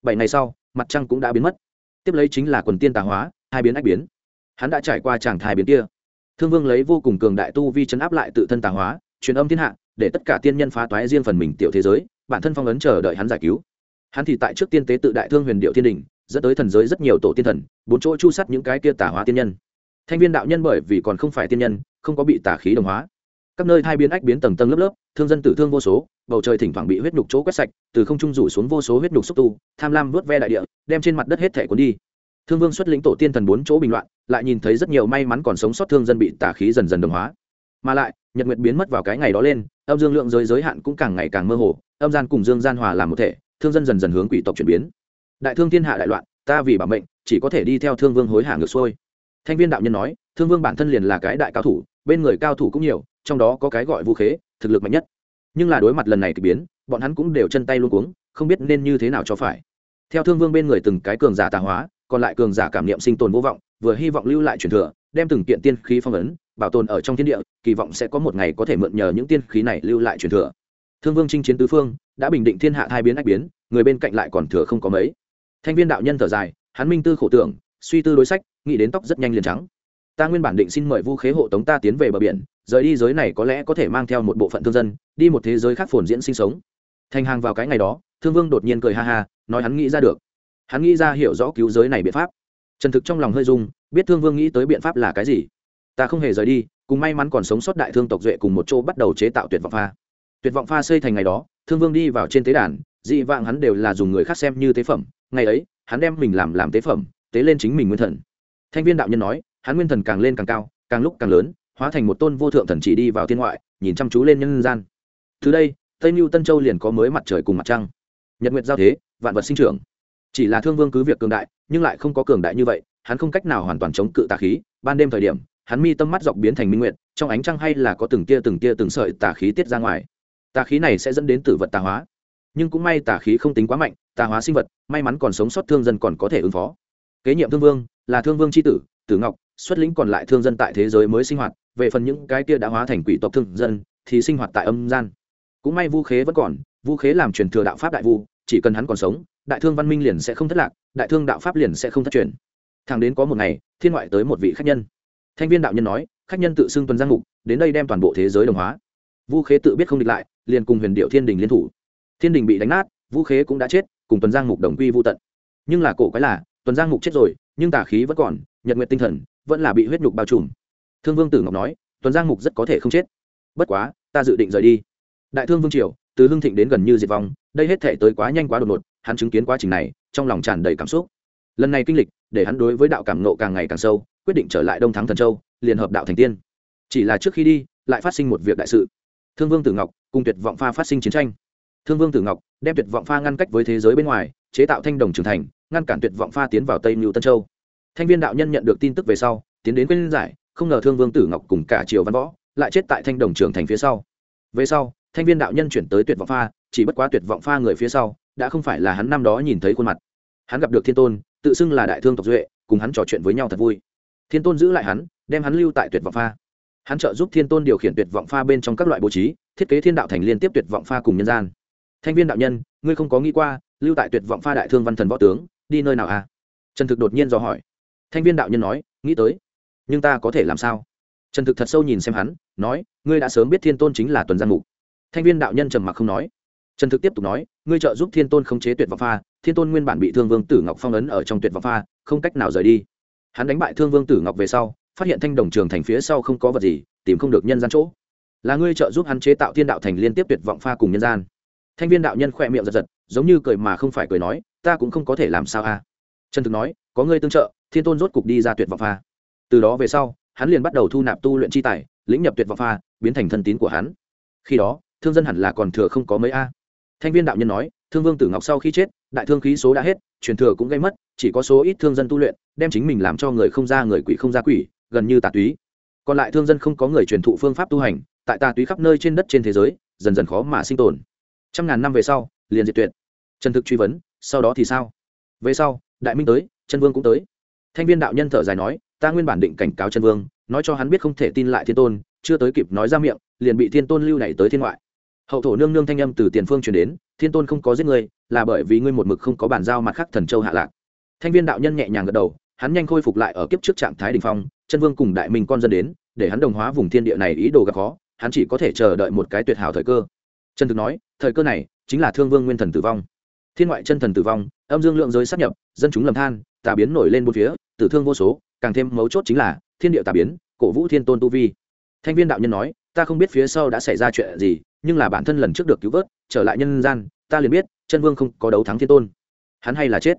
Bảy ngày sau, mặt trăng cũng đã biến mất. Tiếp lấy chính là quần tiên tà hóa, hai biến ách biến hắn đã trải qua tràng thai biến kia. Thương vương lấy vô cùng cường đại tu vi chấn áp lại tự thân tàng hóa, truyền âm thiên hạ, để tất cả tiên nhân phá toái riêng phần mình tiểu thế giới, bản thân phong ấn chờ đợi hắn giải cứu. Hắn thì tại trước tiên tế tự đại thương huyền điệu thiên đình, dẫn tới thần giới rất nhiều tổ tiên thần, bốn chỗ chu sắt những cái kia tà hóa tiên nhân. Thanh viên đạo nhân bởi vì còn không phải tiên nhân, không có bị tà khí đồng hóa. Các nơi hai biến ách biến tầng tầng lớp lớp, thương dân tử thương vô số, bầu trời thỉnh thoảng bị huyết nhục chỗ quét sạch, từ không trung rủ xuống vô số huyết nhục xúc tu, tham lam vớt ve đại địa, đem trên mặt đất hết thẻ cuốn đi thương vương xuất lĩnh tổ tiên thần bốn chỗ bình loạn, lại nhìn thấy rất nhiều may mắn còn sống sót thương dân bị tà khí dần dần đồng hóa. Mà lại, nhật nguyệt biến mất vào cái ngày đó lên, âm dương lượng giới giới hạn cũng càng ngày càng mơ hồ, âm gian cùng dương gian hòa làm một thể, thương dân dần dần hướng quỷ tộc chuyển biến. Đại thương thiên hạ đại loạn, ta vì bảo mệnh, chỉ có thể đi theo thương vương hối hả ngược xuôi. Thanh viên đạo nhân nói, thương vương bản thân liền là cái đại cao thủ, bên người cao thủ cũng nhiều, trong đó có cái gọi vũ khế, thực lực mạnh nhất. Nhưng là đối mặt lần này k ỳ biến, bọn hắn cũng đều chân tay luôn cuống, không biết nên như thế nào cho phải theo thương vương bên người từng cái cường giả tà hóa, còn lại cường giả cảm niệm sinh tồn vô vọng, vừa hy vọng lưu lại truyền thừa, đem từng kiện tiên khí phong ấn, bảo tồn ở trong thiên địa, kỳ vọng sẽ có một ngày có thể mượn nhờ những tiên khí này lưu lại truyền thừa. Thương vương chinh chiến tứ phương, đã bình định thiên hạ hai biến ách biến, người bên cạnh lại còn thừa không có mấy. Thanh viên đạo nhân thở dài, hắn minh tư khổ tưởng, suy tư đối sách, nghĩ đến tóc rất nhanh liền trắng. Ta nguyên bản định xin mời vu khế hộ tống ta tiến về bờ biển, rời đi giới này có lẽ có thể mang theo một bộ phận thương dân, đi một thế giới khác phồn diễn sinh sống. Thành hàng vào cái ngày đó thương vương đột nhiên cười ha ha, nói hắn nghĩ ra được. Hắn nghĩ ra hiểu rõ cứu giới này biện pháp. Trần thực trong lòng hơi dung biết thương vương nghĩ tới biện pháp là cái gì. Ta không hề rời đi, cùng may mắn còn sống sót đại thương tộc duệ cùng một chỗ bắt đầu chế tạo tuyệt vọng pha. Tuyệt vọng pha xây thành ngày đó, thương vương đi vào trên tế đàn, dị vạng hắn đều là dùng người khác xem như tế phẩm. Ngày ấy, hắn đem mình làm làm tế phẩm, tế lên chính mình nguyên thần. Thanh viên đạo nhân nói, hắn nguyên thần càng lên càng cao, càng lúc càng lớn, hóa thành một tôn vô thượng thần chỉ đi vào thiên ngoại, nhìn chăm chú lên nhân gian. Từ đây, tây mưu tân châu liền có mới mặt trời cùng mặt trăng nhật nguyệt giao thế, vạn vật sinh trưởng. Chỉ là thương vương cứ việc cường đại, nhưng lại không có cường đại như vậy, hắn không cách nào hoàn toàn chống cự tà khí. Ban đêm thời điểm, hắn mi tâm mắt dọc biến thành minh nguyện trong ánh trăng hay là có từng tia từng tia từng sợi tà khí tiết ra ngoài. Tà khí này sẽ dẫn đến tử vật tà hóa. Nhưng cũng may tà khí không tính quá mạnh, tà hóa sinh vật, may mắn còn sống sót thương dân còn có thể ứng phó. Kế nhiệm thương vương, là thương vương c h i tử tử ngọc, xuất lĩnh còn lại thương dân tại thế giới mới sinh hoạt, về phần những cái kia đã hóa thành quỷ tộc thương dân, thì sinh hoạt tại âm gian. Cũng may vu khế vẫn còn, vu khế làm truyền thừa đạo pháp đại vu chỉ cần hắn còn sống, đại thương văn minh liền sẽ không thất lạc, đại thương đạo pháp liền sẽ không thất truyền. Thằng đến có một ngày, thiên ngoại tới một vị khách nhân. Thanh viên đạo nhân nói, khách nhân tự xưng tuần giang mục, đến đây đem toàn bộ thế giới đồng hóa. Vu khế tự biết không địch lại, liền cùng huyền điệu thiên đình liên thủ. Thiên đình bị đánh nát, vu khế cũng đã chết, cùng tuần giang mục đồng quy vô tận. Nhưng là cổ quái là, tuần giang mục chết rồi, nhưng tà khí vẫn còn, nhật nguyện tinh thần vẫn là bị huyết nhục bao trùm. Thương vương tử ngọc nói, tuần giang mục rất có thể không chết. Bất quá, ta dự định rời đi. Đại thương vương triều từ hưng thịnh đến gần như diệt vong, đây hết thể tới quá nhanh quá đột ngột, hắn chứng kiến quá trình này, trong lòng tràn đầy cảm xúc. Lần này kinh lịch, để hắn đối với đạo cảm nộ càng ngày càng sâu, quyết định trở lại đông thắng thần châu, liền hợp đạo thành tiên. Chỉ là trước khi đi, lại phát sinh một việc đại sự. Thương vương tử ngọc cùng tuyệt vọng pha phát sinh chiến tranh. Thương vương tử ngọc đem tuyệt vọng pha ngăn cách với thế giới bên ngoài, chế tạo thanh đồng trưởng thành, ngăn cản tuyệt vọng pha tiến vào tây mưu tân châu. Thanh viên đạo nhân nhận được tin tức về sau, tiến đến quên giải, không ngờ thương vương tử ngọc cùng cả triều văn võ lại chết tại thanh đồng trưởng thành phía sau. Về sau thanh viên đạo nhân chuyển tới tuyệt vọng pha, chỉ bất quá tuyệt vọng pha người phía sau, đã không phải là hắn năm đó nhìn thấy khuôn mặt. Hắn gặp được thiên tôn, tự xưng là đại thương tộc duệ, cùng hắn trò chuyện với nhau thật vui. Thiên tôn giữ lại hắn, đem hắn lưu tại tuyệt vọng pha. Hắn trợ giúp thiên tôn điều khiển tuyệt vọng pha bên trong các loại bố trí, thiết kế thiên đạo thành liên tiếp tuyệt vọng pha cùng nhân gian. Thanh viên đạo nhân, ngươi không có nghĩ qua, lưu tại tuyệt vọng pha đại thương văn thần võ tướng, đi nơi nào à? Trần thực đột nhiên dò hỏi. Thanh viên đạo nhân nói, nghĩ tới. Nhưng ta có thể làm sao? Trần thực thật sâu nhìn xem hắn, nói, ngươi đã sớm biết thiên tôn chính là tuần gian mục thanh viên đạo nhân trầm mặc không nói. Trần thực tiếp tục nói, ngươi trợ giúp thiên tôn khống chế tuyệt vọng pha, thiên tôn nguyên bản bị thương vương tử ngọc phong ấn ở trong tuyệt vọng pha, không cách nào rời đi. Hắn đánh bại thương vương tử ngọc về sau, phát hiện thanh đồng trường thành phía sau không có vật gì, tìm không được nhân gian chỗ. Là ngươi trợ giúp hắn chế tạo thiên đạo thành liên tiếp tuyệt vọng pha cùng nhân gian. Thanh viên đạo nhân khỏe miệng giật giật, giống như cười mà không phải cười nói, ta cũng không có thể làm sao a. Trần thực nói, có ngươi tương trợ, thiên tôn rốt cục đi ra tuyệt vọng pha. Từ đó về sau, hắn liền bắt đầu thu nạp tu luyện chi tài, lĩnh nhập tuyệt vọng pha, biến thành thân tín của hắn. Khi đó thương dân hẳn là còn thừa không có mấy a. Thanh viên đạo nhân nói, thương vương tử ngọc sau khi chết, đại thương khí số đã hết, truyền thừa cũng gây mất, chỉ có số ít thương dân tu luyện, đem chính mình làm cho người không ra người quỷ không ra quỷ, gần như tà túy. Còn lại thương dân không có người truyền thụ phương pháp tu hành, tại tà túy khắp nơi trên đất trên thế giới, dần dần khó mà sinh tồn. Trăm ngàn năm về sau, liền diệt tuyệt. Trần thực truy vấn, sau đó thì sao? Về sau, đại minh tới, chân vương cũng tới. Thanh viên đạo nhân thở dài nói, ta nguyên bản định cảnh cáo chân vương, nói cho hắn biết không thể tin lại thiên tôn, chưa tới kịp nói ra miệng, liền bị thiên tôn lưu này tới thiên ngoại hậu thổ nương nương thanh âm từ tiền phương truyền đến, thiên tôn không có giết ngươi, là bởi vì ngươi một mực không có bàn giao mặt khác thần châu hạ lạc. Thanh viên đạo nhân nhẹ nhàng gật đầu, hắn nhanh khôi phục lại ở kiếp trước trạng thái đình phong, chân vương cùng đại minh con dân đến, để hắn đồng hóa vùng thiên địa này ý đồ gặp khó, hắn chỉ có thể chờ đợi một cái tuyệt hảo thời cơ. Trần thực nói, thời cơ này chính là thương vương nguyên thần tử vong. Thiên ngoại chân thần tử vong, âm dương lượng giới sắp nhập, dân chúng lầm than, tà biến nổi lên bốn phía, tử thương vô số, càng thêm mấu chốt chính là thiên địa tà biến, cổ vũ thiên tôn tu vi. Thanh viên đạo nhân nói, ta không biết phía sau đã xảy ra chuyện gì nhưng là bản thân lần trước được cứu vớt, trở lại nhân gian, ta liền biết, chân vương không có đấu thắng thiên tôn. Hắn hay là chết.